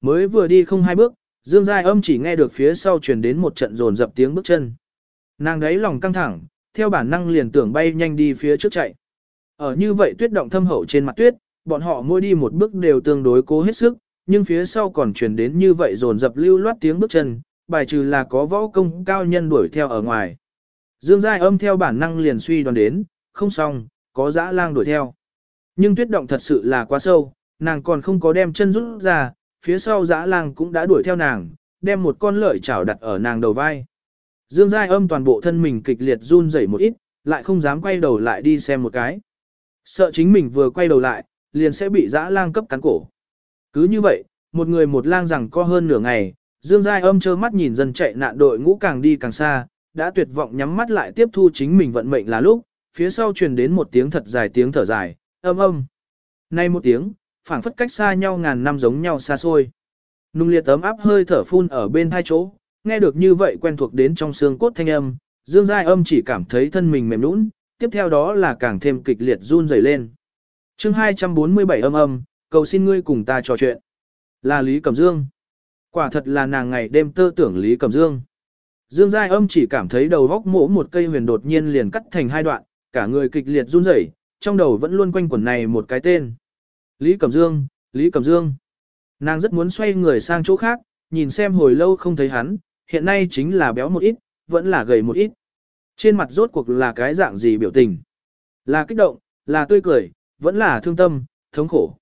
Mới vừa đi không hai bước, Dương Giai âm chỉ nghe được phía sau truyền đến một trận rồn dập tiếng bước chân. Nàng đấy lòng căng thẳng, theo bản năng liền tưởng bay nhanh đi phía trước chạy. Ở như vậy tuyết động thâm hậu trên mặt tuyết, bọn họ mỗi đi một bước đều tương đối cố hết sức, nhưng phía sau còn truyền đến như vậy rồn dập lưu loát tiếng bước chân, bài trừ là có võ công cao nhân đuổi theo ở ngoài. Dương Giai âm theo bản năng liền suy đoán đến, không xong, có dã lang đuổi theo. Nhưng tuyết động thật sự là quá sâu, nàng còn không có đem chân rút ra, phía sau dã lang cũng đã đuổi theo nàng, đem một con lợi chảo đặt ở nàng đầu vai. Dương Giai âm toàn bộ thân mình kịch liệt run rẩy một ít, lại không dám quay đầu lại đi xem một cái. Sợ chính mình vừa quay đầu lại, liền sẽ bị dã lang cấp cắn cổ. Cứ như vậy, một người một lang rằng co hơn nửa ngày, Dương Giai âm trơ mắt nhìn dần chạy nạn đội ngũ càng đi càng xa, đã tuyệt vọng nhắm mắt lại tiếp thu chính mình vận mệnh là lúc, phía sau truyền đến một tiếng thật dài tiếng thở dài, âm âm. Nay một tiếng, phảng phất cách xa nhau ngàn năm giống nhau xa xôi. Nung liệt tấm áp hơi thở phun ở bên hai chỗ, nghe được như vậy quen thuộc đến trong xương cốt thanh âm, Dương Giai âm chỉ cảm thấy thân mình mềm nũng, tiếp theo đó là càng thêm kịch liệt run rẩy lên. chương 247 âm âm, cầu xin ngươi cùng ta trò chuyện. Là Lý Cẩm Dương. Quả thật là nàng ngày đêm tơ tưởng Lý Cẩm Dương. Dương Giai âm chỉ cảm thấy đầu góc mổ một cây huyền đột nhiên liền cắt thành hai đoạn, cả người kịch liệt run rẩy, trong đầu vẫn luôn quanh quẩn này một cái tên. Lý Cẩm Dương, Lý Cẩm Dương. Nàng rất muốn xoay người sang chỗ khác, nhìn xem hồi lâu không thấy hắn, hiện nay chính là béo một ít, vẫn là gầy một ít. Trên mặt rốt cuộc là cái dạng gì biểu tình? Là kích động, là tươi cười, vẫn là thương tâm, thống khổ.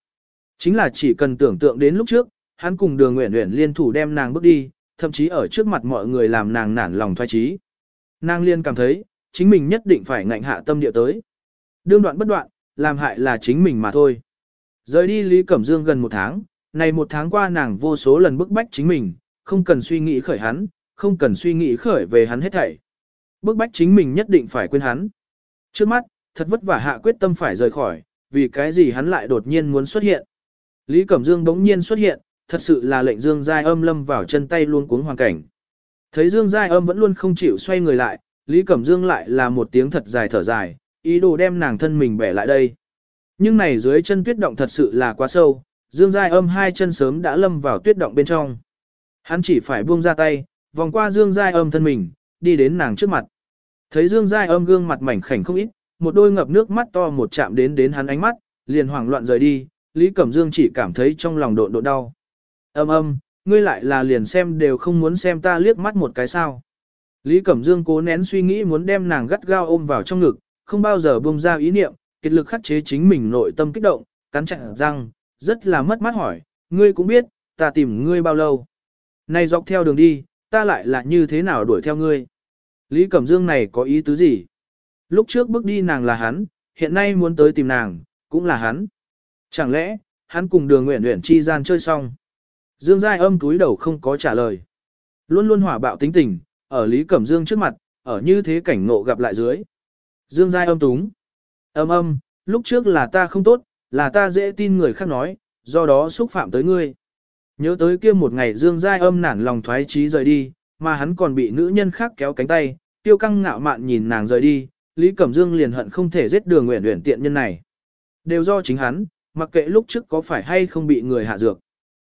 Chính là chỉ cần tưởng tượng đến lúc trước, hắn cùng đường nguyện nguyện liên thủ đem nàng bước đi, thậm chí ở trước mặt mọi người làm nàng nản lòng thoái trí. Nàng liên cảm thấy, chính mình nhất định phải ngạnh hạ tâm địa tới. Đương đoạn bất đoạn, làm hại là chính mình mà thôi. Rời đi Lý Cẩm Dương gần một tháng, này một tháng qua nàng vô số lần bức bách chính mình, không cần suy nghĩ khởi hắn, không cần suy nghĩ khởi về hắn hết thảy. Bức bách chính mình nhất định phải quên hắn. Trước mắt, thật vất vả hạ quyết tâm phải rời khỏi, vì cái gì hắn lại đột nhiên muốn xuất hiện. Lý Cẩm Dương bỗng nhiên xuất hiện, thật sự là lệnh Dương Giai âm lâm vào chân tay luôn cuống hoàn cảnh. Thấy Dương Giai âm vẫn luôn không chịu xoay người lại, Lý Cẩm Dương lại là một tiếng thật dài thở dài, ý đồ đem nàng thân mình bẻ lại đây. Nhưng này dưới chân tuyết động thật sự là quá sâu, Dương Giai âm hai chân sớm đã lâm vào tuyết động bên trong. Hắn chỉ phải buông ra tay, vòng qua Dương Giai âm thân mình, đi đến nàng trước mặt. Thấy Dương Giai âm gương mặt mảnh khảnh không ít, một đôi ngập nước mắt to một chạm đến đến hắn ánh mắt, liền hoảng loạn rời đi, Lý Cẩm Dương chỉ cảm thấy trong lòng độn độn đau. Âm âm, ngươi lại là liền xem đều không muốn xem ta liếc mắt một cái sao. Lý Cẩm Dương cố nén suy nghĩ muốn đem nàng gắt gao ôm vào trong ngực, không bao giờ buông ra ý niệm, kết lực khắc chế chính mình nội tâm kích động, cắn chặt răng, rất là mất mát hỏi, ngươi cũng biết, ta tìm ngươi bao lâu. Này dọc theo đường đi, ta lại là như thế nào đuổi theo ngươi. Lý Cẩm Dương này có ý tứ gì? Lúc trước bước đi nàng là hắn, hiện nay muốn tới tìm nàng, cũng là hắn. Chẳng lẽ, hắn cùng đường nguyện nguyện chi gian chơi xong. Dương Giai âm túi đầu không có trả lời. Luôn luôn hỏa bạo tính tình, ở Lý Cẩm Dương trước mặt, ở như thế cảnh ngộ gặp lại dưới. Dương Giai âm túng. Âm âm, lúc trước là ta không tốt, là ta dễ tin người khác nói, do đó xúc phạm tới ngươi. Nhớ tới kia một ngày Dương Giai âm nản lòng thoái trí rời đi, mà hắn còn bị nữ nhân khác kéo cánh tay, tiêu căng ngạo mạn nhìn nàng rời đi, Lý Cẩm Dương liền hận không thể giết đường nguyện nguyện tiện nhân này. Đều do chính hắn, mặc kệ lúc trước có phải hay không bị người hạ dược.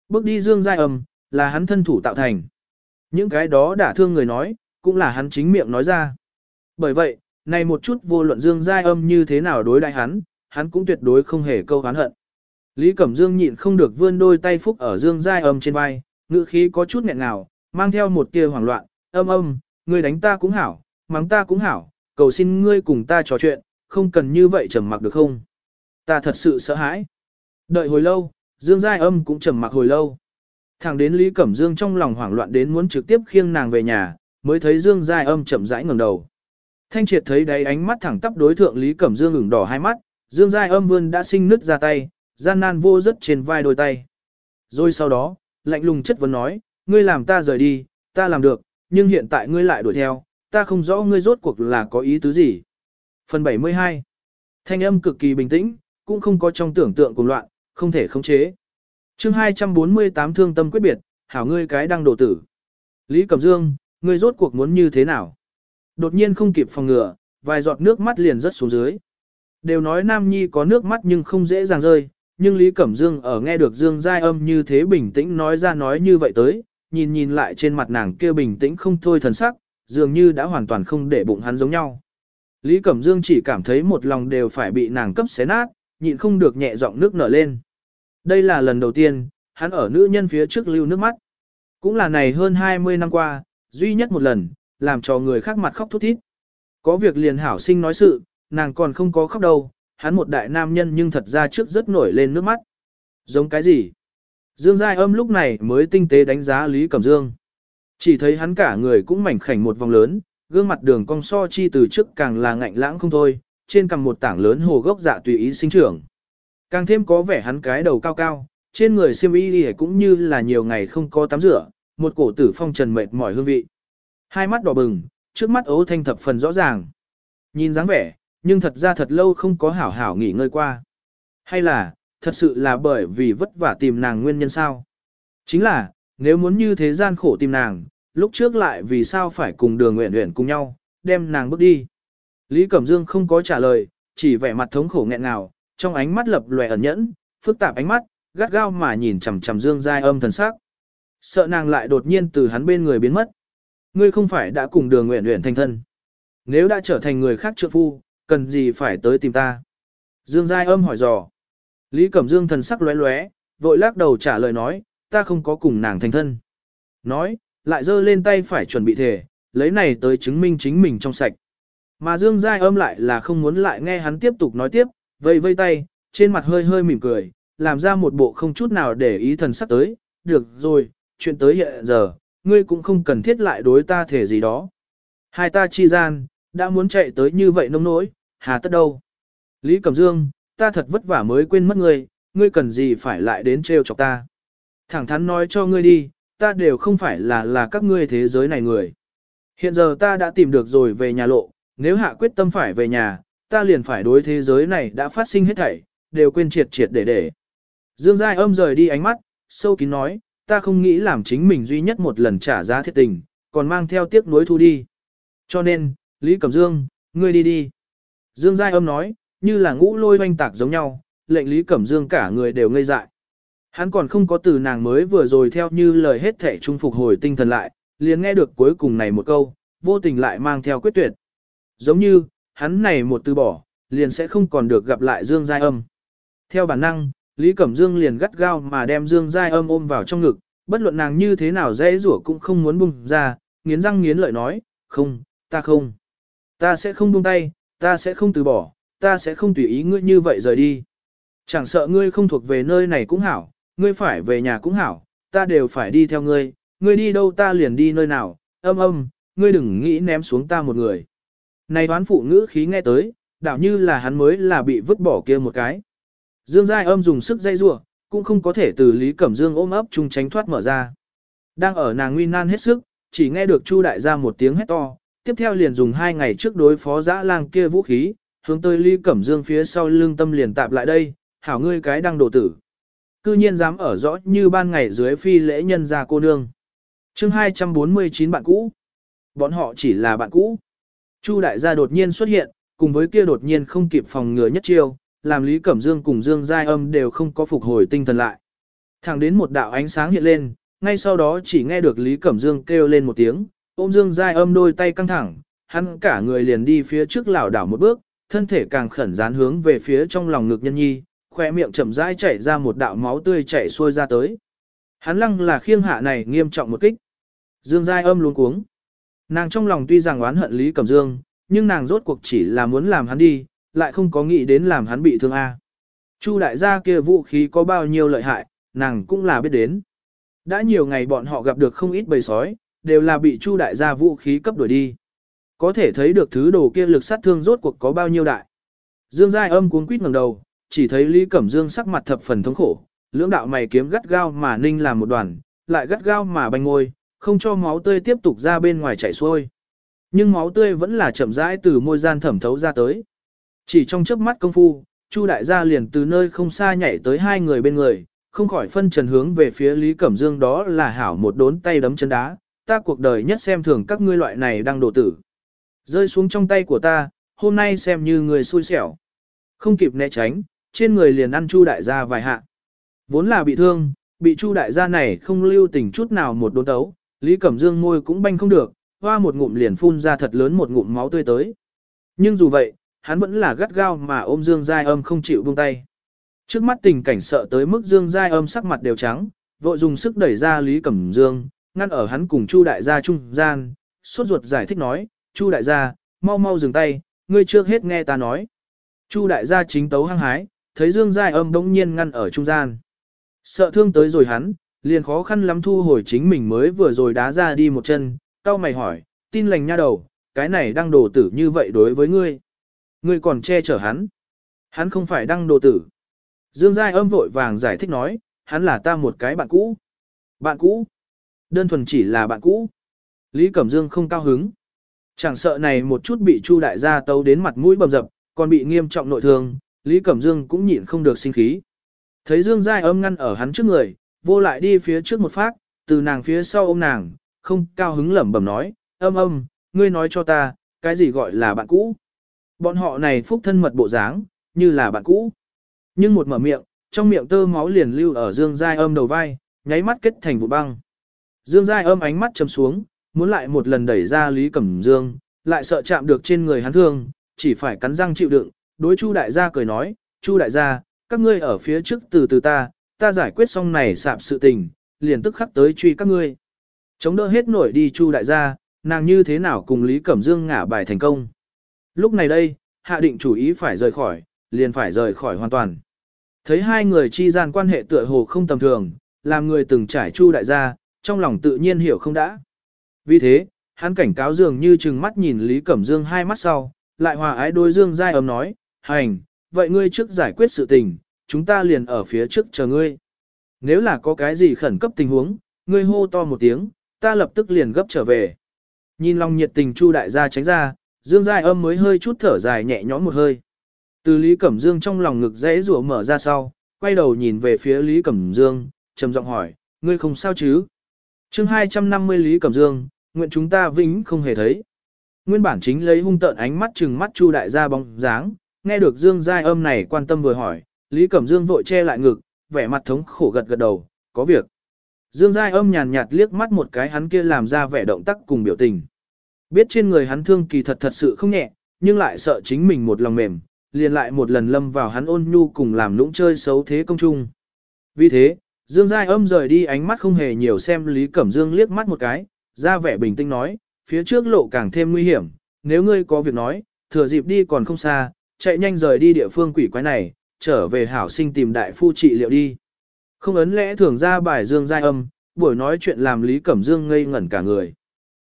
Bước đi Dương Giai âm, là hắn thân thủ tạo thành. Những cái đó đã thương người nói, cũng là hắn chính miệng nói ra. Bởi vậy, này một chút vô luận Dương Giai âm như thế nào đối đại hắn, hắn cũng tuyệt đối không hề câu hán hận. Lý Cẩm Dương nhịn không được vươn đôi tay phúc ở Dương Giai âm trên vai, ngữ khí có chút nghẹn ngào, mang theo một tia hoảng loạn, âm âm, ngươi đánh ta cũng hảo, mắng ta cũng hảo, cầu xin ngươi cùng ta trò chuyện, không cần như vậy trầm mặc được không? Ta thật sự sợ hãi. Đợi hồi lâu, Dương Giai âm cũng trầm mặc hồi lâu. Thẳng đến Lý Cẩm Dương trong lòng hoảng loạn đến muốn trực tiếp khiêng nàng về nhà, mới thấy Dương Giai âm chậm rãi ngẩng đầu. Thanh triệt thấy đấy ánh mắt thẳng tắp đối thượng Lý Cẩm Dương ửng đỏ hai mắt, Dương Giai âm vươn đã sinh nứt ra tay, gian nan vô rất trên vai đôi tay. Rồi sau đó, lạnh lùng chất vấn nói, ngươi làm ta rời đi, ta làm được, nhưng hiện tại ngươi lại đuổi theo, ta không rõ ngươi rốt cuộc là có ý tứ gì. Phần 72 Thanh âm cực kỳ bình tĩnh, cũng không có trong tưởng tượng cùng loạn, không thể khống chế. chương 248 thương tâm quyết biệt, hảo ngươi cái đang đổ tử. Lý Cẩm Dương, ngươi rốt cuộc muốn như thế nào? Đột nhiên không kịp phòng ngừa, vài giọt nước mắt liền rớt xuống dưới. Đều nói Nam Nhi có nước mắt nhưng không dễ dàng rơi, nhưng Lý Cẩm Dương ở nghe được Dương Giai âm như thế bình tĩnh nói ra nói như vậy tới, nhìn nhìn lại trên mặt nàng kia bình tĩnh không thôi thần sắc, dường như đã hoàn toàn không để bụng hắn giống nhau. Lý Cẩm Dương chỉ cảm thấy một lòng đều phải bị nàng cấp xé nát, nhịn không được nhẹ giọng nước nở lên. Đây là lần đầu tiên, hắn ở nữ nhân phía trước lưu nước mắt. Cũng là này hơn 20 năm qua, duy nhất một lần, làm cho người khác mặt khóc thút thít. Có việc liền hảo sinh nói sự, nàng còn không có khóc đâu, hắn một đại nam nhân nhưng thật ra trước rất nổi lên nước mắt. Giống cái gì? Dương Giai âm lúc này mới tinh tế đánh giá Lý Cẩm Dương. Chỉ thấy hắn cả người cũng mảnh khảnh một vòng lớn, gương mặt đường cong so chi từ trước càng là ngạnh lãng không thôi, trên cằm một tảng lớn hồ gốc dạ tùy ý sinh trưởng. Càng thêm có vẻ hắn cái đầu cao cao, trên người xiêm y cũng như là nhiều ngày không có tắm rửa, một cổ tử phong trần mệt mỏi hương vị. Hai mắt đỏ bừng, trước mắt ấu thanh thập phần rõ ràng. Nhìn dáng vẻ, nhưng thật ra thật lâu không có hảo hảo nghỉ ngơi qua. Hay là, thật sự là bởi vì vất vả tìm nàng nguyên nhân sao? Chính là, nếu muốn như thế gian khổ tìm nàng, lúc trước lại vì sao phải cùng đường nguyện nguyện cùng nhau, đem nàng bước đi. Lý Cẩm Dương không có trả lời, chỉ vẻ mặt thống khổ nghẹn ngào, trong ánh mắt lập lòe ẩn nhẫn, phức tạp ánh mắt, gắt gao mà nhìn chằm chằm Dương Giai âm thần sắc. Sợ nàng lại đột nhiên từ hắn bên người biến mất. Ngươi không phải đã cùng đường nguyện nguyện thành thân. Nếu đã trở thành người khác trượng phu, cần gì phải tới tìm ta? Dương Giai âm hỏi dò. Lý Cẩm Dương thần sắc lóe lóe, vội lắc đầu trả lời nói, ta không có cùng nàng thành thân. Nói, lại giơ lên tay phải chuẩn bị thể, lấy này tới chứng minh chính mình trong sạch. Mà Dương Giai âm lại là không muốn lại nghe hắn tiếp tục nói tiếp, vây vây tay, trên mặt hơi hơi mỉm cười, làm ra một bộ không chút nào để ý thần sắc tới, được rồi, chuyện tới hiện giờ, ngươi cũng không cần thiết lại đối ta thể gì đó. Hai ta chi gian, đã muốn chạy tới như vậy nông nỗi, hà tất đâu. Lý Cẩm Dương, ta thật vất vả mới quên mất ngươi, ngươi cần gì phải lại đến trêu chọc ta. Thẳng thắn nói cho ngươi đi, ta đều không phải là là các ngươi thế giới này người. Hiện giờ ta đã tìm được rồi về nhà lộ, nếu hạ quyết tâm phải về nhà, ta liền phải đối thế giới này đã phát sinh hết thảy, đều quên triệt triệt để để. Dương Giai âm rời đi ánh mắt, sâu kín nói, ta không nghĩ làm chính mình duy nhất một lần trả giá thiết tình, còn mang theo tiếc nuối thu đi. Cho nên, Lý Cẩm Dương, ngươi đi đi. Dương Giai âm nói, như là ngũ lôi oanh tạc giống nhau, lệnh Lý Cẩm Dương cả người đều ngây dại. Hắn còn không có từ nàng mới vừa rồi theo như lời hết thể trung phục hồi tinh thần lại, liền nghe được cuối cùng này một câu, vô tình lại mang theo quyết tuyệt. Giống như, hắn này một từ bỏ, liền sẽ không còn được gặp lại Dương Giai Âm. Theo bản năng, Lý Cẩm Dương liền gắt gao mà đem Dương Giai Âm ôm vào trong ngực, bất luận nàng như thế nào dễ rủa cũng không muốn buông ra, nghiến răng nghiến lợi nói, không, ta không. Ta sẽ không buông tay, ta sẽ không từ bỏ, ta sẽ không tùy ý ngươi như vậy rời đi. Chẳng sợ ngươi không thuộc về nơi này cũng hảo, ngươi phải về nhà cũng hảo, ta đều phải đi theo ngươi, ngươi đi đâu ta liền đi nơi nào, âm âm, ngươi đừng nghĩ ném xuống ta một người. Này đoán phụ ngữ khí nghe tới, đảo như là hắn mới là bị vứt bỏ kia một cái. Dương Giai âm dùng sức dây rủa, cũng không có thể từ Lý Cẩm Dương ôm ấp chung tránh thoát mở ra. Đang ở nàng nguy nan hết sức, chỉ nghe được Chu đại Gia một tiếng hét to, tiếp theo liền dùng hai ngày trước đối phó dã lang kia vũ khí, hướng tới Lý Cẩm Dương phía sau lưng tâm liền tạp lại đây, hảo ngươi cái đang đổ tử. Cư nhiên dám ở rõ như ban ngày dưới phi lễ nhân gia cô nương. chương 249 bạn cũ. Bọn họ chỉ là bạn cũ. Chu đại gia đột nhiên xuất hiện, cùng với kia đột nhiên không kịp phòng ngừa nhất chiêu, làm Lý Cẩm Dương cùng Dương Giai Âm đều không có phục hồi tinh thần lại. Thẳng đến một đạo ánh sáng hiện lên, ngay sau đó chỉ nghe được Lý Cẩm Dương kêu lên một tiếng, ôm Dương Giai Âm đôi tay căng thẳng, hắn cả người liền đi phía trước lảo đảo một bước, thân thể càng khẩn dán hướng về phía trong lòng ngực nhân nhi, khoe miệng chậm rãi chảy ra một đạo máu tươi chảy xuôi ra tới. Hắn lăng là khiêng hạ này nghiêm trọng một kích. Dương Giai âm luôn cuống. Nàng trong lòng tuy rằng oán hận Lý Cẩm Dương, nhưng nàng rốt cuộc chỉ là muốn làm hắn đi, lại không có nghĩ đến làm hắn bị thương A. Chu đại gia kia vũ khí có bao nhiêu lợi hại, nàng cũng là biết đến. Đã nhiều ngày bọn họ gặp được không ít bầy sói, đều là bị Chu đại gia vũ khí cấp đuổi đi. Có thể thấy được thứ đồ kia lực sát thương rốt cuộc có bao nhiêu đại. Dương Giai âm cuống quýt ngẩng đầu, chỉ thấy Lý Cẩm Dương sắc mặt thập phần thống khổ, lưỡng đạo mày kiếm gắt gao mà ninh làm một đoàn, lại gắt gao mà banh ngôi, không cho máu tươi tiếp tục ra bên ngoài chảy xuôi. Nhưng máu tươi vẫn là chậm rãi từ môi gian thẩm thấu ra tới. Chỉ trong chớp mắt công phu, Chu đại gia liền từ nơi không xa nhảy tới hai người bên người, không khỏi phân trần hướng về phía Lý Cẩm Dương đó là hảo một đốn tay đấm chân đá, ta cuộc đời nhất xem thường các ngươi loại này đang đổ tử. Rơi xuống trong tay của ta, hôm nay xem như người xui xẻo. Không kịp né tránh, trên người liền ăn Chu đại gia vài hạ. Vốn là bị thương, bị Chu đại gia này không lưu tình chút nào một đốn tấu, Lý Cẩm Dương môi cũng banh không được, hoa một ngụm liền phun ra thật lớn một ngụm máu tươi tới. Nhưng dù vậy, hắn vẫn là gắt gao mà ôm Dương Giai Âm không chịu buông tay. Trước mắt tình cảnh sợ tới mức Dương Giai Âm sắc mặt đều trắng, vội dùng sức đẩy ra Lý Cẩm Dương, ngăn ở hắn cùng Chu đại gia trung gian, suốt ruột giải thích nói, Chu đại gia, mau mau dừng tay, ngươi trước hết nghe ta nói. Chu đại gia chính tấu hăng hái, thấy Dương Giai Âm bỗng nhiên ngăn ở trung gian. Sợ thương tới rồi hắn, liền khó khăn lắm thu hồi chính mình mới vừa rồi đá ra đi một chân, cao mày hỏi, tin lành nha đầu, cái này đang đồ tử như vậy đối với ngươi. Ngươi còn che chở hắn. Hắn không phải đăng đồ tử. Dương Giai âm vội vàng giải thích nói, hắn là ta một cái bạn cũ. Bạn cũ? Đơn thuần chỉ là bạn cũ. Lý Cẩm Dương không cao hứng. Chẳng sợ này một chút bị Chu đại gia tấu đến mặt mũi bầm dập, còn bị nghiêm trọng nội thương, Lý Cẩm Dương cũng nhịn không được sinh khí. Thấy Dương Giai âm ngăn ở hắn trước người, vô lại đi phía trước một phát, từ nàng phía sau ôm nàng, không cao hứng lẩm bẩm nói, âm âm, ngươi nói cho ta, cái gì gọi là bạn cũ. Bọn họ này phúc thân mật bộ dáng, như là bạn cũ. Nhưng một mở miệng, trong miệng tơ máu liền lưu ở Dương Giai âm đầu vai, nháy mắt kết thành vụ băng. Dương Giai âm ánh mắt chầm xuống, muốn lại một lần đẩy ra Lý Cẩm Dương, lại sợ chạm được trên người hắn thương, chỉ phải cắn răng chịu đựng, đối Chu đại gia cười nói, Chu đại gia, các ngươi ở phía trước từ từ ta, ta giải quyết xong này sạp sự tình, liền tức khắc tới truy các ngươi. Chống đỡ hết nổi đi Chu đại gia, nàng như thế nào cùng Lý Cẩm Dương ngả bài thành công. Lúc này đây, hạ định chủ ý phải rời khỏi, liền phải rời khỏi hoàn toàn. Thấy hai người chi gian quan hệ tựa hồ không tầm thường, làm người từng trải Chu đại gia, trong lòng tự nhiên hiểu không đã. Vì thế, hắn cảnh cáo dường như chừng mắt nhìn Lý Cẩm Dương hai mắt sau, lại hòa ái đôi Dương dai ấm nói, hành, vậy ngươi trước giải quyết sự tình, chúng ta liền ở phía trước chờ ngươi. Nếu là có cái gì khẩn cấp tình huống, ngươi hô to một tiếng, ta lập tức liền gấp trở về. Nhìn lòng nhiệt tình Chu đại gia tránh ra, Dương Giai âm mới hơi chút thở dài nhẹ nhõm một hơi. Từ Lý Cẩm Dương trong lòng ngực dễ rủa mở ra sau, quay đầu nhìn về phía Lý Cẩm Dương, trầm giọng hỏi, ngươi không sao chứ? chương 250 Lý Cẩm Dương, nguyện chúng ta vĩnh không hề thấy. Nguyên bản chính lấy hung tợn ánh mắt trừng mắt Chu đại gia bóng dáng, nghe được Dương Giai âm này quan tâm vừa hỏi, Lý Cẩm Dương vội che lại ngực, vẻ mặt thống khổ gật gật đầu, có việc. Dương Giai âm nhàn nhạt liếc mắt một cái hắn kia làm ra vẻ động tác cùng biểu tình. Biết trên người hắn thương kỳ thật thật sự không nhẹ, nhưng lại sợ chính mình một lòng mềm, liền lại một lần lâm vào hắn ôn nhu cùng làm lũng chơi xấu thế công chung. Vì thế, Dương Giai âm rời đi ánh mắt không hề nhiều xem Lý Cẩm Dương liếc mắt một cái, ra vẻ bình tĩnh nói, phía trước lộ càng thêm nguy hiểm, nếu ngươi có việc nói, thừa dịp đi còn không xa, chạy nhanh rời đi địa phương quỷ quái này, trở về hảo sinh tìm đại phu trị liệu đi. Không ấn lẽ thường ra bài Dương Giai âm, buổi nói chuyện làm Lý Cẩm Dương ngây ngẩn cả người.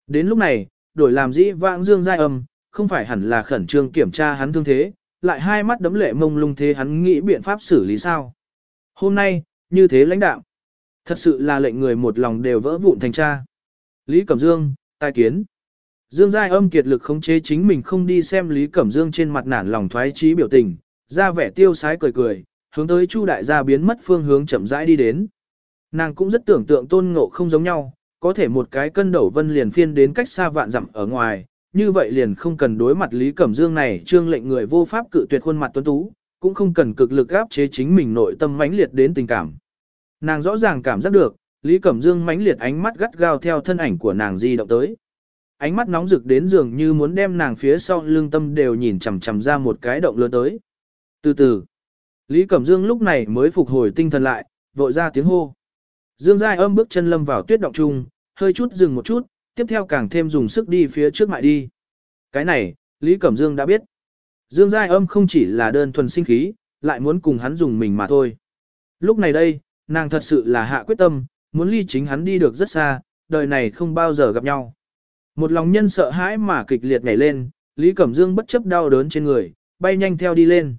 Đến lúc này, đổi làm dĩ vãng Dương Giai âm, không phải hẳn là khẩn trương kiểm tra hắn thương thế, lại hai mắt đấm lệ mông lung thế hắn nghĩ biện pháp xử lý sao. Hôm nay, như thế lãnh đạo, thật sự là lệnh người một lòng đều vỡ vụn thành cha. Lý Cẩm Dương, tai kiến. Dương Giai âm kiệt lực khống chế chính mình không đi xem Lý Cẩm Dương trên mặt nản lòng thoái trí biểu tình, ra vẻ tiêu sái cười cười, hướng tới Chu đại gia biến mất phương hướng chậm rãi đi đến. Nàng cũng rất tưởng tượng tôn ngộ không giống nhau, có thể một cái cân đầu vân liền phiên đến cách xa vạn dặm ở ngoài, như vậy liền không cần đối mặt Lý Cẩm Dương này trương lệnh người vô pháp cự tuyệt khuôn mặt tuấn tú, cũng không cần cực lực áp chế chính mình nội tâm mãnh liệt đến tình cảm. Nàng rõ ràng cảm giác được, Lý Cẩm Dương mãnh liệt ánh mắt gắt gao theo thân ảnh của nàng di động tới. Ánh mắt nóng rực đến dường như muốn đem nàng phía sau lưng tâm đều nhìn chằm chằm ra một cái động lớn tới. Từ từ, Lý Cẩm Dương lúc này mới phục hồi tinh thần lại, vội ra tiếng hô. Dương Giai âm bước chân lâm vào tuyết động trung, hơi chút dừng một chút, tiếp theo càng thêm dùng sức đi phía trước mại đi. Cái này, Lý Cẩm Dương đã biết. Dương Giai âm không chỉ là đơn thuần sinh khí, lại muốn cùng hắn dùng mình mà thôi. Lúc này đây, nàng thật sự là hạ quyết tâm, muốn ly chính hắn đi được rất xa, đời này không bao giờ gặp nhau. Một lòng nhân sợ hãi mà kịch liệt nhảy lên, Lý Cẩm Dương bất chấp đau đớn trên người, bay nhanh theo đi lên.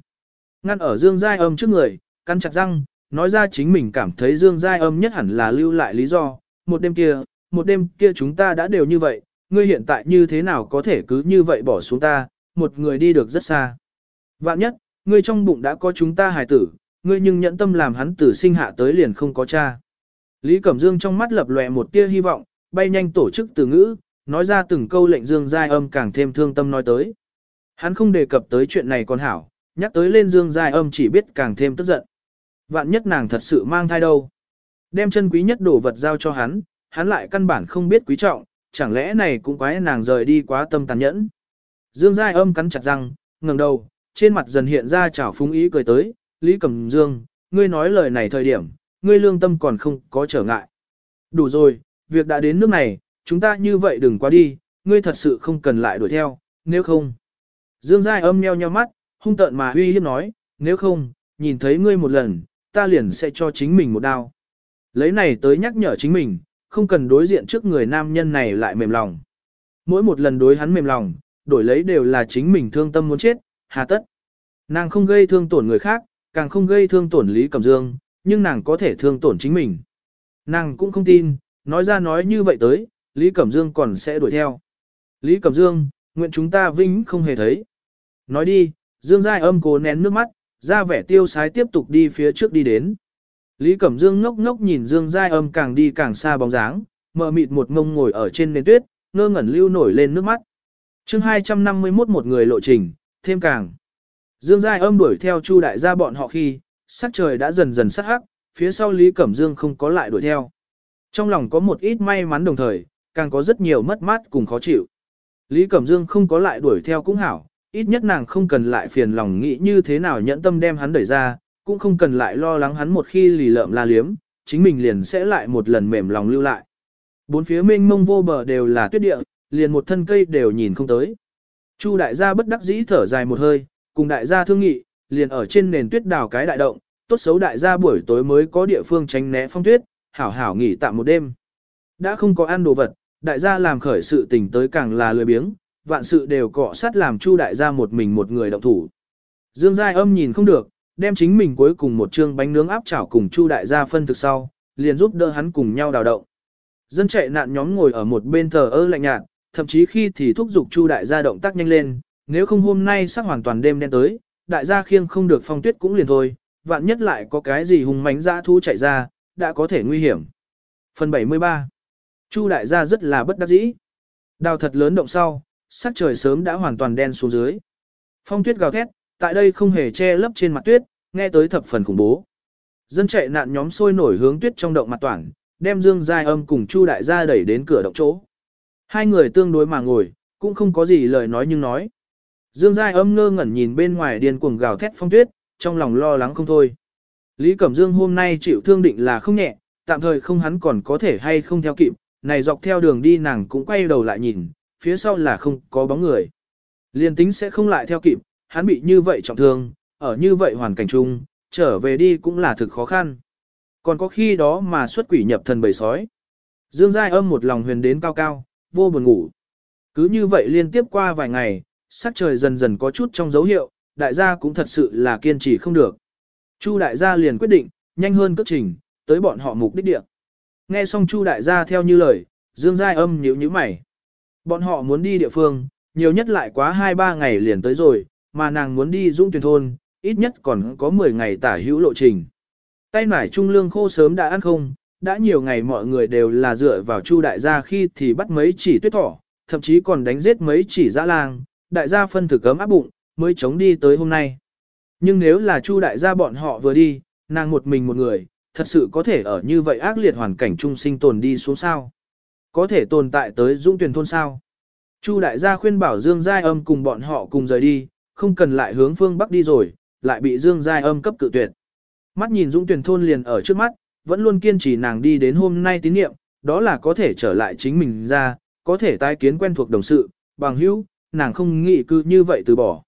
Ngăn ở Dương Giai âm trước người, cắn chặt răng, nói ra chính mình cảm thấy Dương Giai âm nhất hẳn là lưu lại lý do. Một đêm kia, một đêm kia chúng ta đã đều như vậy, ngươi hiện tại như thế nào có thể cứ như vậy bỏ xuống ta, một người đi được rất xa. Vạn nhất, ngươi trong bụng đã có chúng ta hài tử, ngươi nhưng nhẫn tâm làm hắn tử sinh hạ tới liền không có cha. Lý Cẩm Dương trong mắt lập lòe một tia hy vọng, bay nhanh tổ chức từ ngữ, nói ra từng câu lệnh Dương Giai âm càng thêm thương tâm nói tới. Hắn không đề cập tới chuyện này còn hảo, Nhắc tới lên Dương Giai âm chỉ biết càng thêm tức giận. Vạn nhất nàng thật sự mang thai đâu. Đem chân quý nhất đồ vật giao cho hắn, hắn lại căn bản không biết quý trọng, chẳng lẽ này cũng quái nàng rời đi quá tâm tàn nhẫn. Dương Giai âm cắn chặt răng, ngẩng đầu, trên mặt dần hiện ra chảo phúng ý cười tới, Lý Cẩm Dương, ngươi nói lời này thời điểm, ngươi lương tâm còn không có trở ngại. Đủ rồi, việc đã đến nước này, chúng ta như vậy đừng qua đi, ngươi thật sự không cần lại đuổi theo, nếu không. Dương Giai âm nheo nheo mắt, hung tợn mà uy hiếp nói, nếu không, nhìn thấy ngươi một lần, ta liền sẽ cho chính mình một đao. Lấy này tới nhắc nhở chính mình, không cần đối diện trước người nam nhân này lại mềm lòng. Mỗi một lần đối hắn mềm lòng, đổi lấy đều là chính mình thương tâm muốn chết, hà tất. Nàng không gây thương tổn người khác, càng không gây thương tổn Lý Cẩm Dương, nhưng nàng có thể thương tổn chính mình. Nàng cũng không tin, nói ra nói như vậy tới, Lý Cẩm Dương còn sẽ đuổi theo. Lý Cẩm Dương, nguyện chúng ta vinh không hề thấy. Nói đi, Dương Giai âm cố nén nước mắt, ra vẻ tiêu sái tiếp tục đi phía trước đi đến. Lý Cẩm Dương ngốc ngốc nhìn Dương Giai âm càng đi càng xa bóng dáng, mờ mịt một ngông ngồi ở trên nền tuyết, ngơ ngẩn lưu nổi lên nước mắt. chương 251 một người lộ trình, thêm càng. Dương Giai âm đuổi theo Chu đại gia bọn họ khi, sắc trời đã dần dần sắc hắc, phía sau Lý Cẩm Dương không có lại đuổi theo. Trong lòng có một ít may mắn đồng thời, càng có rất nhiều mất mát cùng khó chịu. Lý Cẩm Dương không có lại đuổi theo cũng hảo, ít nhất nàng không cần lại phiền lòng nghĩ như thế nào nhẫn tâm đem hắn đẩy ra, cũng không cần lại lo lắng hắn một khi lì lợm la liếm, chính mình liền sẽ lại một lần mềm lòng lưu lại. Bốn phía mênh mông vô bờ đều là tuyết địa, liền một thân cây đều nhìn không tới. Chu đại gia bất đắc dĩ thở dài một hơi, cùng đại gia thương nghị, liền ở trên nền tuyết đào cái đại động, tốt xấu đại gia buổi tối mới có địa phương tránh né phong tuyết, hảo hảo nghỉ tạm một đêm. Đã không có ăn đồ vật, đại gia làm khởi sự tình tới càng là lười biếng, vạn sự đều cọ sát làm Chu đại gia một mình một người động thủ. Dương Giai âm nhìn không được, đem chính mình cuối cùng một chương bánh nướng áp chảo cùng Chu đại gia phân thực sau, liền giúp đỡ hắn cùng nhau đào động. Dân chạy nạn nhóm ngồi ở một bên thờ ơ lạnh nhạt, thậm chí khi thì thúc giục Chu đại gia động tác nhanh lên, nếu không hôm nay sắc hoàn toàn đêm đen tới, đại gia khiêng không được phong tuyết cũng liền thôi, vạn nhất lại có cái gì hùng mánh dã thu chạy ra, đã có thể nguy hiểm. Phần 73 Chu đại gia rất là bất đắc dĩ. Đào thật lớn động sau, sắc trời sớm đã hoàn toàn đen xuống dưới. Phong tuyết gào thét, tại đây không hề che lấp trên mặt tuyết, nghe tới thập phần khủng bố. Dân chạy nạn nhóm sôi nổi hướng tuyết trong động mặt toàn, đem Dương Giai Âm cùng Chu đại gia đẩy đến cửa động chỗ. Hai người tương đối mà ngồi, cũng không có gì lời nói nhưng nói. Dương Giai Âm ngơ ngẩn nhìn bên ngoài điên cuồng gào thét phong tuyết, trong lòng lo lắng không thôi. Lý Cẩm Dương hôm nay chịu thương định là không nhẹ, tạm thời không hắn còn có thể hay không theo kịp, này dọc theo đường đi nàng cũng quay đầu lại nhìn, phía sau là không có bóng người. Liên tính sẽ không lại theo kịp, hắn bị như vậy trọng thương, ở như vậy hoàn cảnh chung, trở về đi cũng là thực khó khăn. Còn có khi đó mà xuất quỷ nhập thần bầy sói. Dương Giai âm một lòng huyền đến cao cao, vô buồn ngủ. Cứ như vậy liên tiếp qua vài ngày, sắc trời dần dần có chút trong dấu hiệu, đại gia cũng thật sự là kiên trì không được. Chu đại gia liền quyết định, nhanh hơn cất trình, tới bọn họ mục đích địa. Nghe xong Chu đại gia theo như lời, Dương Giai âm nhíu nhíu mày. Bọn họ muốn đi địa phương, nhiều nhất lại quá 2-3 ngày liền tới rồi, mà nàng muốn đi Dung Tuyền thôn, ít nhất còn có 10 ngày tả hữu lộ trình. Tay nải trung lương khô sớm đã ăn không, đã nhiều ngày mọi người đều là dựa vào Chu đại gia khi thì bắt mấy chỉ tuyết thỏ, thậm chí còn đánh giết mấy chỉ dã lang, đại gia phân thực cấm áp bụng, mới chống đi tới hôm nay. Nhưng nếu là Chu đại gia bọn họ vừa đi, nàng một mình một người, thật sự có thể ở như vậy ác liệt hoàn cảnh trung sinh tồn đi xuống sao? Có thể tồn tại tới dũng tuyển thôn sao? Chu đại gia khuyên bảo Dương Giai Âm cùng bọn họ cùng rời đi, không cần lại hướng phương Bắc đi rồi, lại bị Dương Giai Âm cấp cự tuyệt. Mắt nhìn dũng tuyển thôn liền ở trước mắt, vẫn luôn kiên trì nàng đi đến hôm nay tín niệm, đó là có thể trở lại chính mình ra, có thể tái kiến quen thuộc đồng sự, bằng hữu, nàng không nghĩ cứ như vậy từ bỏ.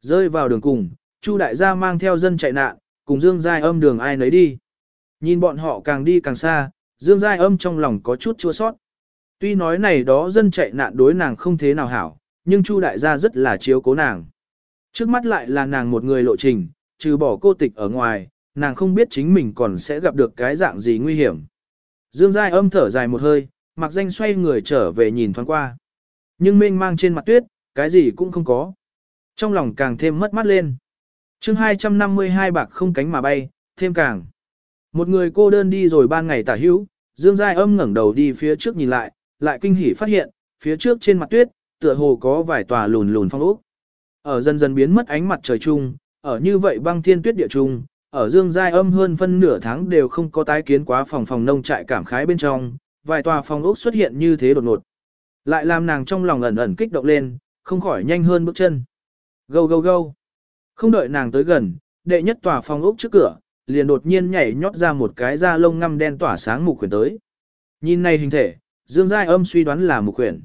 Rơi vào đường cùng, Chu đại gia mang theo dân chạy nạn, cùng Dương Giai âm đường ai nấy đi. Nhìn bọn họ càng đi càng xa, Dương Giai âm trong lòng có chút chua sót. Tuy nói này đó dân chạy nạn đối nàng không thế nào hảo, nhưng Chu đại gia rất là chiếu cố nàng. Trước mắt lại là nàng một người lộ trình, trừ bỏ cô tịch ở ngoài, nàng không biết chính mình còn sẽ gặp được cái dạng gì nguy hiểm. Dương Giai âm thở dài một hơi, mặc danh xoay người trở về nhìn thoáng qua. Nhưng mênh mang trên mặt tuyết, cái gì cũng không có. Trong lòng càng thêm mất mắt lên. chương 252 bạc không cánh mà bay, thêm càng. Một người cô đơn đi rồi ban ngày tả hữu, Dương Giai âm ngẩng đầu đi phía trước nhìn lại, lại kinh hỉ phát hiện, phía trước trên mặt tuyết, tựa hồ có vài tòa lùn lùn phong ốc. Ở dần dần biến mất ánh mặt trời chung, ở như vậy băng thiên tuyết địa trung, ở Dương Giai âm hơn phân nửa tháng đều không có tái kiến quá phòng phòng nông trại cảm khái bên trong, vài tòa phòng ốc xuất hiện như thế đột ngột. Lại làm nàng trong lòng ẩn ẩn kích động lên, không khỏi nhanh hơn bước chân. Gâu gâu gâu. Không đợi nàng tới gần, đệ nhất tòa phòng ốc trước cửa, liền đột nhiên nhảy nhót ra một cái da lông ngăm đen tỏa sáng mục quyển tới. Nhìn này hình thể, Dương Giai âm suy đoán là mục quyển.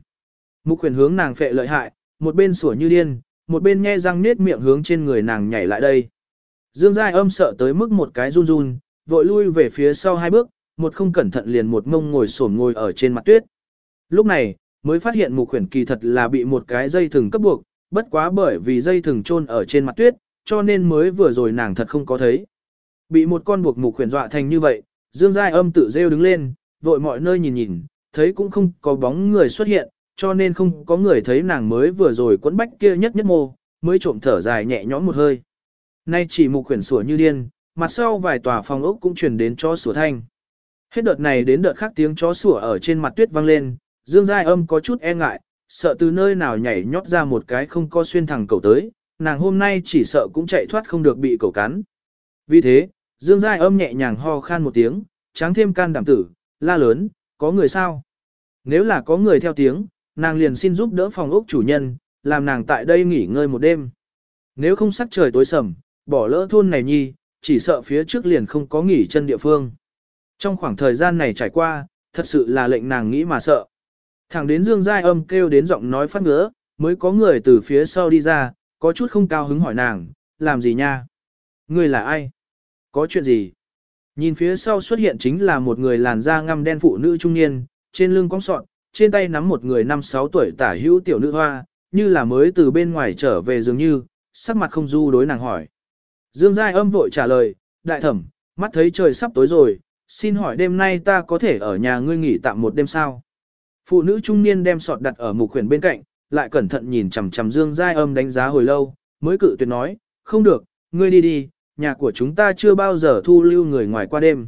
Mục quyển hướng nàng phệ lợi hại, một bên sủa như điên, một bên nhe răng nết miệng hướng trên người nàng nhảy lại đây. Dương Giai âm sợ tới mức một cái run run, vội lui về phía sau hai bước, một không cẩn thận liền một mông ngồi xổm ngồi ở trên mặt tuyết. Lúc này, mới phát hiện mục khuyển kỳ thật là bị một cái dây thừng cấp buộc, bất quá bởi vì dây thừng chôn ở trên mặt tuyết, cho nên mới vừa rồi nàng thật không có thấy. Bị một con buộc mục khuyển dọa thành như vậy, Dương Giai âm tự rêu đứng lên, vội mọi nơi nhìn nhìn, thấy cũng không có bóng người xuất hiện, cho nên không có người thấy nàng mới vừa rồi quấn bách kia nhất nhất mô, mới trộm thở dài nhẹ nhõm một hơi. Nay chỉ mục khuyển sủa như điên, mặt sau vài tòa phòng ốc cũng truyền đến cho sủa thanh. Hết đợt này đến đợt khác tiếng chó sủa ở trên mặt tuyết vang lên, Dương Giai âm có chút e ngại, sợ từ nơi nào nhảy nhót ra một cái không có xuyên thẳng cầu tới, nàng hôm nay chỉ sợ cũng chạy thoát không được bị cầu cắn. Vì thế, Dương Giai âm nhẹ nhàng ho khan một tiếng, tráng thêm can đảm tử, la lớn, có người sao? Nếu là có người theo tiếng, nàng liền xin giúp đỡ phòng ốc chủ nhân, làm nàng tại đây nghỉ ngơi một đêm. Nếu không sắc trời tối sầm, bỏ lỡ thôn này nhi, chỉ sợ phía trước liền không có nghỉ chân địa phương. Trong khoảng thời gian này trải qua, thật sự là lệnh nàng nghĩ mà sợ. Thẳng đến Dương Giai âm kêu đến giọng nói phát ngứa, mới có người từ phía sau đi ra, có chút không cao hứng hỏi nàng, làm gì nha? Người là ai? Có chuyện gì? Nhìn phía sau xuất hiện chính là một người làn da ngăm đen phụ nữ trung niên, trên lưng cong sọn, trên tay nắm một người năm sáu tuổi tả hữu tiểu nữ hoa, như là mới từ bên ngoài trở về dường như, sắc mặt không du đối nàng hỏi. Dương Giai âm vội trả lời, đại thẩm, mắt thấy trời sắp tối rồi, xin hỏi đêm nay ta có thể ở nhà ngươi nghỉ tạm một đêm sao? Phụ nữ trung niên đem sọt đặt ở mục khuyển bên cạnh, lại cẩn thận nhìn chằm chằm Dương Giai âm đánh giá hồi lâu, mới cự tuyệt nói, không được, ngươi đi đi, nhà của chúng ta chưa bao giờ thu lưu người ngoài qua đêm.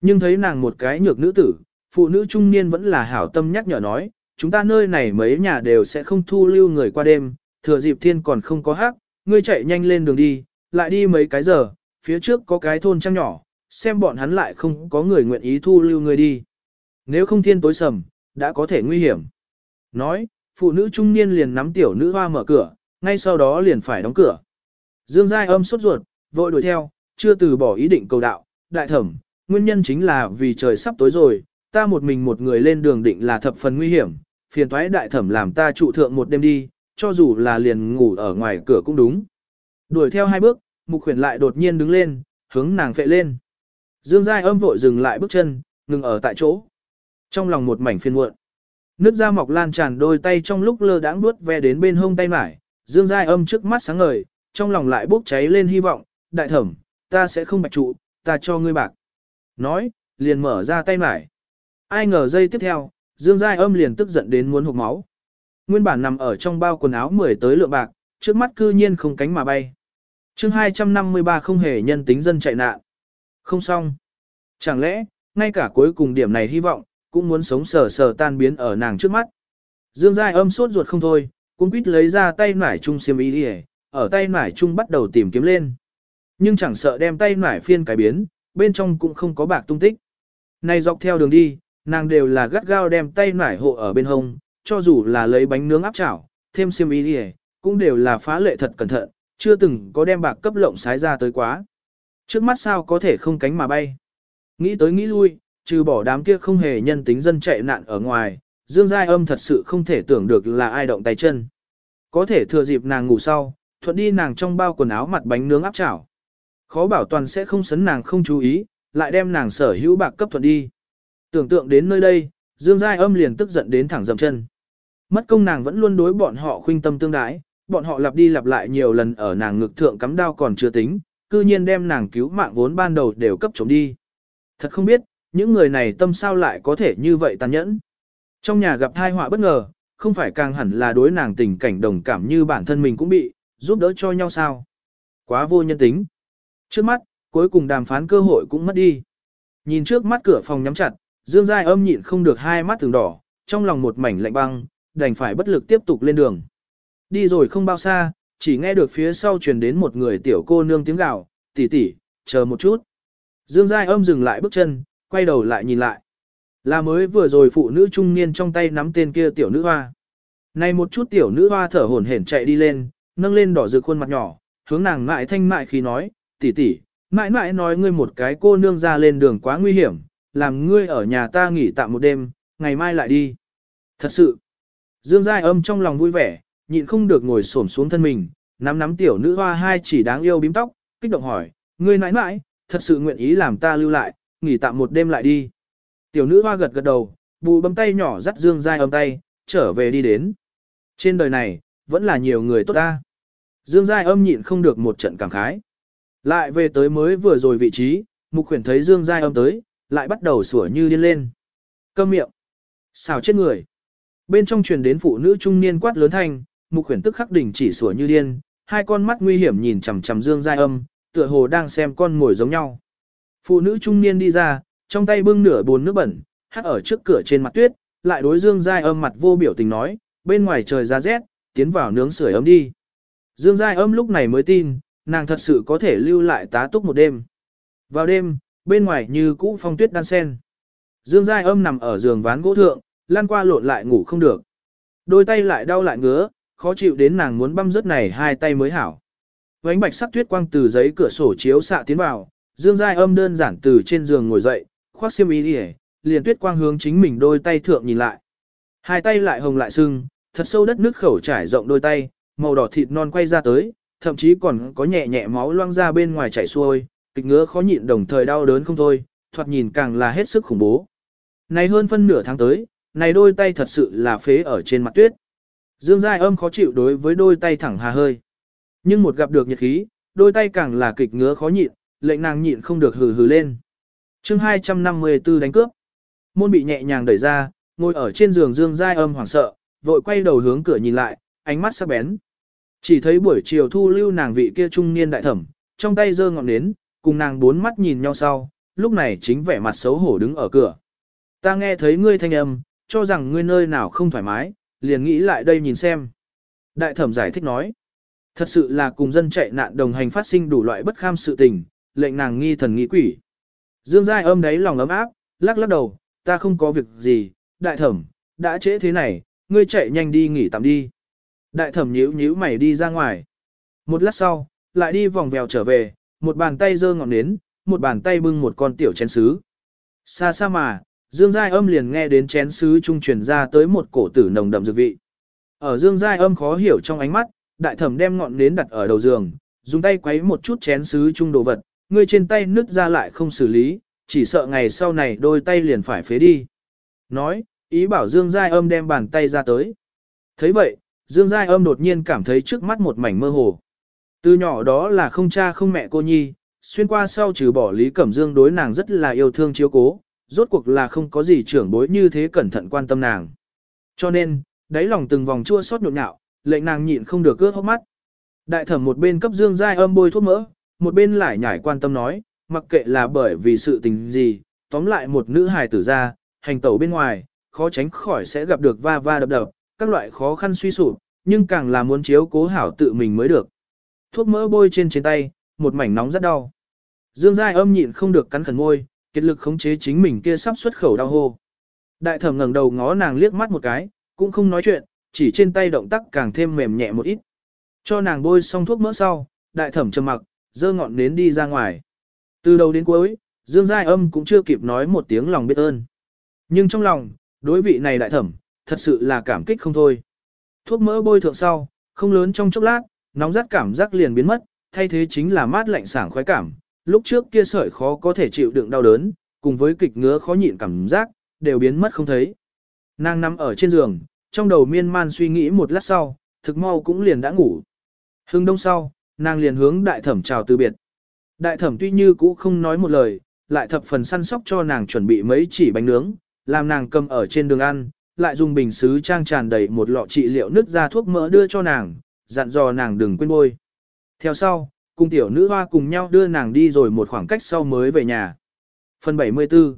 Nhưng thấy nàng một cái nhược nữ tử, phụ nữ trung niên vẫn là hảo tâm nhắc nhở nói, chúng ta nơi này mấy nhà đều sẽ không thu lưu người qua đêm, thừa dịp thiên còn không có hát, ngươi chạy nhanh lên đường đi, lại đi mấy cái giờ, phía trước có cái thôn trăng nhỏ, xem bọn hắn lại không có người nguyện ý thu lưu người đi. Nếu không thiên tối sầm, đã có thể nguy hiểm. Nói, phụ nữ trung niên liền nắm tiểu nữ hoa mở cửa, ngay sau đó liền phải đóng cửa. Dương Giai âm sốt ruột, vội đuổi theo, chưa từ bỏ ý định cầu đạo, đại thẩm, nguyên nhân chính là vì trời sắp tối rồi, ta một mình một người lên đường định là thập phần nguy hiểm, phiền thoái đại thẩm làm ta trụ thượng một đêm đi, cho dù là liền ngủ ở ngoài cửa cũng đúng. Đuổi theo hai bước, mục khuyển lại đột nhiên đứng lên, hướng nàng phệ lên. Dương Giai âm vội dừng lại bước chân, ngừng ở tại chỗ. Trong lòng một mảnh phiền muộn. Nước da mọc lan tràn đôi tay trong lúc lơ đãng đuốt ve đến bên hông tay mải, Dương Giai âm trước mắt sáng ngời, trong lòng lại bốc cháy lên hy vọng, đại thẩm, ta sẽ không bạch trụ, ta cho ngươi bạc. Nói, liền mở ra tay mải. Ai ngờ giây tiếp theo, Dương Giai âm liền tức giận đến muốn hụt máu. Nguyên bản nằm ở trong bao quần áo 10 tới lượng bạc, trước mắt cư nhiên không cánh mà bay. chương 253 không hề nhân tính dân chạy nạn. Không xong. Chẳng lẽ, ngay cả cuối cùng điểm này hy vọng, cũng muốn sống sờ sờ tan biến ở nàng trước mắt. Dương Giai âm sốt ruột không thôi, cũng quýt lấy ra tay nải chung xiêm y đi ở tay nải chung bắt đầu tìm kiếm lên. Nhưng chẳng sợ đem tay nải phiên cái biến, bên trong cũng không có bạc tung tích. Này dọc theo đường đi, nàng đều là gắt gao đem tay nải hộ ở bên hông, cho dù là lấy bánh nướng áp chảo, thêm xiêm y đi cũng đều là phá lệ thật cẩn thận, chưa từng có đem bạc cấp lộng sái ra tới quá. Trước mắt sao có thể không cánh mà bay. Nghĩ tới nghĩ lui, trừ bỏ đám kia không hề nhân tính dân chạy nạn ở ngoài, Dương Giai âm thật sự không thể tưởng được là ai động tay chân. Có thể thừa dịp nàng ngủ sau, thuận đi nàng trong bao quần áo mặt bánh nướng áp chảo. Khó bảo toàn sẽ không sấn nàng không chú ý, lại đem nàng sở hữu bạc cấp thuận đi. Tưởng tượng đến nơi đây, Dương Giai âm liền tức giận đến thẳng dậm chân. Mất công nàng vẫn luôn đối bọn họ khuynh tâm tương đái, bọn họ lặp đi lặp lại nhiều lần ở nàng ngực thượng cắm đao còn chưa tính, cư nhiên đem nàng cứu mạng vốn ban đầu đều cấp chống đi. Thật không biết, những người này tâm sao lại có thể như vậy tàn nhẫn. Trong nhà gặp thai họa bất ngờ, không phải càng hẳn là đối nàng tình cảnh đồng cảm như bản thân mình cũng bị, giúp đỡ cho nhau sao. Quá vô nhân tính. Trước mắt, cuối cùng đàm phán cơ hội cũng mất đi. Nhìn trước mắt cửa phòng nhắm chặt, Dương Giai âm nhịn không được hai mắt từng đỏ, trong lòng một mảnh lạnh băng, đành phải bất lực tiếp tục lên đường. Đi rồi không bao xa, chỉ nghe được phía sau truyền đến một người tiểu cô nương tiếng gào, tỷ tỷ, chờ một chút. Dương Giai âm dừng lại bước chân, quay đầu lại nhìn lại. Là mới vừa rồi phụ nữ trung niên trong tay nắm tên kia tiểu nữ hoa. Này một chút tiểu nữ hoa thở hổn hển chạy đi lên, nâng lên đỏ rực khuôn mặt nhỏ, hướng nàng mại thanh mại khi nói, tỷ tỷ, mãi mãi nói ngươi một cái cô nương ra lên đường quá nguy hiểm, làm ngươi ở nhà ta nghỉ tạm một đêm, ngày mai lại đi. Thật sự, Dương Giai âm trong lòng vui vẻ, nhịn không được ngồi xổm xuống thân mình, nắm nắm tiểu nữ hoa hai chỉ đáng yêu bím tóc, kích động hỏi, ngươi mãi mãi, thật sự nguyện ý làm ta lưu lại, nghỉ tạm một đêm lại đi. Tiểu nữ hoa gật gật đầu, bù bấm tay nhỏ dắt Dương Giai âm tay, trở về đi đến. Trên đời này, vẫn là nhiều người tốt ta. Dương Giai âm nhịn không được một trận cảm khái. Lại về tới mới vừa rồi vị trí, mục khuyển thấy Dương Giai âm tới, lại bắt đầu sủa như điên lên. Câm miệng. Xào chết người. Bên trong truyền đến phụ nữ trung niên quát lớn thanh, mục khuyển tức khắc đỉnh chỉ sủa như điên, hai con mắt nguy hiểm nhìn chằm chằm Dương Giai âm, tựa hồ đang xem con ngồi giống nhau. Phụ nữ trung niên đi ra, trong tay bưng nửa bồn nước bẩn, hát ở trước cửa trên mặt tuyết, lại đối Dương Giai âm mặt vô biểu tình nói, bên ngoài trời ra rét, tiến vào nướng sưởi ấm đi. Dương Giai âm lúc này mới tin, nàng thật sự có thể lưu lại tá túc một đêm. Vào đêm, bên ngoài như cũ phong tuyết đan sen. Dương Giai âm nằm ở giường ván gỗ thượng, lan qua lộn lại ngủ không được. Đôi tay lại đau lại ngứa, khó chịu đến nàng muốn băm rớt này hai tay mới hảo. Vánh bạch sắc tuyết quang từ giấy cửa sổ chiếu xạ tiến vào, Dương Giai âm đơn giản từ trên giường ngồi dậy, khoác xiêm y đi liền tuyết quang hướng chính mình đôi tay thượng nhìn lại. Hai tay lại hồng lại sưng, thật sâu đất nước khẩu trải rộng đôi tay, màu đỏ thịt non quay ra tới, thậm chí còn có nhẹ nhẹ máu loang ra bên ngoài chảy xuôi, kịch ngứa khó nhịn đồng thời đau đớn không thôi, thoạt nhìn càng là hết sức khủng bố. Này hơn phân nửa tháng tới, này đôi tay thật sự là phế ở trên mặt tuyết. Dương Giai âm khó chịu đối với đôi tay thẳng hà hơi. Nhưng một gặp được nhiệt khí, đôi tay càng là kịch ngứa khó nhịn, lệnh nàng nhịn không được hừ hừ lên. chương 254 đánh cướp. Môn bị nhẹ nhàng đẩy ra, ngồi ở trên giường Dương Giai âm hoảng sợ, vội quay đầu hướng cửa nhìn lại, ánh mắt sắc bén. Chỉ thấy buổi chiều thu lưu nàng vị kia trung niên đại thẩm, trong tay giơ ngọn nến, cùng nàng bốn mắt nhìn nhau sau, lúc này chính vẻ mặt xấu hổ đứng ở cửa. Ta nghe thấy ngươi thanh âm, cho rằng ngươi nơi nào không thoải mái, liền nghĩ lại đây nhìn xem. Đại thẩm giải thích nói, thật sự là cùng dân chạy nạn đồng hành phát sinh đủ loại bất kham sự tình, lệnh nàng nghi thần nghi quỷ. Dương Giai âm đấy lòng ấm áp, lắc lắc đầu, ta không có việc gì, đại thẩm, đã trễ thế này, ngươi chạy nhanh đi nghỉ tạm đi. Đại thẩm nhíu nhíu mày đi ra ngoài. Một lát sau, lại đi vòng vèo trở về, một bàn tay giơ ngọn nến, một bàn tay bưng một con tiểu chén sứ. Xa xa mà, Dương Giai âm liền nghe đến chén sứ trung truyền ra tới một cổ tử nồng đậm dược vị. Ở Dương Giai âm khó hiểu trong ánh mắt, đại thẩm đem ngọn nến đặt ở đầu giường, dùng tay quấy một chút chén sứ trung đồ vật, người trên tay nứt ra lại không xử lý, chỉ sợ ngày sau này đôi tay liền phải phế đi. Nói, ý bảo Dương Giai âm đem bàn tay ra tới. thấy vậy, Dương Giai âm đột nhiên cảm thấy trước mắt một mảnh mơ hồ. Từ nhỏ đó là không cha không mẹ cô nhi, xuyên qua sau trừ bỏ Lý Cẩm Dương đối nàng rất là yêu thương chiếu cố, rốt cuộc là không có gì trưởng bối như thế cẩn thận quan tâm nàng. Cho nên, đáy lòng từng vòng chua xót nhộn nhạo, lệnh nàng nhịn không được cướp hốc mắt. Đại thẩm một bên cấp Dương Giai âm bôi thuốc mỡ, một bên lại nhảy quan tâm nói, mặc kệ là bởi vì sự tình gì, tóm lại một nữ hài tử ra, hành tẩu bên ngoài, khó tránh khỏi sẽ gặp được va va đập đập, các loại khó khăn suy sụp, nhưng càng là muốn chiếu cố hảo tự mình mới được. Thuốc mỡ bôi trên trên tay, một mảnh nóng rất đau. Dương Giai âm nhịn không được cắn khẩn môi, kiệt lực khống chế chính mình kia sắp xuất khẩu đau hô. Đại thẩm ngẩng đầu ngó nàng liếc mắt một cái, cũng không nói chuyện, chỉ trên tay động tác càng thêm mềm nhẹ một ít. Cho nàng bôi xong thuốc mỡ sau, đại thẩm trầm mặc, dơ ngọn nến đi ra ngoài. Từ đầu đến cuối, Dương Giai âm cũng chưa kịp nói một tiếng lòng biết ơn. Nhưng trong lòng, đối vị này đại thẩm, thật sự là cảm kích không thôi. Thuốc mỡ bôi thượng sau, không lớn trong chốc lát, nóng rát cảm giác liền biến mất, thay thế chính là mát lạnh sảng khoái cảm. Lúc trước kia sợi khó có thể chịu đựng đau đớn, cùng với kịch ngứa khó nhịn cảm giác, đều biến mất không thấy. Nàng nằm ở trên giường, trong đầu miên man suy nghĩ một lát sau, thực mau cũng liền đã ngủ. Hưng đông sau, nàng liền hướng đại thẩm chào từ biệt. Đại thẩm tuy như cũ không nói một lời, lại thập phần săn sóc cho nàng chuẩn bị mấy chỉ bánh nướng, làm nàng cầm ở trên đường ăn, lại dùng bình xứ trang tràn đầy một lọ trị liệu nước ra thuốc mỡ đưa cho nàng, dặn dò nàng đừng quên bôi. Theo sau, cùng tiểu nữ hoa cùng nhau đưa nàng đi rồi một khoảng cách sau mới về nhà. Phần 74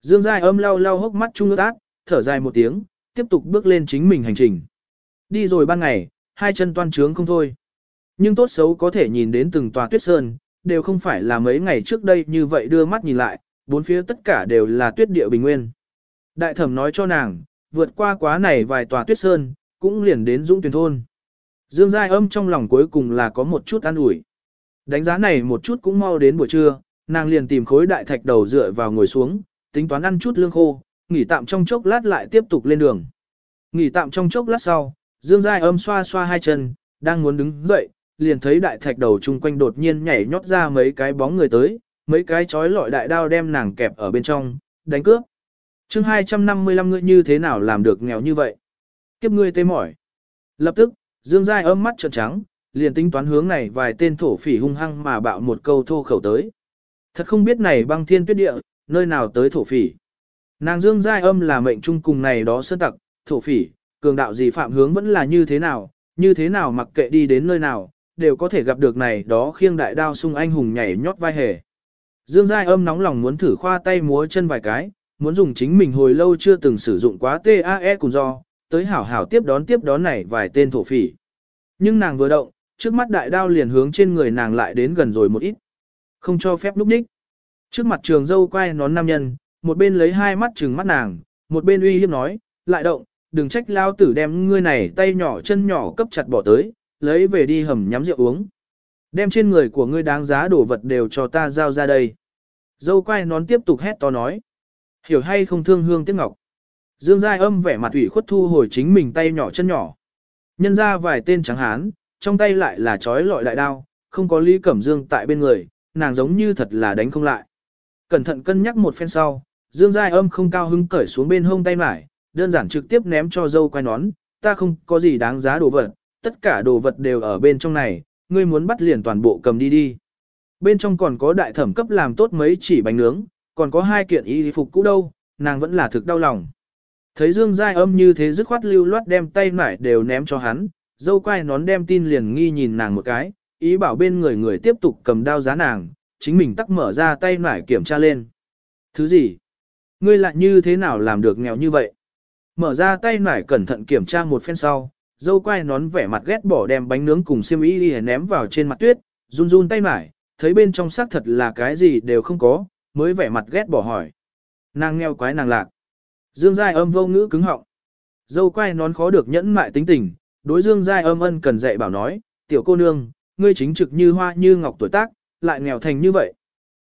Dương Giai âm lau lau hốc mắt chung ước át, thở dài một tiếng, tiếp tục bước lên chính mình hành trình. Đi rồi ban ngày, hai chân toan trướng không thôi. Nhưng tốt xấu có thể nhìn đến từng tòa tuyết sơn, đều không phải là mấy ngày trước đây như vậy đưa mắt nhìn lại, bốn phía tất cả đều là tuyết địa bình nguyên. Đại thẩm nói cho nàng, vượt qua quá này vài tòa tuyết sơn, cũng liền đến dũng tuyển thôn. Dương Giai âm trong lòng cuối cùng là có một chút an ủi. Đánh giá này một chút cũng mau đến buổi trưa, nàng liền tìm khối đại thạch đầu dựa vào ngồi xuống, tính toán ăn chút lương khô, nghỉ tạm trong chốc lát lại tiếp tục lên đường. Nghỉ tạm trong chốc lát sau, Dương Giai âm xoa xoa hai chân, đang muốn đứng dậy, liền thấy đại thạch đầu chung quanh đột nhiên nhảy nhót ra mấy cái bóng người tới, mấy cái chói lọi đại đao đem nàng kẹp ở bên trong, đánh cướp. chương 255 ngươi như thế nào làm được nghèo như vậy? Kiếp ngươi tê mỏi. Lập tức, Dương Giai âm mắt trợn trắng, liền tính toán hướng này vài tên thổ phỉ hung hăng mà bạo một câu thô khẩu tới. Thật không biết này băng thiên tuyết địa, nơi nào tới thổ phỉ. Nàng Dương Giai âm là mệnh trung cùng này đó sơn tặc, thổ phỉ, cường đạo gì phạm hướng vẫn là như thế nào, như thế nào mặc kệ đi đến nơi nào, đều có thể gặp được này đó khiêng đại đao sung anh hùng nhảy nhót vai hề. Dương Giai âm nóng lòng muốn thử khoa tay múa chân vài cái, muốn dùng chính mình hồi lâu chưa từng sử dụng quá TAE cùng do, tới hảo hảo tiếp đón tiếp đón này vài tên thổ phỉ. Nhưng nàng vừa động, trước mắt đại đao liền hướng trên người nàng lại đến gần rồi một ít. Không cho phép lúc đích. Trước mặt trường dâu quay nón nam nhân, một bên lấy hai mắt trừng mắt nàng, một bên uy hiếp nói, lại động, đừng trách lao tử đem ngươi này tay nhỏ chân nhỏ cấp chặt bỏ tới, lấy về đi hầm nhắm rượu uống. Đem trên người của ngươi đáng giá đồ vật đều cho ta giao ra đây. Dâu quay nón tiếp tục hét to nói. Hiểu hay không thương hương tiếc ngọc. Dương Giai âm vẻ mặt ủy khuất thu hồi chính mình tay nhỏ chân nhỏ. Nhân ra vài tên trắng hán, trong tay lại là chói lọi đại đao, không có Lý Cẩm Dương tại bên người, nàng giống như thật là đánh không lại. Cẩn thận cân nhắc một phen sau, Dương Giai âm không cao hưng cởi xuống bên hông tay mải, đơn giản trực tiếp ném cho dâu quay nón, ta không có gì đáng giá đồ vật, tất cả đồ vật đều ở bên trong này, ngươi muốn bắt liền toàn bộ cầm đi đi. Bên trong còn có đại thẩm cấp làm tốt mấy chỉ bánh nướng, còn có hai kiện y phục cũ đâu, nàng vẫn là thực đau lòng. Thấy Dương Giai âm như thế dứt khoát lưu loát đem tay nải đều ném cho hắn, dâu Quai nón đem tin liền nghi nhìn nàng một cái, ý bảo bên người người tiếp tục cầm đao giá nàng, chính mình tắc mở ra tay nải kiểm tra lên. Thứ gì? Ngươi lại như thế nào làm được nghèo như vậy? Mở ra tay nải cẩn thận kiểm tra một phen sau, dâu Quai nón vẻ mặt ghét bỏ đem bánh nướng cùng xiêm y đi ném vào trên mặt tuyết, run run tay nải, thấy bên trong xác thật là cái gì đều không có, mới vẻ mặt ghét bỏ hỏi. Nàng nghèo quái nàng lạc. Dương Giai âm vô ngữ cứng họng. Dâu quay nón khó được nhẫn mại tính tình, đối Dương Giai âm ân cần dạy bảo nói, tiểu cô nương, ngươi chính trực như hoa như ngọc tuổi tác, lại nghèo thành như vậy.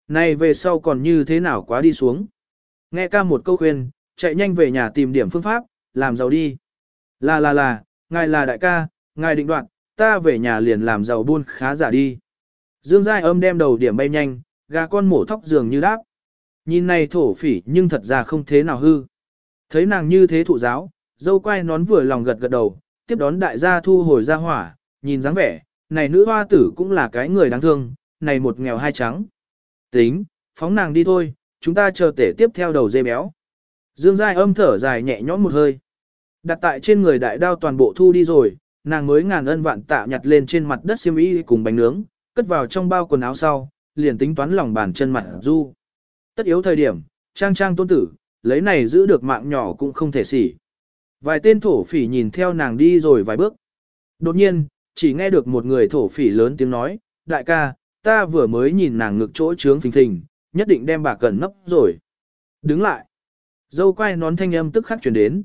Này về sau còn như thế nào quá đi xuống. Nghe ca một câu khuyên, chạy nhanh về nhà tìm điểm phương pháp, làm giàu đi. Là là là, ngài là đại ca, ngài định đoạt, ta về nhà liền làm giàu buôn khá giả đi. Dương Giai âm đem đầu điểm bay nhanh, gà con mổ thóc giường như đáp. Nhìn này thổ phỉ nhưng thật ra không thế nào hư. Thấy nàng như thế thụ giáo, dâu quay nón vừa lòng gật gật đầu, tiếp đón đại gia thu hồi ra hỏa, nhìn dáng vẻ, này nữ hoa tử cũng là cái người đáng thương, này một nghèo hai trắng. Tính, phóng nàng đi thôi, chúng ta chờ tể tiếp theo đầu dê béo. Dương Giai âm thở dài nhẹ nhõm một hơi. Đặt tại trên người đại đao toàn bộ thu đi rồi, nàng mới ngàn ân vạn tạ nhặt lên trên mặt đất xiêm y cùng bánh nướng, cất vào trong bao quần áo sau, liền tính toán lòng bàn chân mặt du. Tất yếu thời điểm, trang trang tôn tử, lấy này giữ được mạng nhỏ cũng không thể xỉ. Vài tên thổ phỉ nhìn theo nàng đi rồi vài bước. Đột nhiên, chỉ nghe được một người thổ phỉ lớn tiếng nói, đại ca, ta vừa mới nhìn nàng ngực chỗ trướng phình phình, nhất định đem bà cẩn nấp rồi. Đứng lại. Dâu quay nón thanh âm tức khắc chuyển đến.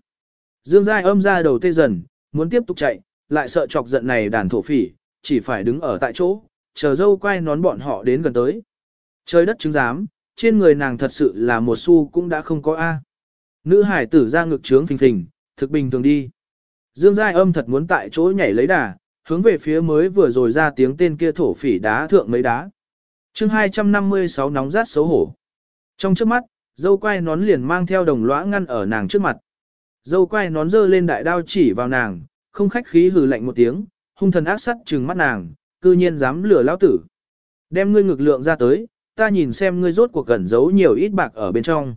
Dương Giai âm ra đầu tê dần, muốn tiếp tục chạy, lại sợ chọc giận này đàn thổ phỉ, chỉ phải đứng ở tại chỗ, chờ dâu quay nón bọn họ đến gần tới. Trời đất chứng giám, trên người nàng thật sự là một xu cũng đã không có A. Nữ hải tử ra ngực trướng phình phình, thực bình thường đi. Dương Giai âm thật muốn tại chỗ nhảy lấy đà, hướng về phía mới vừa rồi ra tiếng tên kia thổ phỉ đá thượng mấy đá. chương 256 nóng rát xấu hổ. Trong trước mắt, dâu quay nón liền mang theo đồng lõa ngăn ở nàng trước mặt. Dâu quay nón dơ lên đại đao chỉ vào nàng, không khách khí hừ lạnh một tiếng, hung thần ác sắt trừng mắt nàng, cư nhiên dám lừa lão tử. Đem ngươi ngực lượng ra tới, ta nhìn xem ngươi rốt cuộc cẩn giấu nhiều ít bạc ở bên trong.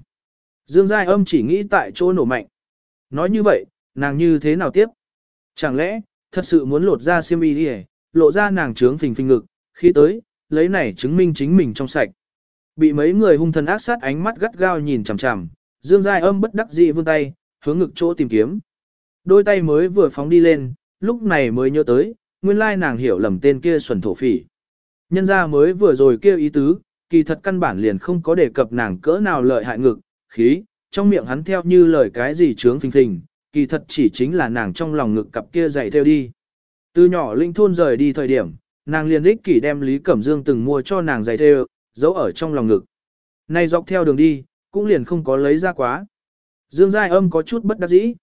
Dương Giai âm chỉ nghĩ tại chỗ nổ mạnh. Nói như vậy, nàng như thế nào tiếp? Chẳng lẽ, thật sự muốn lột ra xiêm y đi lộ ra nàng trướng phình phình ngực, khi tới, lấy này chứng minh chính mình trong sạch. Bị mấy người hung thần ác sát ánh mắt gắt gao nhìn chằm chằm, Dương Giai âm bất đắc dĩ vươn tay, hướng ngực chỗ tìm kiếm. Đôi tay mới vừa phóng đi lên, lúc này mới nhớ tới, nguyên lai nàng hiểu lầm tên kia xuẩn thổ phỉ. Nhân ra mới vừa rồi kêu ý tứ, kỳ thật căn bản liền không có đề cập nàng cỡ nào lợi hại ngực, khí, trong miệng hắn theo như lời cái gì trướng phình phình, kỳ thật chỉ chính là nàng trong lòng ngực cặp kia dày theo đi. Từ nhỏ linh thôn rời đi thời điểm, nàng liền ích kỷ đem Lý Cẩm Dương từng mua cho nàng giày theo, giấu ở trong lòng ngực. Nay dọc theo đường đi, cũng liền không có lấy ra quá. Dương Giai âm có chút bất đắc dĩ.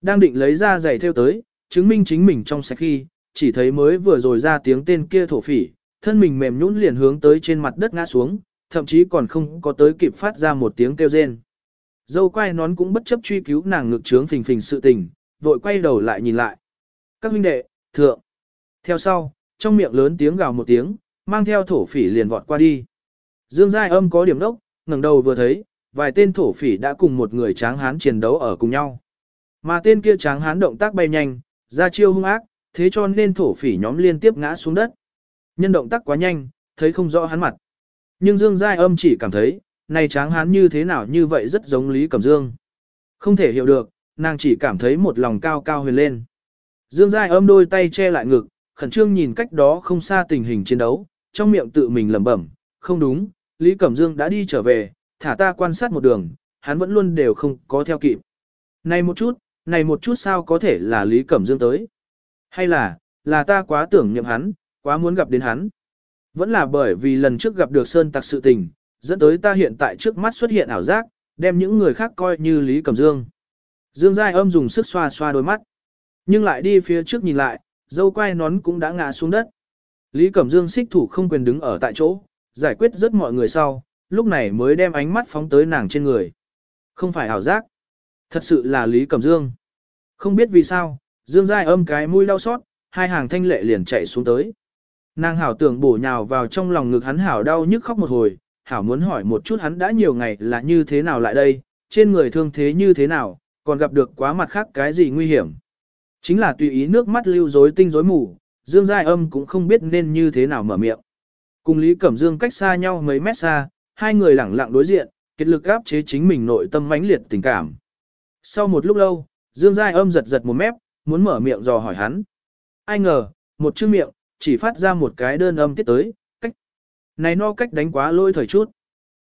Đang định lấy ra giày theo tới, chứng minh chính mình trong sạch khi, chỉ thấy mới vừa rồi ra tiếng tên kia thổ phỉ, thân mình mềm nhũn liền hướng tới trên mặt đất ngã xuống, thậm chí còn không có tới kịp phát ra một tiếng kêu rên. Dâu quay nón cũng bất chấp truy cứu nàng ngực trướng phình phình sự tình, vội quay đầu lại nhìn lại. Các huynh đệ, thượng. Theo sau, trong miệng lớn tiếng gào một tiếng, mang theo thổ phỉ liền vọt qua đi. Dương Giai âm có điểm đốc, ngẩng đầu vừa thấy, vài tên thổ phỉ đã cùng một người tráng hán chiến đấu ở cùng nhau. Mà tên kia tráng hán động tác bay nhanh, ra chiêu hung ác, thế cho nên thổ phỉ nhóm liên tiếp ngã xuống đất. Nhân động tác quá nhanh, thấy không rõ hắn mặt. Nhưng Dương Giai âm chỉ cảm thấy, này tráng hán như thế nào như vậy rất giống Lý Cẩm Dương. Không thể hiểu được, nàng chỉ cảm thấy một lòng cao cao huyền lên. Dương Giai âm đôi tay che lại ngực, khẩn trương nhìn cách đó không xa tình hình chiến đấu, trong miệng tự mình lẩm bẩm, không đúng, Lý Cẩm Dương đã đi trở về, thả ta quan sát một đường, hắn vẫn luôn đều không có theo kịp. Này một chút, này một chút sao có thể là Lý Cẩm Dương tới? Hay là, là ta quá tưởng niệm hắn, quá muốn gặp đến hắn? Vẫn là bởi vì lần trước gặp được Sơn tặc sự tình, dẫn tới ta hiện tại trước mắt xuất hiện ảo giác, đem những người khác coi như Lý Cẩm Dương. Dương Giai âm dùng sức xoa xoa đôi mắt. Nhưng lại đi phía trước nhìn lại, dâu quai nón cũng đã ngã xuống đất. Lý Cẩm Dương xích thủ không quyền đứng ở tại chỗ, giải quyết rất mọi người sau, lúc này mới đem ánh mắt phóng tới nàng trên người. Không phải ảo giác. Thật sự là Lý Cẩm Dương. Không biết vì sao, Dương Giai âm cái mũi đau xót, hai hàng thanh lệ liền chạy xuống tới. Nàng hảo tưởng bổ nhào vào trong lòng ngực hắn hảo đau nhức khóc một hồi, hảo muốn hỏi một chút hắn đã nhiều ngày là như thế nào lại đây, trên người thương thế như thế nào, còn gặp được quá mặt khác cái gì nguy hiểm. Chính là tùy ý nước mắt lưu rối tinh rối mù, Dương Giai âm cũng không biết nên như thế nào mở miệng. Cùng Lý Cẩm Dương cách xa nhau mấy mét xa, hai người lẳng lặng đối diện, kết lực áp chế chính mình nội tâm mãnh liệt tình cảm. Sau một lúc lâu, Dương Giai âm giật giật một mép, muốn mở miệng dò hỏi hắn. Ai ngờ, một chữ miệng, chỉ phát ra một cái đơn âm tiết tới, cách. Này no cách đánh quá lôi thời chút.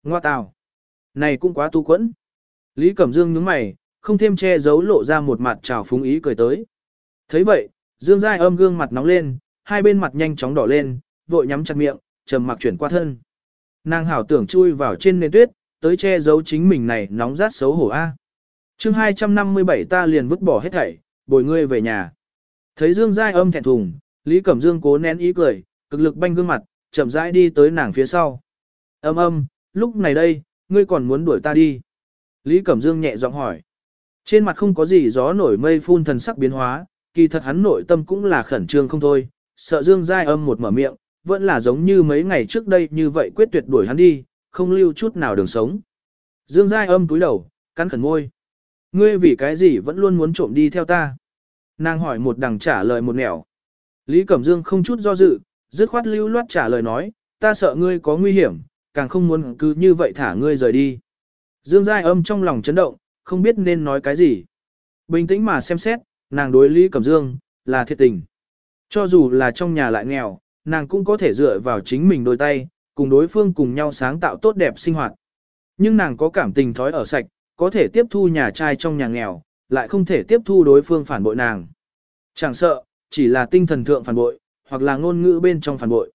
Ngoa tào. Này cũng quá tu quẫn. Lý Cẩm Dương nhướng mày, không thêm che giấu lộ ra một mặt trào phúng ý cười tới thấy vậy, Dương Giai âm gương mặt nóng lên, hai bên mặt nhanh chóng đỏ lên, vội nhắm chặt miệng, trầm mặc chuyển qua thân. Nàng hảo tưởng chui vào trên nền tuyết, tới che giấu chính mình này nóng rát xấu hổ a. Chương 257 ta liền vứt bỏ hết thảy, bồi ngươi về nhà. Thấy Dương Giai âm thẹn thùng, Lý Cẩm Dương cố nén ý cười, cực lực banh gương mặt, chậm rãi đi tới nàng phía sau. Âm âm, lúc này đây, ngươi còn muốn đuổi ta đi. Lý Cẩm Dương nhẹ giọng hỏi. Trên mặt không có gì gió nổi mây phun thần sắc biến hóa, kỳ thật hắn nội tâm cũng là khẩn trương không thôi, sợ Dương Giai âm một mở miệng, vẫn là giống như mấy ngày trước đây như vậy quyết tuyệt đuổi hắn đi, không lưu chút nào đường sống. Dương Giai âm túi đầu, cắn khẩn ngôi. Ngươi vì cái gì vẫn luôn muốn trộm đi theo ta? Nàng hỏi một đằng trả lời một nẻo. Lý Cẩm Dương không chút do dự, dứt khoát lưu loát trả lời nói, ta sợ ngươi có nguy hiểm, càng không muốn cứ như vậy thả ngươi rời đi. Dương Giai âm trong lòng chấn động, không biết nên nói cái gì. Bình tĩnh mà xem xét, nàng đối Lý Cẩm Dương, là thiệt tình. Cho dù là trong nhà lại nghèo, nàng cũng có thể dựa vào chính mình đôi tay, cùng đối phương cùng nhau sáng tạo tốt đẹp sinh hoạt. Nhưng nàng có cảm tình thói ở sạch, có thể tiếp thu nhà trai trong nhà nghèo, lại không thể tiếp thu đối phương phản bội nàng. Chẳng sợ, chỉ là tinh thần thượng phản bội, hoặc là ngôn ngữ bên trong phản bội.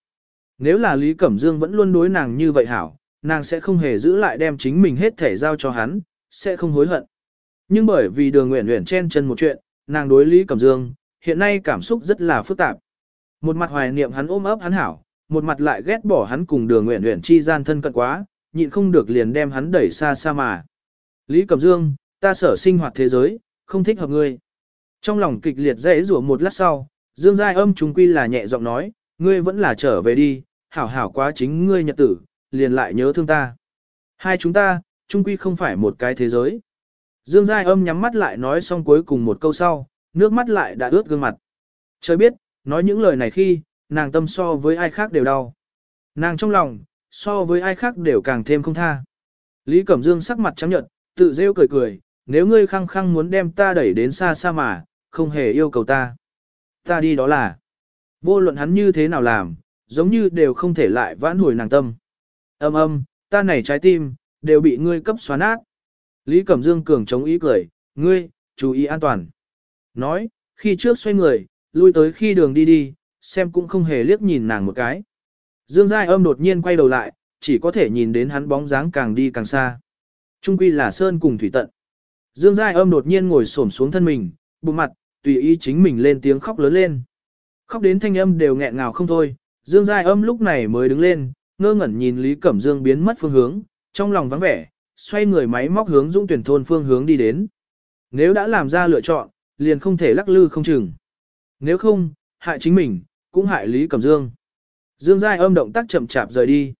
Nếu là Lý Cẩm Dương vẫn luôn đối nàng như vậy hảo, nàng sẽ không hề giữ lại đem chính mình hết thể giao cho hắn, sẽ không hối hận. Nhưng bởi vì đường nguyện nguyện chen chân một chuyện, nàng đối Lý Cẩm Dương, hiện nay cảm xúc rất là phức tạp. Một mặt hoài niệm hắn ôm ấp hắn hảo, một mặt lại ghét bỏ hắn cùng đường nguyện nguyện chi gian thân cận quá, nhịn không được liền đem hắn đẩy xa xa mà. Lý Cẩm Dương, ta sở sinh hoạt thế giới, không thích hợp ngươi. Trong lòng kịch liệt dễ rủa một lát sau, Dương Giai âm trùng quy là nhẹ giọng nói, ngươi vẫn là trở về đi, hảo hảo quá chính ngươi nhật tử, liền lại nhớ thương ta. Hai chúng ta, trung quy không phải một cái thế giới. Dương Giai âm nhắm mắt lại nói xong cuối cùng một câu sau, nước mắt lại đã ướt gương mặt. Trời biết, nói những lời này khi, nàng tâm so với ai khác đều đau. Nàng trong lòng, so với ai khác đều càng thêm không tha. Lý Cẩm Dương sắc mặt trắng nhợt, tự rêu cười cười, nếu ngươi khăng khăng muốn đem ta đẩy đến xa xa mà, không hề yêu cầu ta. Ta đi đó là. Vô luận hắn như thế nào làm, giống như đều không thể lại vãn hồi nàng tâm. Âm âm, ta này trái tim, đều bị ngươi cấp xóa nát. Lý Cẩm Dương cường chống ý cười, ngươi, chú ý an toàn. Nói, khi trước xoay người, lui tới khi đường đi đi, xem cũng không hề liếc nhìn nàng một cái. Dương Giai âm đột nhiên quay đầu lại, chỉ có thể nhìn đến hắn bóng dáng càng đi càng xa. Trung quy là sơn cùng thủy tận. Dương Giai âm đột nhiên ngồi xổm xuống thân mình, bụng mặt, tùy ý chính mình lên tiếng khóc lớn lên. Khóc đến thanh âm đều nghẹn ngào không thôi, Dương Giai âm lúc này mới đứng lên, ngơ ngẩn nhìn Lý Cẩm Dương biến mất phương hướng, trong lòng vắng vẻ, xoay người máy móc hướng Dung tuyển thôn phương hướng đi đến. Nếu đã làm ra lựa chọn, liền không thể lắc lư không chừng. Nếu không, hại chính mình, cũng hại Lý Cẩm Dương. Dương Giai âm động tác chậm chạp rời đi.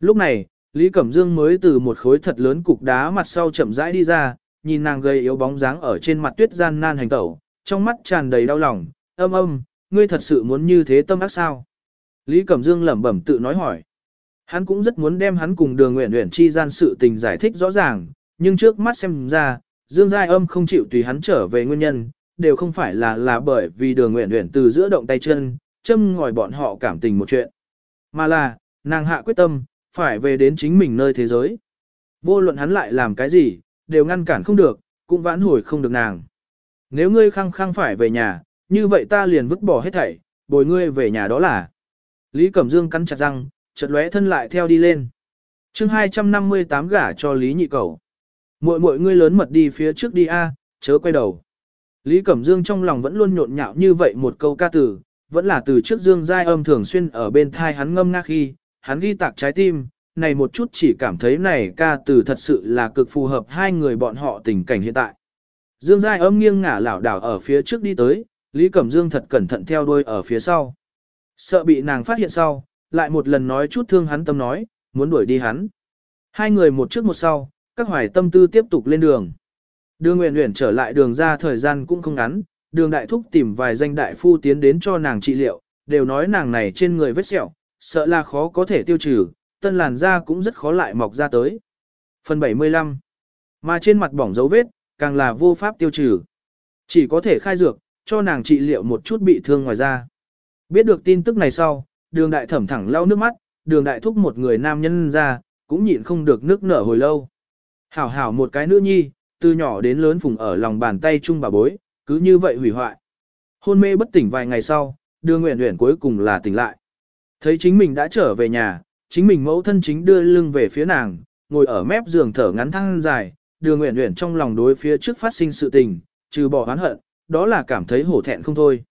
Lúc này, Lý Cẩm Dương mới từ một khối thật lớn cục đá mặt sau chậm rãi đi ra, nhìn nàng gầy yếu bóng dáng ở trên mặt tuyết gian nan hành tẩu, trong mắt tràn đầy đau lòng, âm âm, ngươi thật sự muốn như thế tâm ác sao? Lý Cẩm Dương lẩm bẩm tự nói hỏi. Hắn cũng rất muốn đem hắn cùng đường nguyện nguyện chi gian sự tình giải thích rõ ràng, nhưng trước mắt xem ra, Dương Giai âm không chịu tùy hắn trở về nguyên nhân, đều không phải là là bởi vì đường nguyện nguyện từ giữa động tay chân, châm ngòi bọn họ cảm tình một chuyện. Mà là, nàng hạ quyết tâm, phải về đến chính mình nơi thế giới. Vô luận hắn lại làm cái gì, đều ngăn cản không được, cũng vãn hồi không được nàng. Nếu ngươi khăng khăng phải về nhà, như vậy ta liền vứt bỏ hết thảy, bồi ngươi về nhà đó là. Lý Cẩm Dương cắn chặt răng, chợt lóe thân lại theo đi lên. chương 258 gả cho Lý Nhị Cầu. Muội muội ngươi lớn mật đi phía trước đi a, chớ quay đầu. Lý Cẩm Dương trong lòng vẫn luôn nhộn nhạo như vậy một câu ca từ, vẫn là từ trước Dương Giai âm thường xuyên ở bên thai hắn ngâm nga khi, hắn ghi tạc trái tim, này một chút chỉ cảm thấy này ca từ thật sự là cực phù hợp hai người bọn họ tình cảnh hiện tại. Dương Giai âm nghiêng ngả lảo đảo ở phía trước đi tới, Lý Cẩm Dương thật cẩn thận theo đuôi ở phía sau. Sợ bị nàng phát hiện sau, lại một lần nói chút thương hắn tâm nói, muốn đuổi đi hắn. Hai người một trước một sau, các hoài tâm tư tiếp tục lên đường. Đường Nguyễn Nguyễn trở lại đường ra thời gian cũng không ngắn, đường đại thúc tìm vài danh đại phu tiến đến cho nàng trị liệu, đều nói nàng này trên người vết sẹo, sợ là khó có thể tiêu trừ, tân làn da cũng rất khó lại mọc ra tới. Phần 75 Mà trên mặt bỏng dấu vết, càng là vô pháp tiêu trừ. Chỉ có thể khai dược, cho nàng trị liệu một chút bị thương ngoài ra. Biết được tin tức này sau, đường đại thẩm thẳng lau nước mắt, đường đại thúc một người nam nhân ra, cũng nhịn không được nước nở hồi lâu. Hảo hảo một cái nữ nhi, từ nhỏ đến lớn phùng ở lòng bàn tay chung bà bối, cứ như vậy hủy hoại. Hôn mê bất tỉnh vài ngày sau, đường nguyện nguyện cuối cùng là tỉnh lại. Thấy chính mình đã trở về nhà, chính mình mẫu thân chính đưa lưng về phía nàng, ngồi ở mép giường thở ngắn thăng dài, đường nguyện nguyện trong lòng đối phía trước phát sinh sự tình, trừ bỏ oán hận, đó là cảm thấy hổ thẹn không thôi.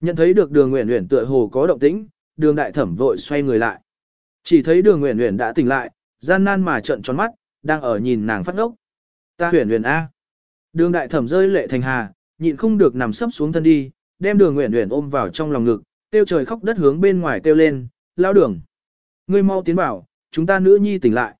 Nhận thấy được đường nguyện nguyện tựa hồ có động tĩnh, đường đại thẩm vội xoay người lại. Chỉ thấy đường nguyện nguyện đã tỉnh lại, gian nan mà trợn tròn mắt, đang ở nhìn nàng phát ngốc. Ta huyền huyền A. Đường đại thẩm rơi lệ thành hà, nhịn không được nằm sấp xuống thân đi, đem đường nguyện nguyện ôm vào trong lòng ngực, tiêu trời khóc đất hướng bên ngoài kêu lên, lao đường. Ngươi mau tiến bảo, chúng ta nữ nhi tỉnh lại.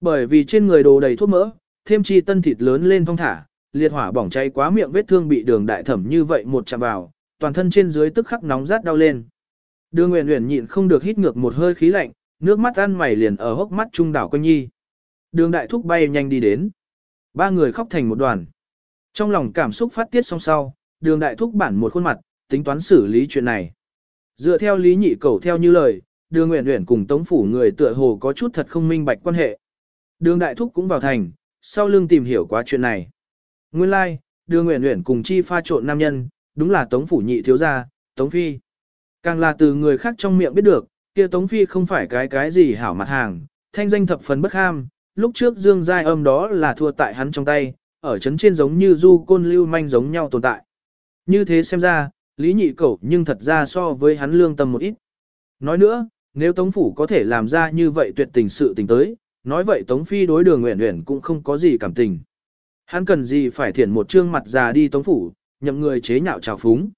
Bởi vì trên người đồ đầy thuốc mỡ, thêm chi tân thịt lớn lên phong thả, liệt hỏa bỏng cháy quá miệng vết thương bị đường đại thẩm như vậy một chạm vào, toàn thân trên dưới tức khắc nóng rát đau lên. Đường Uyển Uyển nhịn không được hít ngược một hơi khí lạnh, nước mắt ăn mày liền ở hốc mắt trung đảo quanh nhi. Đường đại thúc bay nhanh đi đến. Ba người khóc thành một đoàn. Trong lòng cảm xúc phát tiết song sau, đường đại thúc bản một khuôn mặt, tính toán xử lý chuyện này. Dựa theo lý nhị cầu theo như lời, đường nguyện nguyện cùng tống phủ người tựa hồ có chút thật không minh bạch quan hệ. Đường đại thúc cũng vào thành, sau lưng tìm hiểu quá chuyện này. Nguyên lai, like, đưa nguyện nguyện cùng chi pha trộn nam nhân, đúng là tống phủ nhị thiếu gia, tống phi. Càng là từ người khác trong miệng biết được, kia tống phi không phải cái cái gì hảo mặt hàng, thanh danh thập phần bất ham, lúc trước dương giai âm đó là thua tại hắn trong tay, ở chấn trên giống như du côn lưu manh giống nhau tồn tại. Như thế xem ra, lý nhị cẩu nhưng thật ra so với hắn lương tâm một ít. Nói nữa, nếu Tống Phủ có thể làm ra như vậy tuyệt tình sự tình tới, nói vậy Tống Phi đối đường nguyện nguyện cũng không có gì cảm tình. Hắn cần gì phải thiển một trương mặt già đi Tống Phủ, nhậm người chế nhạo trào phúng.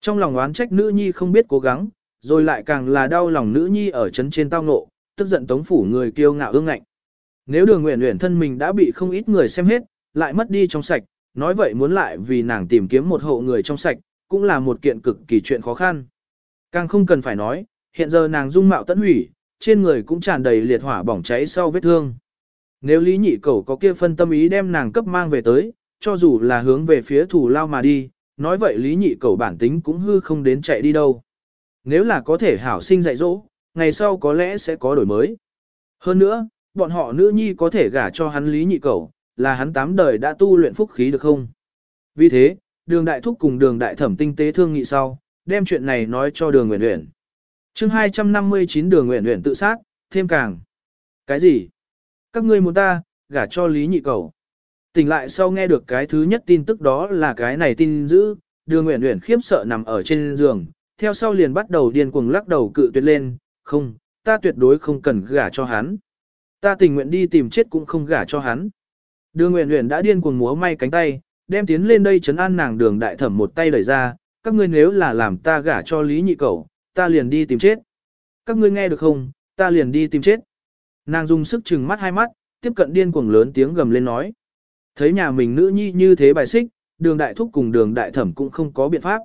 Trong lòng oán trách nữ nhi không biết cố gắng, rồi lại càng là đau lòng nữ nhi ở chấn trên tao ngộ, tức giận Tống Phủ người kiêu ngạo ương ngạnh. Nếu đường nguyện nguyện thân mình đã bị không ít người xem hết, lại mất đi trong sạch, nói vậy muốn lại vì nàng tìm kiếm một hộ người trong sạch, cũng là một kiện cực kỳ chuyện khó khăn. Càng không cần phải nói, hiện giờ nàng dung mạo tận hủy, trên người cũng tràn đầy liệt hỏa bỏng cháy sau vết thương. Nếu Lý Nhị Cẩu có kia phân tâm ý đem nàng cấp mang về tới, cho dù là hướng về phía thủ lao mà đi, nói vậy Lý Nhị Cẩu bản tính cũng hư không đến chạy đi đâu. nếu là có thể hảo sinh dạy dỗ, ngày sau có lẽ sẽ có đổi mới. Hơn nữa, bọn họ nữ nhi có thể gả cho hắn lý nhị Cẩu, là hắn tám đời đã tu luyện phúc khí được không? Vì thế, đường đại thúc cùng đường đại thẩm tinh tế thương nghị sau, đem chuyện này nói cho đường nguyện nguyện chương 259 đường nguyện nguyện tự sát, thêm càng. Cái gì? Các ngươi muốn ta, gả cho lý nhị cầu. Tỉnh lại sau nghe được cái thứ nhất tin tức đó là cái này tin dữ, đường nguyện nguyện khiếp sợ nằm ở trên giường, theo sau liền bắt đầu điên cuồng lắc đầu cự tuyệt lên, không, ta tuyệt đối không cần gả cho hắn. Ta tình nguyện đi tìm chết cũng không gả cho hắn. Đường Uyển Uyển đã điên cuồng múa may cánh tay, đem tiến lên đây chấn an nàng đường đại thẩm một tay đẩy ra, các ngươi nếu là làm ta gả cho Lý Nhị Cẩu, ta liền đi tìm chết. Các ngươi nghe được không, ta liền đi tìm chết. Nàng dùng sức chừng mắt hai mắt, tiếp cận điên cuồng lớn tiếng gầm lên nói. Thấy nhà mình nữ nhi như thế bài xích, đường đại thúc cùng đường đại thẩm cũng không có biện pháp.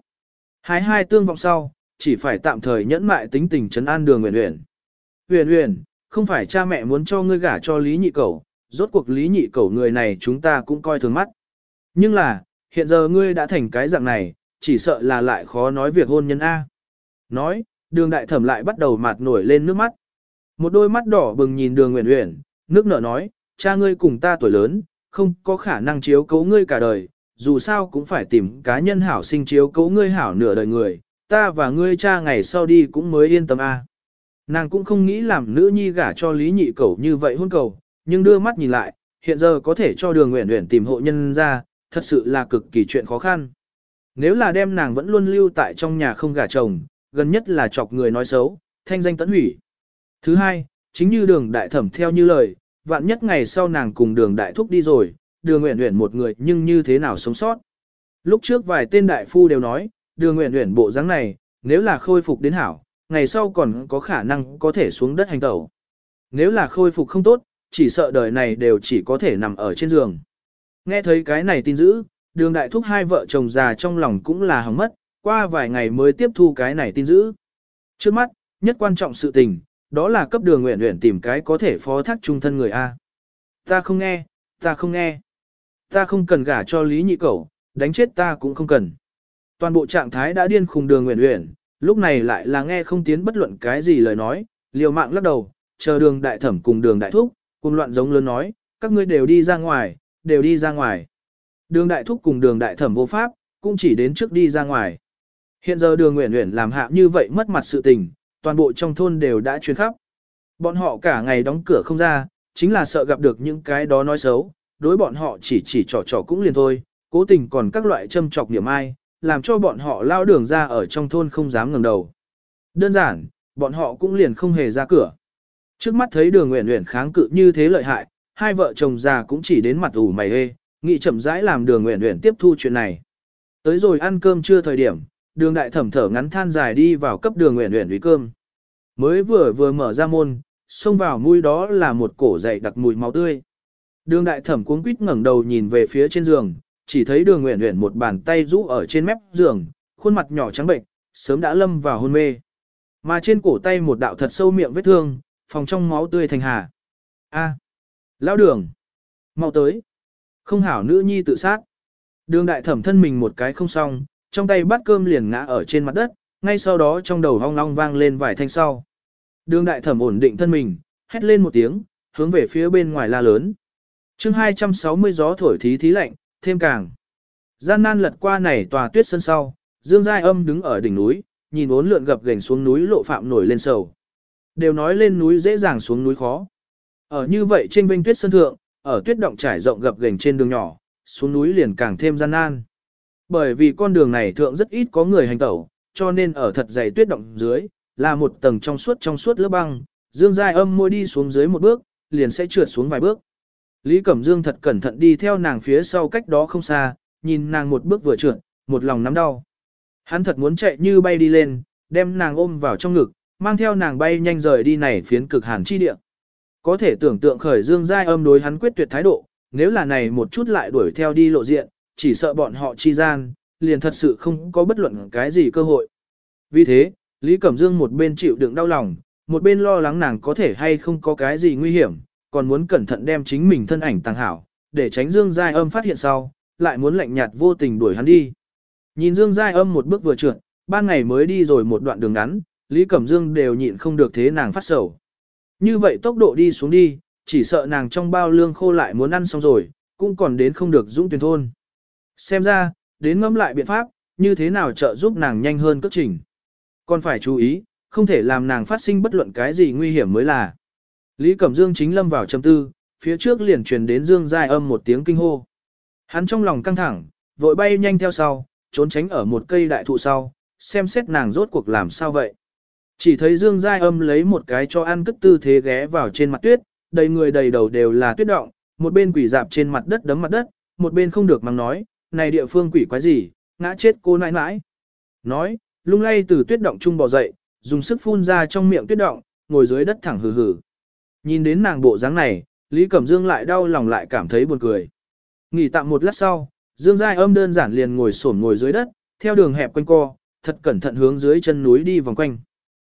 Hai hai tương vọng sau, chỉ phải tạm thời nhẫn mại tính tình chấn an đường nguyện Uyển. Huyền huyền, không phải cha mẹ muốn cho ngươi gả cho Lý Nhị Cẩu, rốt cuộc Lý Nhị Cẩu người này chúng ta cũng coi thường mắt. Nhưng là, hiện giờ ngươi đã thành cái dạng này, chỉ sợ là lại khó nói việc hôn nhân A. Nói, đường đại thẩm lại bắt đầu mạt nổi lên nước mắt. Một đôi mắt đỏ bừng nhìn đường nguyện Uyển, nước nở nói, cha ngươi cùng ta tuổi lớn, không có khả năng chiếu cố ngươi cả đời, dù sao cũng phải tìm cá nhân hảo sinh chiếu cố ngươi hảo nửa đời người, ta và ngươi cha ngày sau đi cũng mới yên tâm a. Nàng cũng không nghĩ làm nữ nhi gả cho Lý Nhị Cẩu như vậy hôn cầu, nhưng đưa mắt nhìn lại, hiện giờ có thể cho đường nguyện nguyện tìm hộ nhân ra, thật sự là cực kỳ chuyện khó khăn. Nếu là đem nàng vẫn luôn lưu tại trong nhà không gả chồng, gần nhất là chọc người nói xấu, thanh danh tẫn hủy. Thứ hai, chính như đường đại thẩm theo như lời, vạn nhất ngày sau nàng cùng đường đại thúc đi rồi, đường nguyện nguyện một người nhưng như thế nào sống sót. Lúc trước vài tên đại phu đều nói, đường nguyện nguyện bộ dáng này, nếu là khôi phục đến hảo, ngày sau còn có khả năng có thể xuống đất hành tẩu. Nếu là khôi phục không tốt, chỉ sợ đời này đều chỉ có thể nằm ở trên giường. Nghe thấy cái này tin dữ, đường đại thúc hai vợ chồng già trong lòng cũng là hỏng mất, qua vài ngày mới tiếp thu cái này tin dữ. Trước mắt, nhất quan trọng sự tình, đó là cấp đường nguyện nguyện tìm cái có thể phó thác trung thân người A. Ta không nghe, ta không nghe. Ta không cần gả cho Lý Nhị Cẩu, đánh chết ta cũng không cần. Toàn bộ trạng thái đã điên khùng đường nguyện nguyện, lúc này lại là nghe không tiến bất luận cái gì lời nói, liều mạng lắc đầu, chờ đường đại thẩm cùng đường đại thúc, cùng loạn giống lớn nói, các ngươi đều đi ra ngoài, đều đi ra ngoài. Đường đại thúc cùng đường đại thẩm vô pháp, cũng chỉ đến trước đi ra ngoài. Hiện giờ đường nguyện nguyện làm hạ như vậy mất mặt sự tình, toàn bộ trong thôn đều đã truyền khắp. Bọn họ cả ngày đóng cửa không ra, chính là sợ gặp được những cái đó nói xấu, đối bọn họ chỉ chỉ trò trò cũng liền thôi, cố tình còn các loại châm chọc niệm ai, làm cho bọn họ lao đường ra ở trong thôn không dám ngẩng đầu. Đơn giản, bọn họ cũng liền không hề ra cửa. Trước mắt thấy đường nguyện nguyện kháng cự như thế lợi hại, hai vợ chồng già cũng chỉ đến mặt ủ mày hê, nghị chậm rãi làm đường nguyện nguyện tiếp thu chuyện này. Tới rồi ăn cơm chưa thời điểm, đường đại thẩm thở ngắn than dài đi vào cấp đường nguyện nguyện uy cơm. Mới vừa vừa mở ra môn, xông vào mũi đó là một cổ dậy đặc mùi máu tươi. Đường đại thẩm cuống quýt ngẩng đầu nhìn về phía trên giường, chỉ thấy đường nguyện nguyện một bàn tay rũ ở trên mép giường, khuôn mặt nhỏ trắng bệnh, sớm đã lâm vào hôn mê. Mà trên cổ tay một đạo thật sâu miệng vết thương, phòng trong máu tươi thành hà. A, lão đường, mau tới. Không hảo nữ nhi tự sát. Đường đại thẩm thân mình một cái không xong, trong tay bắt cơm liền ngã ở trên mặt đất, ngay sau đó trong đầu hong long vang lên vài thanh sau. Đường đại thẩm ổn định thân mình, hét lên một tiếng, hướng về phía bên ngoài la lớn. chương 260 gió thổi thí thí lạnh, thêm càng. Gian nan lật qua này tòa tuyết sân sau, Dương Giai Âm đứng ở đỉnh núi, nhìn bốn lượn gập gành xuống núi lộ phạm nổi lên sầu. Đều nói lên núi dễ dàng xuống núi khó. Ở như vậy trên vinh tuyết sân thượng, ở tuyết động trải rộng gập gành trên đường nhỏ, xuống núi liền càng thêm gian nan. Bởi vì con đường này thượng rất ít có người hành tẩu, cho nên ở thật dày tuyết động dưới, là một tầng trong suốt trong suốt lớp băng, Dương Giai Âm môi đi xuống dưới một bước, liền sẽ trượt xuống vài bước. Lý Cẩm Dương thật cẩn thận đi theo nàng phía sau cách đó không xa, nhìn nàng một bước vừa trượt, một lòng nắm đau. Hắn thật muốn chạy như bay đi lên, đem nàng ôm vào trong ngực, mang theo nàng bay nhanh rời đi này phiến cực hàn chi địa. Có thể tưởng tượng khởi Dương Giai âm đối hắn quyết tuyệt thái độ, nếu là này một chút lại đuổi theo đi lộ diện, chỉ sợ bọn họ chi gian, liền thật sự không có bất luận cái gì cơ hội. Vì thế, Lý Cẩm Dương một bên chịu đựng đau lòng, một bên lo lắng nàng có thể hay không có cái gì nguy hiểm, còn muốn cẩn thận đem chính mình thân ảnh tàng hảo, để tránh Dương Giai âm phát hiện sau, lại muốn lạnh nhạt vô tình đuổi hắn đi. Nhìn Dương Giai âm một bước vừa trượt, ban ngày mới đi rồi một đoạn đường ngắn, Lý Cẩm Dương đều nhịn không được thế nàng phát sầu. Như vậy tốc độ đi xuống đi, chỉ sợ nàng trong bao lương khô lại muốn ăn xong rồi, cũng còn đến không được dũng tuyển thôn. Xem ra, đến ngẫm lại biện pháp, như thế nào trợ giúp nàng nhanh hơn cất trình. Còn phải chú ý, không thể làm nàng phát sinh bất luận cái gì nguy hiểm mới là. Lý Cẩm Dương chính lâm vào trầm tư, phía trước liền truyền đến Dương Giai âm một tiếng kinh hô. Hắn trong lòng căng thẳng, vội bay nhanh theo sau, trốn tránh ở một cây đại thụ sau, xem xét nàng rốt cuộc làm sao vậy. Chỉ thấy Dương Giai âm lấy một cái cho ăn cất tư thế ghé vào trên mặt tuyết, đầy người đầy đầu đều là tuyết động, một bên quỷ dạp trên mặt đất đấm mặt đất, một bên không được mang nói, này địa phương quỷ quái gì, ngã chết cô nãi nãi. Nói, lung lay từ tuyết động trung bò dậy, dùng sức phun ra trong miệng tuyết động, ngồi dưới đất thẳng hừ hừ. Nhìn đến nàng bộ dáng này, Lý Cẩm Dương lại đau lòng lại cảm thấy buồn cười. Nghỉ tạm một lát sau, Dương Giai âm đơn giản liền ngồi xổm ngồi dưới đất, theo đường hẹp quanh co, thật cẩn thận hướng dưới chân núi đi vòng quanh.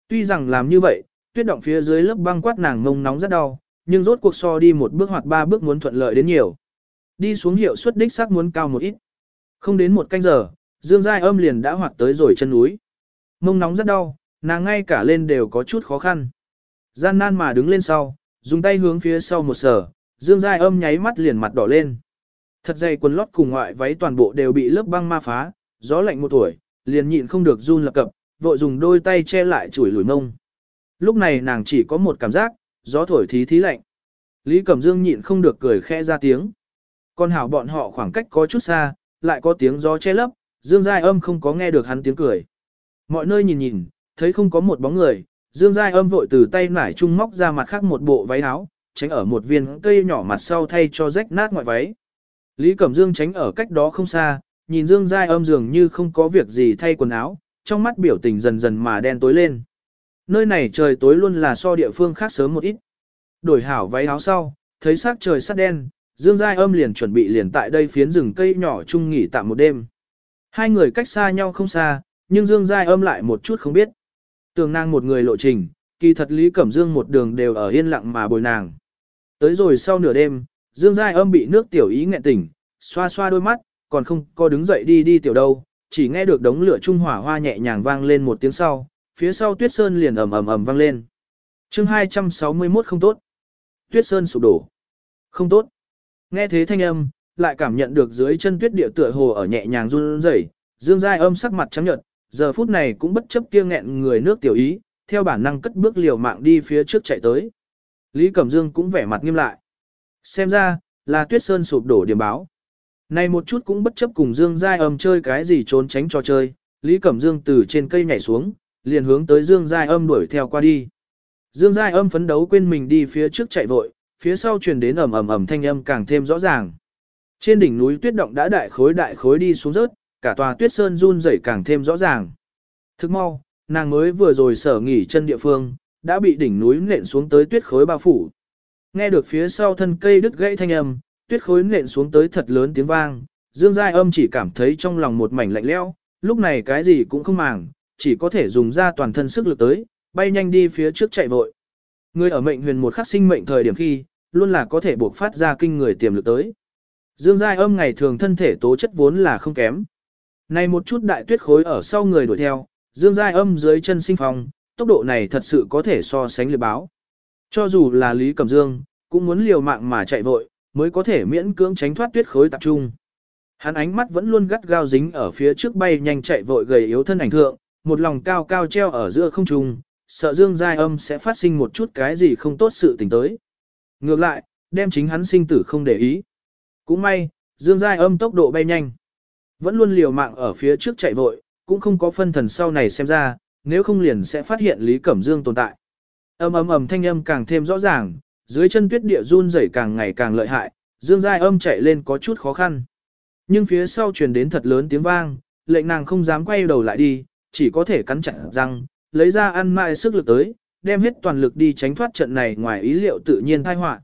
Tuy rằng làm như vậy, tuyết động phía dưới lớp băng quát nàng ngông nóng rất đau, nhưng rốt cuộc so đi một bước hoặc ba bước muốn thuận lợi đến nhiều. Đi xuống hiệu suất đích xác muốn cao một ít. Không đến một canh giờ, Dương Giai âm liền đã hoạt tới rồi chân núi. Mông nóng rất đau, nàng ngay cả lên đều có chút khó khăn. Gian nan mà đứng lên sau, dùng tay hướng phía sau một sở, Dương Giai âm nháy mắt liền mặt đỏ lên. Thật dày quần lót cùng ngoại váy toàn bộ đều bị lớp băng ma phá, gió lạnh một tuổi, liền nhịn không được run lập cập, vội dùng đôi tay che lại chuỗi lùi mông. Lúc này nàng chỉ có một cảm giác, gió thổi thí thí lạnh. Lý Cẩm Dương nhịn không được cười khẽ ra tiếng. Con hảo bọn họ khoảng cách có chút xa, lại có tiếng gió che lấp, Dương Giai âm không có nghe được hắn tiếng cười. Mọi nơi nhìn nhìn, thấy không có một bóng người, Dương Giai âm vội từ tay nải trung móc ra mặt khác một bộ váy áo, tránh ở một viên cây nhỏ mặt sau thay cho rách nát ngoại váy. Lý Cẩm Dương tránh ở cách đó không xa, nhìn Dương Giai âm dường như không có việc gì thay quần áo, trong mắt biểu tình dần dần mà đen tối lên. Nơi này trời tối luôn là so địa phương khác sớm một ít. Đổi hảo váy áo sau, thấy sắc trời sắt đen, Dương Giai âm liền chuẩn bị liền tại đây phiến rừng cây nhỏ chung nghỉ tạm một đêm. Hai người cách xa nhau không xa, nhưng Dương Giai âm lại một chút không biết. Tường nàng một người lộ trình, kỳ thật Lý Cẩm Dương một đường đều ở yên lặng mà bồi nàng. Tới rồi sau nửa đêm, Dương Giai âm bị nước tiểu ý nghẹn tỉnh, xoa xoa đôi mắt, còn không có đứng dậy đi đi tiểu đâu, chỉ nghe được đống lửa trung hỏa hoa nhẹ nhàng vang lên một tiếng sau, phía sau tuyết sơn liền ầm ầm ầm vang lên. chương 261 không tốt. Tuyết sơn sụp đổ. Không tốt. Nghe thế thanh âm, lại cảm nhận được dưới chân tuyết địa tựa hồ ở nhẹ nhàng run rẩy, Dương Giai âm sắc mặt trắng nhợt, giờ phút này cũng bất chấp kia nghẹn người nước tiểu ý, theo bản năng cất bước liều mạng đi phía trước chạy tới. Lý Cẩm Dương cũng vẻ mặt nghiêm lại. Xem ra, là tuyết sơn sụp đổ điểm báo. Này một chút cũng bất chấp cùng Dương Giai âm chơi cái gì trốn tránh trò chơi, Lý Cẩm Dương từ trên cây nhảy xuống, liền hướng tới Dương Giai âm đuổi theo qua đi. Dương Giai âm phấn đấu quên mình đi phía trước chạy vội, phía sau truyền đến ầm ầm ầm thanh âm càng thêm rõ ràng. Trên đỉnh núi tuyết động đã đại khối đại khối đi xuống rớt, cả tòa tuyết sơn run rẩy càng thêm rõ ràng. Thức mau, nàng mới vừa rồi sở nghỉ chân địa phương, đã bị đỉnh núi nện xuống tới tuyết khối bao phủ. Nghe được phía sau thân cây đứt gãy thanh âm, tuyết khối nện xuống tới thật lớn tiếng vang, Dương Giai âm chỉ cảm thấy trong lòng một mảnh lạnh lẽo, lúc này cái gì cũng không màng, chỉ có thể dùng ra toàn thân sức lực tới, bay nhanh đi phía trước chạy vội. Người ở mệnh huyền một khắc sinh mệnh thời điểm khi, luôn là có thể buộc phát ra kinh người tiềm lực tới. Dương Giai âm ngày thường thân thể tố chất vốn là không kém. Này một chút đại tuyết khối ở sau người đuổi theo, Dương Giai âm dưới chân sinh phong, tốc độ này thật sự có thể so sánh liệt báo. Cho dù là Lý Cẩm Dương, cũng muốn liều mạng mà chạy vội, mới có thể miễn cưỡng tránh thoát tuyết khối tập trung. Hắn ánh mắt vẫn luôn gắt gao dính ở phía trước bay nhanh chạy vội gầy yếu thân ảnh thượng, một lòng cao cao treo ở giữa không trung, sợ Dương Giai âm sẽ phát sinh một chút cái gì không tốt sự tình tới. Ngược lại, đem chính hắn sinh tử không để ý. Cũng may, Dương Giai âm tốc độ bay nhanh. Vẫn luôn liều mạng ở phía trước chạy vội, cũng không có phân thần sau này xem ra, nếu không liền sẽ phát hiện Lý Cẩm Dương tồn tại. Âm ầm ầm thanh âm càng thêm rõ ràng, dưới chân tuyết địa run rẩy càng ngày càng lợi hại, Dương Giai âm chạy lên có chút khó khăn. Nhưng phía sau truyền đến thật lớn tiếng vang, lệnh nàng không dám quay đầu lại đi, chỉ có thể cắn chặt răng, lấy ra ăn mại sức lực tới, đem hết toàn lực đi tránh thoát trận này ngoài ý liệu tự nhiên tai họa.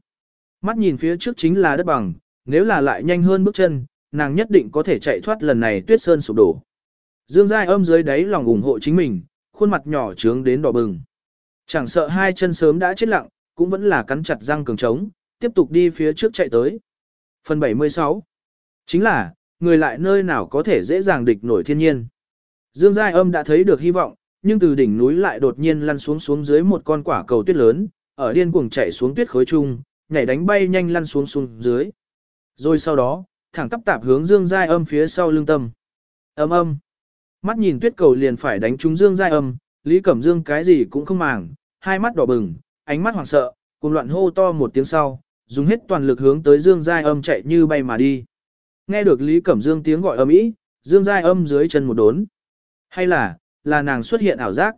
Mắt nhìn phía trước chính là đất bằng, nếu là lại nhanh hơn bước chân, nàng nhất định có thể chạy thoát lần này tuyết sơn sụp đổ. Dương Giai âm dưới đáy lòng ủng hộ chính mình, khuôn mặt nhỏ trướng đến đỏ bừng. Chẳng sợ hai chân sớm đã chết lặng, cũng vẫn là cắn chặt răng cường trống, tiếp tục đi phía trước chạy tới. Phần 76 Chính là, người lại nơi nào có thể dễ dàng địch nổi thiên nhiên. Dương Giai Âm đã thấy được hy vọng, nhưng từ đỉnh núi lại đột nhiên lăn xuống xuống dưới một con quả cầu tuyết lớn, ở điên cuồng chạy xuống tuyết khối trung, nhảy đánh bay nhanh lăn xuống xuống dưới. Rồi sau đó, thẳng tắp tạp hướng Dương Giai Âm phía sau lưng tâm. Âm âm. Mắt nhìn tuyết cầu liền phải đánh trúng Dương Giai Âm, Lý Cẩm Dương cái gì cũng không màng, hai mắt đỏ bừng, ánh mắt hoảng sợ, cùng loạn hô to một tiếng sau, dùng hết toàn lực hướng tới Dương Giai Âm chạy như bay mà đi. Nghe được Lý Cẩm Dương tiếng gọi âm ý, Dương Giai Âm dưới chân một đốn. Hay là, là nàng xuất hiện ảo giác?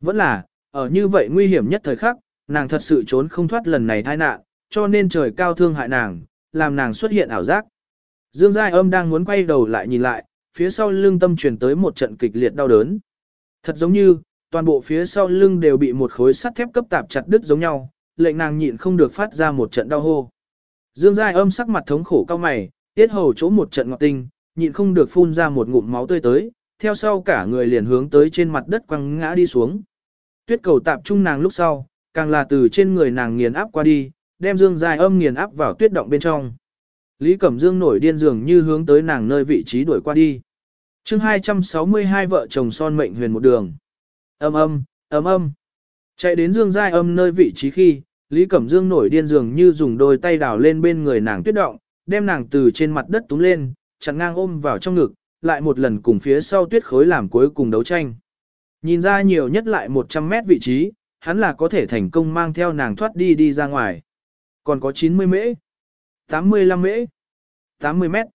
Vẫn là, ở như vậy nguy hiểm nhất thời khắc, nàng thật sự trốn không thoát lần này tai nạn, cho nên trời cao thương hại nàng, làm nàng xuất hiện ảo giác. Dương Giai Âm đang muốn quay đầu lại nhìn lại, phía sau lưng tâm truyền tới một trận kịch liệt đau đớn. Thật giống như, toàn bộ phía sau lưng đều bị một khối sắt thép cấp tạp chặt đứt giống nhau, lệnh nàng nhịn không được phát ra một trận đau hô. Dương Giai âm sắc mặt thống khổ cao mày, tiết hầu chỗ một trận ngọt tinh, nhịn không được phun ra một ngụm máu tươi tới, theo sau cả người liền hướng tới trên mặt đất quăng ngã đi xuống. Tuyết cầu tạp trung nàng lúc sau, càng là từ trên người nàng nghiền áp qua đi, đem Dương Giai âm nghiền áp vào tuyết động bên trong. Lý Cẩm Dương nổi điên dường như hướng tới nàng nơi vị trí đuổi qua đi. chương 262 vợ chồng son mệnh huyền một đường. Âm âm, âm âm. Chạy đến Dương Giai âm nơi vị trí khi, Lý Cẩm Dương nổi điên dường như dùng đôi tay đào lên bên người nàng tuyết động, đem nàng từ trên mặt đất túng lên, chặn ngang ôm vào trong ngực, lại một lần cùng phía sau tuyết khối làm cuối cùng đấu tranh. Nhìn ra nhiều nhất lại 100 mét vị trí, hắn là có thể thành công mang theo nàng thoát đi đi ra ngoài. Còn có 90 mễ, 85 mễ, 80 mét.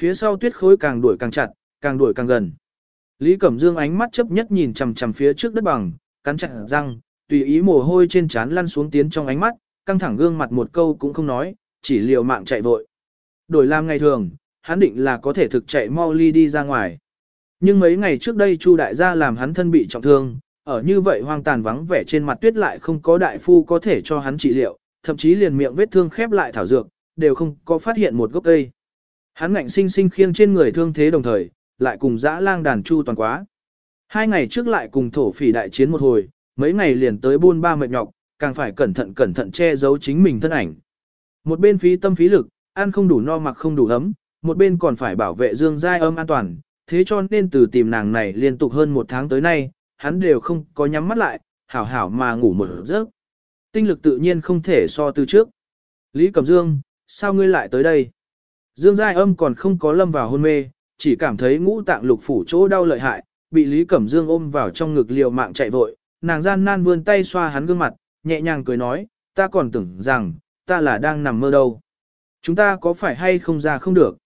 Phía sau tuyết khối càng đuổi càng chặt, càng đuổi càng gần. Lý Cẩm Dương ánh mắt chấp nhất nhìn chằm chằm phía trước đất bằng, cắn chặt răng, tùy ý mồ hôi trên trán lăn xuống tiến trong ánh mắt, căng thẳng gương mặt một câu cũng không nói, chỉ liều mạng chạy vội. Đổi làm ngày thường, hắn định là có thể thực chạy mau ly đi ra ngoài. Nhưng mấy ngày trước đây Chu đại gia làm hắn thân bị trọng thương, ở như vậy hoang tàn vắng vẻ trên mặt tuyết lại không có đại phu có thể cho hắn trị liệu, thậm chí liền miệng vết thương khép lại thảo dược, đều không có phát hiện một gốc cây. Hắn ngạnh sinh sinh khiêng trên người thương thế đồng thời, lại cùng dã lang đàn chu toàn quá. Hai ngày trước lại cùng thổ phỉ đại chiến một hồi, mấy ngày liền tới buôn ba mệt nhọc, càng phải cẩn thận cẩn thận che giấu chính mình thân ảnh. Một bên phí tâm phí lực, ăn không đủ no mặc không đủ ấm, một bên còn phải bảo vệ Dương Giai âm an toàn, thế cho nên từ tìm nàng này liên tục hơn một tháng tới nay, hắn đều không có nhắm mắt lại, hảo hảo mà ngủ một giấc. Tinh lực tự nhiên không thể so từ trước. Lý Cẩm Dương, sao ngươi lại tới đây? Dương Giai âm còn không có lâm vào hôn mê, chỉ cảm thấy ngũ tạng lục phủ chỗ đau lợi hại, bị Lý Cẩm Dương ôm vào trong ngực liều mạng chạy vội, nàng gian nan vươn tay xoa hắn gương mặt, nhẹ nhàng cười nói, ta còn tưởng rằng, ta là đang nằm mơ đâu. Chúng ta có phải hay không ra không được?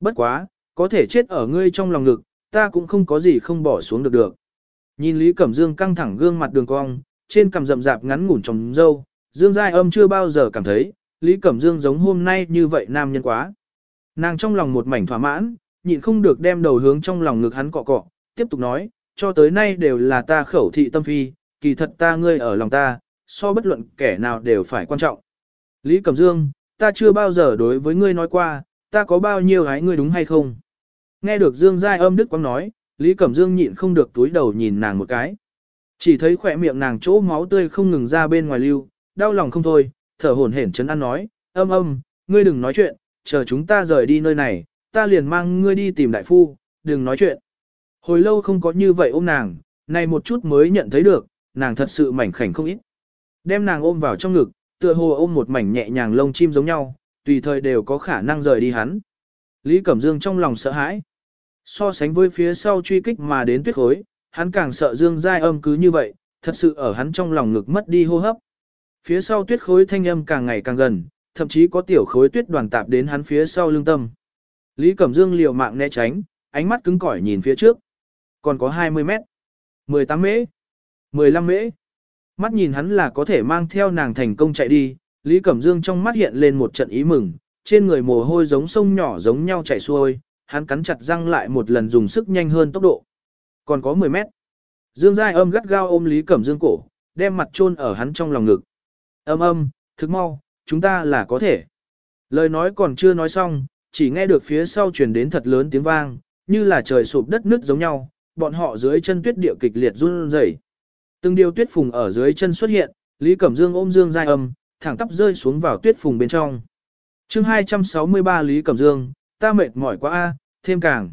Bất quá, có thể chết ở ngươi trong lòng ngực, ta cũng không có gì không bỏ xuống được được. Nhìn Lý Cẩm Dương căng thẳng gương mặt đường cong, trên cằm rậm rạp ngắn ngủn trong dâu, Dương Giai âm chưa bao giờ cảm thấy, Lý Cẩm Dương giống hôm nay như vậy nam nhân quá. Nàng trong lòng một mảnh thỏa mãn, nhịn không được đem đầu hướng trong lòng ngực hắn cọ cọ, tiếp tục nói, cho tới nay đều là ta khẩu thị tâm phi, kỳ thật ta ngươi ở lòng ta, so bất luận kẻ nào đều phải quan trọng. Lý Cẩm Dương, ta chưa bao giờ đối với ngươi nói qua, ta có bao nhiêu gái ngươi đúng hay không? Nghe được Dương Giai âm đức quang nói, Lý Cẩm Dương nhịn không được túi đầu nhìn nàng một cái. Chỉ thấy khỏe miệng nàng chỗ máu tươi không ngừng ra bên ngoài lưu, đau lòng không thôi, thở hổn hển chấn an nói, âm âm, ngươi đừng nói chuyện, chờ chúng ta rời đi nơi này, ta liền mang ngươi đi tìm đại phu, đừng nói chuyện. Hồi lâu không có như vậy ôm nàng, này một chút mới nhận thấy được, nàng thật sự mảnh khảnh không ít. Đem nàng ôm vào trong ngực, tựa hồ ôm một mảnh nhẹ nhàng lông chim giống nhau, tùy thời đều có khả năng rời đi hắn. Lý Cẩm Dương trong lòng sợ hãi. So sánh với phía sau truy kích mà đến tuyết khối, hắn càng sợ Dương Giai âm cứ như vậy, thật sự ở hắn trong lòng ngực mất đi hô hấp. Phía sau tuyết khối thanh âm càng ngày càng gần, thậm chí có tiểu khối tuyết đoàn tạp đến hắn phía sau lưng tâm. Lý Cẩm Dương liều mạng né tránh, ánh mắt cứng cỏi nhìn phía trước. Còn có 20 mét, 18 mễ, 15 mễ. Mắt nhìn hắn là có thể mang theo nàng thành công chạy đi, Lý Cẩm Dương trong mắt hiện lên một trận ý mừng, trên người mồ hôi giống sông nhỏ giống nhau chảy xuôi, hắn cắn chặt răng lại một lần dùng sức nhanh hơn tốc độ. Còn có 10 mét. Dương Giai âm gắt gao ôm Lý Cẩm Dương cổ, đem mặt chôn ở hắn trong lòng ngực. Âm âm, thức mau, chúng ta là có thể. Lời nói còn chưa nói xong, chỉ nghe được phía sau truyền đến thật lớn tiếng vang, như là trời sụp đất nứt giống nhau, bọn họ dưới chân tuyết địa kịch liệt run rẩy. Từng điều tuyết phùng ở dưới chân xuất hiện, Lý Cẩm Dương ôm Dương Giai âm, thẳng tắp rơi xuống vào tuyết phùng bên trong. chương 263 Lý Cẩm Dương, ta mệt mỏi quá a, thêm càng.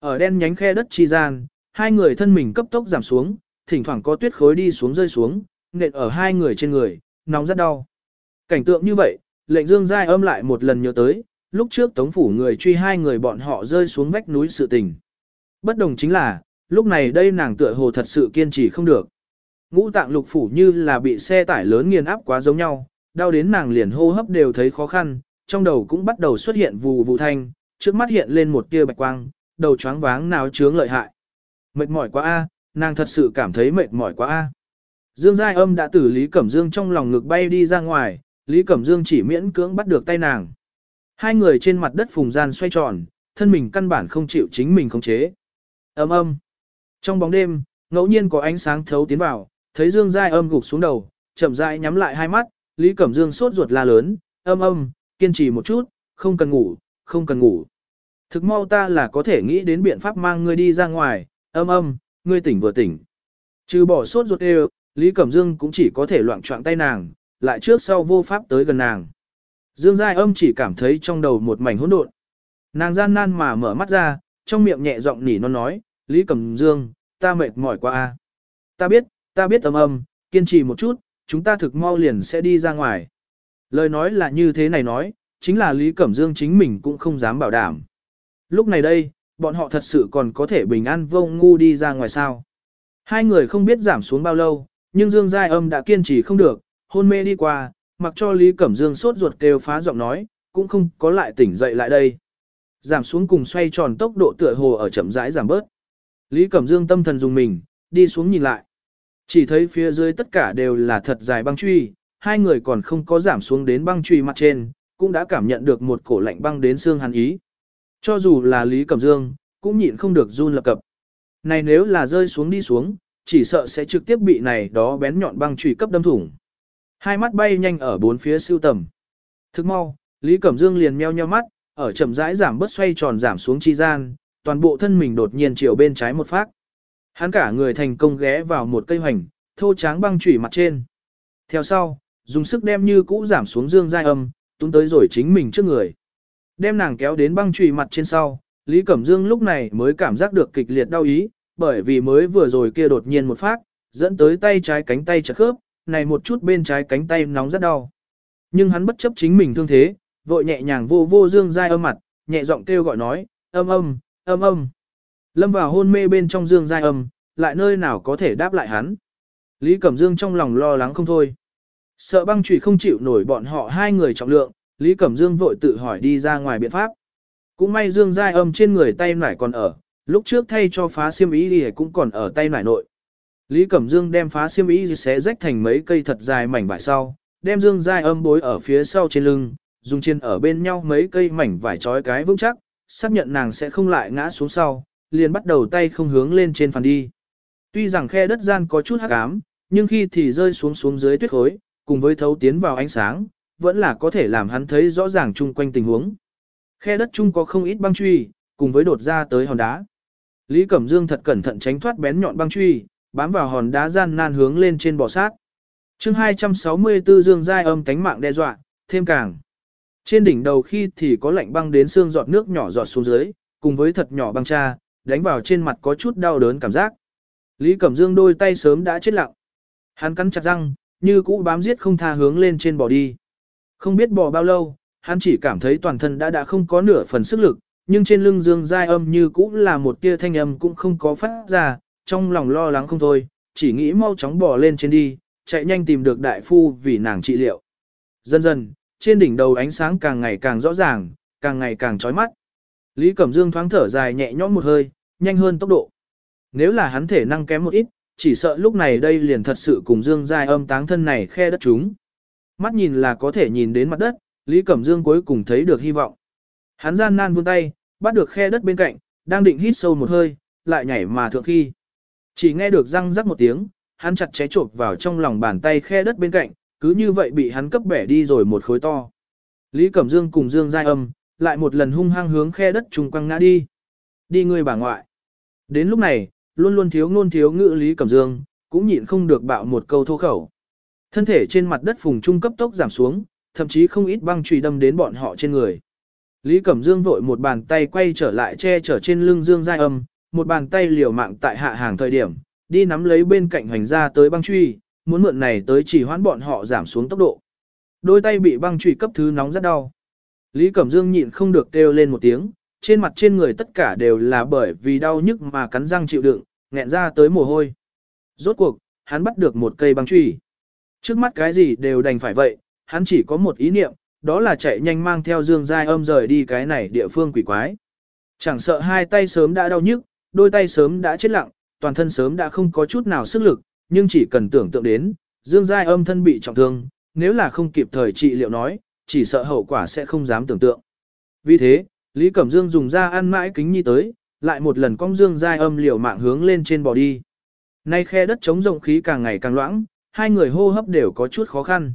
Ở đen nhánh khe đất chi gian, Hai người thân mình cấp tốc giảm xuống, thỉnh thoảng có tuyết khối đi xuống rơi xuống, nện ở hai người trên người, nóng rất đau. Cảnh tượng như vậy, lệnh dương giai âm lại một lần nhớ tới, lúc trước tống phủ người truy hai người bọn họ rơi xuống vách núi sự tình. Bất đồng chính là, lúc này đây nàng tựa hồ thật sự kiên trì không được. Ngũ tạng lục phủ như là bị xe tải lớn nghiền áp quá giống nhau, đau đến nàng liền hô hấp đều thấy khó khăn, trong đầu cũng bắt đầu xuất hiện vù vù thanh, trước mắt hiện lên một tia bạch quang, đầu choáng váng nào chướng lợi hại. Mệt mỏi quá a, nàng thật sự cảm thấy mệt mỏi quá a. Dương Giai Âm đã từ Lý Cẩm Dương trong lòng ngực bay đi ra ngoài, Lý Cẩm Dương chỉ miễn cưỡng bắt được tay nàng. Hai người trên mặt đất phùng gian xoay tròn, thân mình căn bản không chịu chính mình khống chế. Âm âm. Trong bóng đêm, ngẫu nhiên có ánh sáng thấu tiến vào, thấy Dương Giai Âm gục xuống đầu, chậm rãi nhắm lại hai mắt, Lý Cẩm Dương sốt ruột la lớn, âm âm, kiên trì một chút, không cần ngủ, không cần ngủ. Thực mau ta là có thể nghĩ đến biện pháp mang ngươi đi ra ngoài, âm âm, ngươi tỉnh vừa tỉnh. Trừ bỏ sốt ruột đều, Lý Cẩm Dương cũng chỉ có thể loạn trọng tay nàng, lại trước sau vô pháp tới gần nàng. Dương Giai âm chỉ cảm thấy trong đầu một mảnh hỗn độn. Nàng gian nan mà mở mắt ra, trong miệng nhẹ giọng nỉ non nói, Lý Cẩm Dương, ta mệt mỏi quá a. Ta biết, ta biết âm âm, kiên trì một chút, chúng ta thực mau liền sẽ đi ra ngoài. Lời nói là như thế này nói, chính là Lý Cẩm Dương chính mình cũng không dám bảo đảm. Lúc này đây, bọn họ thật sự còn có thể bình an vô ngu đi ra ngoài sao. Hai người không biết giảm xuống bao lâu, nhưng Dương Giai Âm đã kiên trì không được, hôn mê đi qua, mặc cho Lý Cẩm Dương sốt ruột kêu phá giọng nói, cũng không có lại tỉnh dậy lại đây. Giảm xuống cùng xoay tròn tốc độ tựa hồ ở chậm rãi giảm bớt. Lý Cẩm Dương tâm thần dùng mình, đi xuống nhìn lại. Chỉ thấy phía dưới tất cả đều là thật dài băng truy, hai người còn không có giảm xuống đến băng truy mặt trên, cũng đã cảm nhận được một cổ lạnh băng đến xương hàn ý. Cho dù là Lý Cẩm Dương, cũng nhịn không được run lập cập. Này nếu là rơi xuống đi xuống, chỉ sợ sẽ trực tiếp bị này đó bén nhọn băng truy cấp đâm thủng. Hai mắt bay nhanh ở bốn phía siêu tầm. Thức mau, Lý Cẩm Dương liền meo nheo mắt, ở chậm rãi giảm bớt xoay tròn giảm xuống chi gian, toàn bộ thân mình đột nhiên chiều bên trái một phát. Hắn cả người thành công ghé vào một cây hoành, thô tráng băng chủy mặt trên. Theo sau, dùng sức đem như cũ giảm xuống dương giai âm, túm tới rồi chính mình trước người. Đem nàng kéo đến băng chủy mặt trên sau, Lý Cẩm Dương lúc này mới cảm giác được kịch liệt đau ý, bởi vì mới vừa rồi kia đột nhiên một phát, dẫn tới tay trái cánh tay chật khớp, này một chút bên trái cánh tay nóng rất đau. Nhưng hắn bất chấp chính mình thương thế, vội nhẹ nhàng vô vô dương giai âm mặt, nhẹ giọng kêu gọi nói, âm âm, âm âm. Lâm vào hôn mê bên trong dương giai âm, lại nơi nào có thể đáp lại hắn. Lý Cẩm Dương trong lòng lo lắng không thôi. Sợ băng trụy không chịu nổi bọn họ hai người trọng lượng, Lý Cẩm Dương vội tự hỏi đi ra ngoài biện pháp. Cũng may Dương Giai âm trên người tay nải còn ở, lúc trước thay cho phá xiêm ý thì cũng còn ở tay nải nội. Lý Cẩm Dương đem phá xiêm ý xé rách thành mấy cây thật dài mảnh vải sau, đem Dương Giai âm bối ở phía sau trên lưng, dùng trên ở bên nhau mấy cây mảnh vải trói cái vững chắc, xác nhận nàng sẽ không lại ngã xuống sau, liền bắt đầu tay không hướng lên trên phàn đi. Tuy rằng khe đất gian có chút hắc ám, nhưng khi thì rơi xuống xuống dưới tuyết khối, cùng với thấu tiến vào ánh sáng, vẫn là có thể làm hắn thấy rõ ràng chung quanh tình huống. Khe đất chung có không ít băng truy, cùng với đột ra tới hòn đá. Lý Cẩm Dương thật cẩn thận tránh thoát bén nhọn băng truy, bám vào hòn đá gian nan hướng lên trên bò sát. chương 264 Dương Giai âm cánh mạng đe dọa, thêm càng. Trên đỉnh đầu khi thì có lạnh băng đến xương giọt nước nhỏ giọt xuống dưới, cùng với thật nhỏ băng cha, đánh vào trên mặt có chút đau đớn cảm giác. Lý Cẩm Dương đôi tay sớm đã chết lặng. Hắn cắn chặt răng, như cũ bám giết không tha hướng lên trên bò đi. Không biết bò bao lâu, hắn chỉ cảm thấy toàn thân đã đã không có nửa phần sức lực, nhưng trên lưng Dương Giai âm như cũ là một tia thanh âm cũng không có phát ra, trong lòng lo lắng không thôi, chỉ nghĩ mau chóng bò lên trên đi, chạy nhanh tìm được đại phu vì nàng trị liệu. Dần dần, trên đỉnh đầu ánh sáng càng ngày càng rõ ràng, càng ngày càng chói mắt. Lý Cẩm Dương thoáng thở dài nhẹ nhõm một hơi, nhanh hơn tốc độ. Nếu là hắn thể năng kém một ít, chỉ sợ lúc này đây liền thật sự cùng Dương Giai âm táng thân này khe đất chúng. Mắt nhìn là có thể nhìn đến mặt đất, Lý Cẩm Dương cuối cùng thấy được hy vọng. Hắn gian nan vươn tay, bắt được khe đất bên cạnh, đang định hít sâu một hơi, lại nhảy mà thượng khi. Chỉ nghe được răng rắc một tiếng, hắn chặt ché chộp vào trong lòng bàn tay khe đất bên cạnh, cứ như vậy bị hắn cấp bẻ đi rồi một khối to. Lý Cẩm Dương cùng Dương Giai âm, lại một lần hung hăng hướng khe đất trùng quăng ngã đi. Đi người bà ngoại. Đến lúc này, luôn luôn thiếu ngôn thiếu ngữ Lý Cẩm Dương, cũng nhịn không được bạo một câu thô khẩu. Thân thể trên mặt đất phùng trung cấp tốc giảm xuống, thậm chí không ít băng chùy đâm đến bọn họ trên người. Lý Cẩm Dương vội một bàn tay quay trở lại che chở trên lưng Dương Giai Âm, một bàn tay liều mạng tại hạ hàng thời điểm, đi nắm lấy bên cạnh hành ra tới băng truy, muốn mượn này tới chỉ hoãn bọn họ giảm xuống tốc độ. Đôi tay bị băng truy cấp thứ nóng rất đau. Lý Cẩm Dương nhịn không được kêu lên một tiếng, trên mặt trên người tất cả đều là bởi vì đau nhức mà cắn răng chịu đựng, nghẹn ra tới mồ hôi. Rốt cuộc, hắn bắt được một cây băng truy. Trước mắt cái gì đều đành phải vậy, hắn chỉ có một ý niệm, đó là chạy nhanh mang theo Dương Giai âm rời đi cái này địa phương quỷ quái. Chẳng sợ hai tay sớm đã đau nhức, đôi tay sớm đã chết lặng, toàn thân sớm đã không có chút nào sức lực, nhưng chỉ cần tưởng tượng đến, Dương Giai âm thân bị trọng thương, nếu là không kịp thời trị liệu nói, chỉ sợ hậu quả sẽ không dám tưởng tượng. Vì thế, Lý Cẩm Dương dùng ra ăn mãi kính nhi tới, lại một lần cong Dương Giai âm liều mạng hướng lên trên bò đi. Nay khe đất chống rộng khí càng ngày càng loãng, hai người hô hấp đều có chút khó khăn.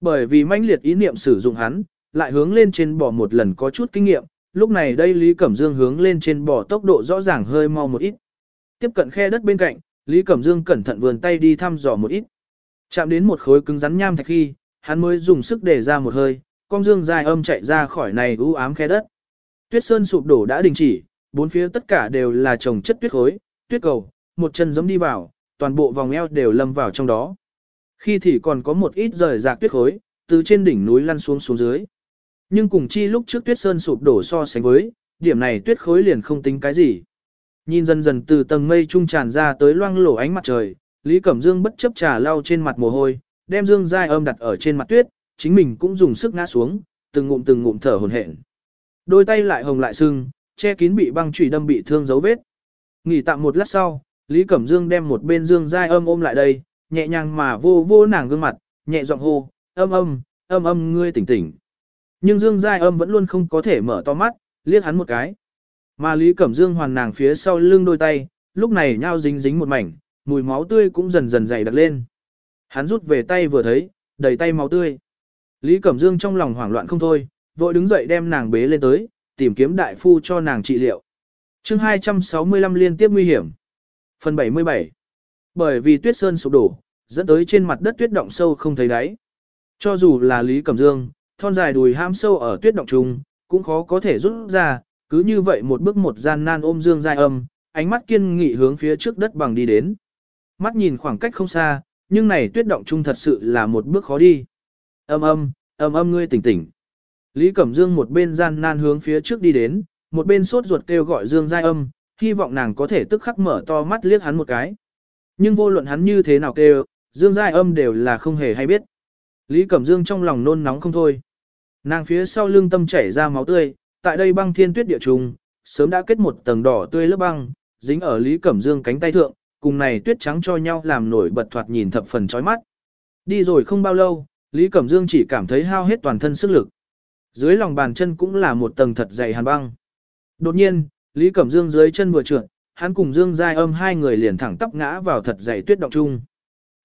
Bởi vì manh liệt ý niệm sử dụng hắn, lại hướng lên trên bò một lần có chút kinh nghiệm, lúc này đây Lý Cẩm Dương hướng lên trên bò tốc độ rõ ràng hơi mau một ít. Tiếp cận khe đất bên cạnh, Lý Cẩm Dương cẩn thận vườn tay đi thăm dò một ít. Chạm đến một khối cứng rắn nham thạch khi, hắn mới dùng sức để ra một hơi, con dương dài âm chạy ra khỏi này u ám khe đất. Tuyết sơn sụp đổ đã đình chỉ, bốn phía tất cả đều là trồng chất tuyết khối, tuyết cầu, một chân giống đi vào, toàn bộ vòng eo đều lâm vào trong đó. Khi thì còn có một ít rời rạc tuyết khối, từ trên đỉnh núi lăn xuống xuống dưới. Nhưng cùng chi lúc trước tuyết sơn sụp đổ so sánh với, điểm này tuyết khối liền không tính cái gì. Nhìn dần dần từ tầng mây trung tràn ra tới loang lổ ánh mặt trời, Lý Cẩm Dương bất chấp trà lau trên mặt mồ hôi, đem Dương Giai âm đặt ở trên mặt tuyết, chính mình cũng dùng sức ngã xuống, từng ngụm từng ngụm thở hổn hển. Đôi tay lại hồng lại sưng, che kín bị băng chủy đâm bị thương dấu vết. Nghỉ tạm một lát sau, Lý Cẩm Dương đem một bên Dương Giai âm ôm lại đây, nhẹ nhàng mà vô vô nàng gương mặt, nhẹ giọng hô, âm âm, âm âm ngươi tỉnh tỉnh. Nhưng Dương Giai âm vẫn luôn không có thể mở to mắt, liếc hắn một cái. Mà Lý Cẩm Dương hoàn nàng phía sau lưng đôi tay, lúc này nhao dính dính một mảnh, mùi máu tươi cũng dần dần dày đặc lên. Hắn rút về tay vừa thấy, đầy tay máu tươi. Lý Cẩm Dương trong lòng hoảng loạn không thôi, vội đứng dậy đem nàng bế lên tới, tìm kiếm đại phu cho nàng trị liệu. chương 265 liên tiếp nguy hiểm. Phần 77 Bởi vì tuyết sơn sụp đổ, dẫn tới trên mặt đất tuyết động sâu không thấy đáy. Cho dù là Lý Cẩm Dương, thon dài đùi ham sâu ở tuyết động trùng, cũng khó có thể rút ra, cứ như vậy một bước một gian nan ôm Dương dài âm, ánh mắt kiên nghị hướng phía trước đất bằng đi đến. Mắt nhìn khoảng cách không xa, nhưng này tuyết động trung thật sự là một bước khó đi. Âm âm, âm âm ngươi tỉnh tỉnh. Lý Cẩm Dương một bên gian nan hướng phía trước đi đến, một bên sốt ruột kêu gọi Dương Giai âm, hy vọng nàng có thể tức khắc mở to mắt liếc hắn một cái. Nhưng vô luận hắn như thế nào kêu, Dương Giai âm đều là không hề hay biết. Lý Cẩm Dương trong lòng nôn nóng không thôi. Nàng phía sau lưng tâm chảy ra máu tươi, tại đây băng thiên tuyết địa trùng, sớm đã kết một tầng đỏ tươi lớp băng, dính ở Lý Cẩm Dương cánh tay thượng, cùng này tuyết trắng cho nhau làm nổi bật thoạt nhìn thập phần chói mắt. Đi rồi không bao lâu, Lý Cẩm Dương chỉ cảm thấy hao hết toàn thân sức lực. Dưới lòng bàn chân cũng là một tầng thật dày hàn băng. Đột nhiên, Lý Cẩm Dương dưới chân vừa trượt, hắn cùng Dương Giai Âm hai người liền thẳng tắp ngã vào thật dày tuyết động chung.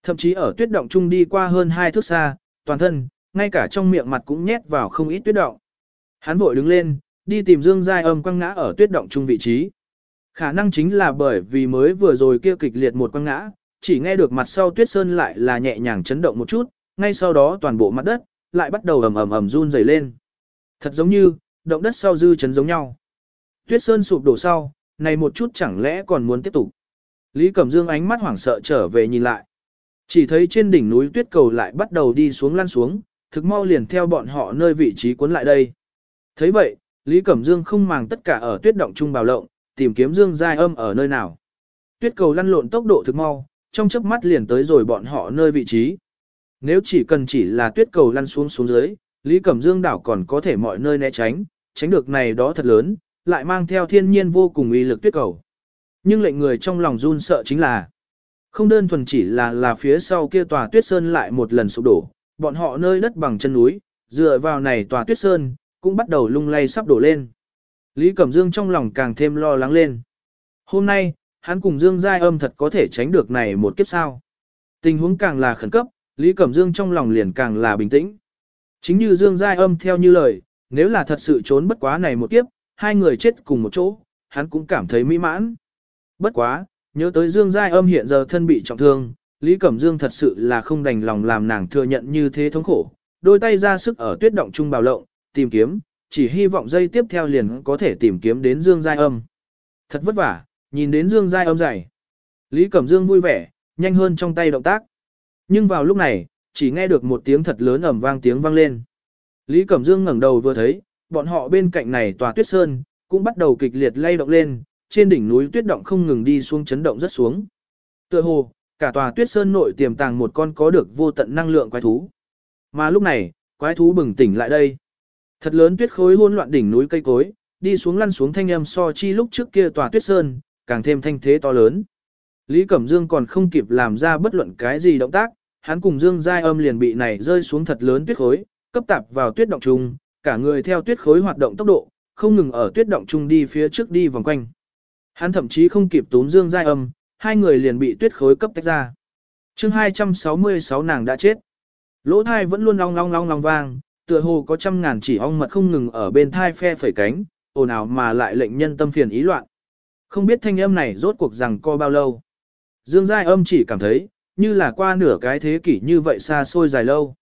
Thậm chí ở tuyết động chung đi qua hơn hai thước xa, toàn thân, ngay cả trong miệng mặt cũng nhét vào không ít tuyết động. Hắn vội đứng lên, đi tìm Dương Giai Âm quăng ngã ở tuyết động chung vị trí. Khả năng chính là bởi vì mới vừa rồi kia kịch liệt một quăng ngã, chỉ nghe được mặt sau tuyết sơn lại là nhẹ nhàng chấn động một chút, ngay sau đó toàn bộ mặt đất, lại bắt đầu ầm ầm ầm run rẩy lên. Thật giống như, động đất sau dư chấn giống nhau. Tuyết sơn sụp đổ sau, này một chút chẳng lẽ còn muốn tiếp tục. Lý Cẩm Dương ánh mắt hoảng sợ trở về nhìn lại. Chỉ thấy trên đỉnh núi tuyết cầu lại bắt đầu đi xuống lăn xuống, thực mau liền theo bọn họ nơi vị trí cuốn lại đây. thấy vậy, Lý Cẩm Dương không màng tất cả ở tuyết động trung bào lộng, tìm kiếm Dương Giai Âm ở nơi nào. Tuyết cầu lăn lộn tốc độ thực mau, trong chớp mắt liền tới rồi bọn họ nơi vị trí. Nếu chỉ cần chỉ là tuyết cầu lăn xuống xuống dưới, Lý Cẩm Dương đảo còn có thể mọi nơi né tránh, tránh được này đó thật lớn, lại mang theo thiên nhiên vô cùng uy lực tuyết cầu. Nhưng lệnh người trong lòng run sợ chính là, không đơn thuần chỉ là là phía sau kia tòa tuyết sơn lại một lần sụp đổ, bọn họ nơi đất bằng chân núi, dựa vào này tòa tuyết sơn, cũng bắt đầu lung lay sắp đổ lên. Lý Cẩm Dương trong lòng càng thêm lo lắng lên. Hôm nay, hắn cùng Dương Giai âm thật có thể tránh được này một kiếp sao. Tình huống càng là khẩn cấp, Lý Cẩm Dương trong lòng liền càng là bình tĩnh. Chính như Dương Giai âm theo như lời, nếu là thật sự trốn bất quá này một kiếp, hai người chết cùng một chỗ, hắn cũng cảm thấy mỹ mãn. Bất quá, nhớ tới Dương Giai âm hiện giờ thân bị trọng thương, Lý Cẩm Dương thật sự là không đành lòng làm nàng thừa nhận như thế thống khổ, đôi tay ra sức ở tuyết động trung bào lộng, tìm kiếm, chỉ hy vọng dây tiếp theo liền có thể tìm kiếm đến Dương Giai âm. Thật vất vả, Nhìn đến Dương Giai âm dày. Lý Cẩm Dương vui vẻ, nhanh hơn trong tay động tác. Nhưng vào lúc này, chỉ nghe được một tiếng thật lớn ầm vang tiếng vang lên. Lý Cẩm Dương ngẩng đầu vừa thấy, bọn họ bên cạnh này tòa tuyết sơn, cũng bắt đầu kịch liệt lay động lên, trên đỉnh núi tuyết động không ngừng đi xuống chấn động rất xuống. Tựa hồ, cả tòa tuyết sơn nội tiềm tàng một con có được vô tận năng lượng quái thú. Mà lúc này, quái thú bừng tỉnh lại đây. Thật lớn tuyết khối hỗn loạn đỉnh núi cây cối, đi xuống lăn xuống thanh âm so chi lúc trước kia tòa tuyết sơn, càng thêm thanh thế to lớn. Lý Cẩm Dương còn không kịp làm ra bất luận cái gì động tác, hắn cùng Dương Giai âm liền bị này rơi xuống thật lớn tuyết khối, cấp tạp vào tuyết động trung, cả người theo tuyết khối hoạt động tốc độ, không ngừng ở tuyết động trung đi phía trước đi vòng quanh. Hắn thậm chí không kịp túm Dương Giai âm, hai người liền bị tuyết khối cấp tách ra. chương 266 nàng đã chết. Lỗ thai vẫn luôn long long long long vang, tựa hồ có trăm ngàn chỉ ong mật không ngừng ở bên thai phe phẩy cánh, ồn ào mà lại lệnh nhân tâm phiền ý loạn. Không biết thanh âm này rốt cuộc rằng co bao lâu. Dương Giai âm chỉ cảm thấy, như là qua nửa cái thế kỷ như vậy xa xôi dài lâu.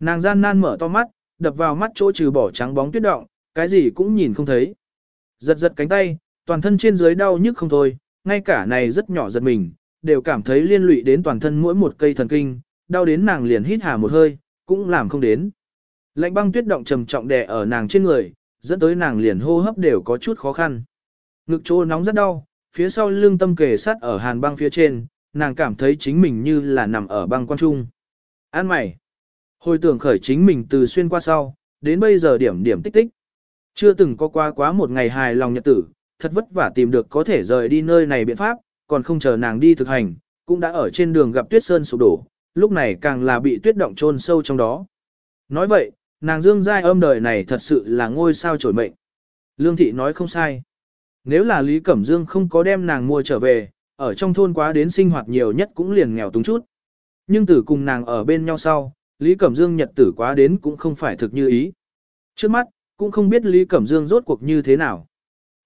Nàng gian nan mở to mắt, đập vào mắt chỗ trừ bỏ trắng bóng tuyết động, cái gì cũng nhìn không thấy. Giật giật cánh tay, toàn thân trên dưới đau nhức không thôi, ngay cả này rất nhỏ giật mình, đều cảm thấy liên lụy đến toàn thân mỗi một cây thần kinh, đau đến nàng liền hít hà một hơi, cũng làm không đến. Lạnh băng tuyết động trầm trọng đè ở nàng trên người, dẫn tới nàng liền hô hấp đều có chút khó khăn. Ngực chỗ nóng rất đau, phía sau lưng tâm kề sát ở hàn băng phía trên, nàng cảm thấy chính mình như là nằm ở băng quan trung. An mày! Hồi tưởng khởi chính mình từ xuyên qua sau, đến bây giờ điểm điểm tích tích. Chưa từng có qua quá một ngày hài lòng nhật tử, thật vất vả tìm được có thể rời đi nơi này biện pháp, còn không chờ nàng đi thực hành, cũng đã ở trên đường gặp tuyết sơn sụp đổ, lúc này càng là bị tuyết động chôn sâu trong đó. Nói vậy, nàng dương giai âm đời này thật sự là ngôi sao trổi mệnh. Lương thị nói không sai. Nếu là Lý Cẩm Dương không có đem nàng mua trở về, ở trong thôn quá đến sinh hoạt nhiều nhất cũng liền nghèo túng chút. Nhưng từ cùng nàng ở bên nhau sau, Lý Cẩm Dương nhật tử quá đến cũng không phải thực như ý. Trước mắt, cũng không biết Lý Cẩm Dương rốt cuộc như thế nào.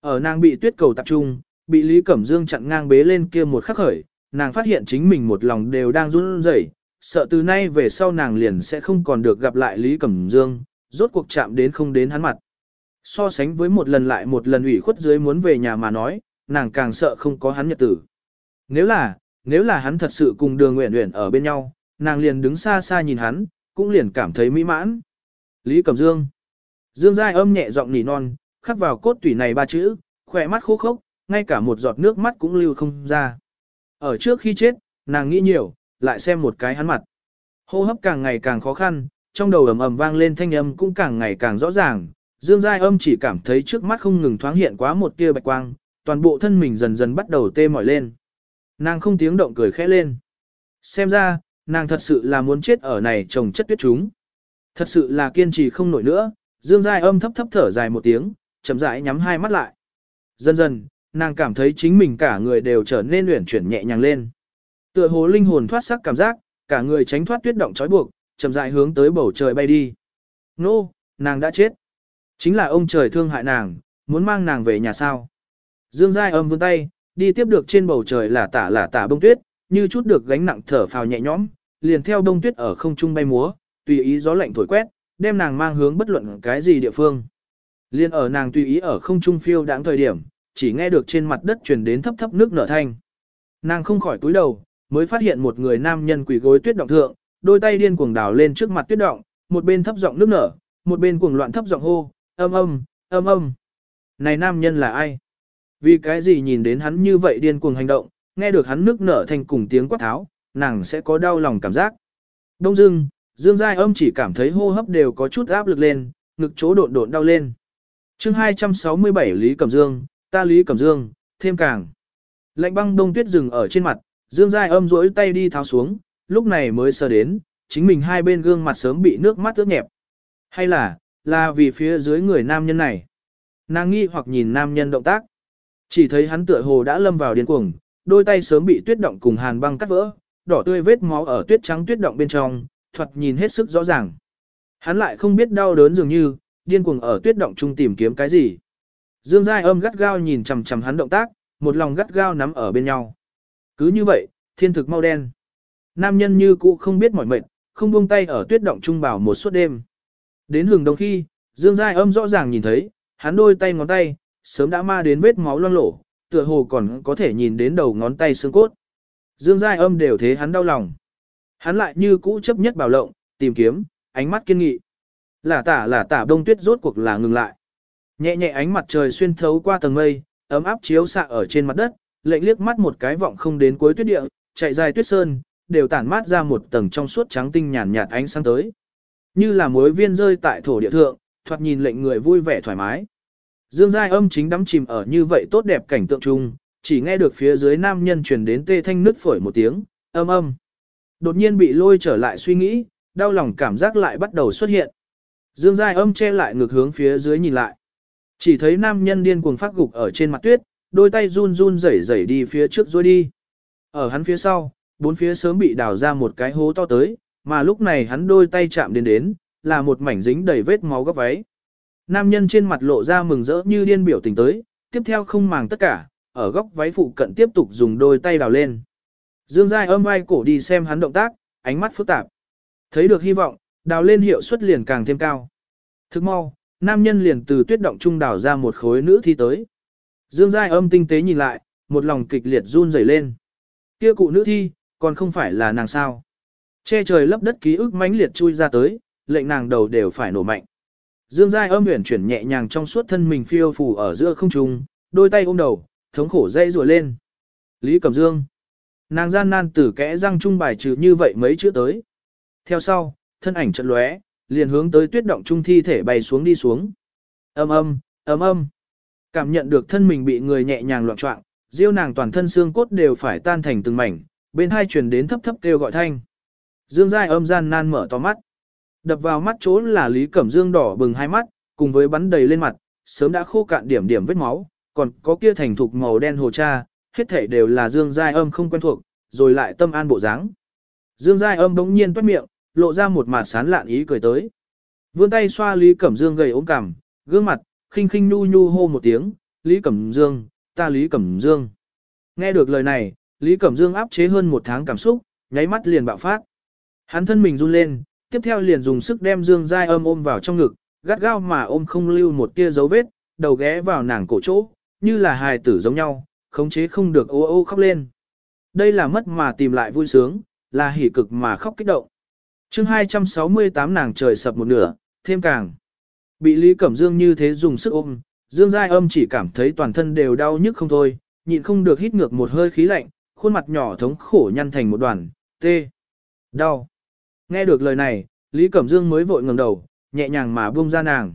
Ở nàng bị tuyết cầu tập trung, bị Lý Cẩm Dương chặn ngang bế lên kia một khắc khởi, nàng phát hiện chính mình một lòng đều đang run rẩy, sợ từ nay về sau nàng liền sẽ không còn được gặp lại Lý Cẩm Dương, rốt cuộc chạm đến không đến hắn mặt. So sánh với một lần lại một lần ủy khuất dưới muốn về nhà mà nói, nàng càng sợ không có hắn nhật tử. Nếu là, nếu là hắn thật sự cùng đường nguyện nguyện ở bên nhau, nàng liền đứng xa xa nhìn hắn, cũng liền cảm thấy mỹ mãn. Lý Cẩm Dương Dương Giai âm nhẹ giọng nỉ non, khắc vào cốt tủy này ba chữ, khỏe mắt khô khốc, ngay cả một giọt nước mắt cũng lưu không ra. Ở trước khi chết, nàng nghĩ nhiều, lại xem một cái hắn mặt. Hô hấp càng ngày càng khó khăn, trong đầu ầm ầm vang lên thanh âm cũng càng ngày càng rõ ràng, Dương Giai âm chỉ cảm thấy trước mắt không ngừng thoáng hiện quá một tia bạch quang, toàn bộ thân mình dần dần bắt đầu tê mỏi lên. Nàng không tiếng động cười khẽ lên. Xem ra, nàng thật sự là muốn chết ở này trồng chất tuyết chúng. Thật sự là kiên trì không nổi nữa, Dương Giai âm thấp thấp thở dài một tiếng, chậm rãi nhắm hai mắt lại. Dần dần, nàng cảm thấy chính mình cả người đều trở nên uyển chuyển nhẹ nhàng lên. Tựa hồ linh hồn thoát sắc cảm giác, cả người tránh thoát tuyết động trói buộc, chậm rãi hướng tới bầu trời bay đi. Nô, nàng đã chết. Chính là ông trời thương hại nàng, muốn mang nàng về nhà sao. Dương Giai âm vươn tay, đi tiếp được trên bầu trời là tả là tả bông tuyết, như chút được gánh nặng thở phào nhẹ nhõm, liền theo bông tuyết ở không trung bay múa, tùy ý gió lạnh thổi quét, đem nàng mang hướng bất luận cái gì địa phương. Liên ở nàng tùy ý ở không trung phiêu đáng thời điểm, chỉ nghe được trên mặt đất truyền đến thấp thấp nước nở thanh. Nàng không khỏi túi đầu, mới phát hiện một người nam nhân quỳ gối tuyết động thượng, đôi tay điên cuồng đảo lên trước mặt tuyết động, một bên thấp giọng nước nở, một bên cuồng loạn thấp giọng hô, âm âm, âm âm. Này nam nhân là ai? Vì cái gì nhìn đến hắn như vậy điên cuồng hành động, nghe được hắn nước nở thành cùng tiếng quát tháo, nàng sẽ có đau lòng cảm giác. Đông dưng, Dương Giai âm chỉ cảm thấy hô hấp đều có chút áp lực lên, ngực chỗ độn độn đau lên. chương 267 Lý Cẩm Dương, ta Lý Cẩm Dương, thêm càng. Lạnh băng đông tuyết rừng ở trên mặt, Dương Giai âm rỗi tay đi tháo xuống, lúc này mới sờ đến, chính mình hai bên gương mặt sớm bị nước mắt ướt nhẹp. Hay là, là vì phía dưới người nam nhân này. Nàng nghi hoặc nhìn nam nhân động tác. Chỉ thấy hắn tựa hồ đã lâm vào điên cuồng, đôi tay sớm bị tuyết động cùng hàn băng cắt vỡ, đỏ tươi vết máu ở tuyết trắng tuyết động bên trong, thuật nhìn hết sức rõ ràng. Hắn lại không biết đau đớn dường như, điên cuồng ở tuyết động trung tìm kiếm cái gì. Dương Giai âm gắt gao nhìn chằm chằm hắn động tác, một lòng gắt gao nắm ở bên nhau. Cứ như vậy, thiên thực mau đen. Nam nhân như cũ không biết mỏi mệt, không buông tay ở tuyết động trung bảo một suốt đêm. Đến hừng đông khi, Dương Giai âm rõ ràng nhìn thấy, hắn đôi tay ngón tay, sớm đã ma đến vết máu loang lổ, tựa hồ còn có thể nhìn đến đầu ngón tay xương cốt. Dương Giai âm đều thế hắn đau lòng. Hắn lại như cũ chấp nhất bảo lộng, tìm kiếm, ánh mắt kiên nghị. Là tả là tả đông tuyết rốt cuộc là ngừng lại. Nhẹ nhẹ ánh mặt trời xuyên thấu qua tầng mây, ấm áp chiếu xạ ở trên mặt đất, lệnh liếc mắt một cái vọng không đến cuối tuyết địa, chạy dài tuyết sơn, đều tản mát ra một tầng trong suốt trắng tinh nhàn nhạt ánh sáng tới. Như là mối viên rơi tại thổ địa thượng, thoạt nhìn lệnh người vui vẻ thoải mái. Dương Giai âm chính đắm chìm ở như vậy tốt đẹp cảnh tượng chung, chỉ nghe được phía dưới nam nhân truyền đến tê thanh nứt phổi một tiếng, âm âm. Đột nhiên bị lôi trở lại suy nghĩ, đau lòng cảm giác lại bắt đầu xuất hiện. Dương Giai âm che lại ngược hướng phía dưới nhìn lại. Chỉ thấy nam nhân điên cuồng phát gục ở trên mặt tuyết, đôi tay run run rẩy rẩy đi phía trước rồi đi. Ở hắn phía sau, bốn phía sớm bị đào ra một cái hố to tới, mà lúc này hắn đôi tay chạm đến đến, là một mảnh dính đầy vết máu gấp váy. Nam nhân trên mặt lộ ra mừng rỡ như điên biểu tình tới, tiếp theo không màng tất cả, ở góc váy phụ cận tiếp tục dùng đôi tay đào lên. Dương Giai ôm vai cổ đi xem hắn động tác, ánh mắt phức tạp. Thấy được hy vọng, đào lên hiệu suất liền càng thêm cao. Thức mau, nam nhân liền từ tuyết động trung đào ra một khối nữ thi tới. Dương Giai âm tinh tế nhìn lại, một lòng kịch liệt run rẩy lên. Kia cụ nữ thi, còn không phải là nàng sao. Che trời lấp đất ký ức mãnh liệt chui ra tới, lệnh nàng đầu đều phải nổ mạnh. Dương Giai âm huyền chuyển nhẹ nhàng trong suốt thân mình phiêu phù ở giữa không trung, đôi tay ôm đầu, thống khổ dây rùa lên. Lý Cẩm Dương. Nàng gian nan tử kẽ răng trung bài trừ như vậy mấy chữ tới. Theo sau, thân ảnh trận lóe, liền hướng tới tuyết động trung thi thể bay xuống đi xuống. Âm âm, ầm âm. Cảm nhận được thân mình bị người nhẹ nhàng loạn trọng, diêu nàng toàn thân xương cốt đều phải tan thành từng mảnh, bên hai truyền đến thấp thấp kêu gọi thanh. Dương Giai âm gian nan mở to mắt. Đập vào mắt chỗ là Lý Cẩm Dương đỏ bừng hai mắt, cùng với bắn đầy lên mặt, sớm đã khô cạn điểm điểm vết máu, còn có kia thành thục màu đen hồ cha, hết thể đều là Dương Giai âm không quen thuộc, rồi lại tâm an bộ dáng. Dương Giai âm bỗng nhiên toát miệng, lộ ra một mặt sán lạn ý cười tới. Vươn tay xoa Lý Cẩm Dương gầy ốm cằm, gương mặt, khinh khinh nu nhu hô một tiếng, Lý Cẩm Dương, ta Lý Cẩm Dương. Nghe được lời này, Lý Cẩm Dương áp chế hơn một tháng cảm xúc, nháy mắt liền bạo phát. Hắn thân mình run lên, tiếp theo liền dùng sức đem Dương Giai âm ôm vào trong ngực, gắt gao mà ôm không lưu một tia dấu vết, đầu ghé vào nàng cổ chỗ, như là hài tử giống nhau, khống chế không được ô ô khóc lên. Đây là mất mà tìm lại vui sướng, là hỉ cực mà khóc kích động. chương 268 nàng trời sập một nửa, thêm càng. Bị Lý Cẩm Dương như thế dùng sức ôm, Dương Giai âm chỉ cảm thấy toàn thân đều đau nhức không thôi, nhịn không được hít ngược một hơi khí lạnh, khuôn mặt nhỏ thống khổ nhăn thành một đoàn, tê, đau. Nghe được lời này, Lý Cẩm Dương mới vội ngẩng đầu, nhẹ nhàng mà buông ra nàng.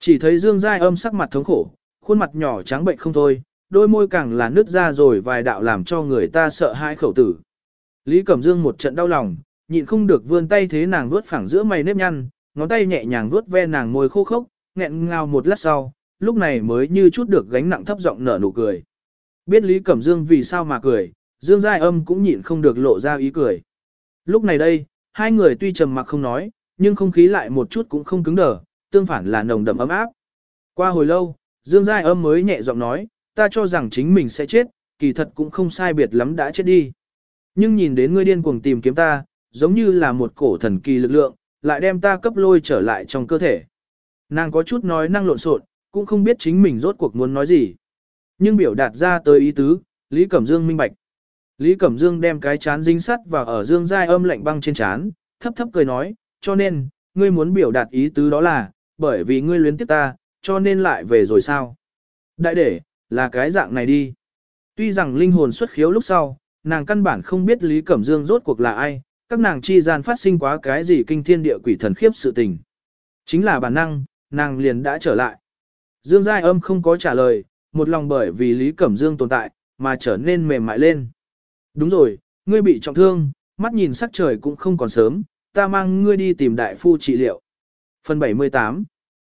Chỉ thấy Dương Giai âm sắc mặt thống khổ, khuôn mặt nhỏ trắng bệnh không thôi, đôi môi càng là nứt ra rồi vài đạo làm cho người ta sợ hai khẩu tử. Lý Cẩm Dương một trận đau lòng, nhịn không được vươn tay thế nàng vuốt phẳng giữa mày nếp nhăn, ngón tay nhẹ nhàng vuốt ve nàng môi khô khốc, nghẹn ngào một lát sau, lúc này mới như chút được gánh nặng thấp giọng nở nụ cười. Biết Lý Cẩm Dương vì sao mà cười, Dương Giai Âm cũng nhịn không được lộ ra ý cười. Lúc này đây, hai người tuy trầm mặc không nói, nhưng không khí lại một chút cũng không cứng đờ, tương phản là nồng đậm ấm áp. Qua hồi lâu, Dương Giai Âm mới nhẹ giọng nói, ta cho rằng chính mình sẽ chết, kỳ thật cũng không sai biệt lắm đã chết đi. Nhưng nhìn đến ngươi điên cuồng tìm kiếm ta, giống như là một cổ thần kỳ lực lượng, lại đem ta cấp lôi trở lại trong cơ thể. Nàng có chút nói năng lộn xộn, cũng không biết chính mình rốt cuộc muốn nói gì. Nhưng biểu đạt ra tới ý tứ, Lý Cẩm Dương minh bạch. Lý Cẩm Dương đem cái chán dính sắt vào ở Dương Giai âm lạnh băng trên chán, thấp thấp cười nói, cho nên, ngươi muốn biểu đạt ý tứ đó là, bởi vì ngươi luyến tiếp ta, cho nên lại về rồi sao? Đại để, là cái dạng này đi. Tuy rằng linh hồn xuất khiếu lúc sau, nàng căn bản không biết Lý Cẩm Dương rốt cuộc là ai, các nàng chi gian phát sinh quá cái gì kinh thiên địa quỷ thần khiếp sự tình. Chính là bản năng, nàng liền đã trở lại. Dương Giai âm không có trả lời, một lòng bởi vì Lý Cẩm Dương tồn tại, mà trở nên mềm mại lên. Đúng rồi, ngươi bị trọng thương, mắt nhìn sắc trời cũng không còn sớm, ta mang ngươi đi tìm đại phu trị liệu. Phần 78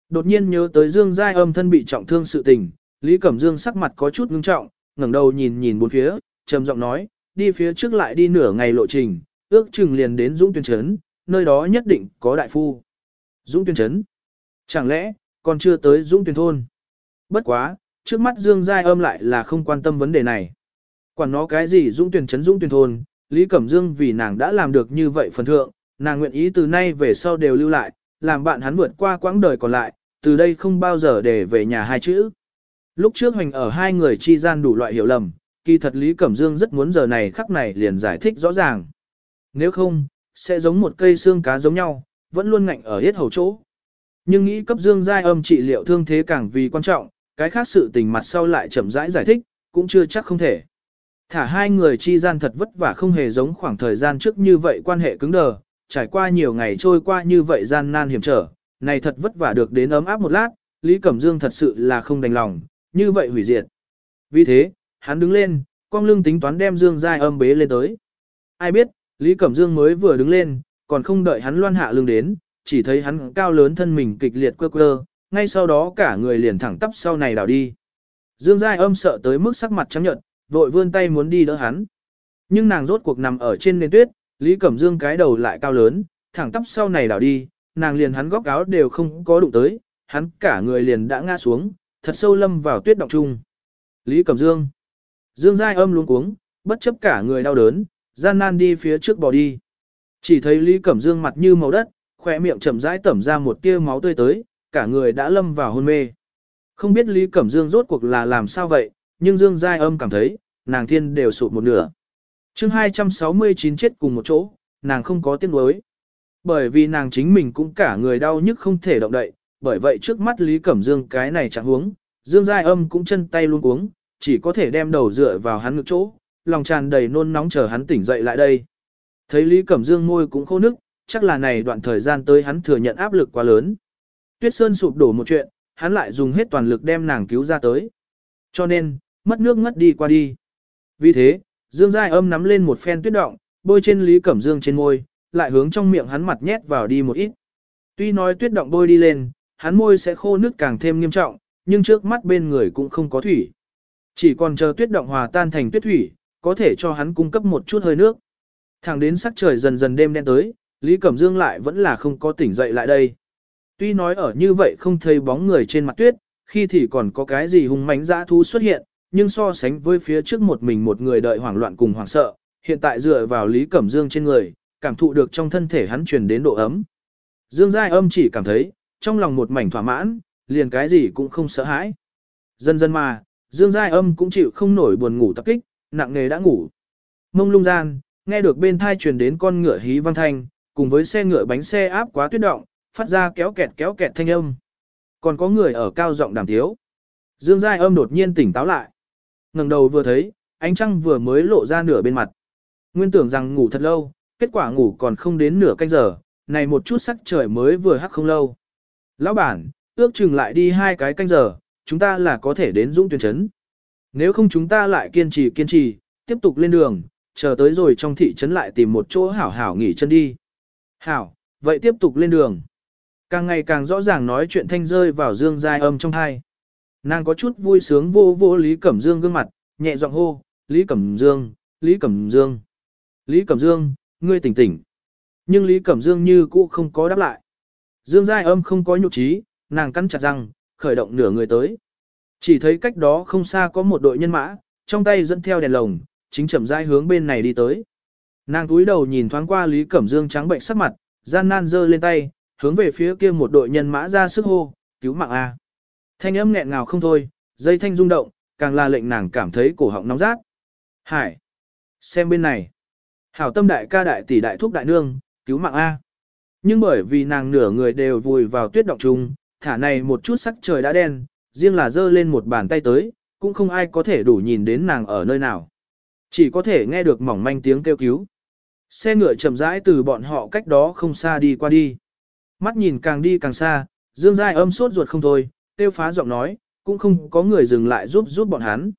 Đột nhiên nhớ tới Dương Giai âm thân bị trọng thương sự tình, Lý Cẩm Dương sắc mặt có chút ngưng trọng, ngẩng đầu nhìn nhìn bốn phía, trầm giọng nói, đi phía trước lại đi nửa ngày lộ trình, ước chừng liền đến Dũng Tuyên Trấn, nơi đó nhất định có đại phu. Dũng Tuyên Trấn? Chẳng lẽ, còn chưa tới Dũng Tuyên Thôn? Bất quá, trước mắt Dương Giai âm lại là không quan tâm vấn đề này. Quản nó cái gì Dũng Tuyên chấn Dũng Tuyên Thôn, Lý Cẩm Dương vì nàng đã làm được như vậy phần thượng, nàng nguyện ý từ nay về sau đều lưu lại, làm bạn hắn vượt qua quãng đời còn lại, từ đây không bao giờ để về nhà hai chữ. Lúc trước hoành ở hai người chi gian đủ loại hiểu lầm, kỳ thật Lý Cẩm Dương rất muốn giờ này khắc này liền giải thích rõ ràng. Nếu không, sẽ giống một cây xương cá giống nhau, vẫn luôn ngạnh ở hết hầu chỗ. Nhưng nghĩ cấp Dương giai âm trị liệu thương thế càng vì quan trọng, cái khác sự tình mặt sau lại chậm rãi giải, giải thích, cũng chưa chắc không thể. Thả hai người chi gian thật vất vả không hề giống khoảng thời gian trước như vậy quan hệ cứng đờ, trải qua nhiều ngày trôi qua như vậy gian nan hiểm trở, này thật vất vả được đến ấm áp một lát, Lý Cẩm Dương thật sự là không đành lòng, như vậy hủy diệt. Vì thế, hắn đứng lên, con lưng tính toán đem Dương Giai âm bế lên tới. Ai biết, Lý Cẩm Dương mới vừa đứng lên, còn không đợi hắn loan hạ lưng đến, chỉ thấy hắn cao lớn thân mình kịch liệt quơ quơ, ngay sau đó cả người liền thẳng tắp sau này đảo đi. Dương Giai âm sợ tới mức sắc mặt trắng nhợt, vội vươn tay muốn đi đỡ hắn. Nhưng nàng rốt cuộc nằm ở trên nền tuyết, Lý Cẩm Dương cái đầu lại cao lớn, thẳng tắp sau này đảo đi, nàng liền hắn góc áo đều không có đụng tới, hắn cả người liền đã ngã xuống, thật sâu lâm vào tuyết động chung. Lý Cẩm Dương. Dương Giai âm luống cuống, bất chấp cả người đau đớn, gian nan đi phía trước bò đi. Chỉ thấy Lý Cẩm Dương mặt như màu đất, khỏe miệng chậm rãi tẩm ra một tia máu tươi tới, cả người đã lâm vào hôn mê. Không biết Lý Cẩm Dương rốt cuộc là làm sao vậy, nhưng Dương Giai âm cảm thấy, nàng thiên đều sụp một nửa. chương 269 chết cùng một chỗ, nàng không có tiếng đối. Bởi vì nàng chính mình cũng cả người đau nhức không thể động đậy, bởi vậy trước mắt Lý Cẩm Dương cái này chẳng huống, Dương Giai âm cũng chân tay luôn uống, chỉ có thể đem đầu dựa vào hắn ngực chỗ, lòng tràn đầy nôn nóng chờ hắn tỉnh dậy lại đây. Thấy Lý Cẩm Dương môi cũng khô nức, chắc là này đoạn thời gian tới hắn thừa nhận áp lực quá lớn. Tuyết Sơn sụp đổ một chuyện, hắn lại dùng hết toàn lực đem nàng cứu ra tới. Cho nên, mất nước ngất đi qua đi. Vì thế, Dương Giai âm nắm lên một phen tuyết động, bôi trên Lý Cẩm Dương trên môi, lại hướng trong miệng hắn mặt nhét vào đi một ít. Tuy nói tuyết động bôi đi lên, hắn môi sẽ khô nước càng thêm nghiêm trọng, nhưng trước mắt bên người cũng không có thủy. Chỉ còn chờ tuyết động hòa tan thành tuyết thủy, có thể cho hắn cung cấp một chút hơi nước. Thẳng đến sắc trời dần dần đêm đen tới, Lý Cẩm Dương lại vẫn là không có tỉnh dậy lại đây. Tuy nói ở như vậy không thấy bóng người trên mặt tuyết, khi thì còn có cái gì hung mánh dã thú xuất hiện, nhưng so sánh với phía trước một mình một người đợi hoảng loạn cùng hoảng sợ, hiện tại dựa vào Lý Cẩm Dương trên người, cảm thụ được trong thân thể hắn truyền đến độ ấm. Dương Giai âm chỉ cảm thấy, trong lòng một mảnh thỏa mãn, liền cái gì cũng không sợ hãi. Dần dần mà, Dương Giai âm cũng chịu không nổi buồn ngủ tập kích, nặng nề đã ngủ. Mông lung gian, nghe được bên thai truyền đến con ngựa hí vang thanh, cùng với xe ngựa bánh xe áp quá tuyết động, phát ra kéo kẹt kéo kẹt thanh âm. Còn có người ở cao giọng đàm thiếu Dương Giai âm đột nhiên tỉnh táo lại ngẩng đầu vừa thấy, ánh trăng vừa mới lộ ra nửa bên mặt. Nguyên tưởng rằng ngủ thật lâu, kết quả ngủ còn không đến nửa canh giờ, này một chút sắc trời mới vừa hắc không lâu. Lão bản, ước chừng lại đi hai cái canh giờ, chúng ta là có thể đến Dũng tuyển trấn. Nếu không chúng ta lại kiên trì kiên trì, tiếp tục lên đường, chờ tới rồi trong thị trấn lại tìm một chỗ hảo hảo nghỉ chân đi. Hảo, vậy tiếp tục lên đường. Càng ngày càng rõ ràng nói chuyện thanh rơi vào dương giai âm trong hai. Nàng có chút vui sướng vô vô Lý Cẩm Dương gương mặt, nhẹ giọng hô, Lý Cẩm Dương, Lý Cẩm Dương. Lý Cẩm Dương, ngươi tỉnh tỉnh. Nhưng Lý Cẩm Dương như cũ không có đáp lại. Dương Giai âm không có nhục trí, nàng cắn chặt răng, khởi động nửa người tới. Chỉ thấy cách đó không xa có một đội nhân mã, trong tay dẫn theo đèn lồng, chính chậm rãi hướng bên này đi tới. Nàng túi đầu nhìn thoáng qua Lý Cẩm Dương trắng bệnh sắc mặt, gian nan giơ lên tay, hướng về phía kia một đội nhân mã ra sức hô, cứu mạng A. Thanh âm nghẹn ngào không thôi, dây thanh rung động, càng là lệnh nàng cảm thấy cổ họng nóng rát. Hải! Xem bên này! Hảo tâm đại ca đại tỷ đại thúc đại nương, cứu mạng A. Nhưng bởi vì nàng nửa người đều vùi vào tuyết động trùng, thả này một chút sắc trời đã đen, riêng là dơ lên một bàn tay tới, cũng không ai có thể đủ nhìn đến nàng ở nơi nào. Chỉ có thể nghe được mỏng manh tiếng kêu cứu. Xe ngựa chậm rãi từ bọn họ cách đó không xa đi qua đi. Mắt nhìn càng đi càng xa, Dương Giai âm sốt ruột không thôi, tiêu phá giọng nói, cũng không có người dừng lại giúp giúp bọn hắn.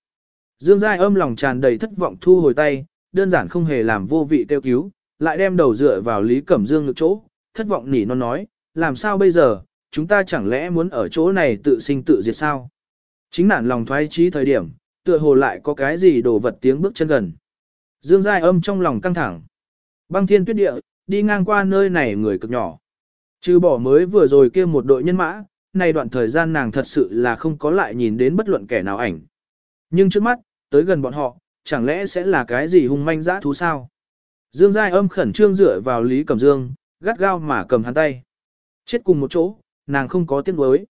Dương Giai âm lòng tràn đầy thất vọng thu hồi tay, đơn giản không hề làm vô vị tiêu cứu, lại đem đầu dựa vào Lý Cẩm Dương ngực chỗ, thất vọng nỉ non nói, làm sao bây giờ, chúng ta chẳng lẽ muốn ở chỗ này tự sinh tự diệt sao? Chính nản lòng thoái trí thời điểm, tựa hồ lại có cái gì đổ vật tiếng bước chân gần. Dương Giai âm trong lòng căng thẳng. Băng thiên tuyết địa, đi ngang qua nơi này người cực nhỏ. Trừ bỏ mới vừa rồi kia một đội nhân mã, này đoạn thời gian nàng thật sự là không có lại nhìn đến bất luận kẻ nào ảnh. Nhưng trước mắt, tới gần bọn họ, chẳng lẽ sẽ là cái gì hung manh dã thú sao? Dương Giai âm khẩn trương dựa vào Lý Cẩm Dương, gắt gao mà cầm hắn tay. Chết cùng một chỗ, nàng không có tiếc nuối.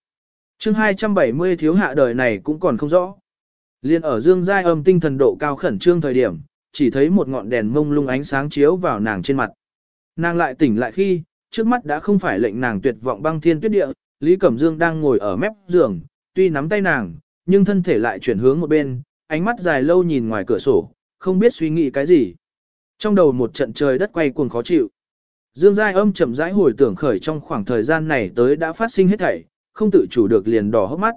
chương 270 thiếu hạ đời này cũng còn không rõ. Liên ở dương giai âm tinh thần độ cao khẩn trương thời điểm, chỉ thấy một ngọn đèn mông lung ánh sáng chiếu vào nàng trên mặt. Nàng lại tỉnh lại khi, trước mắt đã không phải lệnh nàng tuyệt vọng băng thiên tuyết địa, Lý Cẩm Dương đang ngồi ở mép giường, tuy nắm tay nàng, nhưng thân thể lại chuyển hướng một bên, ánh mắt dài lâu nhìn ngoài cửa sổ, không biết suy nghĩ cái gì. Trong đầu một trận trời đất quay cuồng khó chịu. Dương Giai âm chậm rãi hồi tưởng khởi trong khoảng thời gian này tới đã phát sinh hết thảy, không tự chủ được liền đỏ hốc mắt.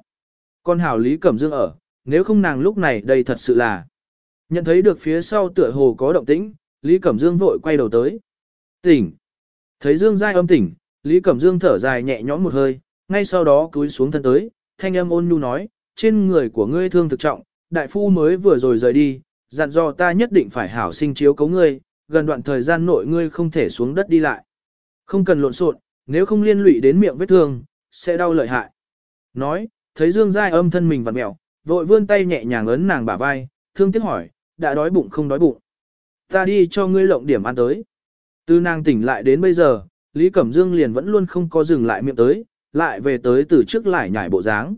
Con hảo Lý Cẩm Dương ở, nếu không nàng lúc này đây thật sự là. Nhận thấy được phía sau tựa hồ có động tĩnh, Lý Cẩm Dương vội quay đầu tới. Tỉnh. Thấy Dương Giai âm tỉnh, Lý Cẩm Dương thở dài nhẹ nhõm một hơi, ngay sau đó cúi xuống thân tới, thanh âm ôn nhu nói, trên người của ngươi thương thực trọng, đại phu mới vừa rồi rời đi, dặn dò ta nhất định phải hảo sinh chiếu cấu ngươi, gần đoạn thời gian nội ngươi không thể xuống đất đi lại. Không cần lộn xộn, nếu không liên lụy đến miệng vết thương, sẽ đau lợi hại. Nói, thấy Dương Giai âm thân mình vặn mẹo, vội vươn tay nhẹ nhàng ấn nàng bả vai, thương tiếc hỏi, đã đói bụng không đói bụng. Ta đi cho ngươi lộng điểm ăn tới. Từ nàng tỉnh lại đến bây giờ, Lý Cẩm Dương liền vẫn luôn không có dừng lại miệng tới, lại về tới từ trước lại nhảy bộ dáng.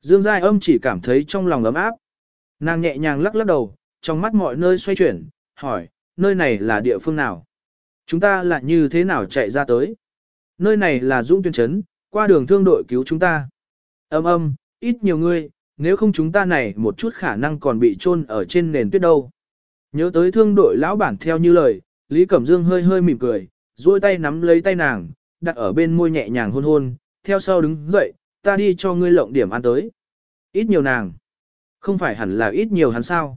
Dương Giai âm chỉ cảm thấy trong lòng ấm áp. Nàng nhẹ nhàng lắc lắc đầu, trong mắt mọi nơi xoay chuyển, hỏi, nơi này là địa phương nào? Chúng ta là như thế nào chạy ra tới? Nơi này là Dũng Tuyên Trấn, qua đường thương đội cứu chúng ta. Âm âm, ít nhiều người, nếu không chúng ta này một chút khả năng còn bị chôn ở trên nền tuyết đâu. Nhớ tới thương đội lão bản theo như lời, Lý Cẩm Dương hơi hơi mỉm cười, duỗi tay nắm lấy tay nàng, đặt ở bên môi nhẹ nhàng hôn hôn, theo sau đứng dậy, ta đi cho ngươi lộng điểm ăn tới. Ít nhiều nàng. Không phải hẳn là ít nhiều hắn sao.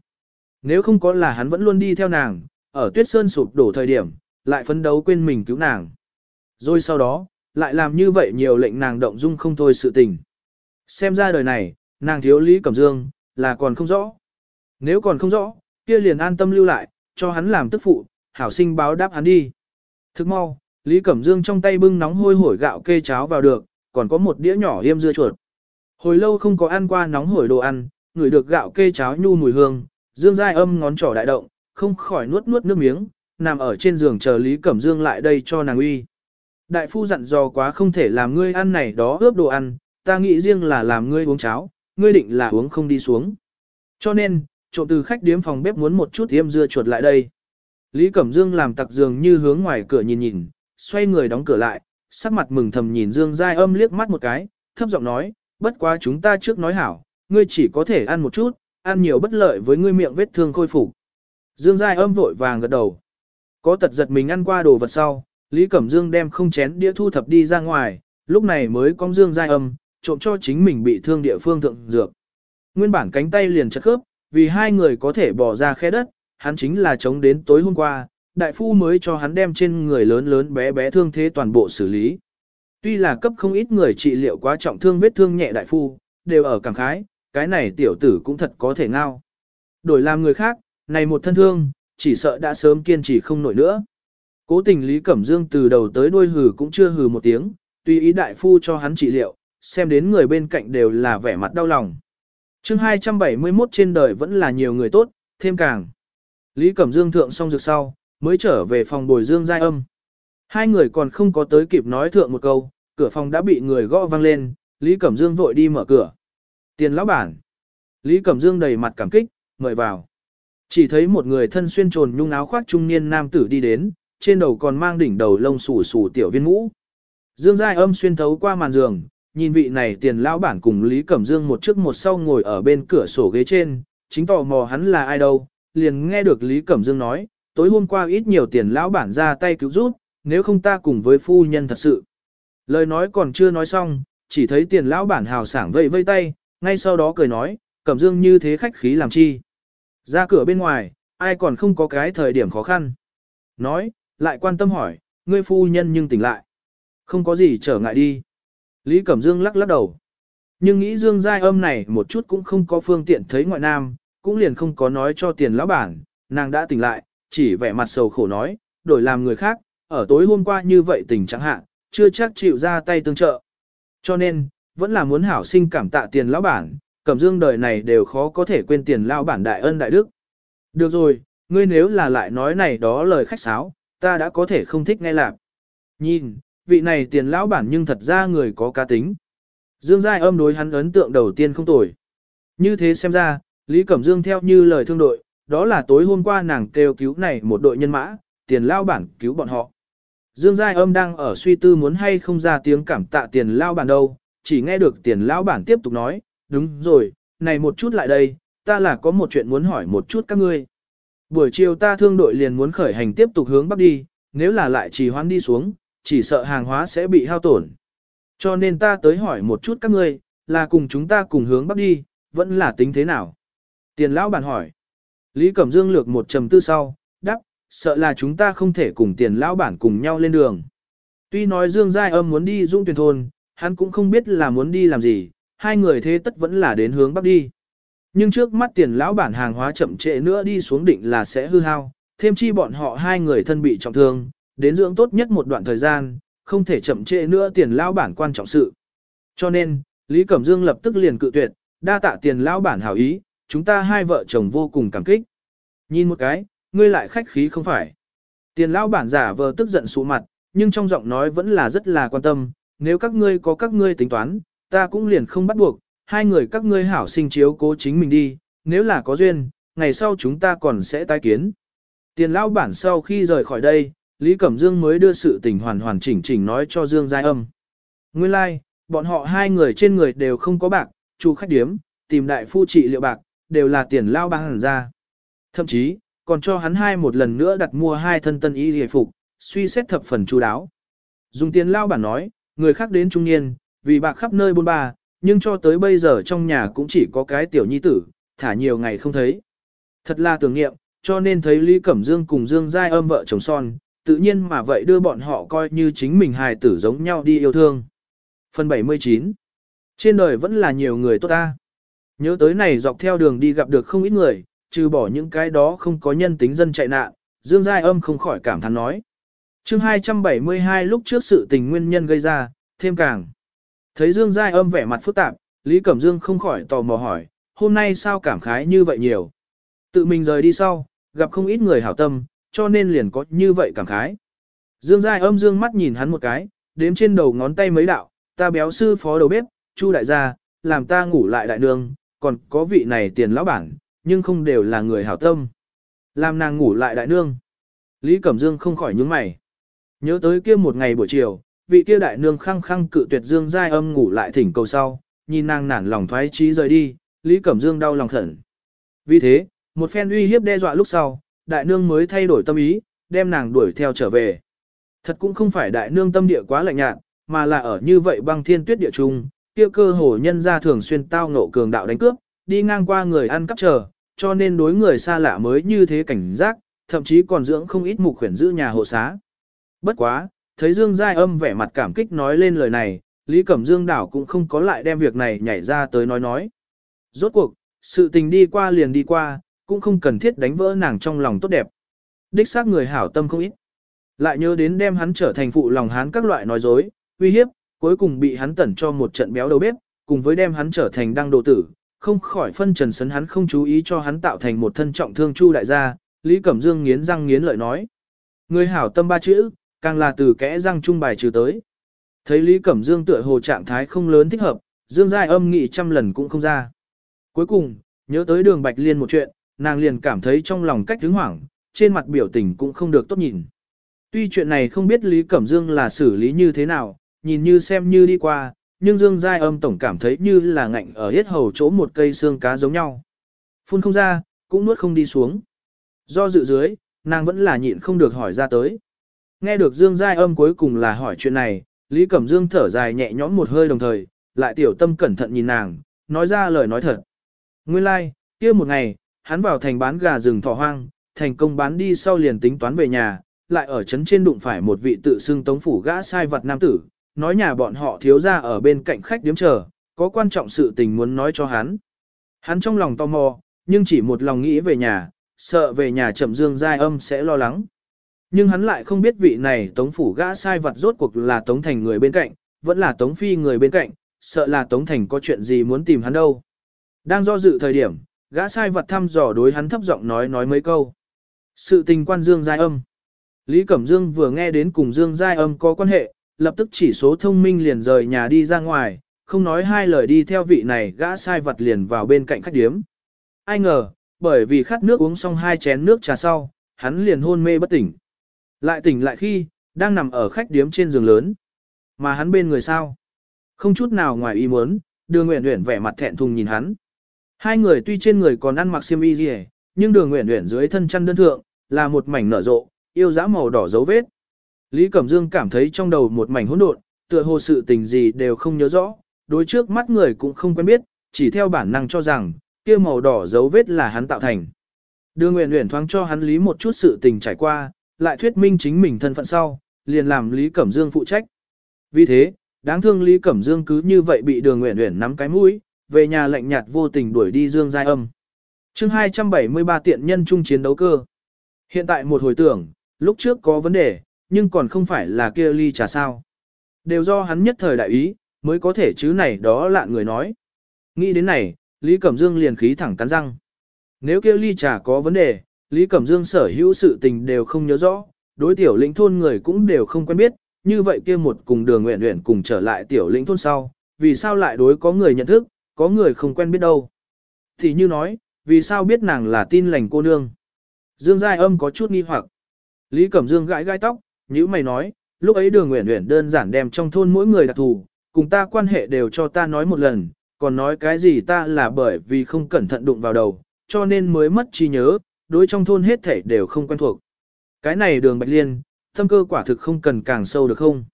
Nếu không có là hắn vẫn luôn đi theo nàng, ở tuyết sơn sụp đổ thời điểm, lại phấn đấu quên mình cứu nàng. Rồi sau đó, lại làm như vậy nhiều lệnh nàng động dung không thôi sự tình. Xem ra đời này, nàng thiếu Lý Cẩm Dương, là còn không rõ. Nếu còn không rõ, kia liền an tâm lưu lại, cho hắn làm tức phụ, hảo sinh báo đáp hắn đi. Thức mau, Lý Cẩm Dương trong tay bưng nóng hôi hổi gạo kê cháo vào được, còn có một đĩa nhỏ yêm dưa chuột. Hồi lâu không có ăn qua nóng hổi đồ ăn, ngửi được gạo kê cháo nhu mùi hương, Dương Giai âm ngón trỏ đại động, không khỏi nuốt nuốt nước miếng, nằm ở trên giường chờ Lý Cẩm Dương lại đây cho nàng uy. Đại phu dặn dò quá không thể làm ngươi ăn này đó ướp đồ ăn, ta nghĩ riêng là làm ngươi uống cháo, ngươi định là uống không đi xuống. Cho nên, trộm từ khách điếm phòng bếp muốn một chút yêm dưa chuột lại đây. Lý Cẩm Dương làm tặc giường như hướng ngoài cửa nhìn nhìn, xoay người đóng cửa lại, sắc mặt mừng thầm nhìn Dương Giai âm liếc mắt một cái, thấp giọng nói, bất quá chúng ta trước nói hảo, ngươi chỉ có thể ăn một chút, ăn nhiều bất lợi với ngươi miệng vết thương khôi phục. Dương Giai âm vội vàng gật đầu. Có tật giật mình ăn qua đồ vật sau, Lý Cẩm Dương đem không chén đĩa thu thập đi ra ngoài, lúc này mới có Dương Giai âm, trộm cho chính mình bị thương địa phương thượng dược. Nguyên bản cánh tay liền chật khớp, vì hai người có thể bỏ ra khe đất, hắn chính là chống đến tối hôm qua, đại phu mới cho hắn đem trên người lớn lớn bé bé thương thế toàn bộ xử lý. Tuy là cấp không ít người trị liệu quá trọng thương vết thương nhẹ đại phu, đều ở cảm khái, cái này tiểu tử cũng thật có thể ngao. Đổi làm người khác, này một thân thương, chỉ sợ đã sớm kiên trì không nổi nữa. Cố tình Lý Cẩm Dương từ đầu tới đuôi hừ cũng chưa hừ một tiếng, tùy ý đại phu cho hắn trị liệu, xem đến người bên cạnh đều là vẻ mặt đau lòng. chương 271 trên đời vẫn là nhiều người tốt, thêm càng. Lý Cẩm Dương thượng xong dược sau, mới trở về phòng bồi dương giai âm. Hai người còn không có tới kịp nói thượng một câu, cửa phòng đã bị người gõ vang lên, Lý Cẩm Dương vội đi mở cửa. Tiền lão bản. Lý Cẩm Dương đầy mặt cảm kích, mời vào. Chỉ thấy một người thân xuyên trồn nhung áo khoác trung niên nam tử đi đến, trên đầu còn mang đỉnh đầu lông xù xù tiểu viên mũ. Dương Giai âm xuyên thấu qua màn giường, nhìn vị này tiền lão bản cùng Lý Cẩm Dương một trước một sau ngồi ở bên cửa sổ ghế trên, chính tò mò hắn là ai đâu, liền nghe được Lý Cẩm Dương nói, tối hôm qua ít nhiều tiền lão bản ra tay cứu giúp, nếu không ta cùng với phu nhân thật sự. Lời nói còn chưa nói xong, chỉ thấy tiền lão bản hào sảng vây vây tay, ngay sau đó cười nói, Cẩm Dương như thế khách khí làm chi. Ra cửa bên ngoài, ai còn không có cái thời điểm khó khăn. Nói, lại quan tâm hỏi, ngươi phu nhân nhưng tỉnh lại. Không có gì trở ngại đi. Lý Cẩm Dương lắc lắc đầu. Nhưng nghĩ Dương Giai âm này một chút cũng không có phương tiện thấy ngoại nam, cũng liền không có nói cho tiền lão bản, nàng đã tỉnh lại, chỉ vẻ mặt sầu khổ nói, đổi làm người khác, ở tối hôm qua như vậy tình trạng hạ, chưa chắc chịu ra tay tương trợ. Cho nên, vẫn là muốn hảo sinh cảm tạ tiền lão bản, Cẩm Dương đời này đều khó có thể quên tiền lão bản đại ân đại đức. Được rồi, ngươi nếu là lại nói này đó lời khách sáo, ta đã có thể không thích nghe lạc. Nhìn, vị này tiền lão bản nhưng thật ra người có cá tính. Dương Giai âm đối hắn ấn tượng đầu tiên không tồi. Như thế xem ra, Lý Cẩm Dương theo như lời thương đội, đó là tối hôm qua nàng kêu cứu này một đội nhân mã, tiền lao bản cứu bọn họ. Dương Giai âm đang ở suy tư muốn hay không ra tiếng cảm tạ tiền lao bản đâu, chỉ nghe được tiền lao bản tiếp tục nói, đúng rồi, này một chút lại đây, ta là có một chuyện muốn hỏi một chút các ngươi. Buổi chiều ta thương đội liền muốn khởi hành tiếp tục hướng bắc đi, nếu là lại trì hoãn đi xuống, chỉ sợ hàng hóa sẽ bị hao tổn. Cho nên ta tới hỏi một chút các ngươi, là cùng chúng ta cùng hướng bắc đi, vẫn là tính thế nào? Tiền lão bản hỏi. Lý Cẩm Dương lược một trầm tư sau, đáp, sợ là chúng ta không thể cùng tiền lão bản cùng nhau lên đường. Tuy nói Dương Giai Âm muốn đi dung tuyển thôn, hắn cũng không biết là muốn đi làm gì, hai người thế tất vẫn là đến hướng bắc đi. Nhưng trước mắt tiền lão bản hàng hóa chậm trễ nữa đi xuống định là sẽ hư hao, thêm chi bọn họ hai người thân bị trọng thương, đến dưỡng tốt nhất một đoạn thời gian, không thể chậm trễ nữa tiền lão bản quan trọng sự. Cho nên, Lý Cẩm Dương lập tức liền cự tuyệt, đa tạ tiền lão bản hảo ý, chúng ta hai vợ chồng vô cùng cảm kích. Nhìn một cái, ngươi lại khách khí không phải. Tiền lão bản giả vờ tức giận sụ mặt, nhưng trong giọng nói vẫn là rất là quan tâm, nếu các ngươi có các ngươi tính toán, ta cũng liền không bắt buộc, hai người các ngươi hảo sinh chiếu cố chính mình đi, nếu là có duyên, ngày sau chúng ta còn sẽ tái kiến. Tiền lão bản sau khi rời khỏi đây, Lý Cẩm Dương mới đưa sự tình hoàn hoàn chỉnh chỉnh nói cho Dương Giai Âm. Nguyên lai, like, bọn họ hai người trên người đều không có bạc, chủ khách điếm, tìm đại phu trị liệu bạc, đều là tiền lao băng ra. Thậm chí, còn cho hắn hai một lần nữa đặt mua hai thân tân y hề phục, suy xét thập phần chú đáo. Dùng tiền lao bản nói, người khác đến trung niên, vì bạc khắp nơi bôn ba, nhưng cho tới bây giờ trong nhà cũng chỉ có cái tiểu nhi tử, thả nhiều ngày không thấy. Thật là tưởng niệm, cho nên thấy Lý Cẩm Dương cùng Dương Giai âm vợ chồng son, tự nhiên mà vậy đưa bọn họ coi như chính mình hài tử giống nhau đi yêu thương. Phần 79 Trên đời vẫn là nhiều người tốt ta. Nhớ tới này dọc theo đường đi gặp được không ít người, trừ bỏ những cái đó không có nhân tính dân chạy nạn, Dương Giai âm không khỏi cảm thán nói. chương 272 lúc trước sự tình nguyên nhân gây ra, thêm càng. Thấy Dương Giai âm vẻ mặt phức tạp, Lý Cẩm Dương không khỏi tò mò hỏi, hôm nay sao cảm khái như vậy nhiều. Tự mình rời đi sau, gặp không ít người hảo tâm, cho nên liền có như vậy cảm khái. Dương Giai âm dương mắt nhìn hắn một cái, đếm trên đầu ngón tay mấy đạo, ta béo sư phó đầu bếp, Chu đại gia, làm ta ngủ lại đại nương, còn có vị này tiền lão bản, nhưng không đều là người hảo tâm. Làm nàng ngủ lại đại nương. Lý Cẩm Dương không khỏi nhướng mày. Nhớ tới kia một ngày buổi chiều, vị kia đại nương khăng khăng cự tuyệt Dương Giai âm ngủ lại thỉnh cầu sau, nhìn nàng nản lòng thoái trí rời đi, Lý Cẩm Dương đau lòng khẩn. Vì thế, một phen uy hiếp đe dọa lúc sau, đại nương mới thay đổi tâm ý, đem nàng đuổi theo trở về. Thật cũng không phải đại nương tâm địa quá lạnh nhạt, mà là ở như vậy băng thiên tuyết địa trung, kia cơ hồ nhân ra thường xuyên tao ngộ cường đạo đánh cướp, đi ngang qua người ăn cắp chờ, cho nên đối người xa lạ mới như thế cảnh giác, thậm chí còn dưỡng không ít mục khuyển giữ nhà hộ xá. Bất quá, thấy Dương Giai âm vẻ mặt cảm kích nói lên lời này, Lý Cẩm Dương đảo cũng không có lại đem việc này nhảy ra tới nói nói. Rốt cuộc, sự tình đi qua liền đi qua, cũng không cần thiết đánh vỡ nàng trong lòng tốt đẹp. Đích xác người hảo tâm không ít. Lại nhớ đến đem hắn trở thành phụ lòng hắn các loại nói dối, uy hiếp, cuối cùng bị hắn tẩn cho một trận béo đầu bếp, cùng với đem hắn trở thành đăng đồ tử, không khỏi phân trần sấn hắn không chú ý cho hắn tạo thành một thân trọng thương chu đại gia, Lý Cẩm Dương nghiến răng nghiến lợi nói. Người hảo tâm ba chữ, càng là từ kẽ răng trung bài trừ tới. Thấy Lý Cẩm Dương tựa hồ trạng thái không lớn thích hợp, Dương Giai âm nghị trăm lần cũng không ra. Cuối cùng, nhớ tới đường Bạch Liên một chuyện, nàng liền cảm thấy trong lòng cách hứng hoảng, trên mặt biểu tình cũng không được tốt nhìn. Tuy chuyện này không biết Lý Cẩm Dương là xử lý như thế nào, nhìn như xem như đi qua, nhưng Dương Giai âm tổng cảm thấy như là ngạnh ở hết hầu chỗ một cây xương cá giống nhau. Phun không ra, cũng nuốt không đi xuống. Do dự dưới, nàng vẫn là nhịn không được hỏi ra tới. Nghe được Dương Giai âm cuối cùng là hỏi chuyện này, Lý Cẩm Dương thở dài nhẹ nhõm một hơi đồng thời, lại tiểu tâm cẩn thận nhìn nàng, nói ra lời nói thật. Nguyên lai, like, kia một ngày, hắn vào thành bán gà rừng thỏ hoang, thành công bán đi sau liền tính toán về nhà, lại ở trấn trên đụng phải một vị tự xưng tống phủ gã sai vật nam tử, nói nhà bọn họ thiếu ra ở bên cạnh khách điếm chờ, có quan trọng sự tình muốn nói cho hắn. Hắn trong lòng tò mò, nhưng chỉ một lòng nghĩ về nhà, sợ về nhà chậm dương giai âm sẽ lo lắng. Nhưng hắn lại không biết vị này tống phủ gã sai vật rốt cuộc là tống thành người bên cạnh, vẫn là tống phi người bên cạnh, sợ là tống thành có chuyện gì muốn tìm hắn đâu. Đang do dự thời điểm, gã sai vật thăm dò đối hắn thấp giọng nói nói mấy câu. Sự tình quan Dương Giai Âm Lý Cẩm Dương vừa nghe đến cùng Dương Giai Âm có quan hệ, lập tức chỉ số thông minh liền rời nhà đi ra ngoài, không nói hai lời đi theo vị này gã sai vật liền vào bên cạnh khách điếm. Ai ngờ, bởi vì khát nước uống xong hai chén nước trà sau, hắn liền hôn mê bất tỉnh. Lại tỉnh lại khi, đang nằm ở khách điếm trên giường lớn. Mà hắn bên người sao? Không chút nào ngoài ý muốn, đường nguyện nguyện vẻ mặt thẹn thùng nhìn hắn. Hai người tuy trên người còn ăn mặc xiêm y gì, nhưng đường nguyện nguyện dưới thân chăn đơn thượng, là một mảnh nở rộ, yêu dã màu đỏ dấu vết. Lý Cẩm Dương cảm thấy trong đầu một mảnh hỗn độn, tựa hồ sự tình gì đều không nhớ rõ, đối trước mắt người cũng không quen biết, chỉ theo bản năng cho rằng, kia màu đỏ dấu vết là hắn tạo thành. Đường Nguyễn Nguyễn thoáng cho hắn lý một chút sự tình trải qua, lại thuyết minh chính mình thân phận sau, liền làm Lý Cẩm Dương phụ trách. Vì thế, đáng thương Lý Cẩm Dương cứ như vậy bị Đường Uyển Uyển nắm cái mũi, về nhà lạnh nhạt vô tình đuổi đi Dương Giai Âm. chương 273 tiện nhân chung chiến đấu cơ. Hiện tại một hồi tưởng, lúc trước có vấn đề, nhưng còn không phải là kia ly trà sao. Đều do hắn nhất thời đại ý, mới có thể chứ này đó lạ người nói. Nghĩ đến này, Lý Cẩm Dương liền khí thẳng cắn răng. Nếu kêu ly trà có vấn đề, Lý Cẩm Dương sở hữu sự tình đều không nhớ rõ, đối tiểu lĩnh thôn người cũng đều không quen biết, như vậy kia một cùng đường nguyện nguyện cùng trở lại tiểu lĩnh thôn sau, vì sao lại đối có người nhận thức, có người không quen biết đâu. Thì như nói, vì sao biết nàng là tin lành cô nương. Dương Giai âm có chút nghi hoặc. Lý Cẩm Dương gãi gai tóc, như mày nói, lúc ấy đường nguyện nguyện đơn giản đem trong thôn mỗi người đặc thù, cùng ta quan hệ đều cho ta nói một lần, còn nói cái gì ta là bởi vì không cẩn thận đụng vào đầu, cho nên mới mất trí nhớ, đối trong thôn hết thể đều không quen thuộc. Cái này đường Bạch Liên, thâm cơ quả thực không cần càng sâu được không?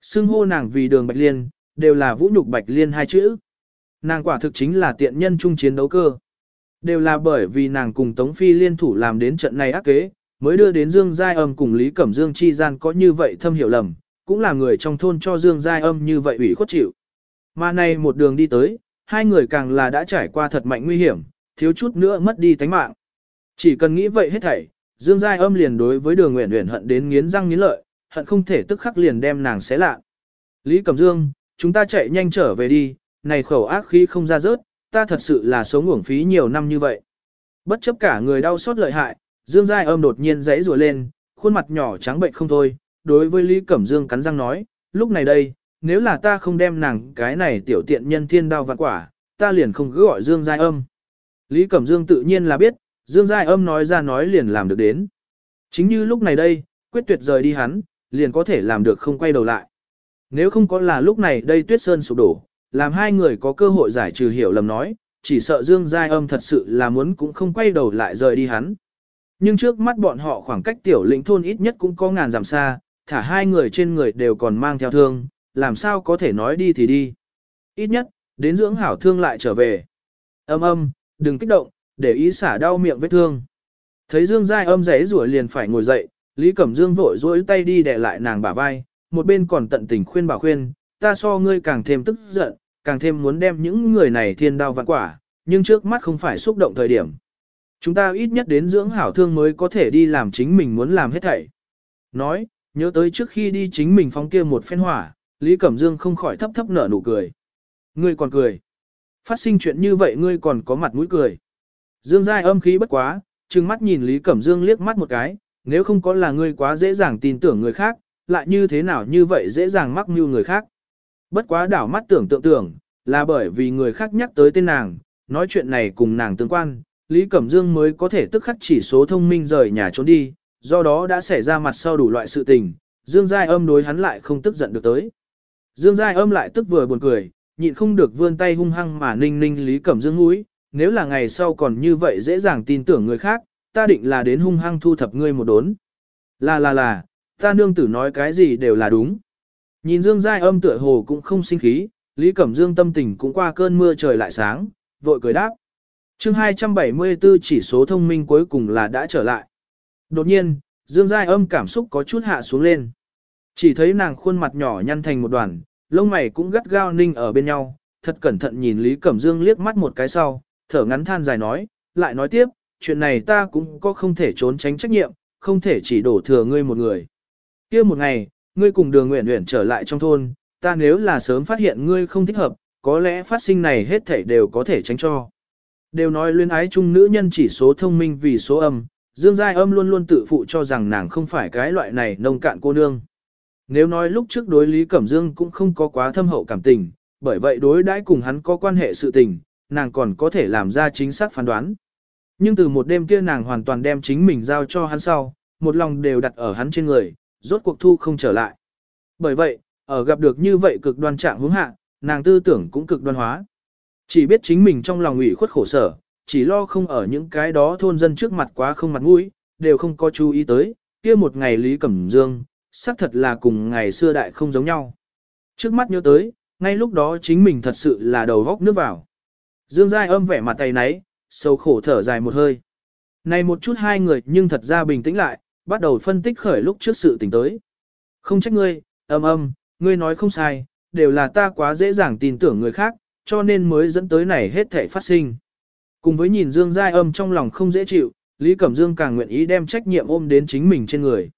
Xưng hô nàng vì đường Bạch Liên, đều là vũ nhục Bạch Liên hai chữ. Nàng quả thực chính là tiện nhân chung chiến đấu cơ. Đều là bởi vì nàng cùng Tống Phi liên thủ làm đến trận này ác kế, mới đưa đến Dương Giai Âm cùng Lý Cẩm Dương chi gian có như vậy thâm hiểu lầm, cũng là người trong thôn cho Dương Giai Âm như vậy ủy khuất chịu. Mà này một đường đi tới, hai người càng là đã trải qua thật mạnh nguy hiểm, thiếu chút nữa mất đi tánh mạng. Chỉ cần nghĩ vậy hết thảy, Dương Giai Âm liền đối với Đường nguyện Uyển hận đến nghiến răng nghiến lợi, hận không thể tức khắc liền đem nàng xé lạ. Lý Cẩm Dương, chúng ta chạy nhanh trở về đi, này khẩu ác khí không ra rớt, ta thật sự là sống uổng phí nhiều năm như vậy. Bất chấp cả người đau xót lợi hại, Dương Giai Âm đột nhiên dãy rùa lên, khuôn mặt nhỏ trắng bệnh không thôi, đối với Lý Cẩm Dương cắn răng nói, lúc này đây, nếu là ta không đem nàng cái này tiểu tiện nhân thiên đao vạn quả, ta liền không cứ gọi Dương Giai Âm. Lý Cẩm Dương tự nhiên là biết, Dương Giai Âm nói ra nói liền làm được đến. Chính như lúc này đây, quyết tuyệt rời đi hắn, liền có thể làm được không quay đầu lại. Nếu không có là lúc này đây tuyết sơn sụp đổ, làm hai người có cơ hội giải trừ hiểu lầm nói, chỉ sợ Dương Giai Âm thật sự là muốn cũng không quay đầu lại rời đi hắn. Nhưng trước mắt bọn họ khoảng cách tiểu lĩnh thôn ít nhất cũng có ngàn dặm xa, thả hai người trên người đều còn mang theo thương, làm sao có thể nói đi thì đi. Ít nhất, đến dưỡng hảo thương lại trở về. Âm âm, đừng kích động, để ý xả đau miệng vết thương. Thấy Dương Giai âm rẽ rủa liền phải ngồi dậy, Lý Cẩm Dương vội dối tay đi để lại nàng bả vai, một bên còn tận tình khuyên bảo khuyên, ta so ngươi càng thêm tức giận, càng thêm muốn đem những người này thiên đao vạn quả, nhưng trước mắt không phải xúc động thời điểm. Chúng ta ít nhất đến dưỡng hảo thương mới có thể đi làm chính mình muốn làm hết thảy. Nói, nhớ tới trước khi đi chính mình phóng kia một phen hỏa, Lý Cẩm Dương không khỏi thấp thấp nở nụ cười. Ngươi còn cười. Phát sinh chuyện như vậy ngươi còn có mặt mũi cười. Dương Giai âm khí bất quá, trừng mắt nhìn Lý Cẩm Dương liếc mắt một cái, nếu không có là ngươi quá dễ dàng tin tưởng người khác, lại như thế nào như vậy dễ dàng mắc mưu người khác. Bất quá đảo mắt tưởng tượng tưởng, là bởi vì người khác nhắc tới tên nàng, nói chuyện này cùng nàng tương quan, Lý Cẩm Dương mới có thể tức khắc chỉ số thông minh rời nhà trốn đi, do đó đã xảy ra mặt sau đủ loại sự tình, Dương Giai âm đối hắn lại không tức giận được tới. Dương Giai âm lại tức vừa buồn cười, nhịn không được vươn tay hung hăng mà ninh ninh Lý Cẩm Dương mũi, nếu là ngày sau còn như vậy dễ dàng tin tưởng người khác, ta định là đến hung hăng thu thập ngươi một đốn. Là là là, ta nương tử nói cái gì đều là đúng. Nhìn Dương Giai âm tựa hồ cũng không sinh khí, Lý Cẩm Dương tâm tình cũng qua cơn mưa trời lại sáng, vội cười đáp chương 274 chỉ số thông minh cuối cùng là đã trở lại. Đột nhiên, Dương Giai âm cảm xúc có chút hạ xuống lên. Chỉ thấy nàng khuôn mặt nhỏ nhăn thành một đoàn, lông mày cũng gắt gao ninh ở bên nhau, thật cẩn thận nhìn Lý Cẩm Dương liếc mắt một cái sau, thở ngắn than dài nói, lại nói tiếp, chuyện này ta cũng có không thể trốn tránh trách nhiệm, không thể chỉ đổ thừa ngươi một người. kia một ngày, ngươi cùng đường nguyện nguyện trở lại trong thôn, ta nếu là sớm phát hiện ngươi không thích hợp, có lẽ phát sinh này hết thảy đều có thể tránh cho. Đều nói luyến ái chung nữ nhân chỉ số thông minh vì số âm, Dương Giai âm luôn luôn tự phụ cho rằng nàng không phải cái loại này nông cạn cô nương. Nếu nói lúc trước đối Lý Cẩm Dương cũng không có quá thâm hậu cảm tình, bởi vậy đối đãi cùng hắn có quan hệ sự tình, nàng còn có thể làm ra chính xác phán đoán. Nhưng từ một đêm kia nàng hoàn toàn đem chính mình giao cho hắn sau, một lòng đều đặt ở hắn trên người, rốt cuộc thu không trở lại. Bởi vậy, ở gặp được như vậy cực đoan trạng hướng hạ, nàng tư tưởng cũng cực đoan hóa. Chỉ biết chính mình trong lòng ủy khuất khổ sở, chỉ lo không ở những cái đó thôn dân trước mặt quá không mặt mũi, đều không có chú ý tới, kia một ngày Lý Cẩm Dương, xác thật là cùng ngày xưa đại không giống nhau. Trước mắt nhớ tới, ngay lúc đó chính mình thật sự là đầu góc nước vào. Dương Giai âm vẻ mặt tay náy, sâu khổ thở dài một hơi. Này một chút hai người nhưng thật ra bình tĩnh lại, bắt đầu phân tích khởi lúc trước sự tình tới. Không trách ngươi, âm âm, ngươi nói không sai, đều là ta quá dễ dàng tin tưởng người khác, cho nên mới dẫn tới này hết thể phát sinh. Cùng với nhìn Dương Giai âm trong lòng không dễ chịu, Lý Cẩm Dương càng nguyện ý đem trách nhiệm ôm đến chính mình trên người.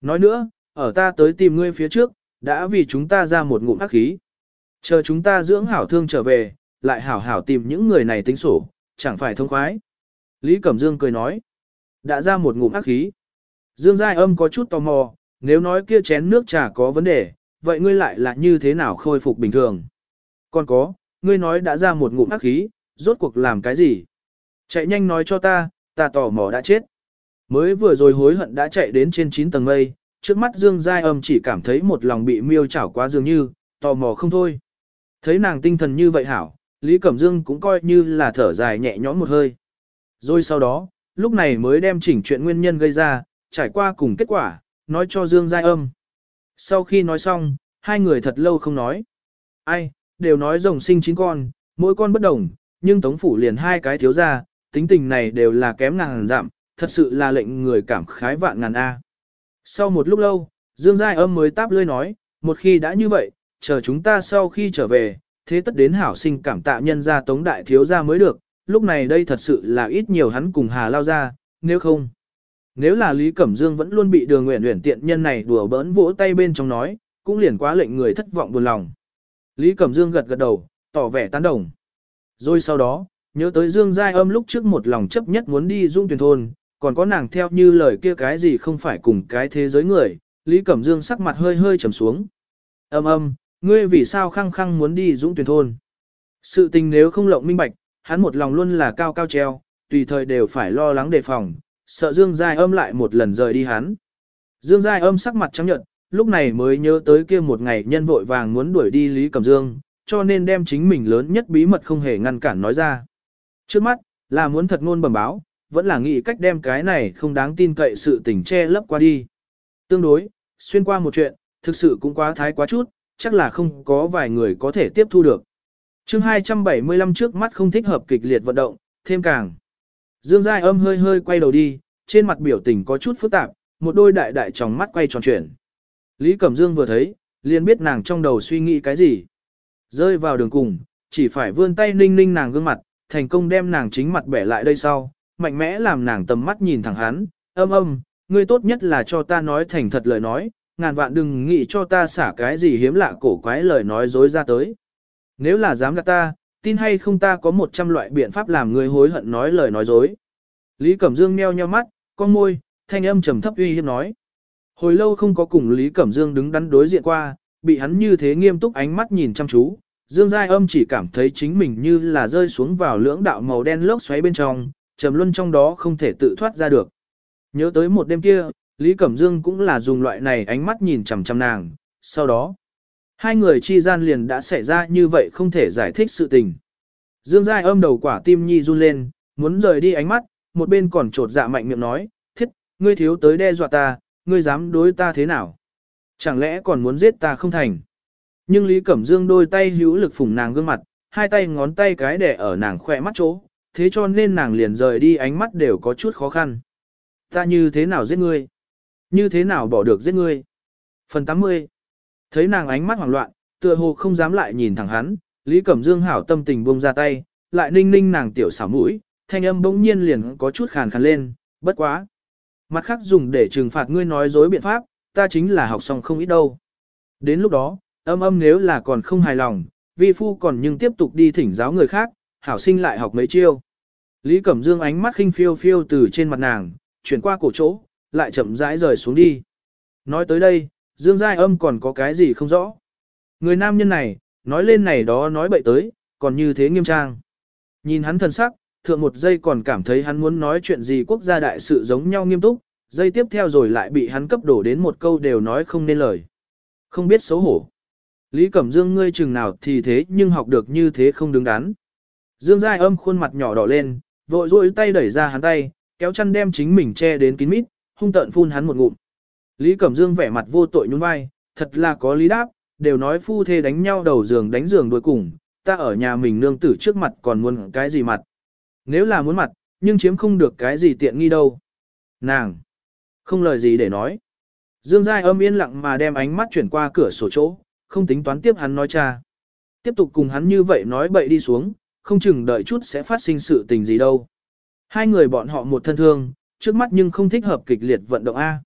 Nói nữa, ở ta tới tìm ngươi phía trước, đã vì chúng ta ra một ngụm ác khí. Chờ chúng ta dưỡng hảo thương trở về, lại hảo hảo tìm những người này tính sổ, chẳng phải thông khoái. Lý Cẩm Dương cười nói, đã ra một ngụm ác khí. Dương Giai âm có chút tò mò, nếu nói kia chén nước trà có vấn đề, vậy ngươi lại là như thế nào khôi phục bình thường? Còn có, ngươi nói đã ra một ngụm ác khí, rốt cuộc làm cái gì? Chạy nhanh nói cho ta, ta tò mò đã chết. Mới vừa rồi hối hận đã chạy đến trên 9 tầng mây, trước mắt Dương Giai âm chỉ cảm thấy một lòng bị miêu chảo quá dường như, tò mò không thôi. Thấy nàng tinh thần như vậy hảo, Lý Cẩm Dương cũng coi như là thở dài nhẹ nhõm một hơi. Rồi sau đó, lúc này mới đem chỉnh chuyện nguyên nhân gây ra, trải qua cùng kết quả, nói cho Dương Giai âm. Sau khi nói xong, hai người thật lâu không nói. Ai, đều nói rồng sinh chín con, mỗi con bất đồng, nhưng Tống Phủ liền hai cái thiếu ra, tính tình này đều là kém ngàn giảm, thật sự là lệnh người cảm khái vạn ngàn A. Sau một lúc lâu, Dương Giai âm mới táp lươi nói, một khi đã như vậy, chờ chúng ta sau khi trở về, thế tất đến hảo sinh cảm tạ nhân ra tống đại thiếu ra mới được, lúc này đây thật sự là ít nhiều hắn cùng hà lao ra, nếu không. Nếu là Lý Cẩm Dương vẫn luôn bị đường nguyện nguyện tiện nhân này đùa bỡn vỗ tay bên trong nói, cũng liền quá lệnh người thất vọng buồn lòng. Lý Cẩm Dương gật gật đầu, tỏ vẻ tán đồng. Rồi sau đó, nhớ tới Dương Giai âm lúc trước một lòng chấp nhất muốn đi dung tuyển thôn, còn có nàng theo như lời kia cái gì không phải cùng cái thế giới người, Lý Cẩm Dương sắc mặt hơi hơi trầm xuống. Âm âm, ngươi vì sao khăng khăng muốn đi dũng tuyển thôn? Sự tình nếu không lộng minh bạch, hắn một lòng luôn là cao cao treo, tùy thời đều phải lo lắng đề phòng, sợ Dương Giai âm lại một lần rời đi hắn. Dương Giai âm sắc mặt trắng nhận, lúc này mới nhớ tới kia một ngày nhân vội vàng muốn đuổi đi Lý Cẩm Dương, cho nên đem chính mình lớn nhất bí mật không hề ngăn cản nói ra. Trước mắt, là muốn thật ngôn bẩm báo, vẫn là nghĩ cách đem cái này không đáng tin cậy sự tình che lấp qua đi. Tương đối, xuyên qua một chuyện, thực sự cũng quá thái quá chút, chắc là không có vài người có thể tiếp thu được. chương 275 trước mắt không thích hợp kịch liệt vận động, thêm càng. Dương Giai âm hơi hơi quay đầu đi, trên mặt biểu tình có chút phức tạp, một đôi đại đại tròng mắt quay tròn chuyển. Lý Cẩm Dương vừa thấy, liền biết nàng trong đầu suy nghĩ cái gì. Rơi vào đường cùng, chỉ phải vươn tay ninh ninh nàng gương mặt, thành công đem nàng chính mặt bẻ lại đây sau, mạnh mẽ làm nàng tầm mắt nhìn thẳng hắn, âm âm, ngươi tốt nhất là cho ta nói thành thật lời nói, ngàn vạn đừng nghĩ cho ta xả cái gì hiếm lạ cổ quái lời nói dối ra tới. Nếu là dám gạt ta, tin hay không ta có một trăm loại biện pháp làm ngươi hối hận nói lời nói dối. Lý Cẩm Dương meo nheo mắt, con môi, thanh âm trầm thấp uy hiếp nói. Hồi lâu không có cùng Lý Cẩm Dương đứng đắn đối diện qua, bị hắn như thế nghiêm túc ánh mắt nhìn chăm chú. Dương Giai âm chỉ cảm thấy chính mình như là rơi xuống vào lưỡng đạo màu đen lốc xoáy bên trong, trầm luân trong đó không thể tự thoát ra được. Nhớ tới một đêm kia, Lý Cẩm Dương cũng là dùng loại này ánh mắt nhìn chằm chằm nàng, sau đó, hai người chi gian liền đã xảy ra như vậy không thể giải thích sự tình. Dương Giai âm đầu quả tim nhi run lên, muốn rời đi ánh mắt, một bên còn trột dạ mạnh miệng nói, thiết, ngươi thiếu tới đe dọa ta, ngươi dám đối ta thế nào? Chẳng lẽ còn muốn giết ta không thành? Nhưng Lý Cẩm Dương đôi tay hữu lực phủng nàng gương mặt, hai tay ngón tay cái để ở nàng khỏe mắt chỗ, thế cho nên nàng liền rời đi ánh mắt đều có chút khó khăn. Ta như thế nào giết ngươi? Như thế nào bỏ được giết ngươi? Phần 80 Thấy nàng ánh mắt hoảng loạn, tựa hồ không dám lại nhìn thẳng hắn, Lý Cẩm Dương hảo tâm tình buông ra tay, lại ninh ninh nàng tiểu xảo mũi, thanh âm bỗng nhiên liền có chút khàn khàn lên, bất quá. Mặt khác dùng để trừng phạt ngươi nói dối biện pháp, ta chính là học xong không ít đâu. Đến lúc đó, âm âm nếu là còn không hài lòng, vi phu còn nhưng tiếp tục đi thỉnh giáo người khác, hảo sinh lại học mấy chiêu. Lý Cẩm Dương ánh mắt khinh phiêu phiêu từ trên mặt nàng, chuyển qua cổ chỗ, lại chậm rãi rời xuống đi. Nói tới đây, Dương Giai âm còn có cái gì không rõ. Người nam nhân này, nói lên này đó nói bậy tới, còn như thế nghiêm trang. Nhìn hắn thần sắc, thượng một giây còn cảm thấy hắn muốn nói chuyện gì quốc gia đại sự giống nhau nghiêm túc, giây tiếp theo rồi lại bị hắn cấp đổ đến một câu đều nói không nên lời. Không biết xấu hổ. Lý Cẩm Dương ngươi chừng nào thì thế nhưng học được như thế không đứng đắn. Dương Giai âm khuôn mặt nhỏ đỏ lên, vội rôi tay đẩy ra hắn tay, kéo chăn đem chính mình che đến kín mít, hung tợn phun hắn một ngụm. Lý Cẩm Dương vẻ mặt vô tội nhún vai, thật là có lý đáp, đều nói phu thê đánh nhau đầu giường đánh giường đuôi cùng, ta ở nhà mình nương tử trước mặt còn muốn cái gì mặt. Nếu là muốn mặt, nhưng chiếm không được cái gì tiện nghi đâu. Nàng, không lời gì để nói. Dương Giai âm yên lặng mà đem ánh mắt chuyển qua cửa sổ chỗ, không tính toán tiếp hắn nói cha. Tiếp tục cùng hắn như vậy nói bậy đi xuống, không chừng đợi chút sẽ phát sinh sự tình gì đâu. Hai người bọn họ một thân thương, trước mắt nhưng không thích hợp kịch liệt vận động A.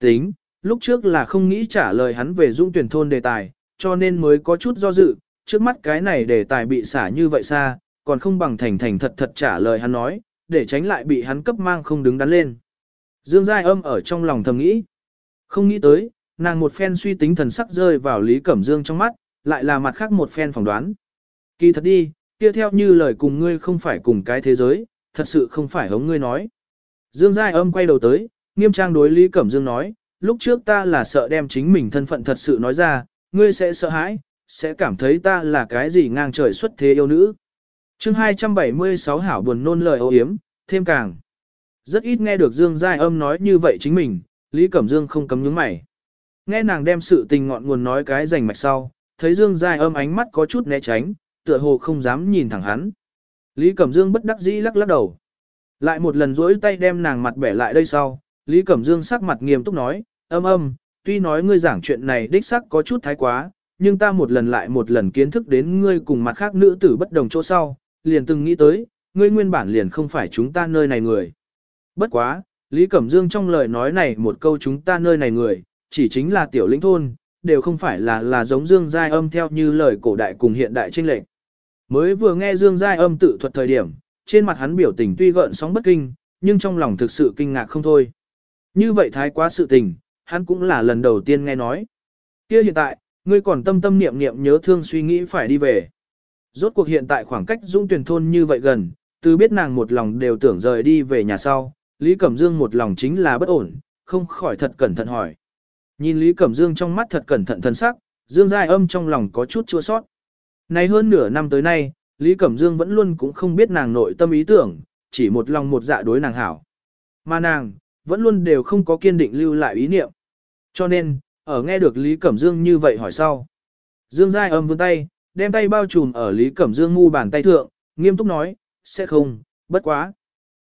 Tính, lúc trước là không nghĩ trả lời hắn về dung tuyển thôn đề tài, cho nên mới có chút do dự, trước mắt cái này đề tài bị xả như vậy xa, còn không bằng thành thành thật thật trả lời hắn nói, để tránh lại bị hắn cấp mang không đứng đắn lên. Dương Giai âm ở trong lòng thầm nghĩ. Không nghĩ tới, nàng một phen suy tính thần sắc rơi vào Lý Cẩm Dương trong mắt, lại là mặt khác một phen phỏng đoán. Kỳ thật đi, kia theo như lời cùng ngươi không phải cùng cái thế giới, thật sự không phải hống ngươi nói. Dương Giai âm quay đầu tới, nghiêm trang đối Lý Cẩm Dương nói, lúc trước ta là sợ đem chính mình thân phận thật sự nói ra, ngươi sẽ sợ hãi, sẽ cảm thấy ta là cái gì ngang trời xuất thế yêu nữ chương 276 hảo buồn nôn lời ô hiếm, thêm càng. Rất ít nghe được Dương Giai âm nói như vậy chính mình, Lý Cẩm Dương không cấm nhướng mày. Nghe nàng đem sự tình ngọn nguồn nói cái rành mạch sau, thấy Dương Giai âm ánh mắt có chút né tránh, tựa hồ không dám nhìn thẳng hắn. Lý Cẩm Dương bất đắc dĩ lắc lắc đầu. Lại một lần duỗi tay đem nàng mặt bẻ lại đây sau, Lý Cẩm Dương sắc mặt nghiêm túc nói, âm âm, tuy nói ngươi giảng chuyện này đích sắc có chút thái quá, nhưng ta một lần lại một lần kiến thức đến ngươi cùng mặt khác nữ tử bất đồng chỗ sau, liền từng nghĩ tới, ngươi nguyên bản liền không phải chúng ta nơi này người. Bất quá, Lý Cẩm Dương trong lời nói này một câu chúng ta nơi này người, chỉ chính là tiểu lĩnh thôn, đều không phải là là giống Dương Giai âm theo như lời cổ đại cùng hiện đại tranh lệch. Mới vừa nghe Dương Giai âm tự thuật thời điểm, trên mặt hắn biểu tình tuy gợn sóng bất kinh, nhưng trong lòng thực sự kinh ngạc không thôi. Như vậy thái quá sự tình, hắn cũng là lần đầu tiên nghe nói. Kia hiện tại, ngươi còn tâm tâm niệm niệm nhớ thương suy nghĩ phải đi về. Rốt cuộc hiện tại khoảng cách Dung Tuyển thôn như vậy gần, từ biết nàng một lòng đều tưởng rời đi về nhà sau, Lý Cẩm Dương một lòng chính là bất ổn, không khỏi thật cẩn thận hỏi. Nhìn Lý Cẩm Dương trong mắt thật cẩn thận thân sắc, Dương Giai âm trong lòng có chút chua sót. Nay hơn nửa năm tới nay, Lý Cẩm Dương vẫn luôn cũng không biết nàng nội tâm ý tưởng, chỉ một lòng một dạ đối nàng hảo. Mà nàng, vẫn luôn đều không có kiên định lưu lại ý niệm. Cho nên, ở nghe được Lý Cẩm Dương như vậy hỏi sau. Dương Giai âm vươn tay, đem tay bao trùm ở Lý Cẩm Dương ngu bàn tay thượng, nghiêm túc nói, sẽ không, bất quá.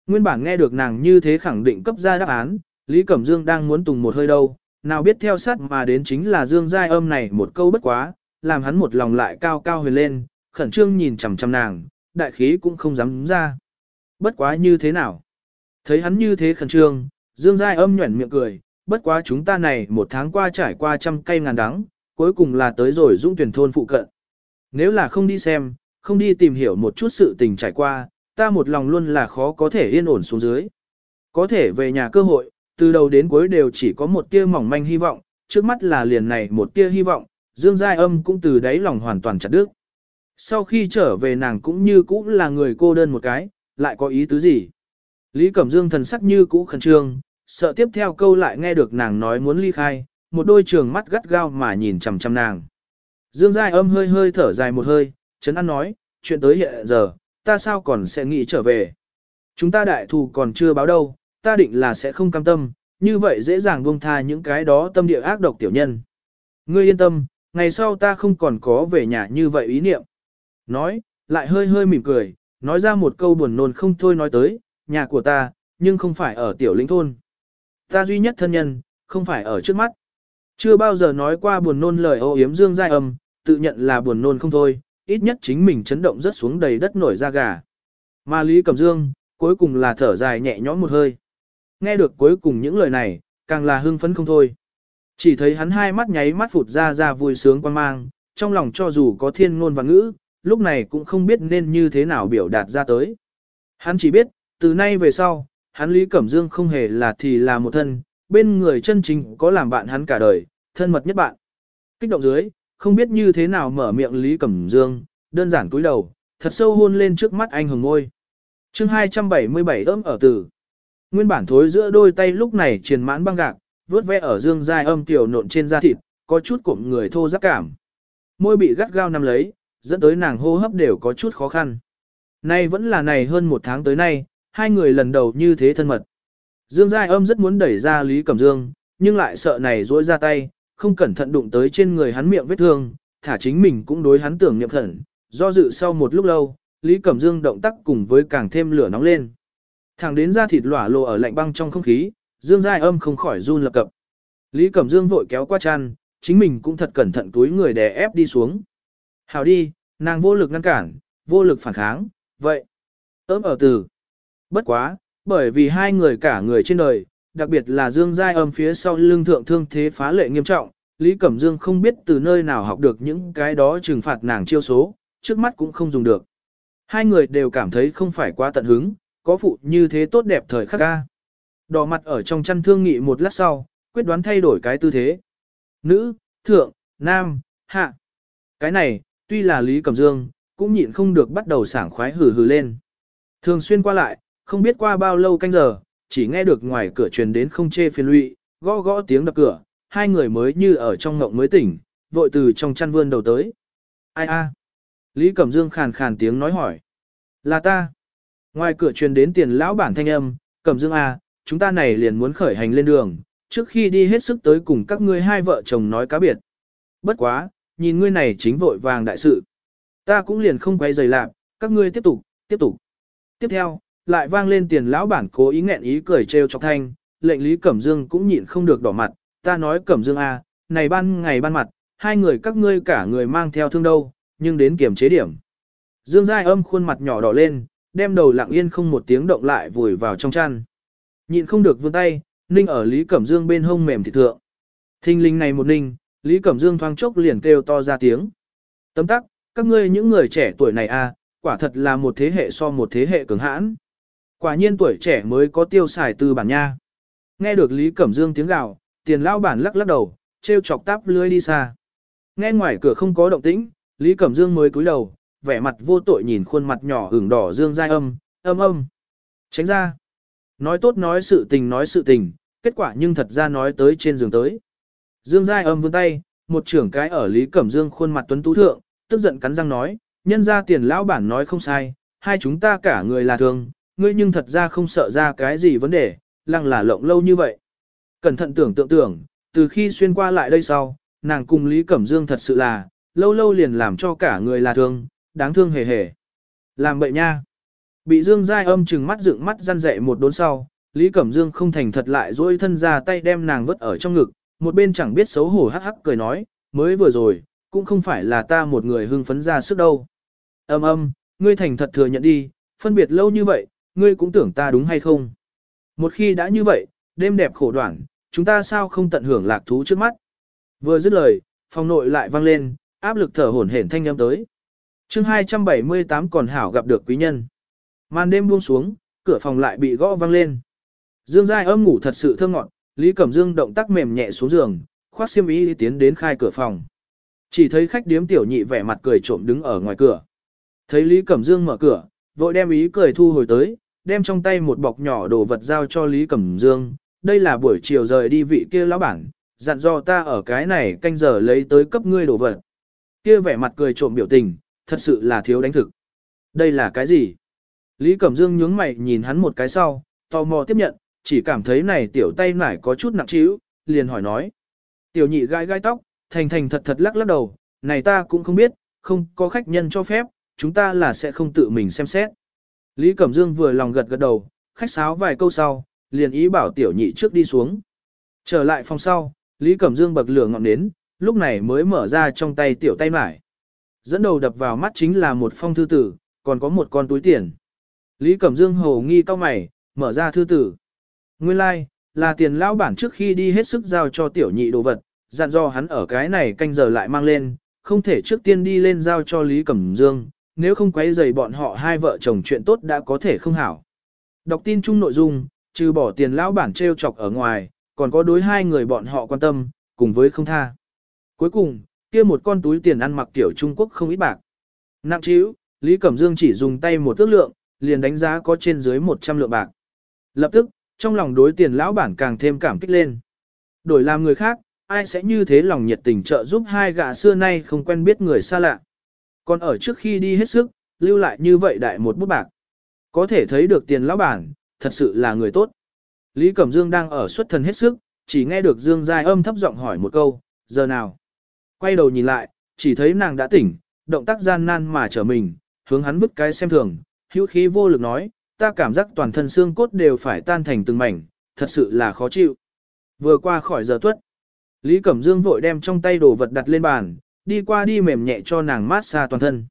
Nguyên bản nghe được nàng như thế khẳng định cấp ra đáp án, Lý Cẩm Dương đang muốn tùng một hơi đâu, nào biết theo sát mà đến chính là Dương Giai âm này một câu bất quá, làm hắn một lòng lại cao cao huyền lên, khẩn trương nhìn chằm chằm nàng, đại khí cũng không dám ra. Bất quá như thế nào? Thấy hắn như thế khẩn trương, Dương Giai âm nhuẩn miệng cười, bất quá chúng ta này một tháng qua trải qua trăm cây ngàn đắng, cuối cùng là tới rồi dung tuyển thôn phụ cận. Nếu là không đi xem, không đi tìm hiểu một chút sự tình trải qua, ta một lòng luôn là khó có thể yên ổn xuống dưới. Có thể về nhà cơ hội, từ đầu đến cuối đều chỉ có một tia mỏng manh hy vọng, trước mắt là liền này một tia hy vọng, Dương Giai Âm cũng từ đáy lòng hoàn toàn chặt đứt. Sau khi trở về nàng cũng như cũ là người cô đơn một cái, lại có ý tứ gì? Lý Cẩm Dương thần sắc như cũ khẩn trương, sợ tiếp theo câu lại nghe được nàng nói muốn ly khai, một đôi trường mắt gắt gao mà nhìn chằm chằm nàng. Dương Giai Âm hơi hơi thở dài một hơi, Trấn an nói, chuyện tới hiện giờ, ta sao còn sẽ nghĩ trở về. Chúng ta đại thù còn chưa báo đâu, ta định là sẽ không cam tâm, như vậy dễ dàng buông tha những cái đó tâm địa ác độc tiểu nhân. Ngươi yên tâm, ngày sau ta không còn có về nhà như vậy ý niệm. Nói, lại hơi hơi mỉm cười, nói ra một câu buồn nôn không thôi nói tới, nhà của ta, nhưng không phải ở tiểu lĩnh thôn. Ta duy nhất thân nhân, không phải ở trước mắt. Chưa bao giờ nói qua buồn nôn lời ô yếm dương giai âm, tự nhận là buồn nôn không thôi, ít nhất chính mình chấn động rất xuống đầy đất nổi da gà. Mà Lý Cẩm Dương, cuối cùng là thở dài nhẹ nhõm một hơi. Nghe được cuối cùng những lời này, càng là hưng phấn không thôi. Chỉ thấy hắn hai mắt nháy mắt phụt ra ra vui sướng quan mang, trong lòng cho dù có thiên ngôn và ngữ, lúc này cũng không biết nên như thế nào biểu đạt ra tới. Hắn chỉ biết, từ nay về sau, hắn Lý Cẩm Dương không hề là thì là một thân, bên người chân chính có làm bạn hắn cả đời, thân mật nhất bạn. Kích động dưới, không biết như thế nào mở miệng Lý Cẩm Dương, đơn giản cúi đầu, thật sâu hôn lên trước mắt anh hồng ngôi. chương 277 ấm ở tử. Nguyên bản thối giữa đôi tay lúc này triền mãn băng gạc, vớt vẽ ở dương dài âm tiểu nộn trên da thịt, có chút cụm người thô giác cảm. Môi bị gắt gao nắm lấy, dẫn tới nàng hô hấp đều có chút khó khăn. Nay vẫn là này hơn một tháng tới nay, hai người lần đầu như thế thân mật. Dương Giai âm rất muốn đẩy ra Lý Cẩm Dương, nhưng lại sợ này rỗi ra tay, không cẩn thận đụng tới trên người hắn miệng vết thương, thả chính mình cũng đối hắn tưởng niệm khẩn. Do dự sau một lúc lâu, Lý Cẩm Dương động tác cùng với càng thêm lửa nóng lên. Thẳng đến da thịt lỏa lộ ở lạnh băng trong không khí, Dương Giai âm không khỏi run lập cập. Lý Cẩm Dương vội kéo qua chăn, chính mình cũng thật cẩn thận túi người đè ép đi xuống. Hào đi, nàng vô lực ngăn cản, vô lực phản kháng, vậy. Ơm ở từ. Bất quá, bởi vì hai người cả người trên đời, đặc biệt là Dương Giai âm phía sau lưng thượng thương thế phá lệ nghiêm trọng, Lý Cẩm Dương không biết từ nơi nào học được những cái đó trừng phạt nàng chiêu số, trước mắt cũng không dùng được. Hai người đều cảm thấy không phải quá tận hứng, có phụ như thế tốt đẹp thời khắc ca. Đỏ mặt ở trong chăn thương nghị một lát sau, quyết đoán thay đổi cái tư thế. Nữ, thượng, nam, hạ. Cái này, tuy là Lý Cẩm Dương, cũng nhịn không được bắt đầu sảng khoái hừ hừ lên. Thường xuyên qua lại, không biết qua bao lâu canh giờ, chỉ nghe được ngoài cửa truyền đến không chê phiền lụy, gõ gõ tiếng đập cửa, hai người mới như ở trong ngộng mới tỉnh, vội từ trong chăn vươn đầu tới. Ai a? Lý Cẩm Dương khàn khàn tiếng nói hỏi. Là ta. Ngoài cửa truyền đến tiền lão bản thanh âm, Cẩm Dương a, chúng ta này liền muốn khởi hành lên đường, trước khi đi hết sức tới cùng các ngươi hai vợ chồng nói cá biệt. Bất quá, nhìn ngươi này chính vội vàng đại sự. Ta cũng liền không quay giày lạc, các ngươi tiếp tục, tiếp tục. Tiếp theo, lại vang lên tiền lão bản cố ý nghẹn ý cười trêu chọc thanh, lệnh Lý Cẩm Dương cũng nhịn không được đỏ mặt, ta nói Cẩm Dương a, này ban ngày ban mặt, hai người các ngươi cả người mang theo thương đâu, nhưng đến kiểm chế điểm. Dương Giai âm khuôn mặt nhỏ đỏ lên, đem đầu lặng yên không một tiếng động lại vùi vào trong chăn. Nhịn không được vươn tay, ninh ở Lý Cẩm Dương bên hông mềm thịt thượng. Thinh linh này một ninh, Lý Cẩm Dương thoáng chốc liền kêu to ra tiếng. Tấm tắc, các ngươi những người trẻ tuổi này a, quả thật là một thế hệ so một thế hệ cường hãn. Quả nhiên tuổi trẻ mới có tiêu xài từ bản nha. Nghe được Lý Cẩm Dương tiếng gào, tiền lao bản lắc lắc đầu, treo chọc táp lưới đi xa. Nghe ngoài cửa không có động tĩnh, Lý Cẩm Dương mới cúi đầu, vẻ mặt vô tội nhìn khuôn mặt nhỏ ửng đỏ Dương dai âm, âm âm. Tránh ra. Nói tốt nói sự tình nói sự tình, kết quả nhưng thật ra nói tới trên giường tới. Dương dai âm vươn tay, một trưởng cái ở Lý Cẩm Dương khuôn mặt tuấn tú thượng, tức giận cắn răng nói, nhân ra tiền lão bản nói không sai, hai chúng ta cả người là thường, ngươi nhưng thật ra không sợ ra cái gì vấn đề, lăng là lộng lâu như vậy. Cẩn thận tưởng tượng tưởng, từ khi xuyên qua lại đây sau, nàng cùng Lý Cẩm Dương thật sự là, lâu lâu liền làm cho cả người là thương, đáng thương hề hề. Làm bậy nha. Bị Dương Giai âm chừng mắt dựng mắt răn dậy một đốn sau, Lý Cẩm Dương không thành thật lại dỗi thân ra tay đem nàng vứt ở trong ngực, một bên chẳng biết xấu hổ hắc hắc cười nói, mới vừa rồi, cũng không phải là ta một người hưng phấn ra sức đâu. Âm âm, ngươi thành thật thừa nhận đi, phân biệt lâu như vậy, ngươi cũng tưởng ta đúng hay không. Một khi đã như vậy, đêm đẹp khổ đoạn, chúng ta sao không tận hưởng lạc thú trước mắt. Vừa dứt lời, phòng nội lại vang lên, áp lực thở hổn hển thanh âm tới. chương 278 còn hảo gặp được quý nhân. Màn đêm buông xuống, cửa phòng lại bị gõ vang lên. Dương Giai âm ngủ thật sự thơm ngọt, Lý Cẩm Dương động tác mềm nhẹ xuống giường, khoác xiêm y tiến đến khai cửa phòng. Chỉ thấy khách điếm tiểu nhị vẻ mặt cười trộm đứng ở ngoài cửa. Thấy Lý Cẩm Dương mở cửa, vội đem ý cười thu hồi tới, đem trong tay một bọc nhỏ đồ vật giao cho Lý Cẩm Dương. Đây là buổi chiều rời đi vị kia lão bản, dặn dò ta ở cái này canh giờ lấy tới cấp ngươi đồ vật. Kia vẻ mặt cười trộm biểu tình, thật sự là thiếu đánh thực. Đây là cái gì? Lý Cẩm Dương nhướng mày nhìn hắn một cái sau, tò mò tiếp nhận, chỉ cảm thấy này tiểu tay nải có chút nặng trĩu, liền hỏi nói. Tiểu nhị gai gai tóc, thành thành thật thật lắc lắc đầu, này ta cũng không biết, không có khách nhân cho phép, chúng ta là sẽ không tự mình xem xét. Lý Cẩm Dương vừa lòng gật gật đầu, khách sáo vài câu sau, liền ý bảo tiểu nhị trước đi xuống. Trở lại phòng sau, Lý Cẩm Dương bậc lửa ngọn nến, lúc này mới mở ra trong tay tiểu tay mải. Dẫn đầu đập vào mắt chính là một phong thư tử, còn có một con túi tiền. Lý Cẩm Dương hồ nghi cao mày, mở ra thư tử. Nguyên lai, like, là tiền lão bản trước khi đi hết sức giao cho tiểu nhị đồ vật, dặn do hắn ở cái này canh giờ lại mang lên, không thể trước tiên đi lên giao cho Lý Cẩm Dương, nếu không quấy rầy bọn họ hai vợ chồng chuyện tốt đã có thể không hảo. Đọc tin chung nội dung, trừ bỏ tiền lão bản treo chọc ở ngoài, còn có đối hai người bọn họ quan tâm, cùng với không tha. Cuối cùng, kia một con túi tiền ăn mặc kiểu Trung Quốc không ít bạc. Nặng chíu, Lý Cẩm Dương chỉ dùng tay một ước lượng, liền đánh giá có trên dưới 100 lượng bạc. Lập tức, trong lòng đối tiền lão bản càng thêm cảm kích lên. Đổi làm người khác, ai sẽ như thế lòng nhiệt tình trợ giúp hai gã xưa nay không quen biết người xa lạ. Còn ở trước khi đi hết sức, lưu lại như vậy đại một bút bạc. Có thể thấy được tiền lão bản, thật sự là người tốt. Lý Cẩm Dương đang ở xuất thần hết sức, chỉ nghe được Dương Giai âm thấp giọng hỏi một câu, giờ nào? Quay đầu nhìn lại, chỉ thấy nàng đã tỉnh, động tác gian nan mà trở mình, hướng hắn vứt cái xem thường, hữu khí vô lực nói, ta cảm giác toàn thân xương cốt đều phải tan thành từng mảnh, thật sự là khó chịu. Vừa qua khỏi giờ tuất, Lý Cẩm Dương vội đem trong tay đồ vật đặt lên bàn, đi qua đi mềm nhẹ cho nàng mát xa toàn thân.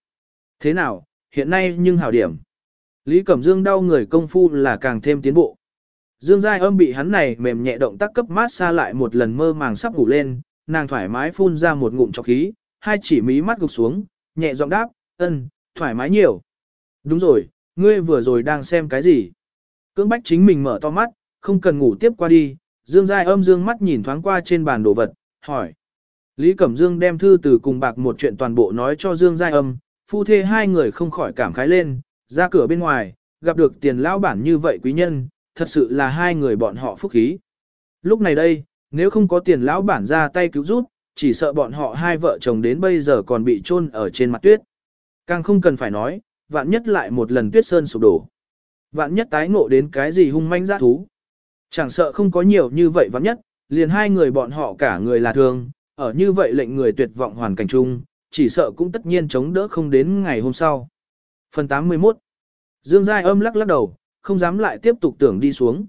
Thế nào, hiện nay nhưng hảo điểm. Lý Cẩm Dương đau người công phu là càng thêm tiến bộ. Dương Giai âm bị hắn này mềm nhẹ động tác cấp mát xa lại một lần mơ màng sắp ngủ lên, nàng thoải mái phun ra một ngụm chọc khí, hai chỉ mí mắt gục xuống, nhẹ giọng đáp, ân, thoải mái nhiều. Đúng rồi, ngươi vừa rồi đang xem cái gì? Cưỡng bách chính mình mở to mắt, không cần ngủ tiếp qua đi, Dương Giai âm dương mắt nhìn thoáng qua trên bàn đồ vật, hỏi. Lý Cẩm Dương đem thư từ cùng bạc một chuyện toàn bộ nói cho Dương Giai âm, phu thê hai người không khỏi cảm khái lên, ra cửa bên ngoài, gặp được tiền lão bản như vậy quý nhân, thật sự là hai người bọn họ phúc khí. Lúc này đây, nếu không có tiền lão bản ra tay cứu giúp, chỉ sợ bọn họ hai vợ chồng đến bây giờ còn bị chôn ở trên mặt tuyết. Càng không cần phải nói, vạn nhất lại một lần tuyết sơn sụp đổ. Vạn nhất tái ngộ đến cái gì hung manh dã thú. Chẳng sợ không có nhiều như vậy vạn nhất, liền hai người bọn họ cả người là thường, ở như vậy lệnh người tuyệt vọng hoàn cảnh chung, chỉ sợ cũng tất nhiên chống đỡ không đến ngày hôm sau. Phần 81 Dương Giai âm lắc lắc đầu, không dám lại tiếp tục tưởng đi xuống.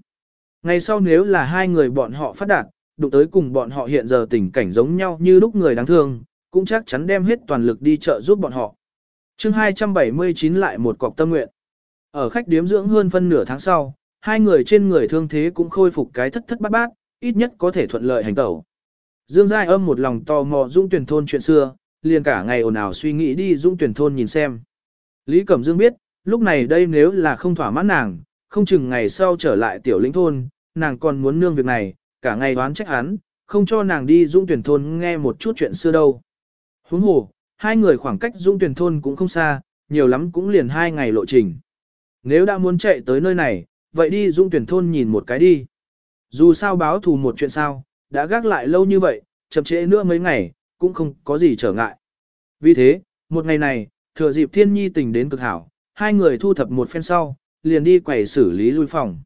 Ngày sau nếu là hai người bọn họ phát đạt, đụng tới cùng bọn họ hiện giờ tình cảnh giống nhau như lúc người đáng thương, cũng chắc chắn đem hết toàn lực đi chợ giúp bọn họ. chương 279 lại một cọc tâm nguyện. Ở khách điếm dưỡng hơn phân nửa tháng sau, hai người trên người thương thế cũng khôi phục cái thất thất bát bát, ít nhất có thể thuận lợi hành tẩu. Dương Giai âm một lòng tò mò Dung Tuyển Thôn chuyện xưa, liền cả ngày ồn ào suy nghĩ đi Dung Tuyển Thôn nhìn xem. Lý Cẩm Dương biết, lúc này đây nếu là không thỏa mãn nàng, không chừng ngày sau trở lại tiểu lĩnh thôn, nàng còn muốn nương việc này, cả ngày đoán trách hắn, không cho nàng đi Dung Tuyển Thôn nghe một chút chuyện xưa đâu. Huống hồ, hai người khoảng cách Dung Tuyển Thôn cũng không xa, nhiều lắm cũng liền hai ngày lộ trình. Nếu đã muốn chạy tới nơi này, vậy đi Dung Tuyển Thôn nhìn một cái đi. Dù sao báo thù một chuyện sao, đã gác lại lâu như vậy, chậm trễ nữa mấy ngày, cũng không có gì trở ngại. Vì thế, một ngày này, thừa dịp thiên nhi tình đến cực hảo, hai người thu thập một phen sau, liền đi quầy xử lý lui phòng.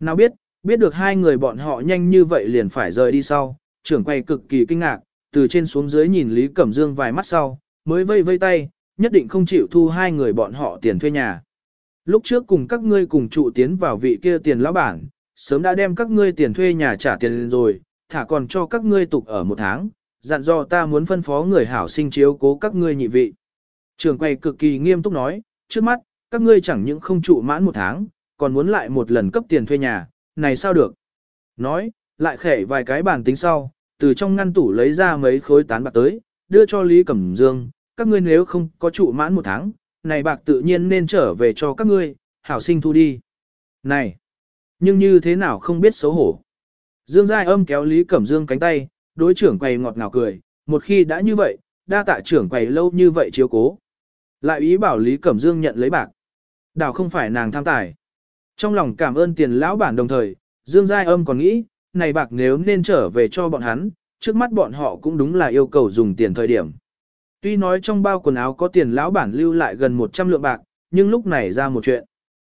Nào biết, biết được hai người bọn họ nhanh như vậy liền phải rời đi sau, trưởng quầy cực kỳ kinh ngạc, từ trên xuống dưới nhìn Lý Cẩm Dương vài mắt sau, mới vây vây tay, nhất định không chịu thu hai người bọn họ tiền thuê nhà. Lúc trước cùng các ngươi cùng trụ tiến vào vị kia tiền lão bản, sớm đã đem các ngươi tiền thuê nhà trả tiền rồi, thả còn cho các ngươi tục ở một tháng, dặn dò ta muốn phân phó người hảo sinh chiếu cố các ngươi nhị vị. Trường quay cực kỳ nghiêm túc nói, trước mắt, các ngươi chẳng những không trụ mãn một tháng, còn muốn lại một lần cấp tiền thuê nhà, này sao được? Nói, lại khẻ vài cái bản tính sau, từ trong ngăn tủ lấy ra mấy khối tán bạc tới, đưa cho Lý Cẩm Dương, các ngươi nếu không có trụ mãn một tháng, này bạc tự nhiên nên trở về cho các ngươi, hảo sinh thu đi. Này, nhưng như thế nào không biết xấu hổ. Dương Giai âm kéo Lý Cẩm Dương cánh tay, đối trưởng quầy ngọt ngào cười, một khi đã như vậy, đa tạ trưởng quầy lâu như vậy chiếu cố. Lại ý bảo Lý Cẩm Dương nhận lấy bạc. Đảo không phải nàng tham tài. Trong lòng cảm ơn tiền lão bản đồng thời, Dương Giai âm còn nghĩ, này bạc nếu nên trở về cho bọn hắn, trước mắt bọn họ cũng đúng là yêu cầu dùng tiền thời điểm. Tuy nói trong bao quần áo có tiền lão bản lưu lại gần 100 lượng bạc, nhưng lúc này ra một chuyện.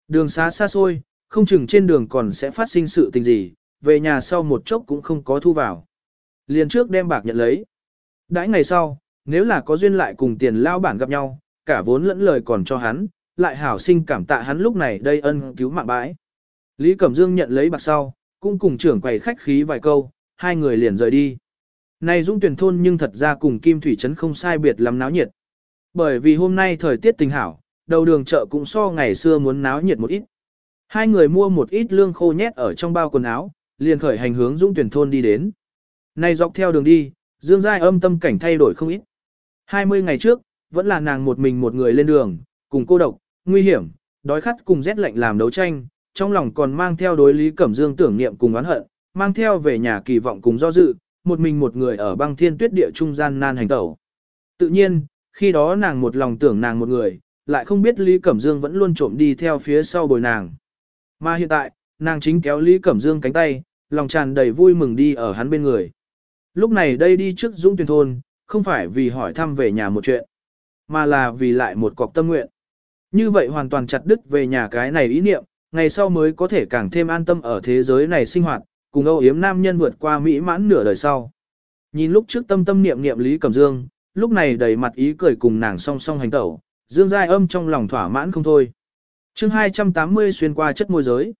Đường xá xa xôi, không chừng trên đường còn sẽ phát sinh sự tình gì, về nhà sau một chốc cũng không có thu vào. Liền trước đem bạc nhận lấy. Đãi ngày sau, nếu là có duyên lại cùng tiền lao bản gặp nhau, cả vốn lẫn lời còn cho hắn, lại hảo sinh cảm tạ hắn lúc này đây ân cứu mạng bãi. Lý Cẩm Dương nhận lấy bạc sau, cũng cùng trưởng quầy khách khí vài câu, hai người liền rời đi. Này Dung tuyển thôn nhưng thật ra cùng Kim Thủy Trấn không sai biệt lắm náo nhiệt. Bởi vì hôm nay thời tiết tình hảo, đầu đường chợ cũng so ngày xưa muốn náo nhiệt một ít. Hai người mua một ít lương khô nhét ở trong bao quần áo, liền khởi hành hướng dũng tuyển thôn đi đến. Này dọc theo đường đi, Dương Giai âm tâm cảnh thay đổi không ít. 20 ngày trước, vẫn là nàng một mình một người lên đường, cùng cô độc, nguy hiểm, đói khát cùng rét lạnh làm đấu tranh, trong lòng còn mang theo đối lý cẩm dương tưởng niệm cùng oán hận, mang theo về nhà kỳ vọng cùng do dự, một mình một người ở băng thiên tuyết địa trung gian nan hành tẩu. Tự nhiên, khi đó nàng một lòng tưởng nàng một người, lại không biết Lý Cẩm Dương vẫn luôn trộm đi theo phía sau bồi nàng. Mà hiện tại, nàng chính kéo Lý Cẩm Dương cánh tay, lòng tràn đầy vui mừng đi ở hắn bên người. Lúc này đây đi trước Dũng Tuyền Thôn, không phải vì hỏi thăm về nhà một chuyện, mà là vì lại một cọc tâm nguyện. Như vậy hoàn toàn chặt đứt về nhà cái này ý niệm, ngày sau mới có thể càng thêm an tâm ở thế giới này sinh hoạt, cùng âu yếm nam nhân vượt qua mỹ mãn nửa đời sau. Nhìn lúc trước tâm tâm niệm niệm Lý Cẩm Dương, lúc này đầy mặt ý cười cùng nàng song song hành tẩu, Dương Giai âm trong lòng thỏa mãn không thôi. chương 280 xuyên qua chất môi giới.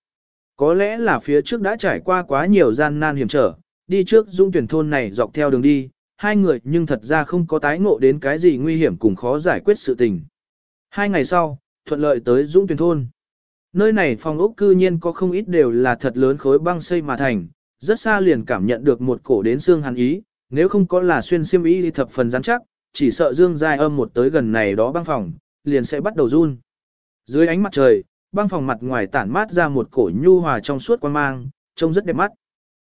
Có lẽ là phía trước đã trải qua quá nhiều gian nan hiểm trở, đi trước dung tuyển thôn này dọc theo đường đi, hai người nhưng thật ra không có tái ngộ đến cái gì nguy hiểm cùng khó giải quyết sự tình. Hai ngày sau, thuận lợi tới Dung Tuyển Thôn. Nơi này phòng ốc cư nhiên có không ít đều là thật lớn khối băng xây mà thành, rất xa liền cảm nhận được một cổ đến xương hàn ý, nếu không có là xuyên xiêm ý thì thập phần rắn chắc, chỉ sợ dương dài âm một tới gần này đó băng phòng, liền sẽ bắt đầu run. Dưới ánh mặt trời, băng phòng mặt ngoài tản mát ra một cổ nhu hòa trong suốt quan mang, trông rất đẹp mắt.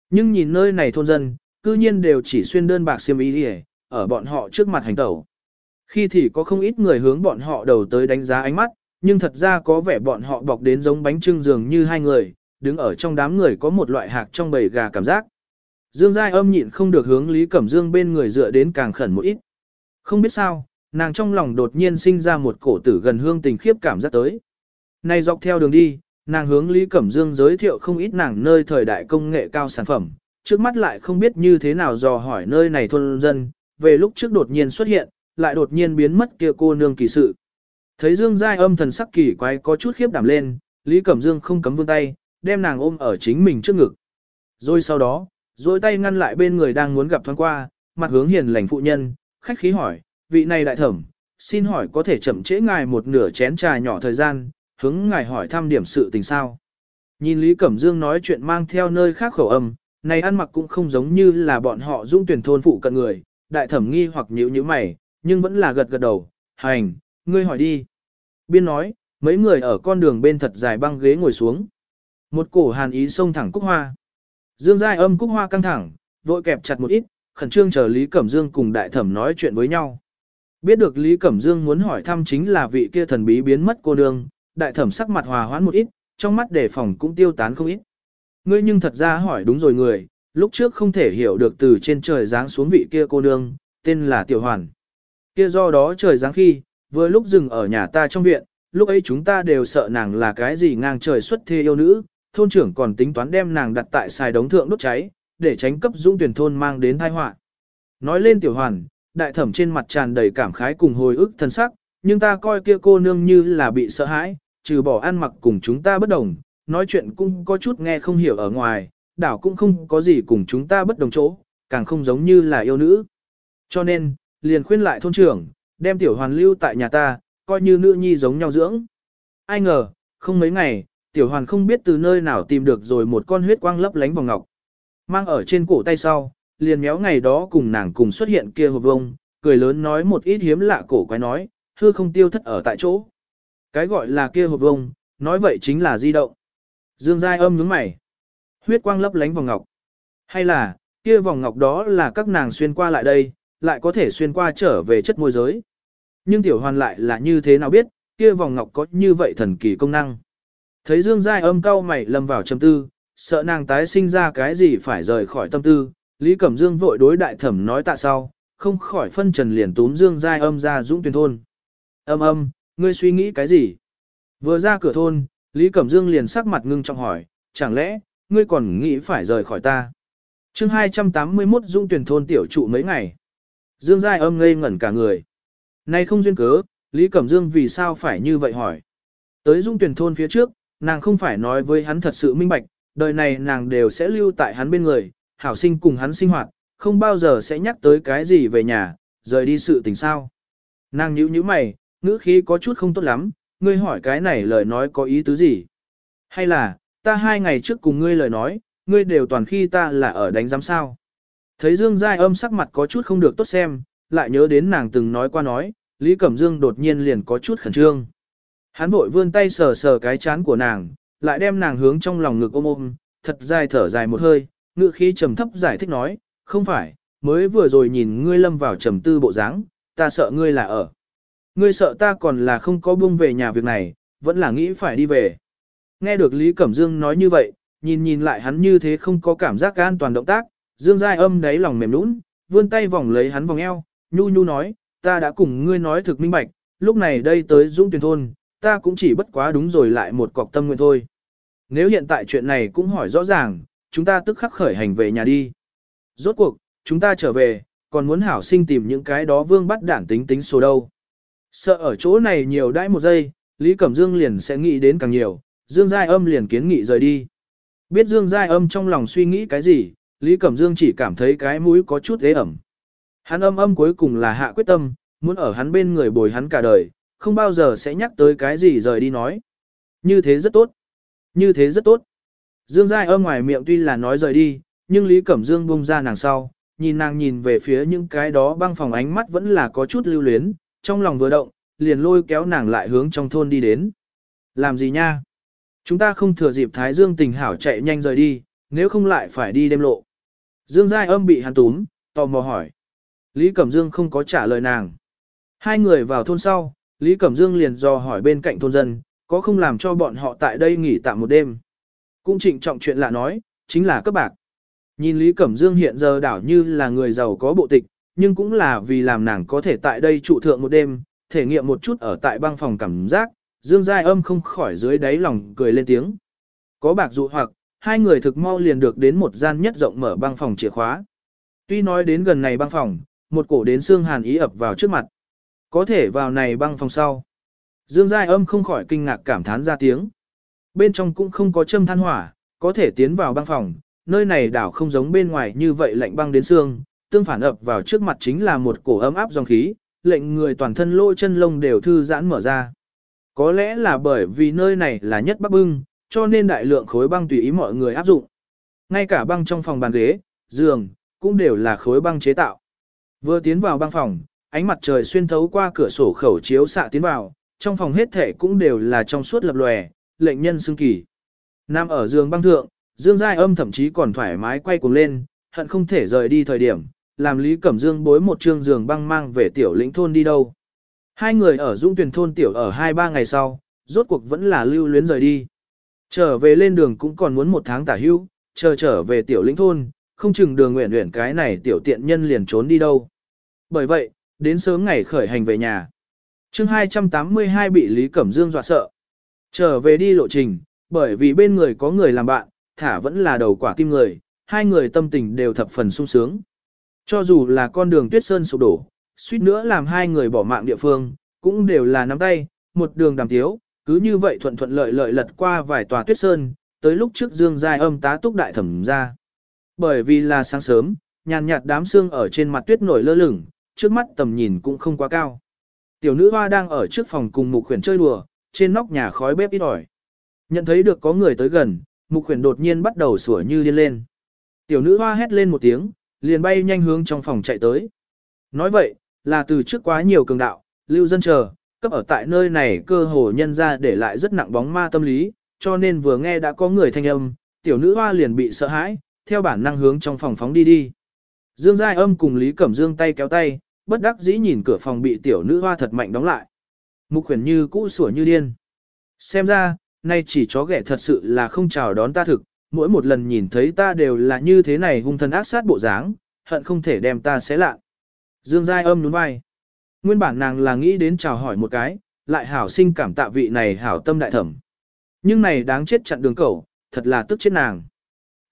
Nhưng nhìn nơi này thôn dân, cư nhiên đều chỉ xuyên đơn bạc xiêm y đi ở bọn họ trước mặt hành tẩu. Khi thì có không ít người hướng bọn họ đầu tới đánh giá ánh mắt, nhưng thật ra có vẻ bọn họ bọc đến giống bánh trưng dường như hai người, đứng ở trong đám người có một loại hạc trong bầy gà cảm giác. Dương Giai âm nhịn không được hướng Lý Cẩm Dương bên người dựa đến càng khẩn một ít. Không biết sao, nàng trong lòng đột nhiên sinh ra một cổ tử gần hương tình khiếp cảm giác tới. Này dọc theo đường đi, nàng hướng Lý Cẩm Dương giới thiệu không ít nàng nơi thời đại công nghệ cao sản phẩm, trước mắt lại không biết như thế nào dò hỏi nơi này thôn dân, về lúc trước đột nhiên xuất hiện, lại đột nhiên biến mất kia cô nương kỳ sự. Thấy Dương Giai âm thần sắc kỳ quái có chút khiếp đảm lên, Lý Cẩm Dương không cấm vương tay, đem nàng ôm ở chính mình trước ngực. Rồi sau đó, dối tay ngăn lại bên người đang muốn gặp thoáng qua, mặt hướng hiền lành phụ nhân, khách khí hỏi, vị này đại thẩm, xin hỏi có thể chậm trễ ngài một nửa chén trà nhỏ thời gian, hướng ngài hỏi thăm điểm sự tình sao. Nhìn Lý Cẩm Dương nói chuyện mang theo nơi khác khẩu âm, này ăn mặc cũng không giống như là bọn họ dung tuyển thôn phụ cận người, đại thẩm nghi hoặc nhíu nhíu mày, nhưng vẫn là gật gật đầu, hành, ngươi hỏi đi. Biên nói, mấy người ở con đường bên thật dài băng ghế ngồi xuống. Một cổ hàn ý xông thẳng cúc hoa. Dương giai âm cúc hoa căng thẳng, vội kẹp chặt một ít, khẩn trương chờ Lý Cẩm Dương cùng đại thẩm nói chuyện với nhau. Biết được Lý Cẩm Dương muốn hỏi thăm chính là vị kia thần bí biến mất cô nương, đại thẩm sắc mặt hòa hoãn một ít, trong mắt đề phòng cũng tiêu tán không ít. Ngươi nhưng thật ra hỏi đúng rồi người, lúc trước không thể hiểu được từ trên trời giáng xuống vị kia cô nương, tên là Tiểu Hoàn. Kia do đó trời giáng khi, vừa lúc dừng ở nhà ta trong viện, lúc ấy chúng ta đều sợ nàng là cái gì ngang trời xuất thê yêu nữ, thôn trưởng còn tính toán đem nàng đặt tại xài đống thượng đốt cháy, để tránh cấp dũng tuyển thôn mang đến tai họa. Nói lên Tiểu Hoàn, đại thẩm trên mặt tràn đầy cảm khái cùng hồi ức thân sắc, nhưng ta coi kia cô nương như là bị sợ hãi, trừ bỏ ăn mặc cùng chúng ta bất đồng, nói chuyện cũng có chút nghe không hiểu ở ngoài, đảo cũng không có gì cùng chúng ta bất đồng chỗ, càng không giống như là yêu nữ. Cho nên, liền khuyên lại thôn trưởng, đem tiểu hoàn lưu tại nhà ta, coi như nữ nhi giống nhau dưỡng. Ai ngờ, không mấy ngày, tiểu hoàn không biết từ nơi nào tìm được rồi một con huyết quang lấp lánh vòng ngọc. Mang ở trên cổ tay sau, liền méo ngày đó cùng nàng cùng xuất hiện kia hộp vông, cười lớn nói một ít hiếm lạ cổ quái nói, hư không tiêu thất ở tại chỗ. Cái gọi là kia hộp vông, nói vậy chính là di động. Dương Giai âm nhướng mày. Huyết quang lấp lánh vòng ngọc. Hay là, kia vòng ngọc đó là các nàng xuyên qua lại đây, lại có thể xuyên qua trở về chất môi giới. Nhưng tiểu hoàn lại là như thế nào biết, kia vòng ngọc có như vậy thần kỳ công năng. Thấy Dương Giai âm cau mày lâm vào trầm tư, sợ nàng tái sinh ra cái gì phải rời khỏi tâm tư, Lý Cẩm Dương vội đối đại thẩm nói tạ sau, không khỏi phân trần liền túm Dương Giai âm ra dũng tuyên thôn. Âm âm, ngươi suy nghĩ cái gì? Vừa ra cửa thôn, Lý Cẩm Dương liền sắc mặt ngưng trọng hỏi, chẳng lẽ, ngươi còn nghĩ phải rời khỏi ta? chương 281 Dung tuyển thôn tiểu trụ mấy ngày. Dương Giai âm ngây ngẩn cả người. Nay không duyên cớ, Lý Cẩm Dương vì sao phải như vậy hỏi? Tới Dung tuyển thôn phía trước, nàng không phải nói với hắn thật sự minh bạch, đời này nàng đều sẽ lưu tại hắn bên người, hảo sinh cùng hắn sinh hoạt, không bao giờ sẽ nhắc tới cái gì về nhà, rời đi sự tình sao. Nàng nhíu nhíu mày, ngữ khí có chút không tốt lắm, ngươi hỏi cái này lời nói có ý tứ gì? Hay là, ta hai ngày trước cùng ngươi lời nói, ngươi đều toàn khi ta là ở đánh giám sao? Thấy Dương Giai âm sắc mặt có chút không được tốt xem, lại nhớ đến nàng từng nói qua nói, Lý Cẩm Dương đột nhiên liền có chút khẩn trương. Hắn vội vươn tay sờ sờ cái chán của nàng, lại đem nàng hướng trong lòng ngực ôm ôm, thật dài thở dài một hơi, ngự khí trầm thấp giải thích nói, không phải, mới vừa rồi nhìn ngươi lâm vào trầm tư bộ dáng, ta sợ ngươi là ở. Ngươi sợ ta còn là không có buông về nhà việc này, vẫn là nghĩ phải đi về. Nghe được Lý Cẩm Dương nói như vậy, nhìn nhìn lại hắn như thế không có cảm giác an toàn động tác, Dương Giai âm đáy lòng mềm nũng, vươn tay vòng lấy hắn vòng eo, nhu nhu nói, ta đã cùng ngươi nói thực minh bạch, lúc này đây tới Dũng Tuyền Thôn, ta cũng chỉ bất quá đúng rồi lại một cọc tâm nguyện thôi. Nếu hiện tại chuyện này cũng hỏi rõ ràng, chúng ta tức khắc khởi hành về nhà đi. Rốt cuộc, chúng ta trở về, còn muốn hảo sinh tìm những cái đó vương bắt đản tính tính số đâu. Sợ ở chỗ này nhiều đãi một giây, Lý Cẩm Dương liền sẽ nghĩ đến càng nhiều, Dương Giai Âm liền kiến nghị rời đi. Biết Dương Giai Âm trong lòng suy nghĩ cái gì, Lý Cẩm Dương chỉ cảm thấy cái mũi có chút ế ẩm. Hắn âm âm cuối cùng là hạ quyết tâm, muốn ở hắn bên người bồi hắn cả đời, không bao giờ sẽ nhắc tới cái gì rời đi nói. Như thế rất tốt. Như thế rất tốt. Dương Giai âm ngoài miệng tuy là nói rời đi, nhưng Lý Cẩm Dương bung ra nàng sau, nhìn nàng nhìn về phía những cái đó băng phòng ánh mắt vẫn là có chút lưu luyến, trong lòng vừa động, liền lôi kéo nàng lại hướng trong thôn đi đến. Làm gì nha? Chúng ta không thừa dịp Thái Dương tình hảo chạy nhanh rời đi, nếu không lại phải đi đêm lộ. Dương Giai âm bị hắn túm, tò mò hỏi. Lý Cẩm Dương không có trả lời nàng. Hai người vào thôn sau, Lý Cẩm Dương liền dò hỏi bên cạnh thôn dân, có không làm cho bọn họ tại đây nghỉ tạm một đêm. Cũng trịnh trọng chuyện lạ nói, chính là các bạc. Nhìn Lý Cẩm Dương hiện giờ đảo như là người giàu có bộ tịch, nhưng cũng là vì làm nàng có thể tại đây trụ thượng một đêm, thể nghiệm một chút ở tại băng phòng cảm giác, Dương Giai âm không khỏi dưới đáy lòng cười lên tiếng. Có bạc dụ hoặc, hai người thực mau liền được đến một gian nhất rộng mở băng phòng chìa khóa. Tuy nói đến gần này băng phòng, một cổ đến xương hàn ý ập vào trước mặt. Có thể vào này băng phòng sau. Dương Giai âm không khỏi kinh ngạc cảm thán ra tiếng. Bên trong cũng không có châm than hỏa, có thể tiến vào băng phòng, nơi này đảo không giống bên ngoài như vậy lạnh băng đến xương, tương phản ập vào trước mặt chính là một cổ ấm áp dòng khí, lệnh người toàn thân lỗ chân lông đều thư giãn mở ra. Có lẽ là bởi vì nơi này là nhất bắc bưng, cho nên đại lượng khối băng tùy ý mọi người áp dụng. Ngay cả băng trong phòng bàn ghế, giường, cũng đều là khối băng chế tạo. Vừa tiến vào băng phòng, ánh mặt trời xuyên thấu qua cửa sổ khẩu chiếu xạ tiến vào, trong phòng hết thể cũng đều là trong suốt lập lòe, lệnh nhân xương kỳ. Nam ở giường băng thượng, Dương Giai âm thậm chí còn thoải mái quay cuồng lên, hận không thể rời đi thời điểm, làm Lý Cẩm Dương bối một trương giường băng mang về tiểu lĩnh thôn đi đâu. Hai người ở Dung Tuyền thôn tiểu ở hai ba ngày sau, rốt cuộc vẫn là lưu luyến rời đi. Trở về lên đường cũng còn muốn một tháng tả hưu, chờ trở về tiểu lĩnh thôn, không chừng đường nguyện nguyện cái này tiểu tiện nhân liền trốn đi đâu. Bởi vậy, đến sớm ngày khởi hành về nhà. chương 282 bị Lý Cẩm Dương dọa sợ. Trở về đi lộ trình, bởi vì bên người có người làm bạn, thả vẫn là đầu quả tim người, hai người tâm tình đều thập phần sung sướng. Cho dù là con đường tuyết sơn sụp đổ, suýt nữa làm hai người bỏ mạng địa phương, cũng đều là nắm tay, một đường đàm tiếu, cứ như vậy thuận thuận lợi lợi lật qua vài tòa tuyết sơn, tới lúc trước dương giai âm tá túc đại thẩm ra. Bởi vì là sáng sớm, nhàn nhạt đám sương ở trên mặt tuyết nổi lơ lửng, trước mắt tầm nhìn cũng không quá cao. Tiểu nữ hoa đang ở trước phòng cùng mục khuyển chơi đùa, trên nóc nhà khói bếp ít ỏi. Nhận thấy được có người tới gần, mục khuyển đột nhiên bắt đầu sủa như điên lên. Tiểu nữ hoa hét lên một tiếng, liền bay nhanh hướng trong phòng chạy tới. Nói vậy, là từ trước quá nhiều cường đạo, lưu dân chờ, cấp ở tại nơi này cơ hồ nhân ra để lại rất nặng bóng ma tâm lý, cho nên vừa nghe đã có người thanh âm, tiểu nữ hoa liền bị sợ hãi, theo bản năng hướng trong phòng phóng đi đi. Dương Giai âm cùng Lý Cẩm Dương tay kéo tay, bất đắc dĩ nhìn cửa phòng bị tiểu nữ hoa thật mạnh đóng lại. Mục khuyển như cũ sủa như điên. Xem ra, nay chỉ chó ghẻ thật sự là không chào đón ta thực, mỗi một lần nhìn thấy ta đều là như thế này hung thần ác sát bộ dáng, hận không thể đem ta xé lạ. Dương Giai âm nhún vai. Nguyên bản nàng là nghĩ đến chào hỏi một cái, lại hảo sinh cảm tạ vị này hảo tâm đại thẩm. Nhưng này đáng chết chặn đường cẩu, thật là tức chết nàng.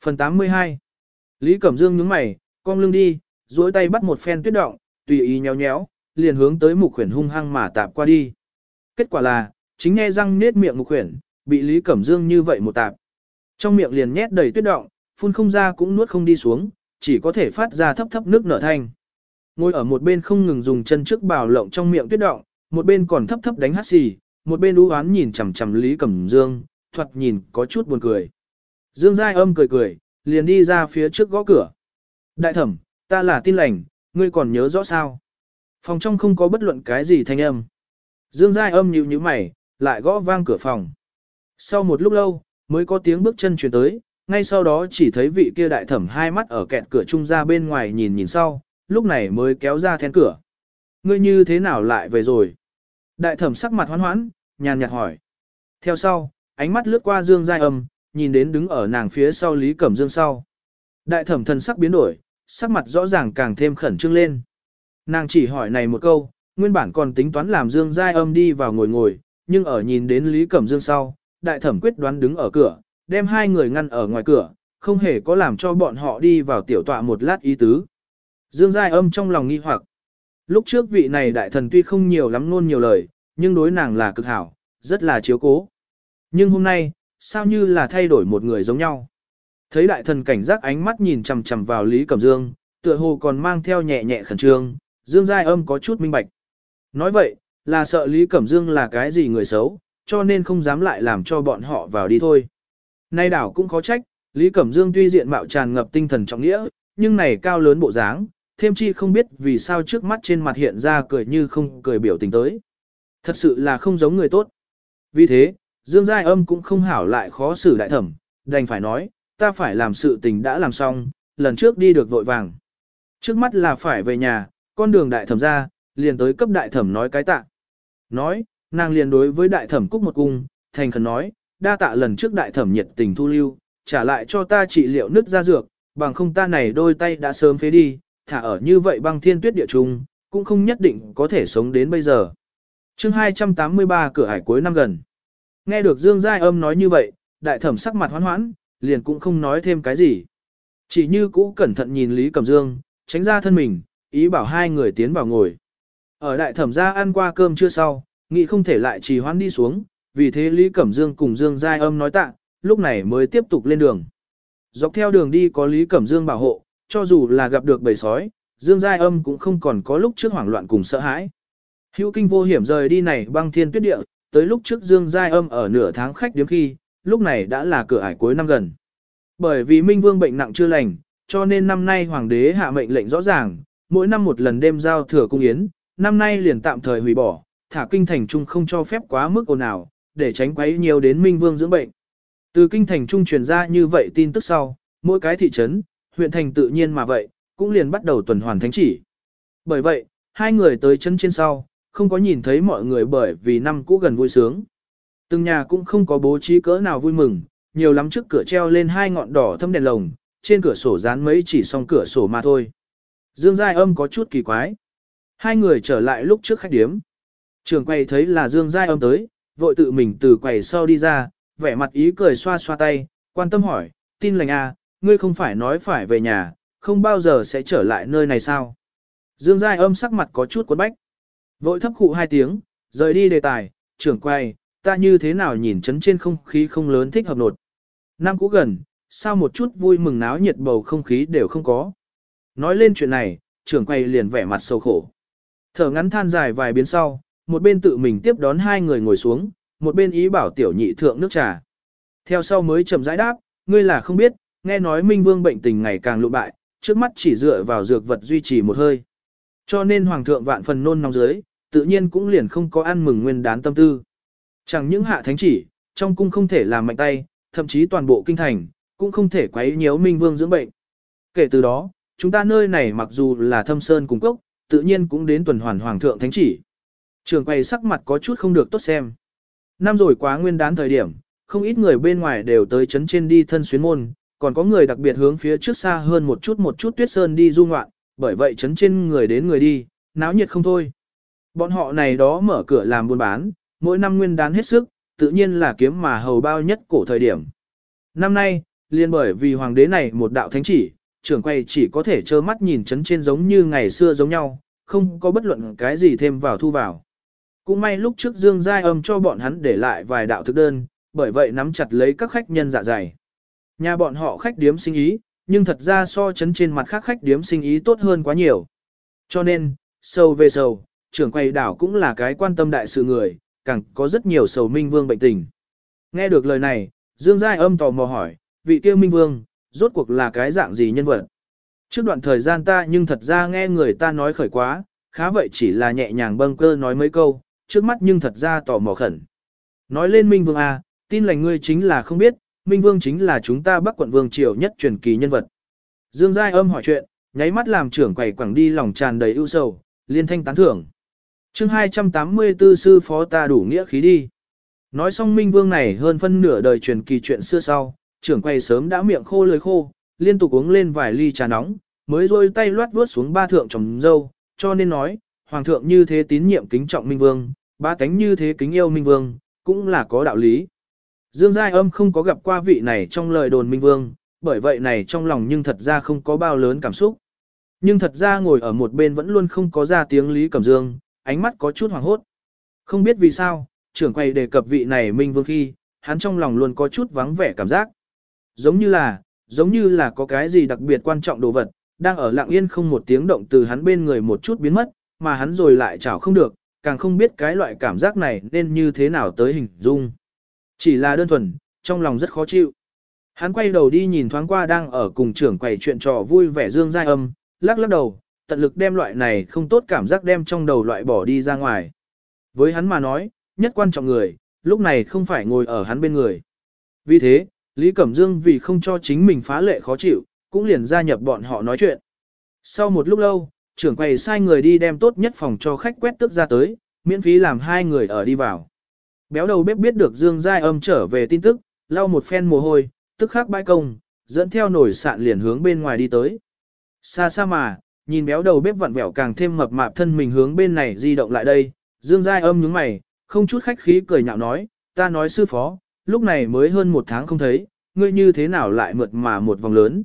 Phần 82 Lý Cẩm Dương nhướng mày, cong lưng đi, duỗi tay bắt một phen tuyết động, tùy ý nhéo nhéo, liền hướng tới mục khuyển hung hăng mà tạp qua đi. Kết quả là, chính nghe răng nết miệng mục khuyển, bị Lý Cẩm Dương như vậy một tạp. Trong miệng liền nhét đầy tuyết động, phun không ra cũng nuốt không đi xuống, chỉ có thể phát ra thấp thấp nước nở thanh. Ngồi ở một bên không ngừng dùng chân trước bào lộng trong miệng tuyết động, một bên còn thấp thấp đánh hát xì, một bên u oán nhìn chằm chằm Lý Cẩm Dương, thoạt nhìn có chút buồn cười. Dương Giai âm cười cười, liền đi ra phía trước gõ cửa. Đại thẩm, ta là tin lành, ngươi còn nhớ rõ sao? Phòng trong không có bất luận cái gì thanh âm. Dương Giai âm nhíu nhíu mày, lại gõ vang cửa phòng. Sau một lúc lâu, mới có tiếng bước chân chuyển tới, ngay sau đó chỉ thấy vị kia đại thẩm hai mắt ở kẹt cửa trung ra bên ngoài nhìn nhìn sau, lúc này mới kéo ra then cửa. Ngươi như thế nào lại về rồi? Đại thẩm sắc mặt hoán hoãn, nhàn nhạt hỏi. Theo sau, ánh mắt lướt qua Dương Giai Âm, nhìn đến đứng ở nàng phía sau Lý Cẩm Dương sau. Đại thẩm thần sắc biến đổi, sắc mặt rõ ràng càng thêm khẩn trương lên. Nàng chỉ hỏi này một câu, nguyên bản còn tính toán làm Dương Giai Âm đi vào ngồi ngồi, nhưng ở nhìn đến Lý Cẩm Dương sau, đại thẩm quyết đoán đứng ở cửa, đem hai người ngăn ở ngoài cửa, không hề có làm cho bọn họ đi vào tiểu tọa một lát ý tứ. Dương Giai Âm trong lòng nghi hoặc. Lúc trước vị này đại thần tuy không nhiều lắm luôn nhiều lời, nhưng đối nàng là cực hảo, rất là chiếu cố. Nhưng hôm nay, sao như là thay đổi một người giống nhau. Thấy đại thần cảnh giác ánh mắt nhìn chằm chằm vào Lý Cẩm Dương, tựa hồ còn mang theo nhẹ nhẹ khẩn trương, Dương Giai Âm có chút minh bạch. Nói vậy, là sợ Lý Cẩm Dương là cái gì người xấu, cho nên không dám lại làm cho bọn họ vào đi thôi. Nay đảo cũng khó trách, Lý Cẩm Dương tuy diện mạo tràn ngập tinh thần trọng nghĩa, nhưng này cao lớn bộ dáng, thêm chi không biết vì sao trước mắt trên mặt hiện ra cười như không cười biểu tình tới. Thật sự là không giống người tốt. Vì thế, Dương Giai Âm cũng không hảo lại khó xử đại thẩm, đành phải nói, ta phải làm sự tình đã làm xong, lần trước đi được vội vàng. Trước mắt là phải về nhà, con đường đại thẩm ra, liền tới cấp đại thẩm nói cái tạ. Nói, nàng liền đối với đại thẩm cúc một cung, thành khẩn nói, đa tạ lần trước đại thẩm nhiệt tình thu lưu, trả lại cho ta trị liệu nứt ra dược, bằng không ta này đôi tay đã sớm phế đi, thả ở như vậy băng thiên tuyết địa trung, cũng không nhất định có thể sống đến bây giờ. chương 283 cửa hải cuối năm gần. Nghe được Dương Giai Âm nói như vậy, đại thẩm sắc mặt hoán hoãn, liền cũng không nói thêm cái gì. Chỉ như cũ cẩn thận nhìn Lý Cẩm Dương, tránh ra thân mình, ý bảo hai người tiến vào ngồi. Ở đại thẩm gia ăn qua cơm chưa sau, nghĩ không thể lại trì hoãn đi xuống, vì thế Lý Cẩm Dương cùng Dương Giai Âm nói tạ, lúc này mới tiếp tục lên đường. Dọc theo đường đi có Lý Cẩm Dương bảo hộ, cho dù là gặp được bầy sói, Dương Giai Âm cũng không còn có lúc trước hoảng loạn cùng sợ hãi. Hữu kinh vô hiểm rời đi này băng thiên tuyết địa, tới lúc trước Dương Giai Âm ở nửa tháng khách điếm khi, lúc này đã là cửa ải cuối năm gần. Bởi vì Minh Vương bệnh nặng chưa lành, cho nên năm nay Hoàng đế hạ mệnh lệnh rõ ràng, mỗi năm một lần đêm giao thừa cung yến, năm nay liền tạm thời hủy bỏ, thả kinh thành trung không cho phép quá mức ồn ào, để tránh quấy nhiều đến Minh Vương dưỡng bệnh. Từ kinh thành trung truyền ra như vậy tin tức sau, mỗi cái thị trấn, huyện thành tự nhiên mà vậy, cũng liền bắt đầu tuần hoàn thánh chỉ. Bởi vậy, hai người tới chân trên sau, không có nhìn thấy mọi người bởi vì năm cũ gần vui sướng. Từng nhà cũng không có bố trí cỡ nào vui mừng, nhiều lắm trước cửa treo lên hai ngọn đỏ thâm đèn lồng, trên cửa sổ dán mấy chỉ song cửa sổ mà thôi. Dương Giai Âm có chút kỳ quái. Hai người trở lại lúc trước khách điếm. Trường quay thấy là Dương Giai Âm tới, vội tự mình từ quầy sau đi ra, vẻ mặt ý cười xoa xoa tay, quan tâm hỏi, tin lành à, ngươi không phải nói phải về nhà, không bao giờ sẽ trở lại nơi này sao? Dương Giai Âm sắc mặt có chút quấn bách. Vội thấp khụ hai tiếng, rời đi đề tài, trưởng quay, ta như thế nào nhìn chấn trên không khí không lớn thích hợp nột. Năm cũ gần, sao một chút vui mừng náo nhiệt bầu không khí đều không có. Nói lên chuyện này, trưởng quay liền vẻ mặt sâu khổ. Thở ngắn than dài vài biến sau, một bên tự mình tiếp đón hai người ngồi xuống, một bên ý bảo tiểu nhị thượng nước trà. Theo sau mới chậm rãi đáp, ngươi là không biết, nghe nói Minh Vương bệnh tình ngày càng lụ bại, trước mắt chỉ dựa vào dược vật duy trì một hơi. Cho nên Hoàng thượng vạn phần nôn nóng dưới, tự nhiên cũng liền không có ăn mừng nguyên đán tâm tư. Chẳng những hạ thánh chỉ, trong cung không thể làm mạnh tay, thậm chí toàn bộ kinh thành, cũng không thể quấy nhiễu Minh Vương dưỡng bệnh. Kể từ đó, chúng ta nơi này mặc dù là thâm sơn cung cốc, tự nhiên cũng đến tuần hoàn hoàng thượng thánh chỉ. Trường quầy sắc mặt có chút không được tốt xem. Năm rồi quá nguyên đán thời điểm, không ít người bên ngoài đều tới chấn trên đi thân xuyến môn, còn có người đặc biệt hướng phía trước xa hơn một chút một chút tuyết sơn đi du ngoạn, bởi vậy chấn trên người đến người đi, náo nhiệt không thôi. Bọn họ này đó mở cửa làm buôn bán, mỗi năm nguyên đán hết sức, tự nhiên là kiếm mà hầu bao nhất cổ thời điểm. Năm nay, liên bởi vì hoàng đế này một đạo thánh chỉ, trưởng quay chỉ có thể trơ mắt nhìn chấn trên giống như ngày xưa giống nhau, không có bất luận cái gì thêm vào thu vào. Cũng may lúc trước Dương Giai âm cho bọn hắn để lại vài đạo thực đơn, bởi vậy nắm chặt lấy các khách nhân dạ dày. Nhà bọn họ khách điếm sinh ý, nhưng thật ra so chấn trên mặt khác khách điếm sinh ý tốt hơn quá nhiều. Cho nên, sâu về sầu, trưởng quầy đảo cũng là cái quan tâm đại sự người, càng có rất nhiều sầu minh vương bệnh tình. Nghe được lời này, Dương Giai âm tò mò hỏi, vị kia minh vương, rốt cuộc là cái dạng gì nhân vật? Trước đoạn thời gian ta nhưng thật ra nghe người ta nói khởi quá, khá vậy chỉ là nhẹ nhàng bâng cơ nói mấy câu, trước mắt nhưng thật ra tò mò khẩn. Nói lên minh vương à, tin lành ngươi chính là không biết, Minh Vương chính là chúng ta Bắc quận Vương Triều nhất truyền kỳ nhân vật. Dương Giai âm hỏi chuyện, nháy mắt làm trưởng quầy quảng đi lòng tràn đầy ưu sầu, liên thanh tán thưởng. chương 284 sư phó ta đủ nghĩa khí đi. Nói xong Minh Vương này hơn phân nửa đời truyền kỳ chuyện xưa sau, trưởng quầy sớm đã miệng khô lưỡi khô, liên tục uống lên vài ly trà nóng, mới rôi tay loát vuốt xuống ba thượng trồng dâu, cho nên nói, hoàng thượng như thế tín nhiệm kính trọng Minh Vương, ba tánh như thế kính yêu Minh Vương, cũng là có đạo lý. Dương Giai âm không có gặp qua vị này trong lời đồn Minh Vương, bởi vậy này trong lòng nhưng thật ra không có bao lớn cảm xúc. Nhưng thật ra ngồi ở một bên vẫn luôn không có ra tiếng Lý Cẩm Dương, ánh mắt có chút hoàng hốt. Không biết vì sao, trưởng quầy đề cập vị này Minh Vương khi, hắn trong lòng luôn có chút vắng vẻ cảm giác. Giống như là, giống như là có cái gì đặc biệt quan trọng đồ vật, đang ở lặng yên không một tiếng động từ hắn bên người một chút biến mất, mà hắn rồi lại chảo không được, càng không biết cái loại cảm giác này nên như thế nào tới hình dung. Chỉ là đơn thuần, trong lòng rất khó chịu. Hắn quay đầu đi nhìn thoáng qua đang ở cùng trưởng quầy chuyện trò vui vẻ dương giai âm, lắc lắc đầu, tận lực đem loại này không tốt cảm giác đem trong đầu loại bỏ đi ra ngoài. Với hắn mà nói, nhất quan trọng người, lúc này không phải ngồi ở hắn bên người. Vì thế, Lý Cẩm Dương vì không cho chính mình phá lệ khó chịu, cũng liền gia nhập bọn họ nói chuyện. Sau một lúc lâu, trưởng quầy sai người đi đem tốt nhất phòng cho khách quét tức ra tới, miễn phí làm hai người ở đi vào. Béo đầu bếp biết được Dương Giai âm trở về tin tức, lau một phen mồ hôi, tức khắc bãi công, dẫn theo nổi sạn liền hướng bên ngoài đi tới. Xa xa mà, nhìn béo đầu bếp vặn vẹo càng thêm mập mạp thân mình hướng bên này di động lại đây, Dương Giai âm nhướng mày, không chút khách khí cười nhạo nói, ta nói sư phó, lúc này mới hơn một tháng không thấy, ngươi như thế nào lại mượt mà một vòng lớn.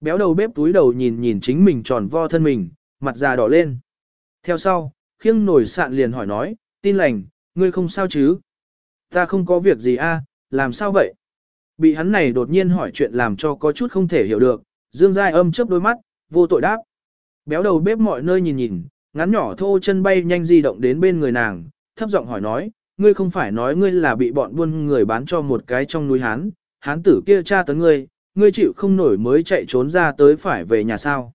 Béo đầu bếp túi đầu nhìn nhìn chính mình tròn vo thân mình, mặt già đỏ lên. Theo sau, khiêng nổi sạn liền hỏi nói, tin lành, ngươi không sao chứ? Ta không có việc gì a, làm sao vậy? Bị hắn này đột nhiên hỏi chuyện làm cho có chút không thể hiểu được, Dương Giai âm chớp đôi mắt, vô tội đáp. Béo đầu bếp mọi nơi nhìn nhìn, ngắn nhỏ thô chân bay nhanh di động đến bên người nàng, thấp giọng hỏi nói, ngươi không phải nói ngươi là bị bọn buôn người bán cho một cái trong núi Hán, Hán tử kia tra tấn ngươi, ngươi chịu không nổi mới chạy trốn ra tới phải về nhà sao.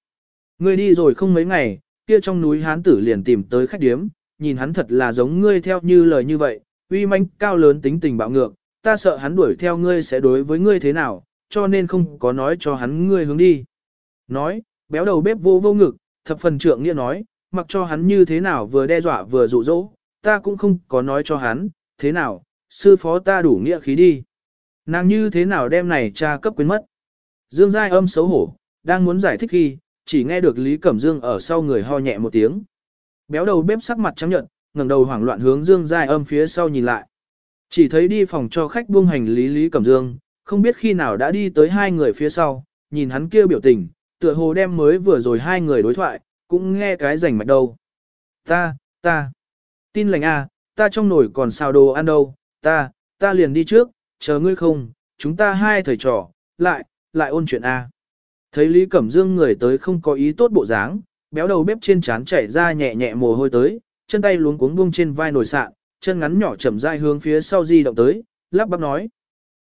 Ngươi đi rồi không mấy ngày, kia trong núi Hán tử liền tìm tới khách điếm, nhìn hắn thật là giống ngươi theo như lời như vậy, uy manh cao lớn tính tình bạo ngược, ta sợ hắn đuổi theo ngươi sẽ đối với ngươi thế nào, cho nên không có nói cho hắn ngươi hướng đi. Nói, béo đầu bếp vô vô ngực, thập phần trượng nghĩa nói, mặc cho hắn như thế nào vừa đe dọa vừa dụ dỗ, ta cũng không có nói cho hắn, thế nào, sư phó ta đủ nghĩa khí đi. Nàng như thế nào đem này cha cấp quyến mất. Dương Giai âm xấu hổ, đang muốn giải thích khi, chỉ nghe được Lý Cẩm Dương ở sau người ho nhẹ một tiếng. Béo đầu bếp sắc mặt trắng nhợt, ngẩng đầu hoảng loạn hướng Dương Giai âm phía sau nhìn lại. Chỉ thấy đi phòng cho khách buông hành lý Lý Cẩm Dương, không biết khi nào đã đi tới hai người phía sau, nhìn hắn kia biểu tình, tựa hồ đem mới vừa rồi hai người đối thoại, cũng nghe cái rảnh mạch đâu. Ta, ta, tin lành a, à, ta trong nồi còn xào đồ ăn đâu, ta, ta liền đi trước, chờ ngươi không, chúng ta hai thời trò, lại, lại ôn chuyện a. Thấy Lý Cẩm Dương người tới không có ý tốt bộ dáng, béo đầu bếp trên trán chảy ra nhẹ nhẹ mồ hôi tới, chân tay luống cuống buông trên vai nồi sạn, chân ngắn nhỏ chậm rãi hướng phía sau di động tới, lắp bắp nói.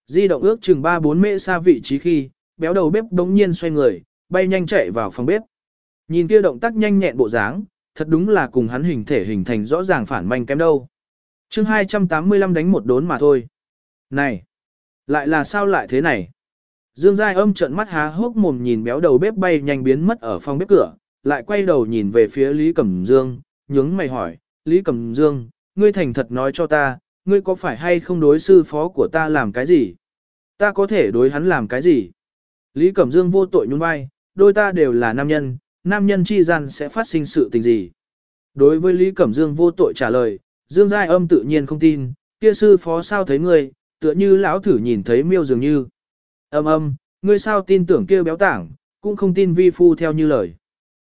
Di động ước chừng 3-4 mễ xa vị trí khi, béo đầu bếp đống nhiên xoay người, bay nhanh chạy vào phòng bếp. Nhìn kia động tác nhanh nhẹn bộ dáng, thật đúng là cùng hắn hình thể hình thành rõ ràng phản manh kém đâu. chương 285 đánh một đốn mà thôi. Này, lại là sao lại thế này? Dương Giai âm trợn mắt há hốc mồm nhìn béo đầu bếp bay nhanh biến mất ở phòng bếp cửa, lại quay đầu nhìn về phía Lý Cẩm Dương, nhướng mày hỏi, Lý Cẩm Dương, ngươi thành thật nói cho ta, ngươi có phải hay không đối sư phó của ta làm cái gì? Ta có thể đối hắn làm cái gì? Lý Cẩm Dương vô tội nhún vai, đôi ta đều là nam nhân, nam nhân chi gian sẽ phát sinh sự tình gì? Đối với Lý Cẩm Dương vô tội trả lời, Dương Giai âm tự nhiên không tin, kia sư phó sao thấy ngươi, tựa như lão thử nhìn thấy miêu dường như. Âm âm, ngươi sao tin tưởng kia béo tảng, cũng không tin vi phu theo như lời.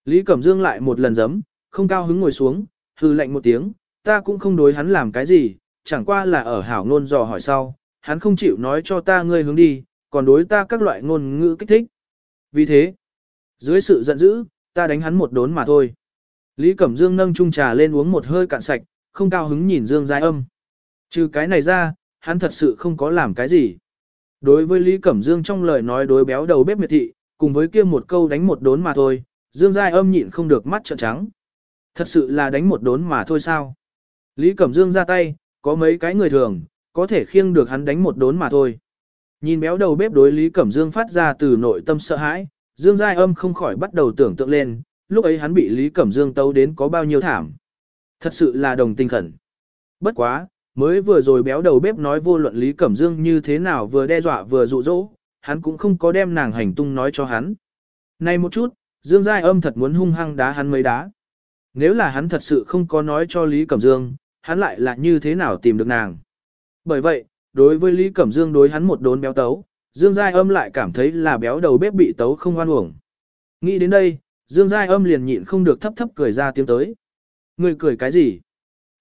Lý Cẩm Dương lại một lần giấm, không cao hứng ngồi xuống, hư lạnh một tiếng, ta cũng không đối hắn làm cái gì, chẳng qua là ở hảo ngôn dò hỏi sau, hắn không chịu nói cho ta ngươi hướng đi, còn đối ta các loại ngôn ngữ kích thích. Vì thế, dưới sự giận dữ, ta đánh hắn một đốn mà thôi. Lý Cẩm Dương nâng chung trà lên uống một hơi cạn sạch, không cao hứng nhìn Dương Giai âm. Trừ cái này ra, hắn thật sự không có làm cái gì. Đối với Lý Cẩm Dương trong lời nói đối béo đầu bếp miệt thị, cùng với kia một câu đánh một đốn mà thôi, Dương Giai âm nhịn không được mắt trợn trắng. Thật sự là đánh một đốn mà thôi sao? Lý Cẩm Dương ra tay, có mấy cái người thường, có thể khiêng được hắn đánh một đốn mà thôi. Nhìn béo đầu bếp đối Lý Cẩm Dương phát ra từ nội tâm sợ hãi, Dương Giai Âm không khỏi bắt đầu tưởng tượng lên, lúc ấy hắn bị Lý Cẩm Dương tấu đến có bao nhiêu thảm. Thật sự là đồng tình khẩn. Bất quá, mới vừa rồi béo đầu bếp nói vô luận Lý Cẩm Dương như thế nào vừa đe dọa vừa dụ dỗ, hắn cũng không có đem nàng hành tung nói cho hắn. Này một chút, Dương Giai Âm thật muốn hung hăng đá hắn mấy đá. Nếu là hắn thật sự không có nói cho Lý Cẩm Dương, hắn lại là như thế nào tìm được nàng. Bởi vậy, đối với Lý Cẩm Dương đối hắn một đốn béo tấu, Dương Giai Âm lại cảm thấy là béo đầu bếp bị tấu không hoan uổng. Nghĩ đến đây, Dương Giai Âm liền nhịn không được thấp thấp cười ra tiếng tới. Người cười cái gì?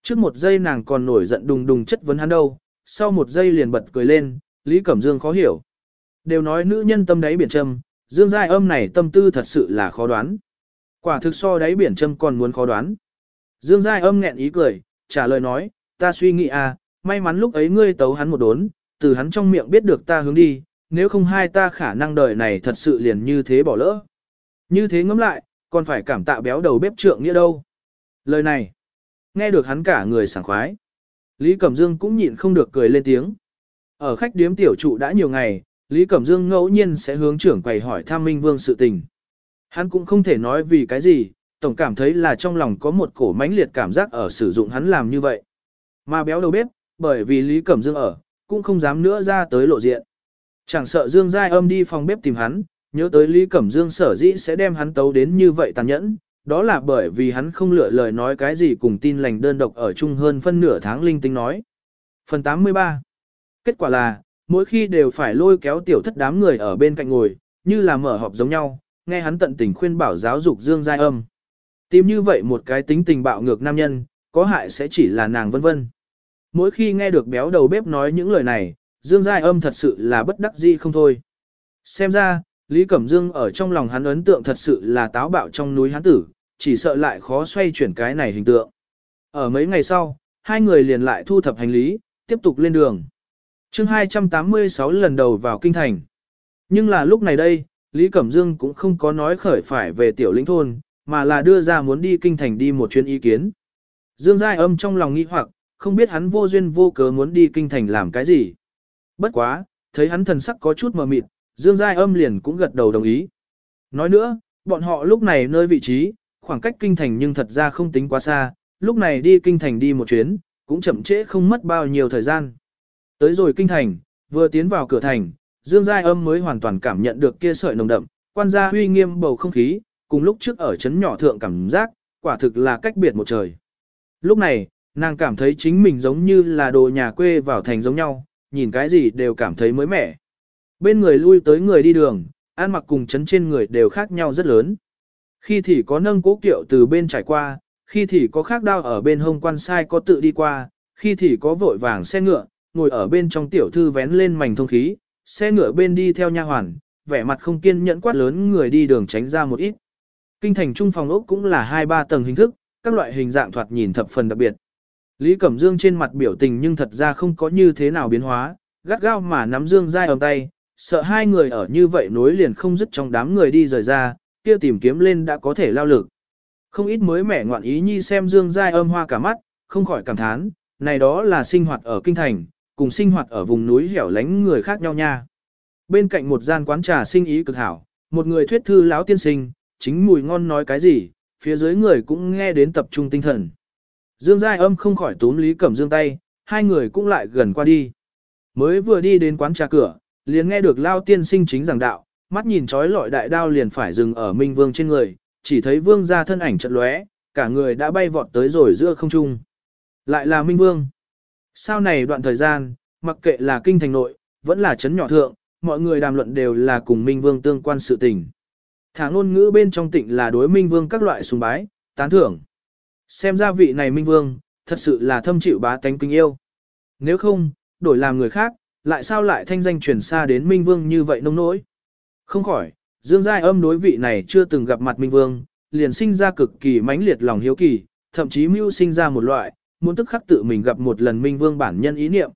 Trước một giây nàng còn nổi giận đùng đùng chất vấn hắn đâu, sau một giây liền bật cười lên, Lý Cẩm Dương khó hiểu. Đều nói nữ nhân tâm đáy biển châm, Dương Giai Âm này tâm tư thật sự là khó đoán. Quả thực so đáy biển châm còn muốn khó đoán. Dương Giai Âm nghẹn ý cười, trả lời nói, ta suy nghĩ à, may mắn lúc ấy ngươi tấu hắn một đốn, từ hắn trong miệng biết được ta hướng đi, nếu không hai ta khả năng đời này thật sự liền như thế bỏ lỡ. Như thế ngẫm lại, còn phải cảm tạ béo đầu bếp trượng nghĩa đâu. Lời này, nghe được hắn cả người sảng khoái. Lý Cẩm Dương cũng nhịn không được cười lên tiếng. Ở khách điếm tiểu trụ đã nhiều ngày, Lý Cẩm Dương ngẫu nhiên sẽ hướng trưởng quầy hỏi Tham Minh Vương sự tình. Hắn cũng không thể nói vì cái gì, tổng cảm thấy là trong lòng có một cổ mãnh liệt cảm giác ở sử dụng hắn làm như vậy. Mà béo đầu bếp, bởi vì Lý Cẩm Dương ở, cũng không dám nữa ra tới lộ diện. Chẳng sợ Dương Giai âm đi phòng bếp tìm hắn, nhớ tới Lý Cẩm Dương sở dĩ sẽ đem hắn tấu đến như vậy tàn nhẫn, đó là bởi vì hắn không lựa lời nói cái gì cùng tin lành đơn độc ở chung hơn phân nửa tháng linh tinh nói. Phần 83 Kết quả là, mỗi khi đều phải lôi kéo tiểu thất đám người ở bên cạnh ngồi, như là mở họp giống nhau, nghe hắn tận tình khuyên bảo giáo dục Dương Giai âm. Tìm như vậy một cái tính tình bạo ngược nam nhân, có hại sẽ chỉ là nàng vân vân. Mỗi khi nghe được béo đầu bếp nói những lời này, Dương Giai âm thật sự là bất đắc dĩ không thôi. Xem ra, Lý Cẩm Dương ở trong lòng hắn ấn tượng thật sự là táo bạo trong núi hắn tử, chỉ sợ lại khó xoay chuyển cái này hình tượng. Ở mấy ngày sau, hai người liền lại thu thập hành lý, tiếp tục lên đường. chương 286 lần đầu vào kinh thành. Nhưng là lúc này đây, Lý Cẩm Dương cũng không có nói khởi phải về tiểu lĩnh thôn, mà là đưa ra muốn đi kinh thành đi một chuyến ý kiến. Dương Giai âm trong lòng nghi hoặc, không biết hắn vô duyên vô cớ muốn đi kinh thành làm cái gì. Bất quá, thấy hắn thần sắc có chút mờ mịt, Dương Giai âm liền cũng gật đầu đồng ý. Nói nữa, bọn họ lúc này nơi vị trí, khoảng cách kinh thành nhưng thật ra không tính quá xa, lúc này đi kinh thành đi một chuyến, cũng chậm trễ không mất bao nhiêu thời gian. Tới rồi kinh thành, vừa tiến vào cửa thành, Dương Giai âm mới hoàn toàn cảm nhận được kia sợi nồng đậm, quan gia uy nghiêm bầu không khí, cùng lúc trước ở chấn nhỏ thượng cảm giác, quả thực là cách biệt một trời. Lúc này, nàng cảm thấy chính mình giống như là đồ nhà quê vào thành giống nhau, nhìn cái gì đều cảm thấy mới mẻ. Bên người lui tới người đi đường, ăn mặc cùng chấn trên người đều khác nhau rất lớn. Khi thì có nâng cố kiệu từ bên trải qua, khi thì có khác đao ở bên hông quan sai có tự đi qua, khi thì có vội vàng xe ngựa, ngồi ở bên trong tiểu thư vén lên mảnh thông khí, xe ngựa bên đi theo nha hoàn, vẻ mặt không kiên nhẫn quát lớn người đi đường tránh ra một ít. Kinh thành trung phòng ốc cũng là hai ba tầng hình thức, các loại hình dạng thoạt nhìn thập phần đặc biệt. Lý Cẩm Dương trên mặt biểu tình nhưng thật ra không có như thế nào biến hóa, gắt gao mà nắm Dương Giai ở tay, sợ hai người ở như vậy nối liền không dứt trong đám người đi rời ra, kia tìm kiếm lên đã có thể lao lực. Không ít mới mẻ ngoạn ý nhi xem Dương Giai âm hoa cả mắt, không khỏi cảm thán, này đó là sinh hoạt ở kinh thành, cùng sinh hoạt ở vùng núi hẻo lánh người khác nhau nha. Bên cạnh một gian quán trà sinh ý cực hảo, một người thuyết thư lão tiên sinh, chính mùi ngon nói cái gì, phía dưới người cũng nghe đến tập trung tinh thần. Dương Giai âm không khỏi túm Lý Cẩm Dương tay, hai người cũng lại gần qua đi. Mới vừa đi đến quán trà cửa, liền nghe được Lao tiên sinh chính giảng đạo, mắt nhìn trói lọi đại đao liền phải dừng ở Minh Vương trên người, chỉ thấy Vương ra thân ảnh chợt lóe, cả người đã bay vọt tới rồi giữa không trung. Lại là Minh Vương. Sau này đoạn thời gian, mặc kệ là kinh thành nội, vẫn là chấn nhỏ thượng, mọi người đàm luận đều là cùng Minh Vương tương quan sự tình. Thả ngôn ngữ bên trong tịnh là đối Minh Vương các loại sùng bái, tán thưởng. Xem ra vị này Minh Vương, thật sự là thâm chịu bá tánh kinh yêu. Nếu không, đổi làm người khác, lại sao lại thanh danh truyền xa đến Minh Vương như vậy nông nỗi? Không khỏi, Dương Giai âm đối vị này chưa từng gặp mặt Minh Vương, liền sinh ra cực kỳ mãnh liệt lòng hiếu kỳ, thậm chí mưu sinh ra một loại, muốn tức khắc tự mình gặp một lần Minh Vương bản nhân ý niệm.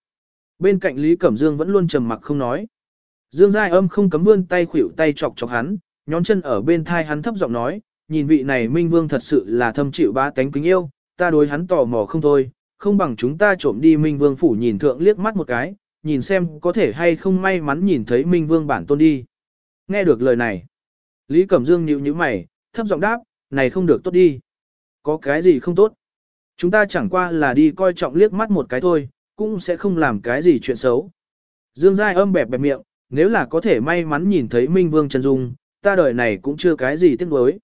Bên cạnh Lý Cẩm Dương vẫn luôn trầm mặc không nói. Dương Giai âm không cấm vươn tay khuỷu tay chọc chọc hắn, nhón chân ở bên thai hắn thấp giọng nói, nhìn vị này Minh Vương thật sự là thâm chịu bá tánh kính yêu, ta đối hắn tò mò không thôi, không bằng chúng ta trộm đi Minh Vương phủ nhìn thượng liếc mắt một cái, nhìn xem có thể hay không may mắn nhìn thấy Minh Vương bản tôn đi. Nghe được lời này, Lý Cẩm Dương nhíu nhíu mày, thấp giọng đáp, này không được tốt đi. Có cái gì không tốt? Chúng ta chẳng qua là đi coi trọng liếc mắt một cái thôi, cũng sẽ không làm cái gì chuyện xấu. Dương Giai âm bẹp bẹp miệng, nếu là có thể may mắn nhìn thấy Minh Vương Trần dung, ta đời này cũng chưa cái gì tiếc nuối.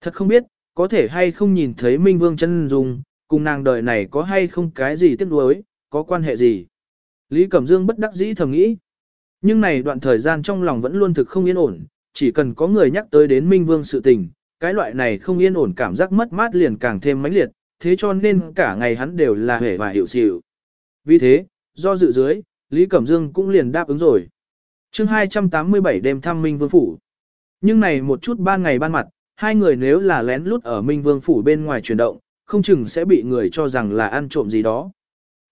Thật không biết, có thể hay không nhìn thấy Minh Vương Trần dung, cùng nàng đời này có hay không cái gì tiếc nuối, có quan hệ gì. Lý Cẩm Dương bất đắc dĩ thầm nghĩ. Nhưng này đoạn thời gian trong lòng vẫn luôn thực không yên ổn, chỉ cần có người nhắc tới đến Minh Vương sự tình, cái loại này không yên ổn cảm giác mất mát liền càng thêm mãnh liệt, thế cho nên cả ngày hắn đều là hề và hiểu xỉu. Vì thế, do dự dưới, Lý Cẩm Dương cũng liền đáp ứng rồi. chương 287 đêm thăm Minh Vương Phủ. Nhưng này một chút ban ngày ban mặt, hai người nếu là lén lút ở Minh Vương Phủ bên ngoài chuyển động, không chừng sẽ bị người cho rằng là ăn trộm gì đó.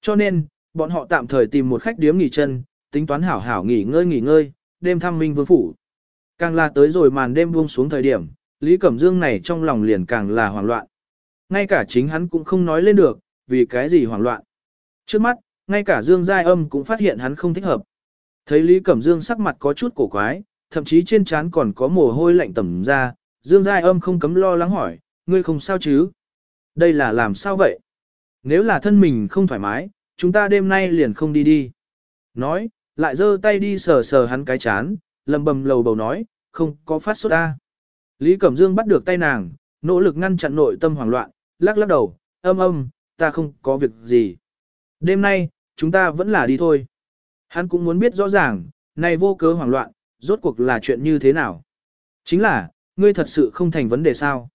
Cho nên, bọn họ tạm thời tìm một khách điếm nghỉ chân, tính toán hảo hảo nghỉ ngơi nghỉ ngơi, đêm thăm Minh Vương Phủ. Càng là tới rồi màn đêm buông xuống thời điểm, Lý Cẩm Dương này trong lòng liền càng là hoảng loạn. Ngay cả chính hắn cũng không nói lên được, vì cái gì hoảng loạn. Trước mắt, ngay cả Dương Giai Âm cũng phát hiện hắn không thích hợp. Thấy Lý Cẩm Dương sắc mặt có chút cổ quái, thậm chí trên trán còn có mồ hôi lạnh tẩm ra, Dương Giai Âm không cấm lo lắng hỏi, ngươi không sao chứ? Đây là làm sao vậy? Nếu là thân mình không thoải mái, chúng ta đêm nay liền không đi đi. Nói, lại giơ tay đi sờ sờ hắn cái chán, lầm bầm lầu bầu nói, không có phát sốt ta. Lý Cẩm Dương bắt được tay nàng, nỗ lực ngăn chặn nội tâm hoảng loạn, lắc lắc đầu, âm âm, ta không có việc gì. Đêm nay, chúng ta vẫn là đi thôi. Hắn cũng muốn biết rõ ràng, này vô cớ hoảng loạn, rốt cuộc là chuyện như thế nào. Chính là, ngươi thật sự không thành vấn đề sao.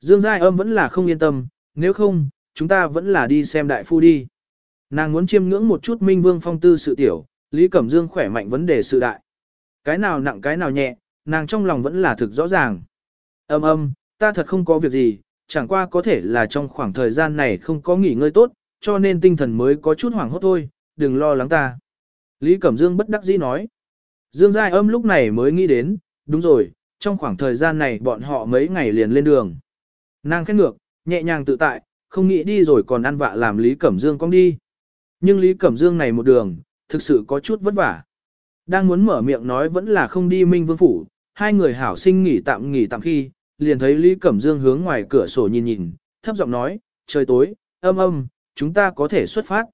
Dương Giai âm vẫn là không yên tâm, nếu không, chúng ta vẫn là đi xem đại phu đi. Nàng muốn chiêm ngưỡng một chút minh vương phong tư sự tiểu, Lý Cẩm Dương khỏe mạnh vấn đề sự đại. Cái nào nặng cái nào nhẹ, nàng trong lòng vẫn là thực rõ ràng. Âm âm, ta thật không có việc gì, chẳng qua có thể là trong khoảng thời gian này không có nghỉ ngơi tốt, cho nên tinh thần mới có chút hoảng hốt thôi, đừng lo lắng ta. Lý Cẩm Dương bất đắc dĩ nói. Dương Giai âm lúc này mới nghĩ đến, đúng rồi, trong khoảng thời gian này bọn họ mấy ngày liền lên đường. Nàng khét ngược, nhẹ nhàng tự tại, không nghĩ đi rồi còn ăn vạ làm Lý Cẩm Dương cong đi. Nhưng Lý Cẩm Dương này một đường, thực sự có chút vất vả. Đang muốn mở miệng nói vẫn là không đi Minh Vương Phủ, hai người hảo sinh nghỉ tạm nghỉ tạm khi, liền thấy Lý Cẩm Dương hướng ngoài cửa sổ nhìn nhìn, thấp giọng nói, trời tối, âm âm, chúng ta có thể xuất phát.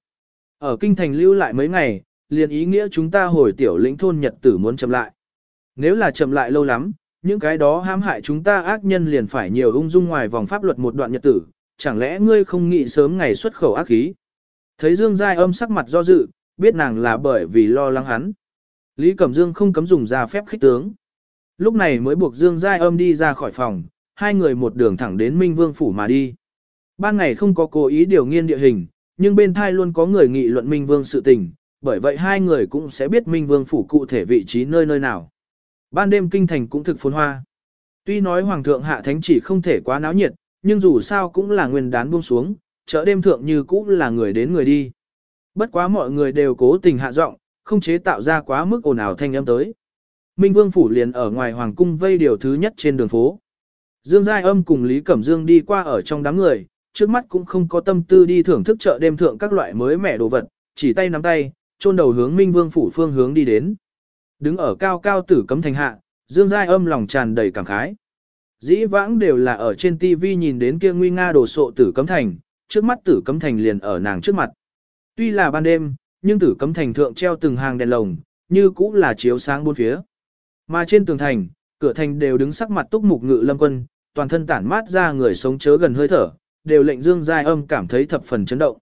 Ở kinh thành lưu lại mấy ngày, liền ý nghĩa chúng ta hồi tiểu lĩnh thôn nhật tử muốn chậm lại. Nếu là chậm lại lâu lắm, những cái đó hãm hại chúng ta ác nhân liền phải nhiều ung dung ngoài vòng pháp luật một đoạn nhật tử, chẳng lẽ ngươi không nghĩ sớm ngày xuất khẩu ác khí. Thấy Dương Giai âm sắc mặt do dự, biết nàng là bởi vì lo lắng hắn. Lý Cẩm Dương không cấm dùng ra phép khích tướng. Lúc này mới buộc Dương Giai âm đi ra khỏi phòng, hai người một đường thẳng đến Minh Vương Phủ mà đi. Ban ngày không có cố ý điều nghiên địa hình, nhưng bên thai luôn có người nghị luận Minh Vương sự tình, bởi vậy hai người cũng sẽ biết Minh Vương Phủ cụ thể vị trí nơi nơi nào. Ban đêm kinh thành cũng thực phồn hoa. Tuy nói Hoàng thượng hạ thánh chỉ không thể quá náo nhiệt, nhưng dù sao cũng là nguyên đán buông xuống, chợ đêm thượng như cũ là người đến người đi. Bất quá mọi người đều cố tình hạ giọng, không chế tạo ra quá mức ồn ào thanh âm tới. Minh Vương phủ liền ở ngoài hoàng cung vây điều thứ nhất trên đường phố. Dương Giai Âm cùng Lý Cẩm Dương đi qua ở trong đám người, trước mắt cũng không có tâm tư đi thưởng thức chợ đêm thượng các loại mới mẻ đồ vật, chỉ tay nắm tay, chôn đầu hướng Minh Vương phủ phương hướng đi đến. Đứng ở cao cao tử cấm thành hạ, Dương Giai Âm lòng tràn đầy cảm khái. Dĩ vãng đều là ở trên TV nhìn đến kia nguy nga đồ sộ tử cấm thành, trước mắt tử cấm thành liền ở nàng trước mặt. Tuy là ban đêm, nhưng tử cấm thành thượng treo từng hàng đèn lồng, như cũ là chiếu sáng bốn phía. Mà trên tường thành, cửa thành đều đứng sắc mặt túc mục ngự lâm quân, toàn thân tản mát ra người sống chớ gần hơi thở, đều lệnh Dương Giai Âm cảm thấy thập phần chấn động.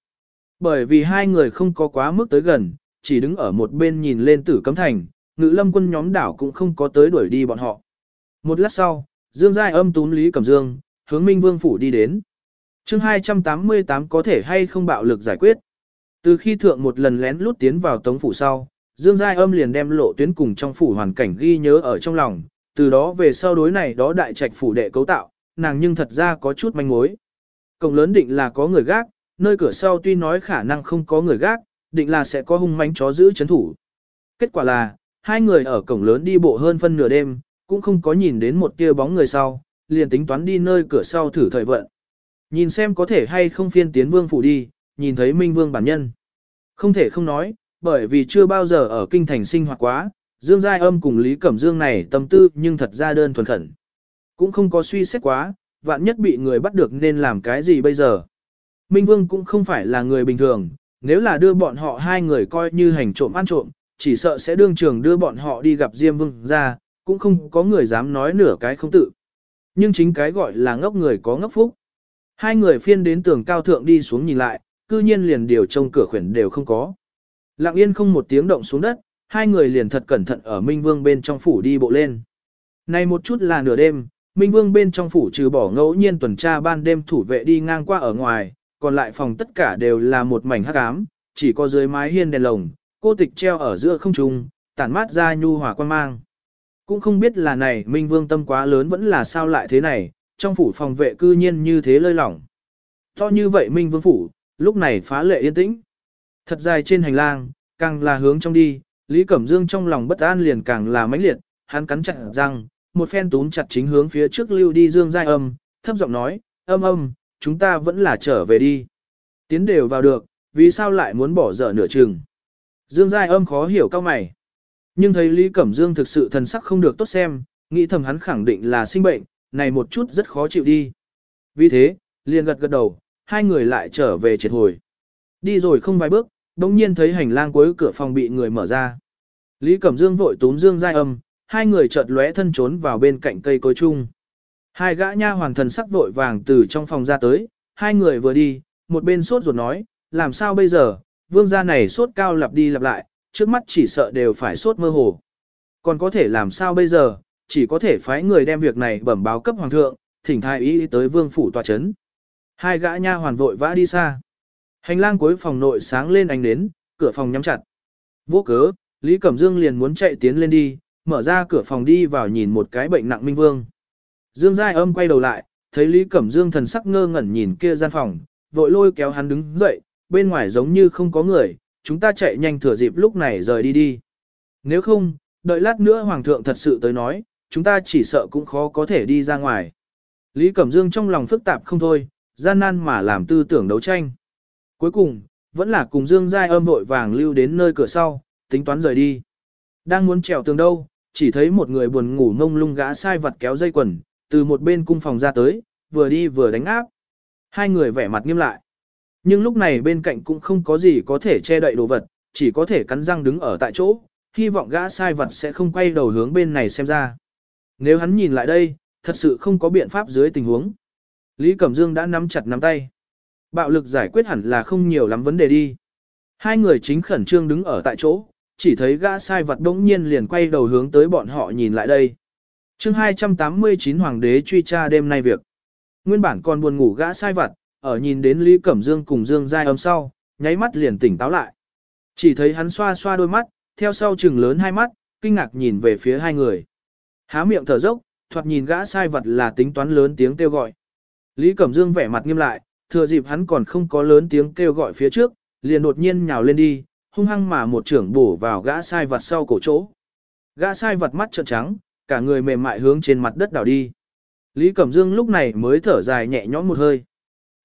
Bởi vì hai người không có quá mức tới gần, chỉ đứng ở một bên nhìn lên tử cấm thành, ngự lâm quân nhóm đảo cũng không có tới đuổi đi bọn họ. Một lát sau, Dương Giai Âm túm Lý Cẩm Dương, hướng Minh Vương Phủ đi đến chương 288 có thể hay không bạo lực giải quyết. Từ khi thượng một lần lén lút tiến vào tống phủ sau, Dương Giai âm liền đem lộ tuyến cùng trong phủ hoàn cảnh ghi nhớ ở trong lòng, từ đó về sau đối này đó đại trạch phủ đệ cấu tạo, nàng nhưng thật ra có chút manh mối. Cổng lớn định là có người gác, nơi cửa sau tuy nói khả năng không có người gác, định là sẽ có hung manh chó giữ chấn thủ. Kết quả là, hai người ở cổng lớn đi bộ hơn phân nửa đêm, cũng không có nhìn đến một tia bóng người sau, liền tính toán đi nơi cửa sau thử thời vận. Nhìn xem có thể hay không phiên tiến vương phủ đi, nhìn thấy Minh Vương bản nhân. Không thể không nói, bởi vì chưa bao giờ ở kinh thành sinh hoạt quá, Dương Giai Âm cùng Lý Cẩm Dương này tâm tư nhưng thật ra đơn thuần khẩn. Cũng không có suy xét quá, vạn nhất bị người bắt được nên làm cái gì bây giờ. Minh Vương cũng không phải là người bình thường, nếu là đưa bọn họ hai người coi như hành trộm ăn trộm, chỉ sợ sẽ đương trường đưa bọn họ đi gặp Diêm Vương ra, cũng không có người dám nói nửa cái không tự. Nhưng chính cái gọi là ngốc người có ngốc phúc. Hai người phiên đến tường cao thượng đi xuống nhìn lại, cư nhiên liền điều trông cửa khuyển đều không có. Lặng yên không một tiếng động xuống đất, hai người liền thật cẩn thận ở Minh Vương bên trong phủ đi bộ lên. Này một chút là nửa đêm, Minh Vương bên trong phủ trừ bỏ ngẫu nhiên tuần tra ban đêm thủ vệ đi ngang qua ở ngoài, còn lại phòng tất cả đều là một mảnh hắc ám, chỉ có dưới mái hiên đèn lồng, cô tịch treo ở giữa không trung, tản mát ra nhu hòa quan mang. Cũng không biết là này Minh Vương tâm quá lớn vẫn là sao lại thế này, trong phủ phòng vệ cư nhiên như thế lơi lỏng. To như vậy Minh Vương phủ, lúc này phá lệ yên tĩnh. Thật dài trên hành lang, càng là hướng trong đi, Lý Cẩm Dương trong lòng bất an liền càng là mãnh liệt, hắn cắn chặt răng, một phen túm chặt chính hướng phía trước lưu đi Dương Giai Âm, thấp giọng nói, âm âm, chúng ta vẫn là trở về đi. Tiến đều vào được, vì sao lại muốn bỏ dở nửa chừng. Dương Giai Âm khó hiểu cao mày. Nhưng thấy Lý Cẩm Dương thực sự thần sắc không được tốt xem, nghĩ thầm hắn khẳng định là sinh bệnh, này một chút rất khó chịu đi. Vì thế, liền gật gật đầu, hai người lại trở về triệt hồi. Đi rồi không vài bước, đồng nhiên thấy hành lang cuối cửa phòng bị người mở ra. Lý Cẩm Dương vội túm Dương Giai Âm, hai người chợt lóe thân trốn vào bên cạnh cây cối chung. Hai gã nha hoàng thần sắc vội vàng từ trong phòng ra tới, hai người vừa đi, một bên sốt ruột nói, làm sao bây giờ, vương gia này sốt cao lặp đi lặp lại, trước mắt chỉ sợ đều phải sốt mơ hồ. Còn có thể làm sao bây giờ, chỉ có thể phái người đem việc này bẩm báo cấp hoàng thượng, thỉnh thái ý tới vương phủ tòa chấn. Hai gã nha hoàn vội vã đi xa. Hành lang cuối phòng nội sáng lên ánh nến, cửa phòng nhắm chặt. Vô cớ, Lý Cẩm Dương liền muốn chạy tiến lên đi, mở ra cửa phòng đi vào nhìn một cái bệnh nặng minh vương. Dương Giai âm quay đầu lại, thấy Lý Cẩm Dương thần sắc ngơ ngẩn nhìn kia gian phòng, vội lôi kéo hắn đứng dậy, bên ngoài giống như không có người, chúng ta chạy nhanh thừa dịp lúc này rời đi đi. Nếu không, đợi lát nữa Hoàng thượng thật sự tới nói, chúng ta chỉ sợ cũng khó có thể đi ra ngoài. Lý Cẩm Dương trong lòng phức tạp không thôi, gian nan mà làm tư tưởng đấu tranh. Cuối cùng, vẫn là cùng Dương Giai âm vội vàng lưu đến nơi cửa sau, tính toán rời đi. Đang muốn trèo tường đâu, chỉ thấy một người buồn ngủ ngông lung gã sai vật kéo dây quần, từ một bên cung phòng ra tới, vừa đi vừa đánh áp. Hai người vẻ mặt nghiêm lại. Nhưng lúc này bên cạnh cũng không có gì có thể che đậy đồ vật, chỉ có thể cắn răng đứng ở tại chỗ, hy vọng gã sai vật sẽ không quay đầu hướng bên này xem ra. Nếu hắn nhìn lại đây, thật sự không có biện pháp dưới tình huống. Lý Cẩm Dương đã nắm chặt nắm tay. Bạo lực giải quyết hẳn là không nhiều lắm vấn đề đi. Hai người chính khẩn trương đứng ở tại chỗ, chỉ thấy gã sai vật đống nhiên liền quay đầu hướng tới bọn họ nhìn lại đây. chương 289 Hoàng đế truy tra đêm nay việc. Nguyên bản còn buồn ngủ gã sai vật, ở nhìn đến Lý Cẩm Dương cùng Dương Giai âm sau, nháy mắt liền tỉnh táo lại. Chỉ thấy hắn xoa xoa đôi mắt, theo sau chừng lớn hai mắt, kinh ngạc nhìn về phía hai người. Há miệng thở dốc, thoạt nhìn gã sai vật là tính toán lớn tiếng kêu gọi. Lý Cẩm Dương vẻ mặt nghiêm lại, thừa dịp hắn còn không có lớn tiếng kêu gọi phía trước, liền đột nhiên nhào lên đi, hung hăng mà một trưởng bổ vào gã sai vật sau cổ chỗ. Gã sai vật mắt trợn trắng, cả người mềm mại hướng trên mặt đất đảo đi. Lý Cẩm Dương lúc này mới thở dài nhẹ nhõm một hơi.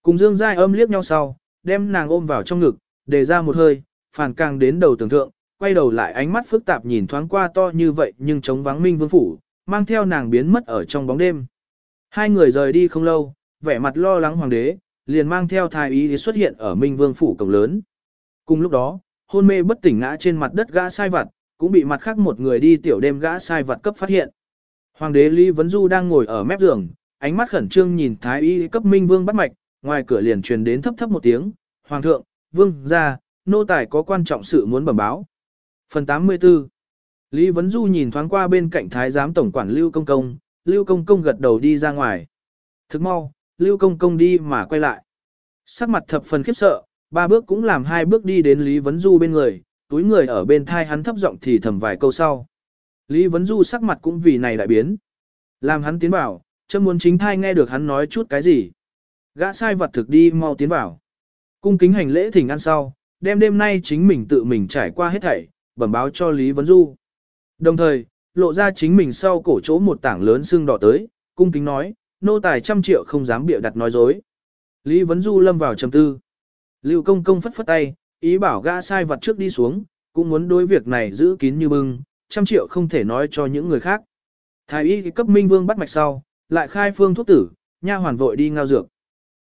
Cùng Dương Giai âm liếc nhau sau, đem nàng ôm vào trong ngực, để ra một hơi, phản càng đến đầu tưởng thượng, quay đầu lại ánh mắt phức tạp nhìn thoáng qua to như vậy nhưng chống vắng minh vương phủ, mang theo nàng biến mất ở trong bóng đêm. Hai người rời đi không lâu, vẻ mặt lo lắng hoàng đế, liền mang theo thái y xuất hiện ở minh vương phủ cổng lớn. Cùng lúc đó, hôn mê bất tỉnh ngã trên mặt đất gã sai vặt, cũng bị mặt khác một người đi tiểu đêm gã sai vặt cấp phát hiện. Hoàng đế Lý Vấn Du đang ngồi ở mép giường, ánh mắt khẩn trương nhìn thái y cấp minh vương bắt mạch, ngoài cửa liền truyền đến thấp thấp một tiếng, Hoàng thượng, vương, gia, nô tài có quan trọng sự muốn bẩm báo. Phần 84 Lý Vấn Du nhìn thoáng qua bên cạnh thái giám tổng quản Lưu Công Công, Lưu Công Công gật đầu đi ra ngoài. Thức mau, Lưu Công Công đi mà quay lại. Sắc mặt thập phần khiếp sợ, ba bước cũng làm hai bước đi đến Lý Vấn Du bên người, túi người ở bên thai hắn thấp giọng thì thầm vài câu sau. Lý Vấn Du sắc mặt cũng vì này đại biến. Làm hắn tiến vào, châm muốn chính thai nghe được hắn nói chút cái gì. Gã sai vật thực đi mau tiến vào. Cung kính hành lễ thỉnh ăn sau, đem đêm nay chính mình tự mình trải qua hết thảy, bẩm báo cho Lý Vấn Du. Đồng thời, lộ ra chính mình sau cổ chỗ một tảng lớn xương đỏ tới, cung kính nói, nô tài trăm triệu không dám bịa đặt nói dối. Lý Vấn Du lâm vào trầm tư. Lưu công công phất phất tay, ý bảo gã sai vật trước đi xuống, cũng muốn đối việc này giữ kín như bưng, trăm triệu không thể nói cho những người khác. Thái y cấp Minh Vương bắt mạch sau, lại khai phương thuốc tử, nha hoàn vội đi ngao dược.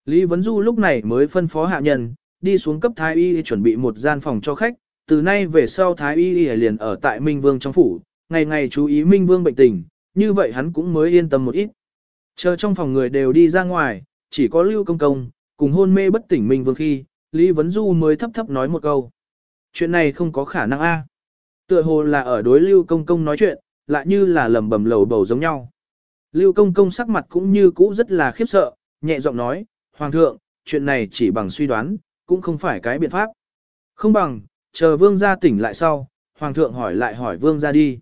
Lý Vấn Du lúc này mới phân phó hạ nhân, đi xuống cấp Thái y chuẩn bị một gian phòng cho khách, từ nay về sau Thái y liền ở tại Minh Vương trong phủ, ngày ngày chú ý Minh Vương bệnh tình, như vậy hắn cũng mới yên tâm một ít. Chờ trong phòng người đều đi ra ngoài, chỉ có Lưu Công Công, cùng hôn mê bất tỉnh Minh Vương khi, Lý Vấn Du mới thấp thấp nói một câu. Chuyện này không có khả năng a. Tựa hồ là ở đối Lưu Công Công nói chuyện, lại như là lầm bầm lầu bầu giống nhau. Lưu Công Công sắc mặt cũng như cũ rất là khiếp sợ, nhẹ giọng nói, Hoàng thượng, chuyện này chỉ bằng suy đoán, cũng không phải cái biện pháp. Không bằng, chờ vương gia tỉnh lại sau, Hoàng thượng hỏi lại hỏi vương gia đi.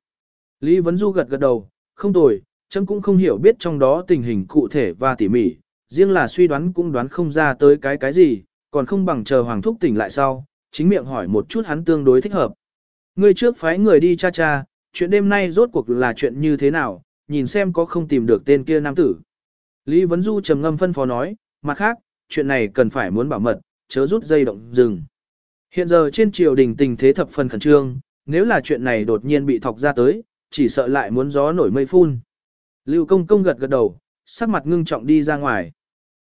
Lý Vấn Du gật gật đầu, không tồi, chấm cũng không hiểu biết trong đó tình hình cụ thể và tỉ mỉ, riêng là suy đoán cũng đoán không ra tới cái cái gì, còn không bằng chờ Hoàng thúc tỉnh lại sau, chính miệng hỏi một chút hắn tương đối thích hợp. Người trước phái người đi cha cha, chuyện đêm nay rốt cuộc là chuyện như thế nào, nhìn xem có không tìm được tên kia nam tử. Lý Vấn Du trầm ngâm phân phó nói, mặt khác, chuyện này cần phải muốn bảo mật, chớ rút dây động dừng. Hiện giờ trên triều đình tình thế thập phần khẩn trương, nếu là chuyện này đột nhiên bị thọc ra tới, chỉ sợ lại muốn gió nổi mây phun. Lưu công công gật gật đầu, sắc mặt ngưng trọng đi ra ngoài.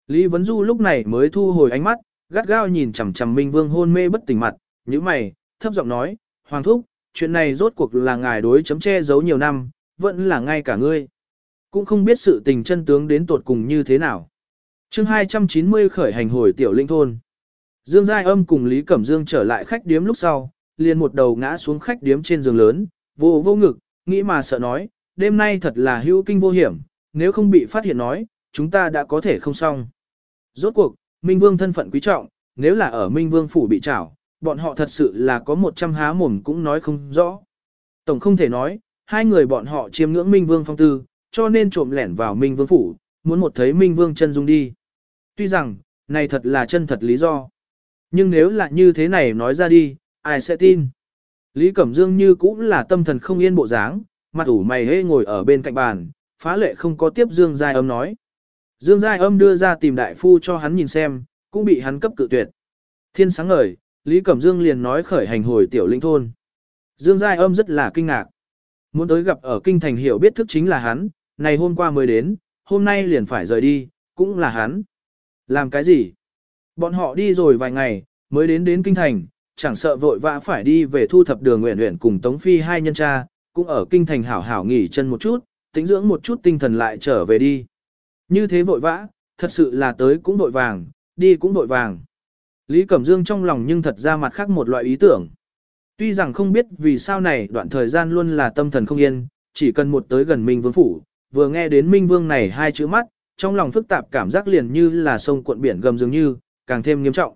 Lý Vấn Du lúc này mới thu hồi ánh mắt, gắt gao nhìn chằm chằm Minh Vương hôn mê bất tỉnh mặt, như mày, thấp giọng nói, Hoàng thúc, chuyện này rốt cuộc là ngài đối chấm che giấu nhiều năm, vẫn là ngay cả ngươi. Cũng không biết sự tình chân tướng đến tột cùng như thế nào. chương 290 khởi hành hồi tiểu linh thôn. Dương Giai âm cùng Lý Cẩm Dương trở lại khách điếm lúc sau, liền một đầu ngã xuống khách điếm trên giường lớn, vô vô ngực, nghĩ mà sợ nói, đêm nay thật là hữu kinh vô hiểm, nếu không bị phát hiện nói, chúng ta đã có thể không xong. Rốt cuộc, Minh Vương thân phận quý trọng, nếu là ở Minh Vương phủ bị trảo, bọn họ thật sự là có một trăm há mồm cũng nói không rõ. Tổng không thể nói, hai người bọn họ chiêm ngưỡng Minh Vương phong tư, cho nên trộm lẻn vào Minh Vương phủ, muốn một thấy Minh Vương chân dung đi. Tuy rằng, này thật là chân thật lý do. Nhưng nếu là như thế này nói ra đi, ai sẽ tin? Lý Cẩm Dương như cũng là tâm thần không yên bộ dáng, mặt ủ mày hê ngồi ở bên cạnh bàn, phá lệ không có tiếp Dương Giai âm nói. Dương Giai âm đưa ra tìm đại phu cho hắn nhìn xem, cũng bị hắn cấp cự tuyệt. Thiên sáng ngời, Lý Cẩm Dương liền nói khởi hành hồi tiểu linh thôn. Dương Giai âm rất là kinh ngạc. Muốn tới gặp ở kinh thành hiểu biết thức chính là hắn, này hôm qua mới đến, hôm nay liền phải rời đi, cũng là hắn. Làm cái gì? Bọn họ đi rồi vài ngày, mới đến đến kinh thành, chẳng sợ vội vã phải đi về thu thập đường nguyện nguyện cùng Tống Phi hai nhân cha, cũng ở kinh thành hảo hảo nghỉ chân một chút, tính dưỡng một chút tinh thần lại trở về đi. Như thế vội vã, thật sự là tới cũng vội vàng, đi cũng vội vàng. Lý Cẩm Dương trong lòng nhưng thật ra mặt khác một loại ý tưởng. Tuy rằng không biết vì sao này đoạn thời gian luôn là tâm thần không yên, chỉ cần một tới gần Minh Vương Phủ, vừa nghe đến Minh Vương này hai chữ mắt, trong lòng phức tạp cảm giác liền như là sông cuộn biển gầm dường như, càng thêm nghiêm trọng.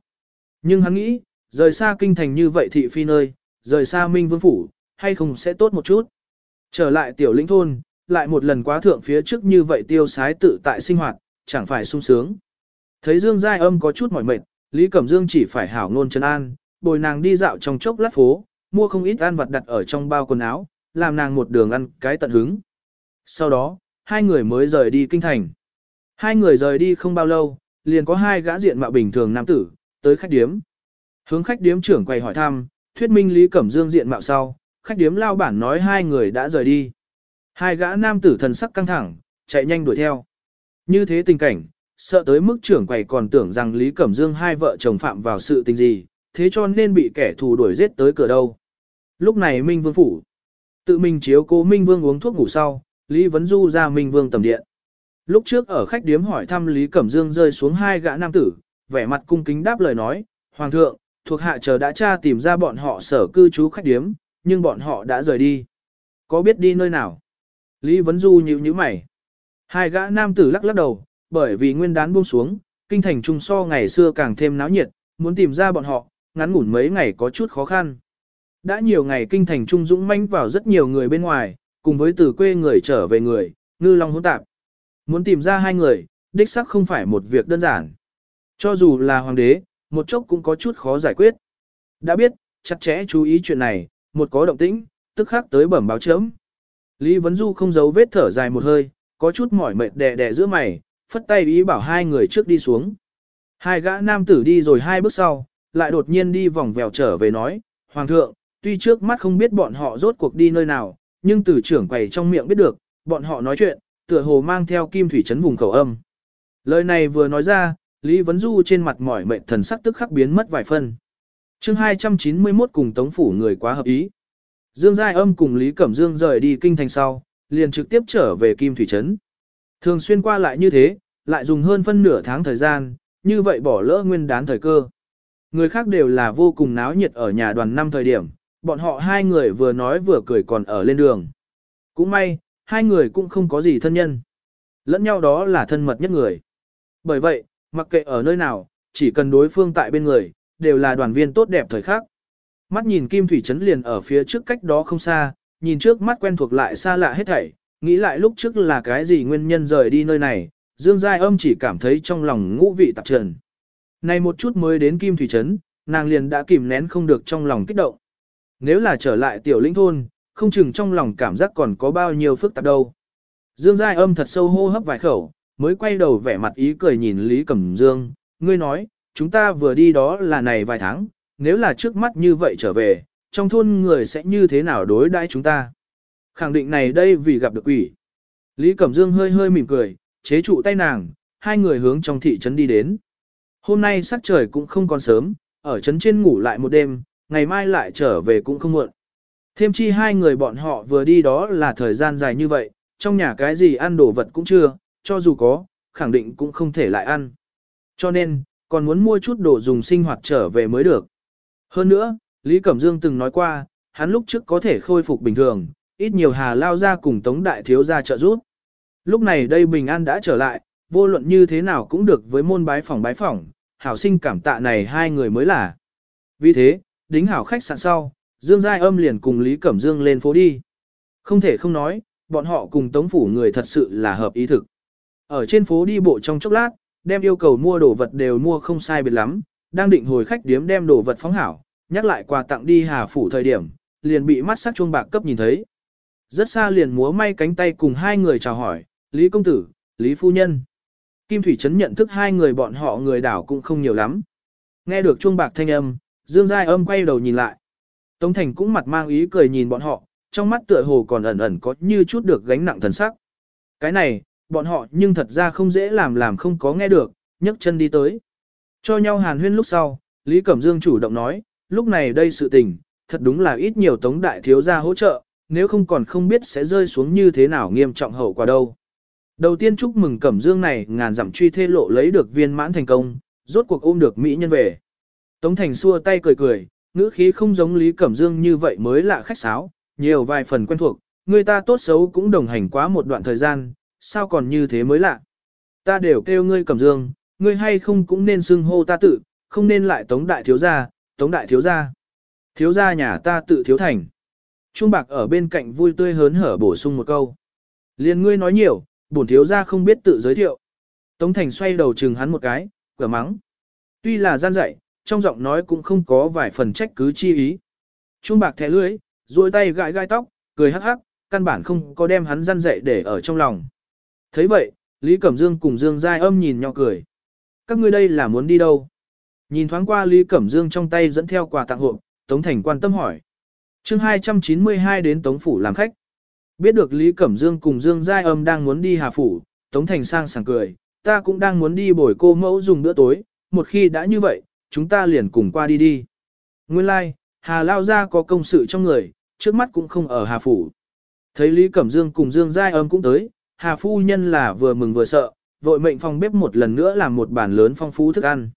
Nhưng hắn nghĩ, rời xa kinh thành như vậy thị phi nơi, rời xa Minh Vương Phủ, hay không sẽ tốt một chút. Trở lại tiểu lĩnh thôn, lại một lần quá thượng phía trước như vậy tiêu sái tự tại sinh hoạt, chẳng phải sung sướng. Thấy Dương Giai âm có chút mỏi mệt, Lý Cẩm Dương chỉ phải hảo ngôn chân an, bồi nàng đi dạo trong chốc lát phố, mua không ít ăn vặt đặt ở trong bao quần áo, làm nàng một đường ăn cái tận hứng. Sau đó, hai người mới rời đi kinh thành. Hai người rời đi không bao lâu, liền có hai gã diện mạo bình thường nam tử, tới khách điếm. Hướng khách điếm trưởng quay hỏi thăm, thuyết minh Lý Cẩm Dương diện mạo sau, khách điếm lao bản nói hai người đã rời đi. Hai gã nam tử thần sắc căng thẳng, chạy nhanh đuổi theo. Như thế tình cảnh, sợ tới mức trưởng quầy còn tưởng rằng Lý Cẩm Dương hai vợ chồng phạm vào sự tình gì, thế cho nên bị kẻ thù đuổi giết tới cửa đâu. Lúc này Minh Vương phủ, tự mình chiếu cố Minh Vương uống thuốc ngủ sau, Lý Vấn Du ra Minh Vương tầm điện. Lúc trước ở khách điếm hỏi thăm Lý Cẩm Dương rơi xuống hai gã nam tử, vẻ mặt cung kính đáp lời nói, Hoàng thượng, thuộc hạ chờ đã tra tìm ra bọn họ sở cư trú khách điếm, nhưng bọn họ đã rời đi. Có biết đi nơi nào? Lý Vấn Du nhíu nhíu mày. Hai gã nam tử lắc lắc đầu, bởi vì nguyên đán buông xuống, kinh thành trung so ngày xưa càng thêm náo nhiệt, muốn tìm ra bọn họ, ngắn ngủn mấy ngày có chút khó khăn. Đã nhiều ngày kinh thành trung dũng manh vào rất nhiều người bên ngoài, cùng với từ quê người trở về người, ngư long hỗn tạp. Muốn tìm ra hai người, đích xác không phải một việc đơn giản. Cho dù là hoàng đế, một chốc cũng có chút khó giải quyết. Đã biết, chặt chẽ chú ý chuyện này, một có động tĩnh, tức khắc tới bẩm báo chấm. Lý Vấn Du không giấu vết thở dài một hơi, có chút mỏi mệt đè đè giữa mày, phất tay ý bảo hai người trước đi xuống. Hai gã nam tử đi rồi hai bước sau, lại đột nhiên đi vòng vèo trở về nói, Hoàng thượng, tuy trước mắt không biết bọn họ rốt cuộc đi nơi nào, nhưng từ trưởng quầy trong miệng biết được, bọn họ nói chuyện, tựa hồ mang theo kim thủy chấn vùng khẩu âm. Lời này vừa nói ra, Lý Vấn Du trên mặt mỏi mệt thần sắc tức khắc biến mất vài phân. chương 291 cùng Tống Phủ người quá hợp ý. Dương Giai Âm cùng Lý Cẩm Dương rời đi kinh thành sau, liền trực tiếp trở về Kim Thủy Trấn. Thường xuyên qua lại như thế, lại dùng hơn phân nửa tháng thời gian, như vậy bỏ lỡ nguyên đán thời cơ. Người khác đều là vô cùng náo nhiệt ở nhà đoàn năm thời điểm, bọn họ hai người vừa nói vừa cười còn ở lên đường. Cũng may, hai người cũng không có gì thân nhân. Lẫn nhau đó là thân mật nhất người. Bởi vậy, mặc kệ ở nơi nào, chỉ cần đối phương tại bên người, đều là đoàn viên tốt đẹp thời khắc. Mắt nhìn Kim Thủy Trấn liền ở phía trước cách đó không xa, nhìn trước mắt quen thuộc lại xa lạ hết thảy, nghĩ lại lúc trước là cái gì nguyên nhân rời đi nơi này, Dương Giai âm chỉ cảm thấy trong lòng ngũ vị tạp trần. Này một chút mới đến Kim Thủy Trấn, nàng liền đã kìm nén không được trong lòng kích động. Nếu là trở lại tiểu lĩnh thôn, không chừng trong lòng cảm giác còn có bao nhiêu phức tạp đâu. Dương Giai âm thật sâu hô hấp vài khẩu, mới quay đầu vẻ mặt ý cười nhìn Lý Cẩm Dương, ngươi nói, chúng ta vừa đi đó là này vài tháng, nếu là trước mắt như vậy trở về, trong thôn người sẽ như thế nào đối đãi chúng ta. Khẳng định này đây vì gặp được quỷ. Lý Cẩm Dương hơi hơi mỉm cười, chế trụ tay nàng, hai người hướng trong thị trấn đi đến. Hôm nay sắc trời cũng không còn sớm, ở trấn trên ngủ lại một đêm, ngày mai lại trở về cũng không muộn. Thêm chi hai người bọn họ vừa đi đó là thời gian dài như vậy, trong nhà cái gì ăn đồ vật cũng chưa, cho dù có, khẳng định cũng không thể lại ăn. Cho nên, còn muốn mua chút đồ dùng sinh hoạt trở về mới được. Hơn nữa, Lý Cẩm Dương từng nói qua, hắn lúc trước có thể khôi phục bình thường, ít nhiều hà lao ra cùng Tống Đại Thiếu ra trợ giúp. Lúc này đây Bình An đã trở lại, vô luận như thế nào cũng được với môn bái phỏng bái phỏng, hảo sinh cảm tạ này hai người mới là. Vì thế, đính hảo khách sạn sau, Dương Giai âm liền cùng Lý Cẩm Dương lên phố đi. Không thể không nói, bọn họ cùng Tống Phủ người thật sự là hợp ý thực. Ở trên phố đi bộ trong chốc lát, đem yêu cầu mua đồ vật đều mua không sai biệt lắm, đang định hồi khách điếm đem đồ vật phóng hảo, nhắc lại quà tặng đi Hà Phủ thời điểm, liền bị mắt sắc chuông bạc cấp nhìn thấy. Rất xa liền múa may cánh tay cùng hai người chào hỏi, Lý Công Tử, Lý Phu Nhân. Kim Thủy Trấn nhận thức hai người bọn họ người đảo cũng không nhiều lắm. Nghe được chuông bạc thanh âm, Dương Giai âm quay đầu nhìn lại. Tống Thành cũng mặt mang ý cười nhìn bọn họ, trong mắt tựa hồ còn ẩn ẩn có như chút được gánh nặng thần sắc. Cái này, bọn họ nhưng thật ra không dễ làm làm không có nghe được, nhấc chân đi tới. Cho nhau hàn huyên lúc sau, Lý Cẩm Dương chủ động nói, lúc này đây sự tình, thật đúng là ít nhiều tống đại thiếu gia hỗ trợ, nếu không còn không biết sẽ rơi xuống như thế nào nghiêm trọng hậu quả đâu. Đầu tiên chúc mừng Cẩm Dương này ngàn dặm truy thê lộ lấy được viên mãn thành công, rốt cuộc ôm được Mỹ nhân về. Tống Thành xua tay cười cười, ngữ khí không giống Lý Cẩm Dương như vậy mới lạ khách sáo, nhiều vài phần quen thuộc, người ta tốt xấu cũng đồng hành quá một đoạn thời gian, sao còn như thế mới lạ. Ta đều kêu ngươi Cẩm Dương, ngươi hay không cũng nên xưng hô ta tự, không nên lại tống đại thiếu gia, tống đại thiếu gia. Thiếu gia nhà ta tự thiếu thành. Trung bạc ở bên cạnh vui tươi hớn hở bổ sung một câu. Liên ngươi nói nhiều, bổn thiếu gia không biết tự giới thiệu. Tống thành xoay đầu chừng hắn một cái, cửa mắng. Tuy là gian dạy, trong giọng nói cũng không có vài phần trách cứ chi ý. Trung bạc thẻ lưới, duỗi tay gãi gai tóc, cười hắc hắc, căn bản không có đem hắn gian dậy để ở trong lòng. thấy vậy, Lý Cẩm Dương cùng Dương Giai âm nhìn nhau cười. Các ngươi đây là muốn đi đâu? Nhìn thoáng qua Lý Cẩm Dương trong tay dẫn theo quà tặng hộp, Tống Thành quan tâm hỏi. chương 292 đến Tống Phủ làm khách. Biết được Lý Cẩm Dương cùng Dương Giai Âm đang muốn đi Hà Phủ, Tống Thành sang sảng cười, ta cũng đang muốn đi bồi cô mẫu dùng bữa tối, một khi đã như vậy, chúng ta liền cùng qua đi đi. Nguyên lai, like, Hà Lao Gia có công sự trong người, trước mắt cũng không ở Hà Phủ. Thấy Lý Cẩm Dương cùng Dương Giai Âm cũng tới, Hà Phu Nhân là vừa mừng vừa sợ, vội mệnh phòng bếp một lần nữa làm một bàn lớn phong phú thức ăn.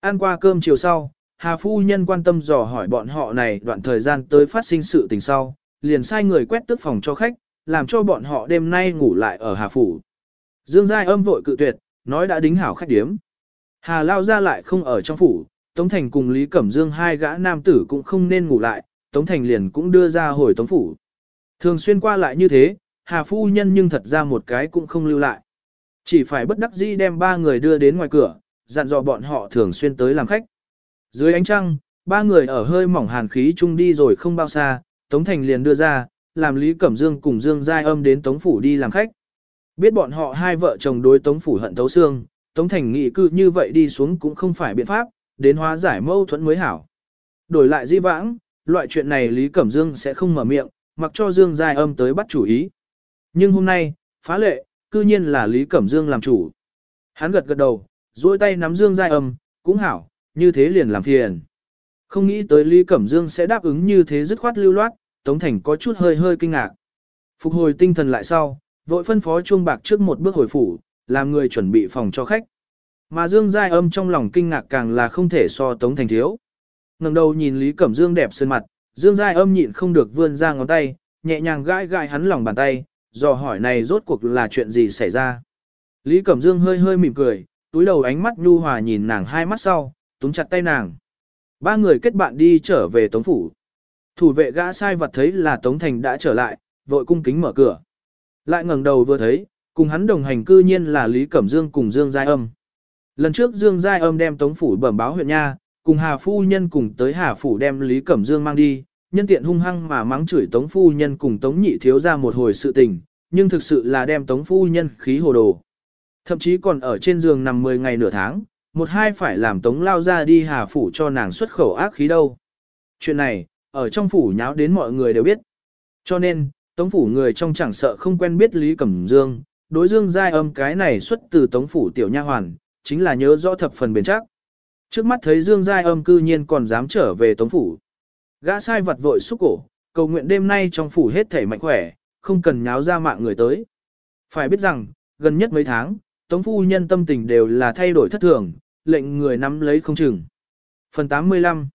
Ăn qua cơm chiều sau, Hà Phu Nhân quan tâm dò hỏi bọn họ này đoạn thời gian tới phát sinh sự tình sau, liền sai người quét tước phòng cho khách, làm cho bọn họ đêm nay ngủ lại ở Hà Phủ. Dương Giai âm vội cự tuyệt, nói đã đính hảo khách điếm. Hà Lao ra lại không ở trong phủ, Tống Thành cùng Lý Cẩm Dương hai gã nam tử cũng không nên ngủ lại, Tống Thành liền cũng đưa ra hồi Tống Phủ. Thường xuyên qua lại như thế, Hà Phu Nhân nhưng thật ra một cái cũng không lưu lại. Chỉ phải bất đắc dĩ đem ba người đưa đến ngoài cửa, dặn dò bọn họ thường xuyên tới làm khách. Dưới ánh trăng, ba người ở hơi mỏng hàn khí chung đi rồi không bao xa, Tống Thành liền đưa ra, làm Lý Cẩm Dương cùng Dương Giai Âm đến Tống Phủ đi làm khách. Biết bọn họ hai vợ chồng đối Tống Phủ hận thấu xương, Tống Thành nghĩ cư như vậy đi xuống cũng không phải biện pháp, đến hóa giải mâu thuẫn mới hảo. Đổi lại di vãng, Loại chuyện này Lý Cẩm Dương sẽ không mở miệng, mặc cho Dương Giai âm tới bắt chủ ý. Nhưng hôm nay, phá lệ, cư nhiên là Lý Cẩm Dương làm chủ. Hắn gật gật đầu, duỗi tay nắm Dương Giai âm, cũng hảo, như thế liền làm phiền. Không nghĩ tới Lý Cẩm Dương sẽ đáp ứng như thế dứt khoát lưu loát, Tống Thành có chút hơi hơi kinh ngạc. Phục hồi tinh thần lại sau, vội phân phó chuông bạc trước một bước hồi phủ, làm người chuẩn bị phòng cho khách. Mà Dương Giai âm trong lòng kinh ngạc càng là không thể so Tống Thành thiếu. ngẩng đầu nhìn Lý Cẩm Dương đẹp sơn mặt, Dương Giai âm nhịn không được vươn ra ngón tay, nhẹ nhàng gãi gãi hắn lòng bàn tay, dò hỏi này rốt cuộc là chuyện gì xảy ra. Lý Cẩm Dương hơi hơi mỉm cười, túi đầu ánh mắt nhu hòa nhìn nàng hai mắt sau, túm chặt tay nàng. Ba người kết bạn đi trở về Tống Phủ. Thủ vệ gã sai vật thấy là Tống Thành đã trở lại, vội cung kính mở cửa. Lại ngẩng đầu vừa thấy, cùng hắn đồng hành cư nhiên là Lý Cẩm Dương cùng Dương Giai Âm. Lần trước Dương Giai Âm đem Tống Phủ bẩm báo huyện nha, cùng Hà Phu Nhân cùng tới Hà Phủ đem Lý Cẩm Dương mang đi, nhân tiện hung hăng mà mắng chửi Tống Phu Nhân cùng Tống Nhị thiếu ra một hồi sự tình, nhưng thực sự là đem Tống Phu Nhân khí hồ đồ. Thậm chí còn ở trên giường nằm 10 ngày nửa tháng, một hai phải làm Tống lao ra đi Hà Phủ cho nàng xuất khẩu ác khí đâu. Chuyện này, ở trong phủ nháo đến mọi người đều biết. Cho nên, Tống phủ người trong chẳng sợ không quen biết Lý Cẩm Dương, đối Dương Giai âm cái này xuất từ Tống phủ tiểu nha hoàn, chính là nhớ rõ thập phần bền chắc. Trước mắt thấy Dương Giai âm cư nhiên còn dám trở về Tống phủ. Gã sai vật vội xúc cổ, cầu nguyện đêm nay trong phủ hết thể mạnh khỏe, không cần nháo ra mạng người tới. Phải biết rằng, gần nhất mấy tháng, Tống phu nhân tâm tình đều là thay đổi thất thường, lệnh người nắm lấy không chừng. Phần 85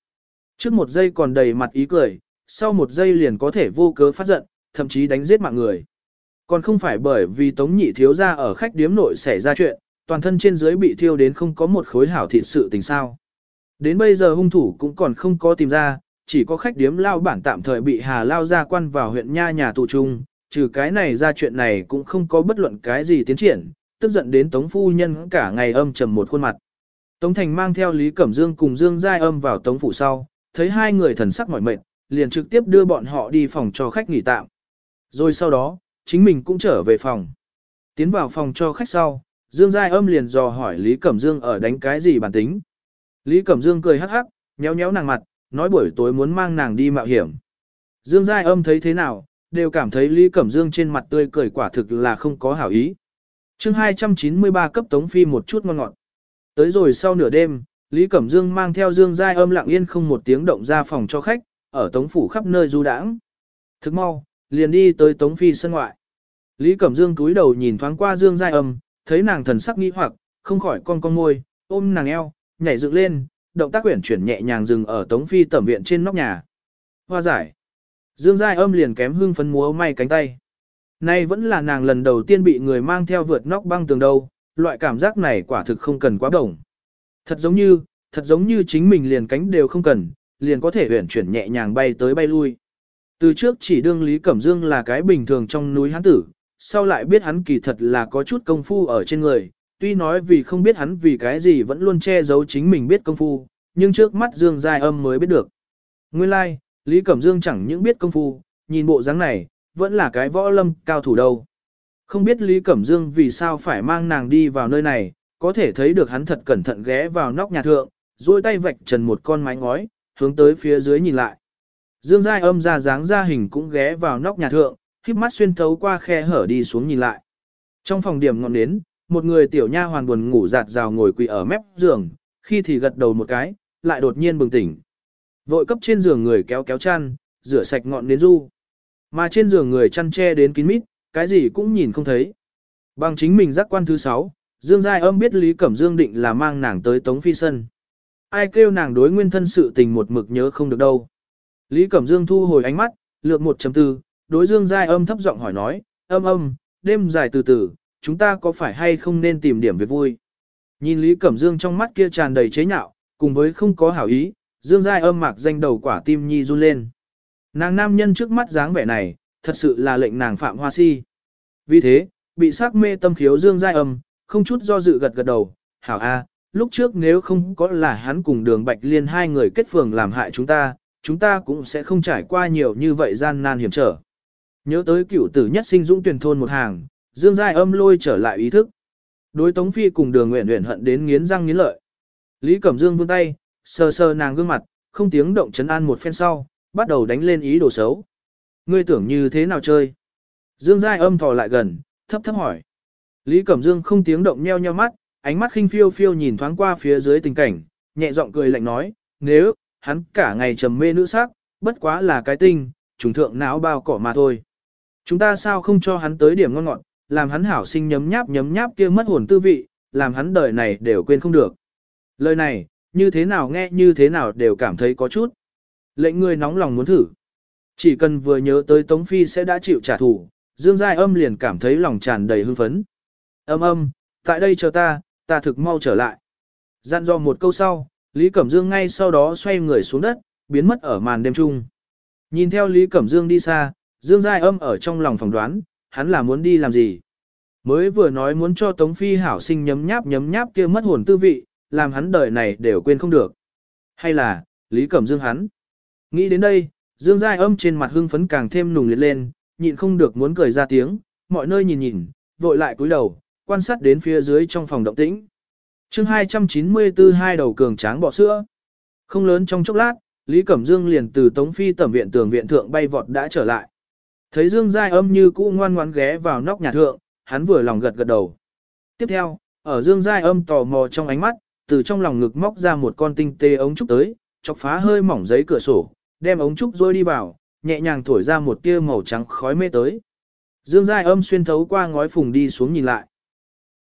Trước một giây còn đầy mặt ý cười, sau một giây liền có thể vô cớ phát giận, thậm chí đánh giết mạng người. Còn không phải bởi vì Tống Nhị thiếu gia ở khách điếm nội xảy ra chuyện, toàn thân trên dưới bị thiêu đến không có một khối hảo thịt sự tình sao. Đến bây giờ hung thủ cũng còn không có tìm ra, chỉ có khách điếm lao bản tạm thời bị Hà lao ra quan vào huyện nha nhà tù trung, trừ cái này ra chuyện này cũng không có bất luận cái gì tiến triển, tức giận đến Tống phu nhân cả ngày âm trầm một khuôn mặt. Tống Thành mang theo Lý Cẩm Dương cùng Dương Giai âm vào Tống phủ sau, thấy hai người thần sắc mỏi mệt, liền trực tiếp đưa bọn họ đi phòng cho khách nghỉ tạm. Rồi sau đó, chính mình cũng trở về phòng. Tiến vào phòng cho khách sau, Dương Giai âm liền dò hỏi Lý Cẩm Dương ở đánh cái gì bản tính. Lý Cẩm Dương cười hắc hắc, nhéo nhéo nàng mặt, nói buổi tối muốn mang nàng đi mạo hiểm. Dương Giai âm thấy thế nào, đều cảm thấy Lý Cẩm Dương trên mặt tươi cười quả thực là không có hảo ý. chương 293 cấp tống phi một chút ngon ngọt. Tới rồi sau nửa đêm, Lý Cẩm Dương mang theo Dương Giai âm lặng yên không một tiếng động ra phòng cho khách, ở tống phủ khắp nơi du đãng. Thức mau, liền đi tới tống phi sân ngoại. Lý Cẩm Dương cúi đầu nhìn thoáng qua Dương Giai âm, thấy nàng thần sắc nghi hoặc, không khỏi con con môi, ôm nàng eo, nhảy dựng lên, động tác quyển chuyển nhẹ nhàng dừng ở tống phi tẩm viện trên nóc nhà. Hoa giải. Dương Giai âm liền kém hương phấn múa may cánh tay. Nay vẫn là nàng lần đầu tiên bị người mang theo vượt nóc băng tường đâu, loại cảm giác này quả thực không cần quá đồng. Thật giống như, thật giống như chính mình liền cánh đều không cần, liền có thể huyển chuyển nhẹ nhàng bay tới bay lui. Từ trước chỉ đương Lý Cẩm Dương là cái bình thường trong núi hán tử, sau lại biết hắn kỳ thật là có chút công phu ở trên người, tuy nói vì không biết hắn vì cái gì vẫn luôn che giấu chính mình biết công phu, nhưng trước mắt Dương Giai âm mới biết được. Nguyên lai, like, Lý Cẩm Dương chẳng những biết công phu, nhìn bộ dáng này, vẫn là cái võ lâm cao thủ đâu. Không biết Lý Cẩm Dương vì sao phải mang nàng đi vào nơi này, có thể thấy được hắn thật cẩn thận ghé vào nóc nhà thượng, duỗi tay vạch trần một con mái ngói, hướng tới phía dưới nhìn lại. Dương Giai âm ra dáng ra hình cũng ghé vào nóc nhà thượng, khiếp mắt xuyên thấu qua khe hở đi xuống nhìn lại. Trong phòng điểm ngọn nến, một người tiểu nha hoàn buồn ngủ giạt rào ngồi quỳ ở mép giường, khi thì gật đầu một cái, lại đột nhiên bừng tỉnh. Vội cấp trên giường người kéo kéo chăn, rửa sạch ngọn nến du. Mà trên giường người chăn che đến kín mít, cái gì cũng nhìn không thấy. Bằng chính mình giác quan thứ sáu, Dương Giai âm biết Lý Cẩm Dương định là mang nàng tới Tống Phi Sân. Ai kêu nàng đối nguyên thân sự tình một mực nhớ không được đâu. Lý Cẩm Dương thu hồi ánh mắt, lược 1.4, đối Dương Giai âm thấp giọng hỏi nói, âm âm, đêm dài từ từ, chúng ta có phải hay không nên tìm điểm việc vui. Nhìn Lý Cẩm Dương trong mắt kia tràn đầy chế nhạo, cùng với không có hảo ý, Dương Giai âm mạc danh đầu quả tim nhi run lên. Nàng nam nhân trước mắt dáng vẻ này, thật sự là lệnh nàng phạm hoa si. Vì thế, bị sắc mê tâm khiếu Dương Giai âm, không chút do dự gật gật đầu, hảo a, lúc trước nếu không có là hắn cùng đường Bạch Liên hai người kết phường làm hại chúng ta, chúng ta cũng sẽ không trải qua nhiều như vậy gian nan hiểm trở. Nhớ tới cửu tử nhất sinh dũng tuyển thôn một hàng, Dương Giai âm lôi trở lại ý thức. Đối Tống Phi cùng đường nguyện nguyện hận đến nghiến răng nghiến lợi. Lý Cẩm Dương vươn tay, sờ sờ nàng gương mặt, không tiếng động chấn an một phen sau, bắt đầu đánh lên ý đồ xấu. Ngươi tưởng như thế nào chơi? Dương Giai âm thò lại gần, thấp thấp hỏi. Lý Cẩm Dương không tiếng động nheo nheo mắt, ánh mắt khinh phiêu phiêu nhìn thoáng qua phía dưới tình cảnh, nhẹ giọng cười lạnh nói, nếu, hắn cả ngày trầm mê nữ sắc, bất quá là cái tinh, trùng thượng não bao cỏ mà thôi. Chúng ta sao không cho hắn tới điểm ngon ngọt, làm hắn hảo sinh nhấm nháp nhấm nháp kia mất hồn tư vị, làm hắn đời này đều quên không được. Lời này, như thế nào nghe như thế nào đều cảm thấy có chút. Lệnh người nóng lòng muốn thử. Chỉ cần vừa nhớ tới Tống Phi sẽ đã chịu trả thù, Dương Giai âm liền cảm thấy lòng tràn đầy hưng phấn. Âm âm, tại đây chờ ta, ta thực mau trở lại. Dặn dò một câu sau, Lý Cẩm Dương ngay sau đó xoay người xuống đất, biến mất ở màn đêm trung. Nhìn theo Lý Cẩm Dương đi xa, Dương Giai âm ở trong lòng phỏng đoán, hắn là muốn đi làm gì. Mới vừa nói muốn cho Tống Phi hảo sinh nhấm nháp nhấm nháp kia mất hồn tư vị, làm hắn đời này đều quên không được. Hay là, Lý Cẩm Dương hắn. Nghĩ đến đây, Dương Giai âm trên mặt hưng phấn càng thêm nùng liệt lên, nhịn không được muốn cười ra tiếng, mọi nơi nhìn nhìn, vội lại cúi đầu, quan sát đến phía dưới trong phòng động tĩnh chương 294 hai đầu cường tráng bỏ sữa. Không lớn trong chốc lát, Lý Cẩm Dương liền từ Tống Phi tẩm viện tường viện thượng bay vọt đã trở lại. Thấy Dương Giai âm như cũ ngoan ngoãn ghé vào nóc nhà thượng, hắn vừa lòng gật gật đầu. Tiếp theo, ở Dương Giai âm tò mò trong ánh mắt, từ trong lòng ngực móc ra một con tinh tê ống trúc tới, chọc phá hơi mỏng giấy cửa sổ, đem ống trúc rôi đi vào, nhẹ nhàng thổi ra một tia màu trắng khói mê tới. Dương Giai âm xuyên thấu qua ngói phùng đi xuống nhìn lại.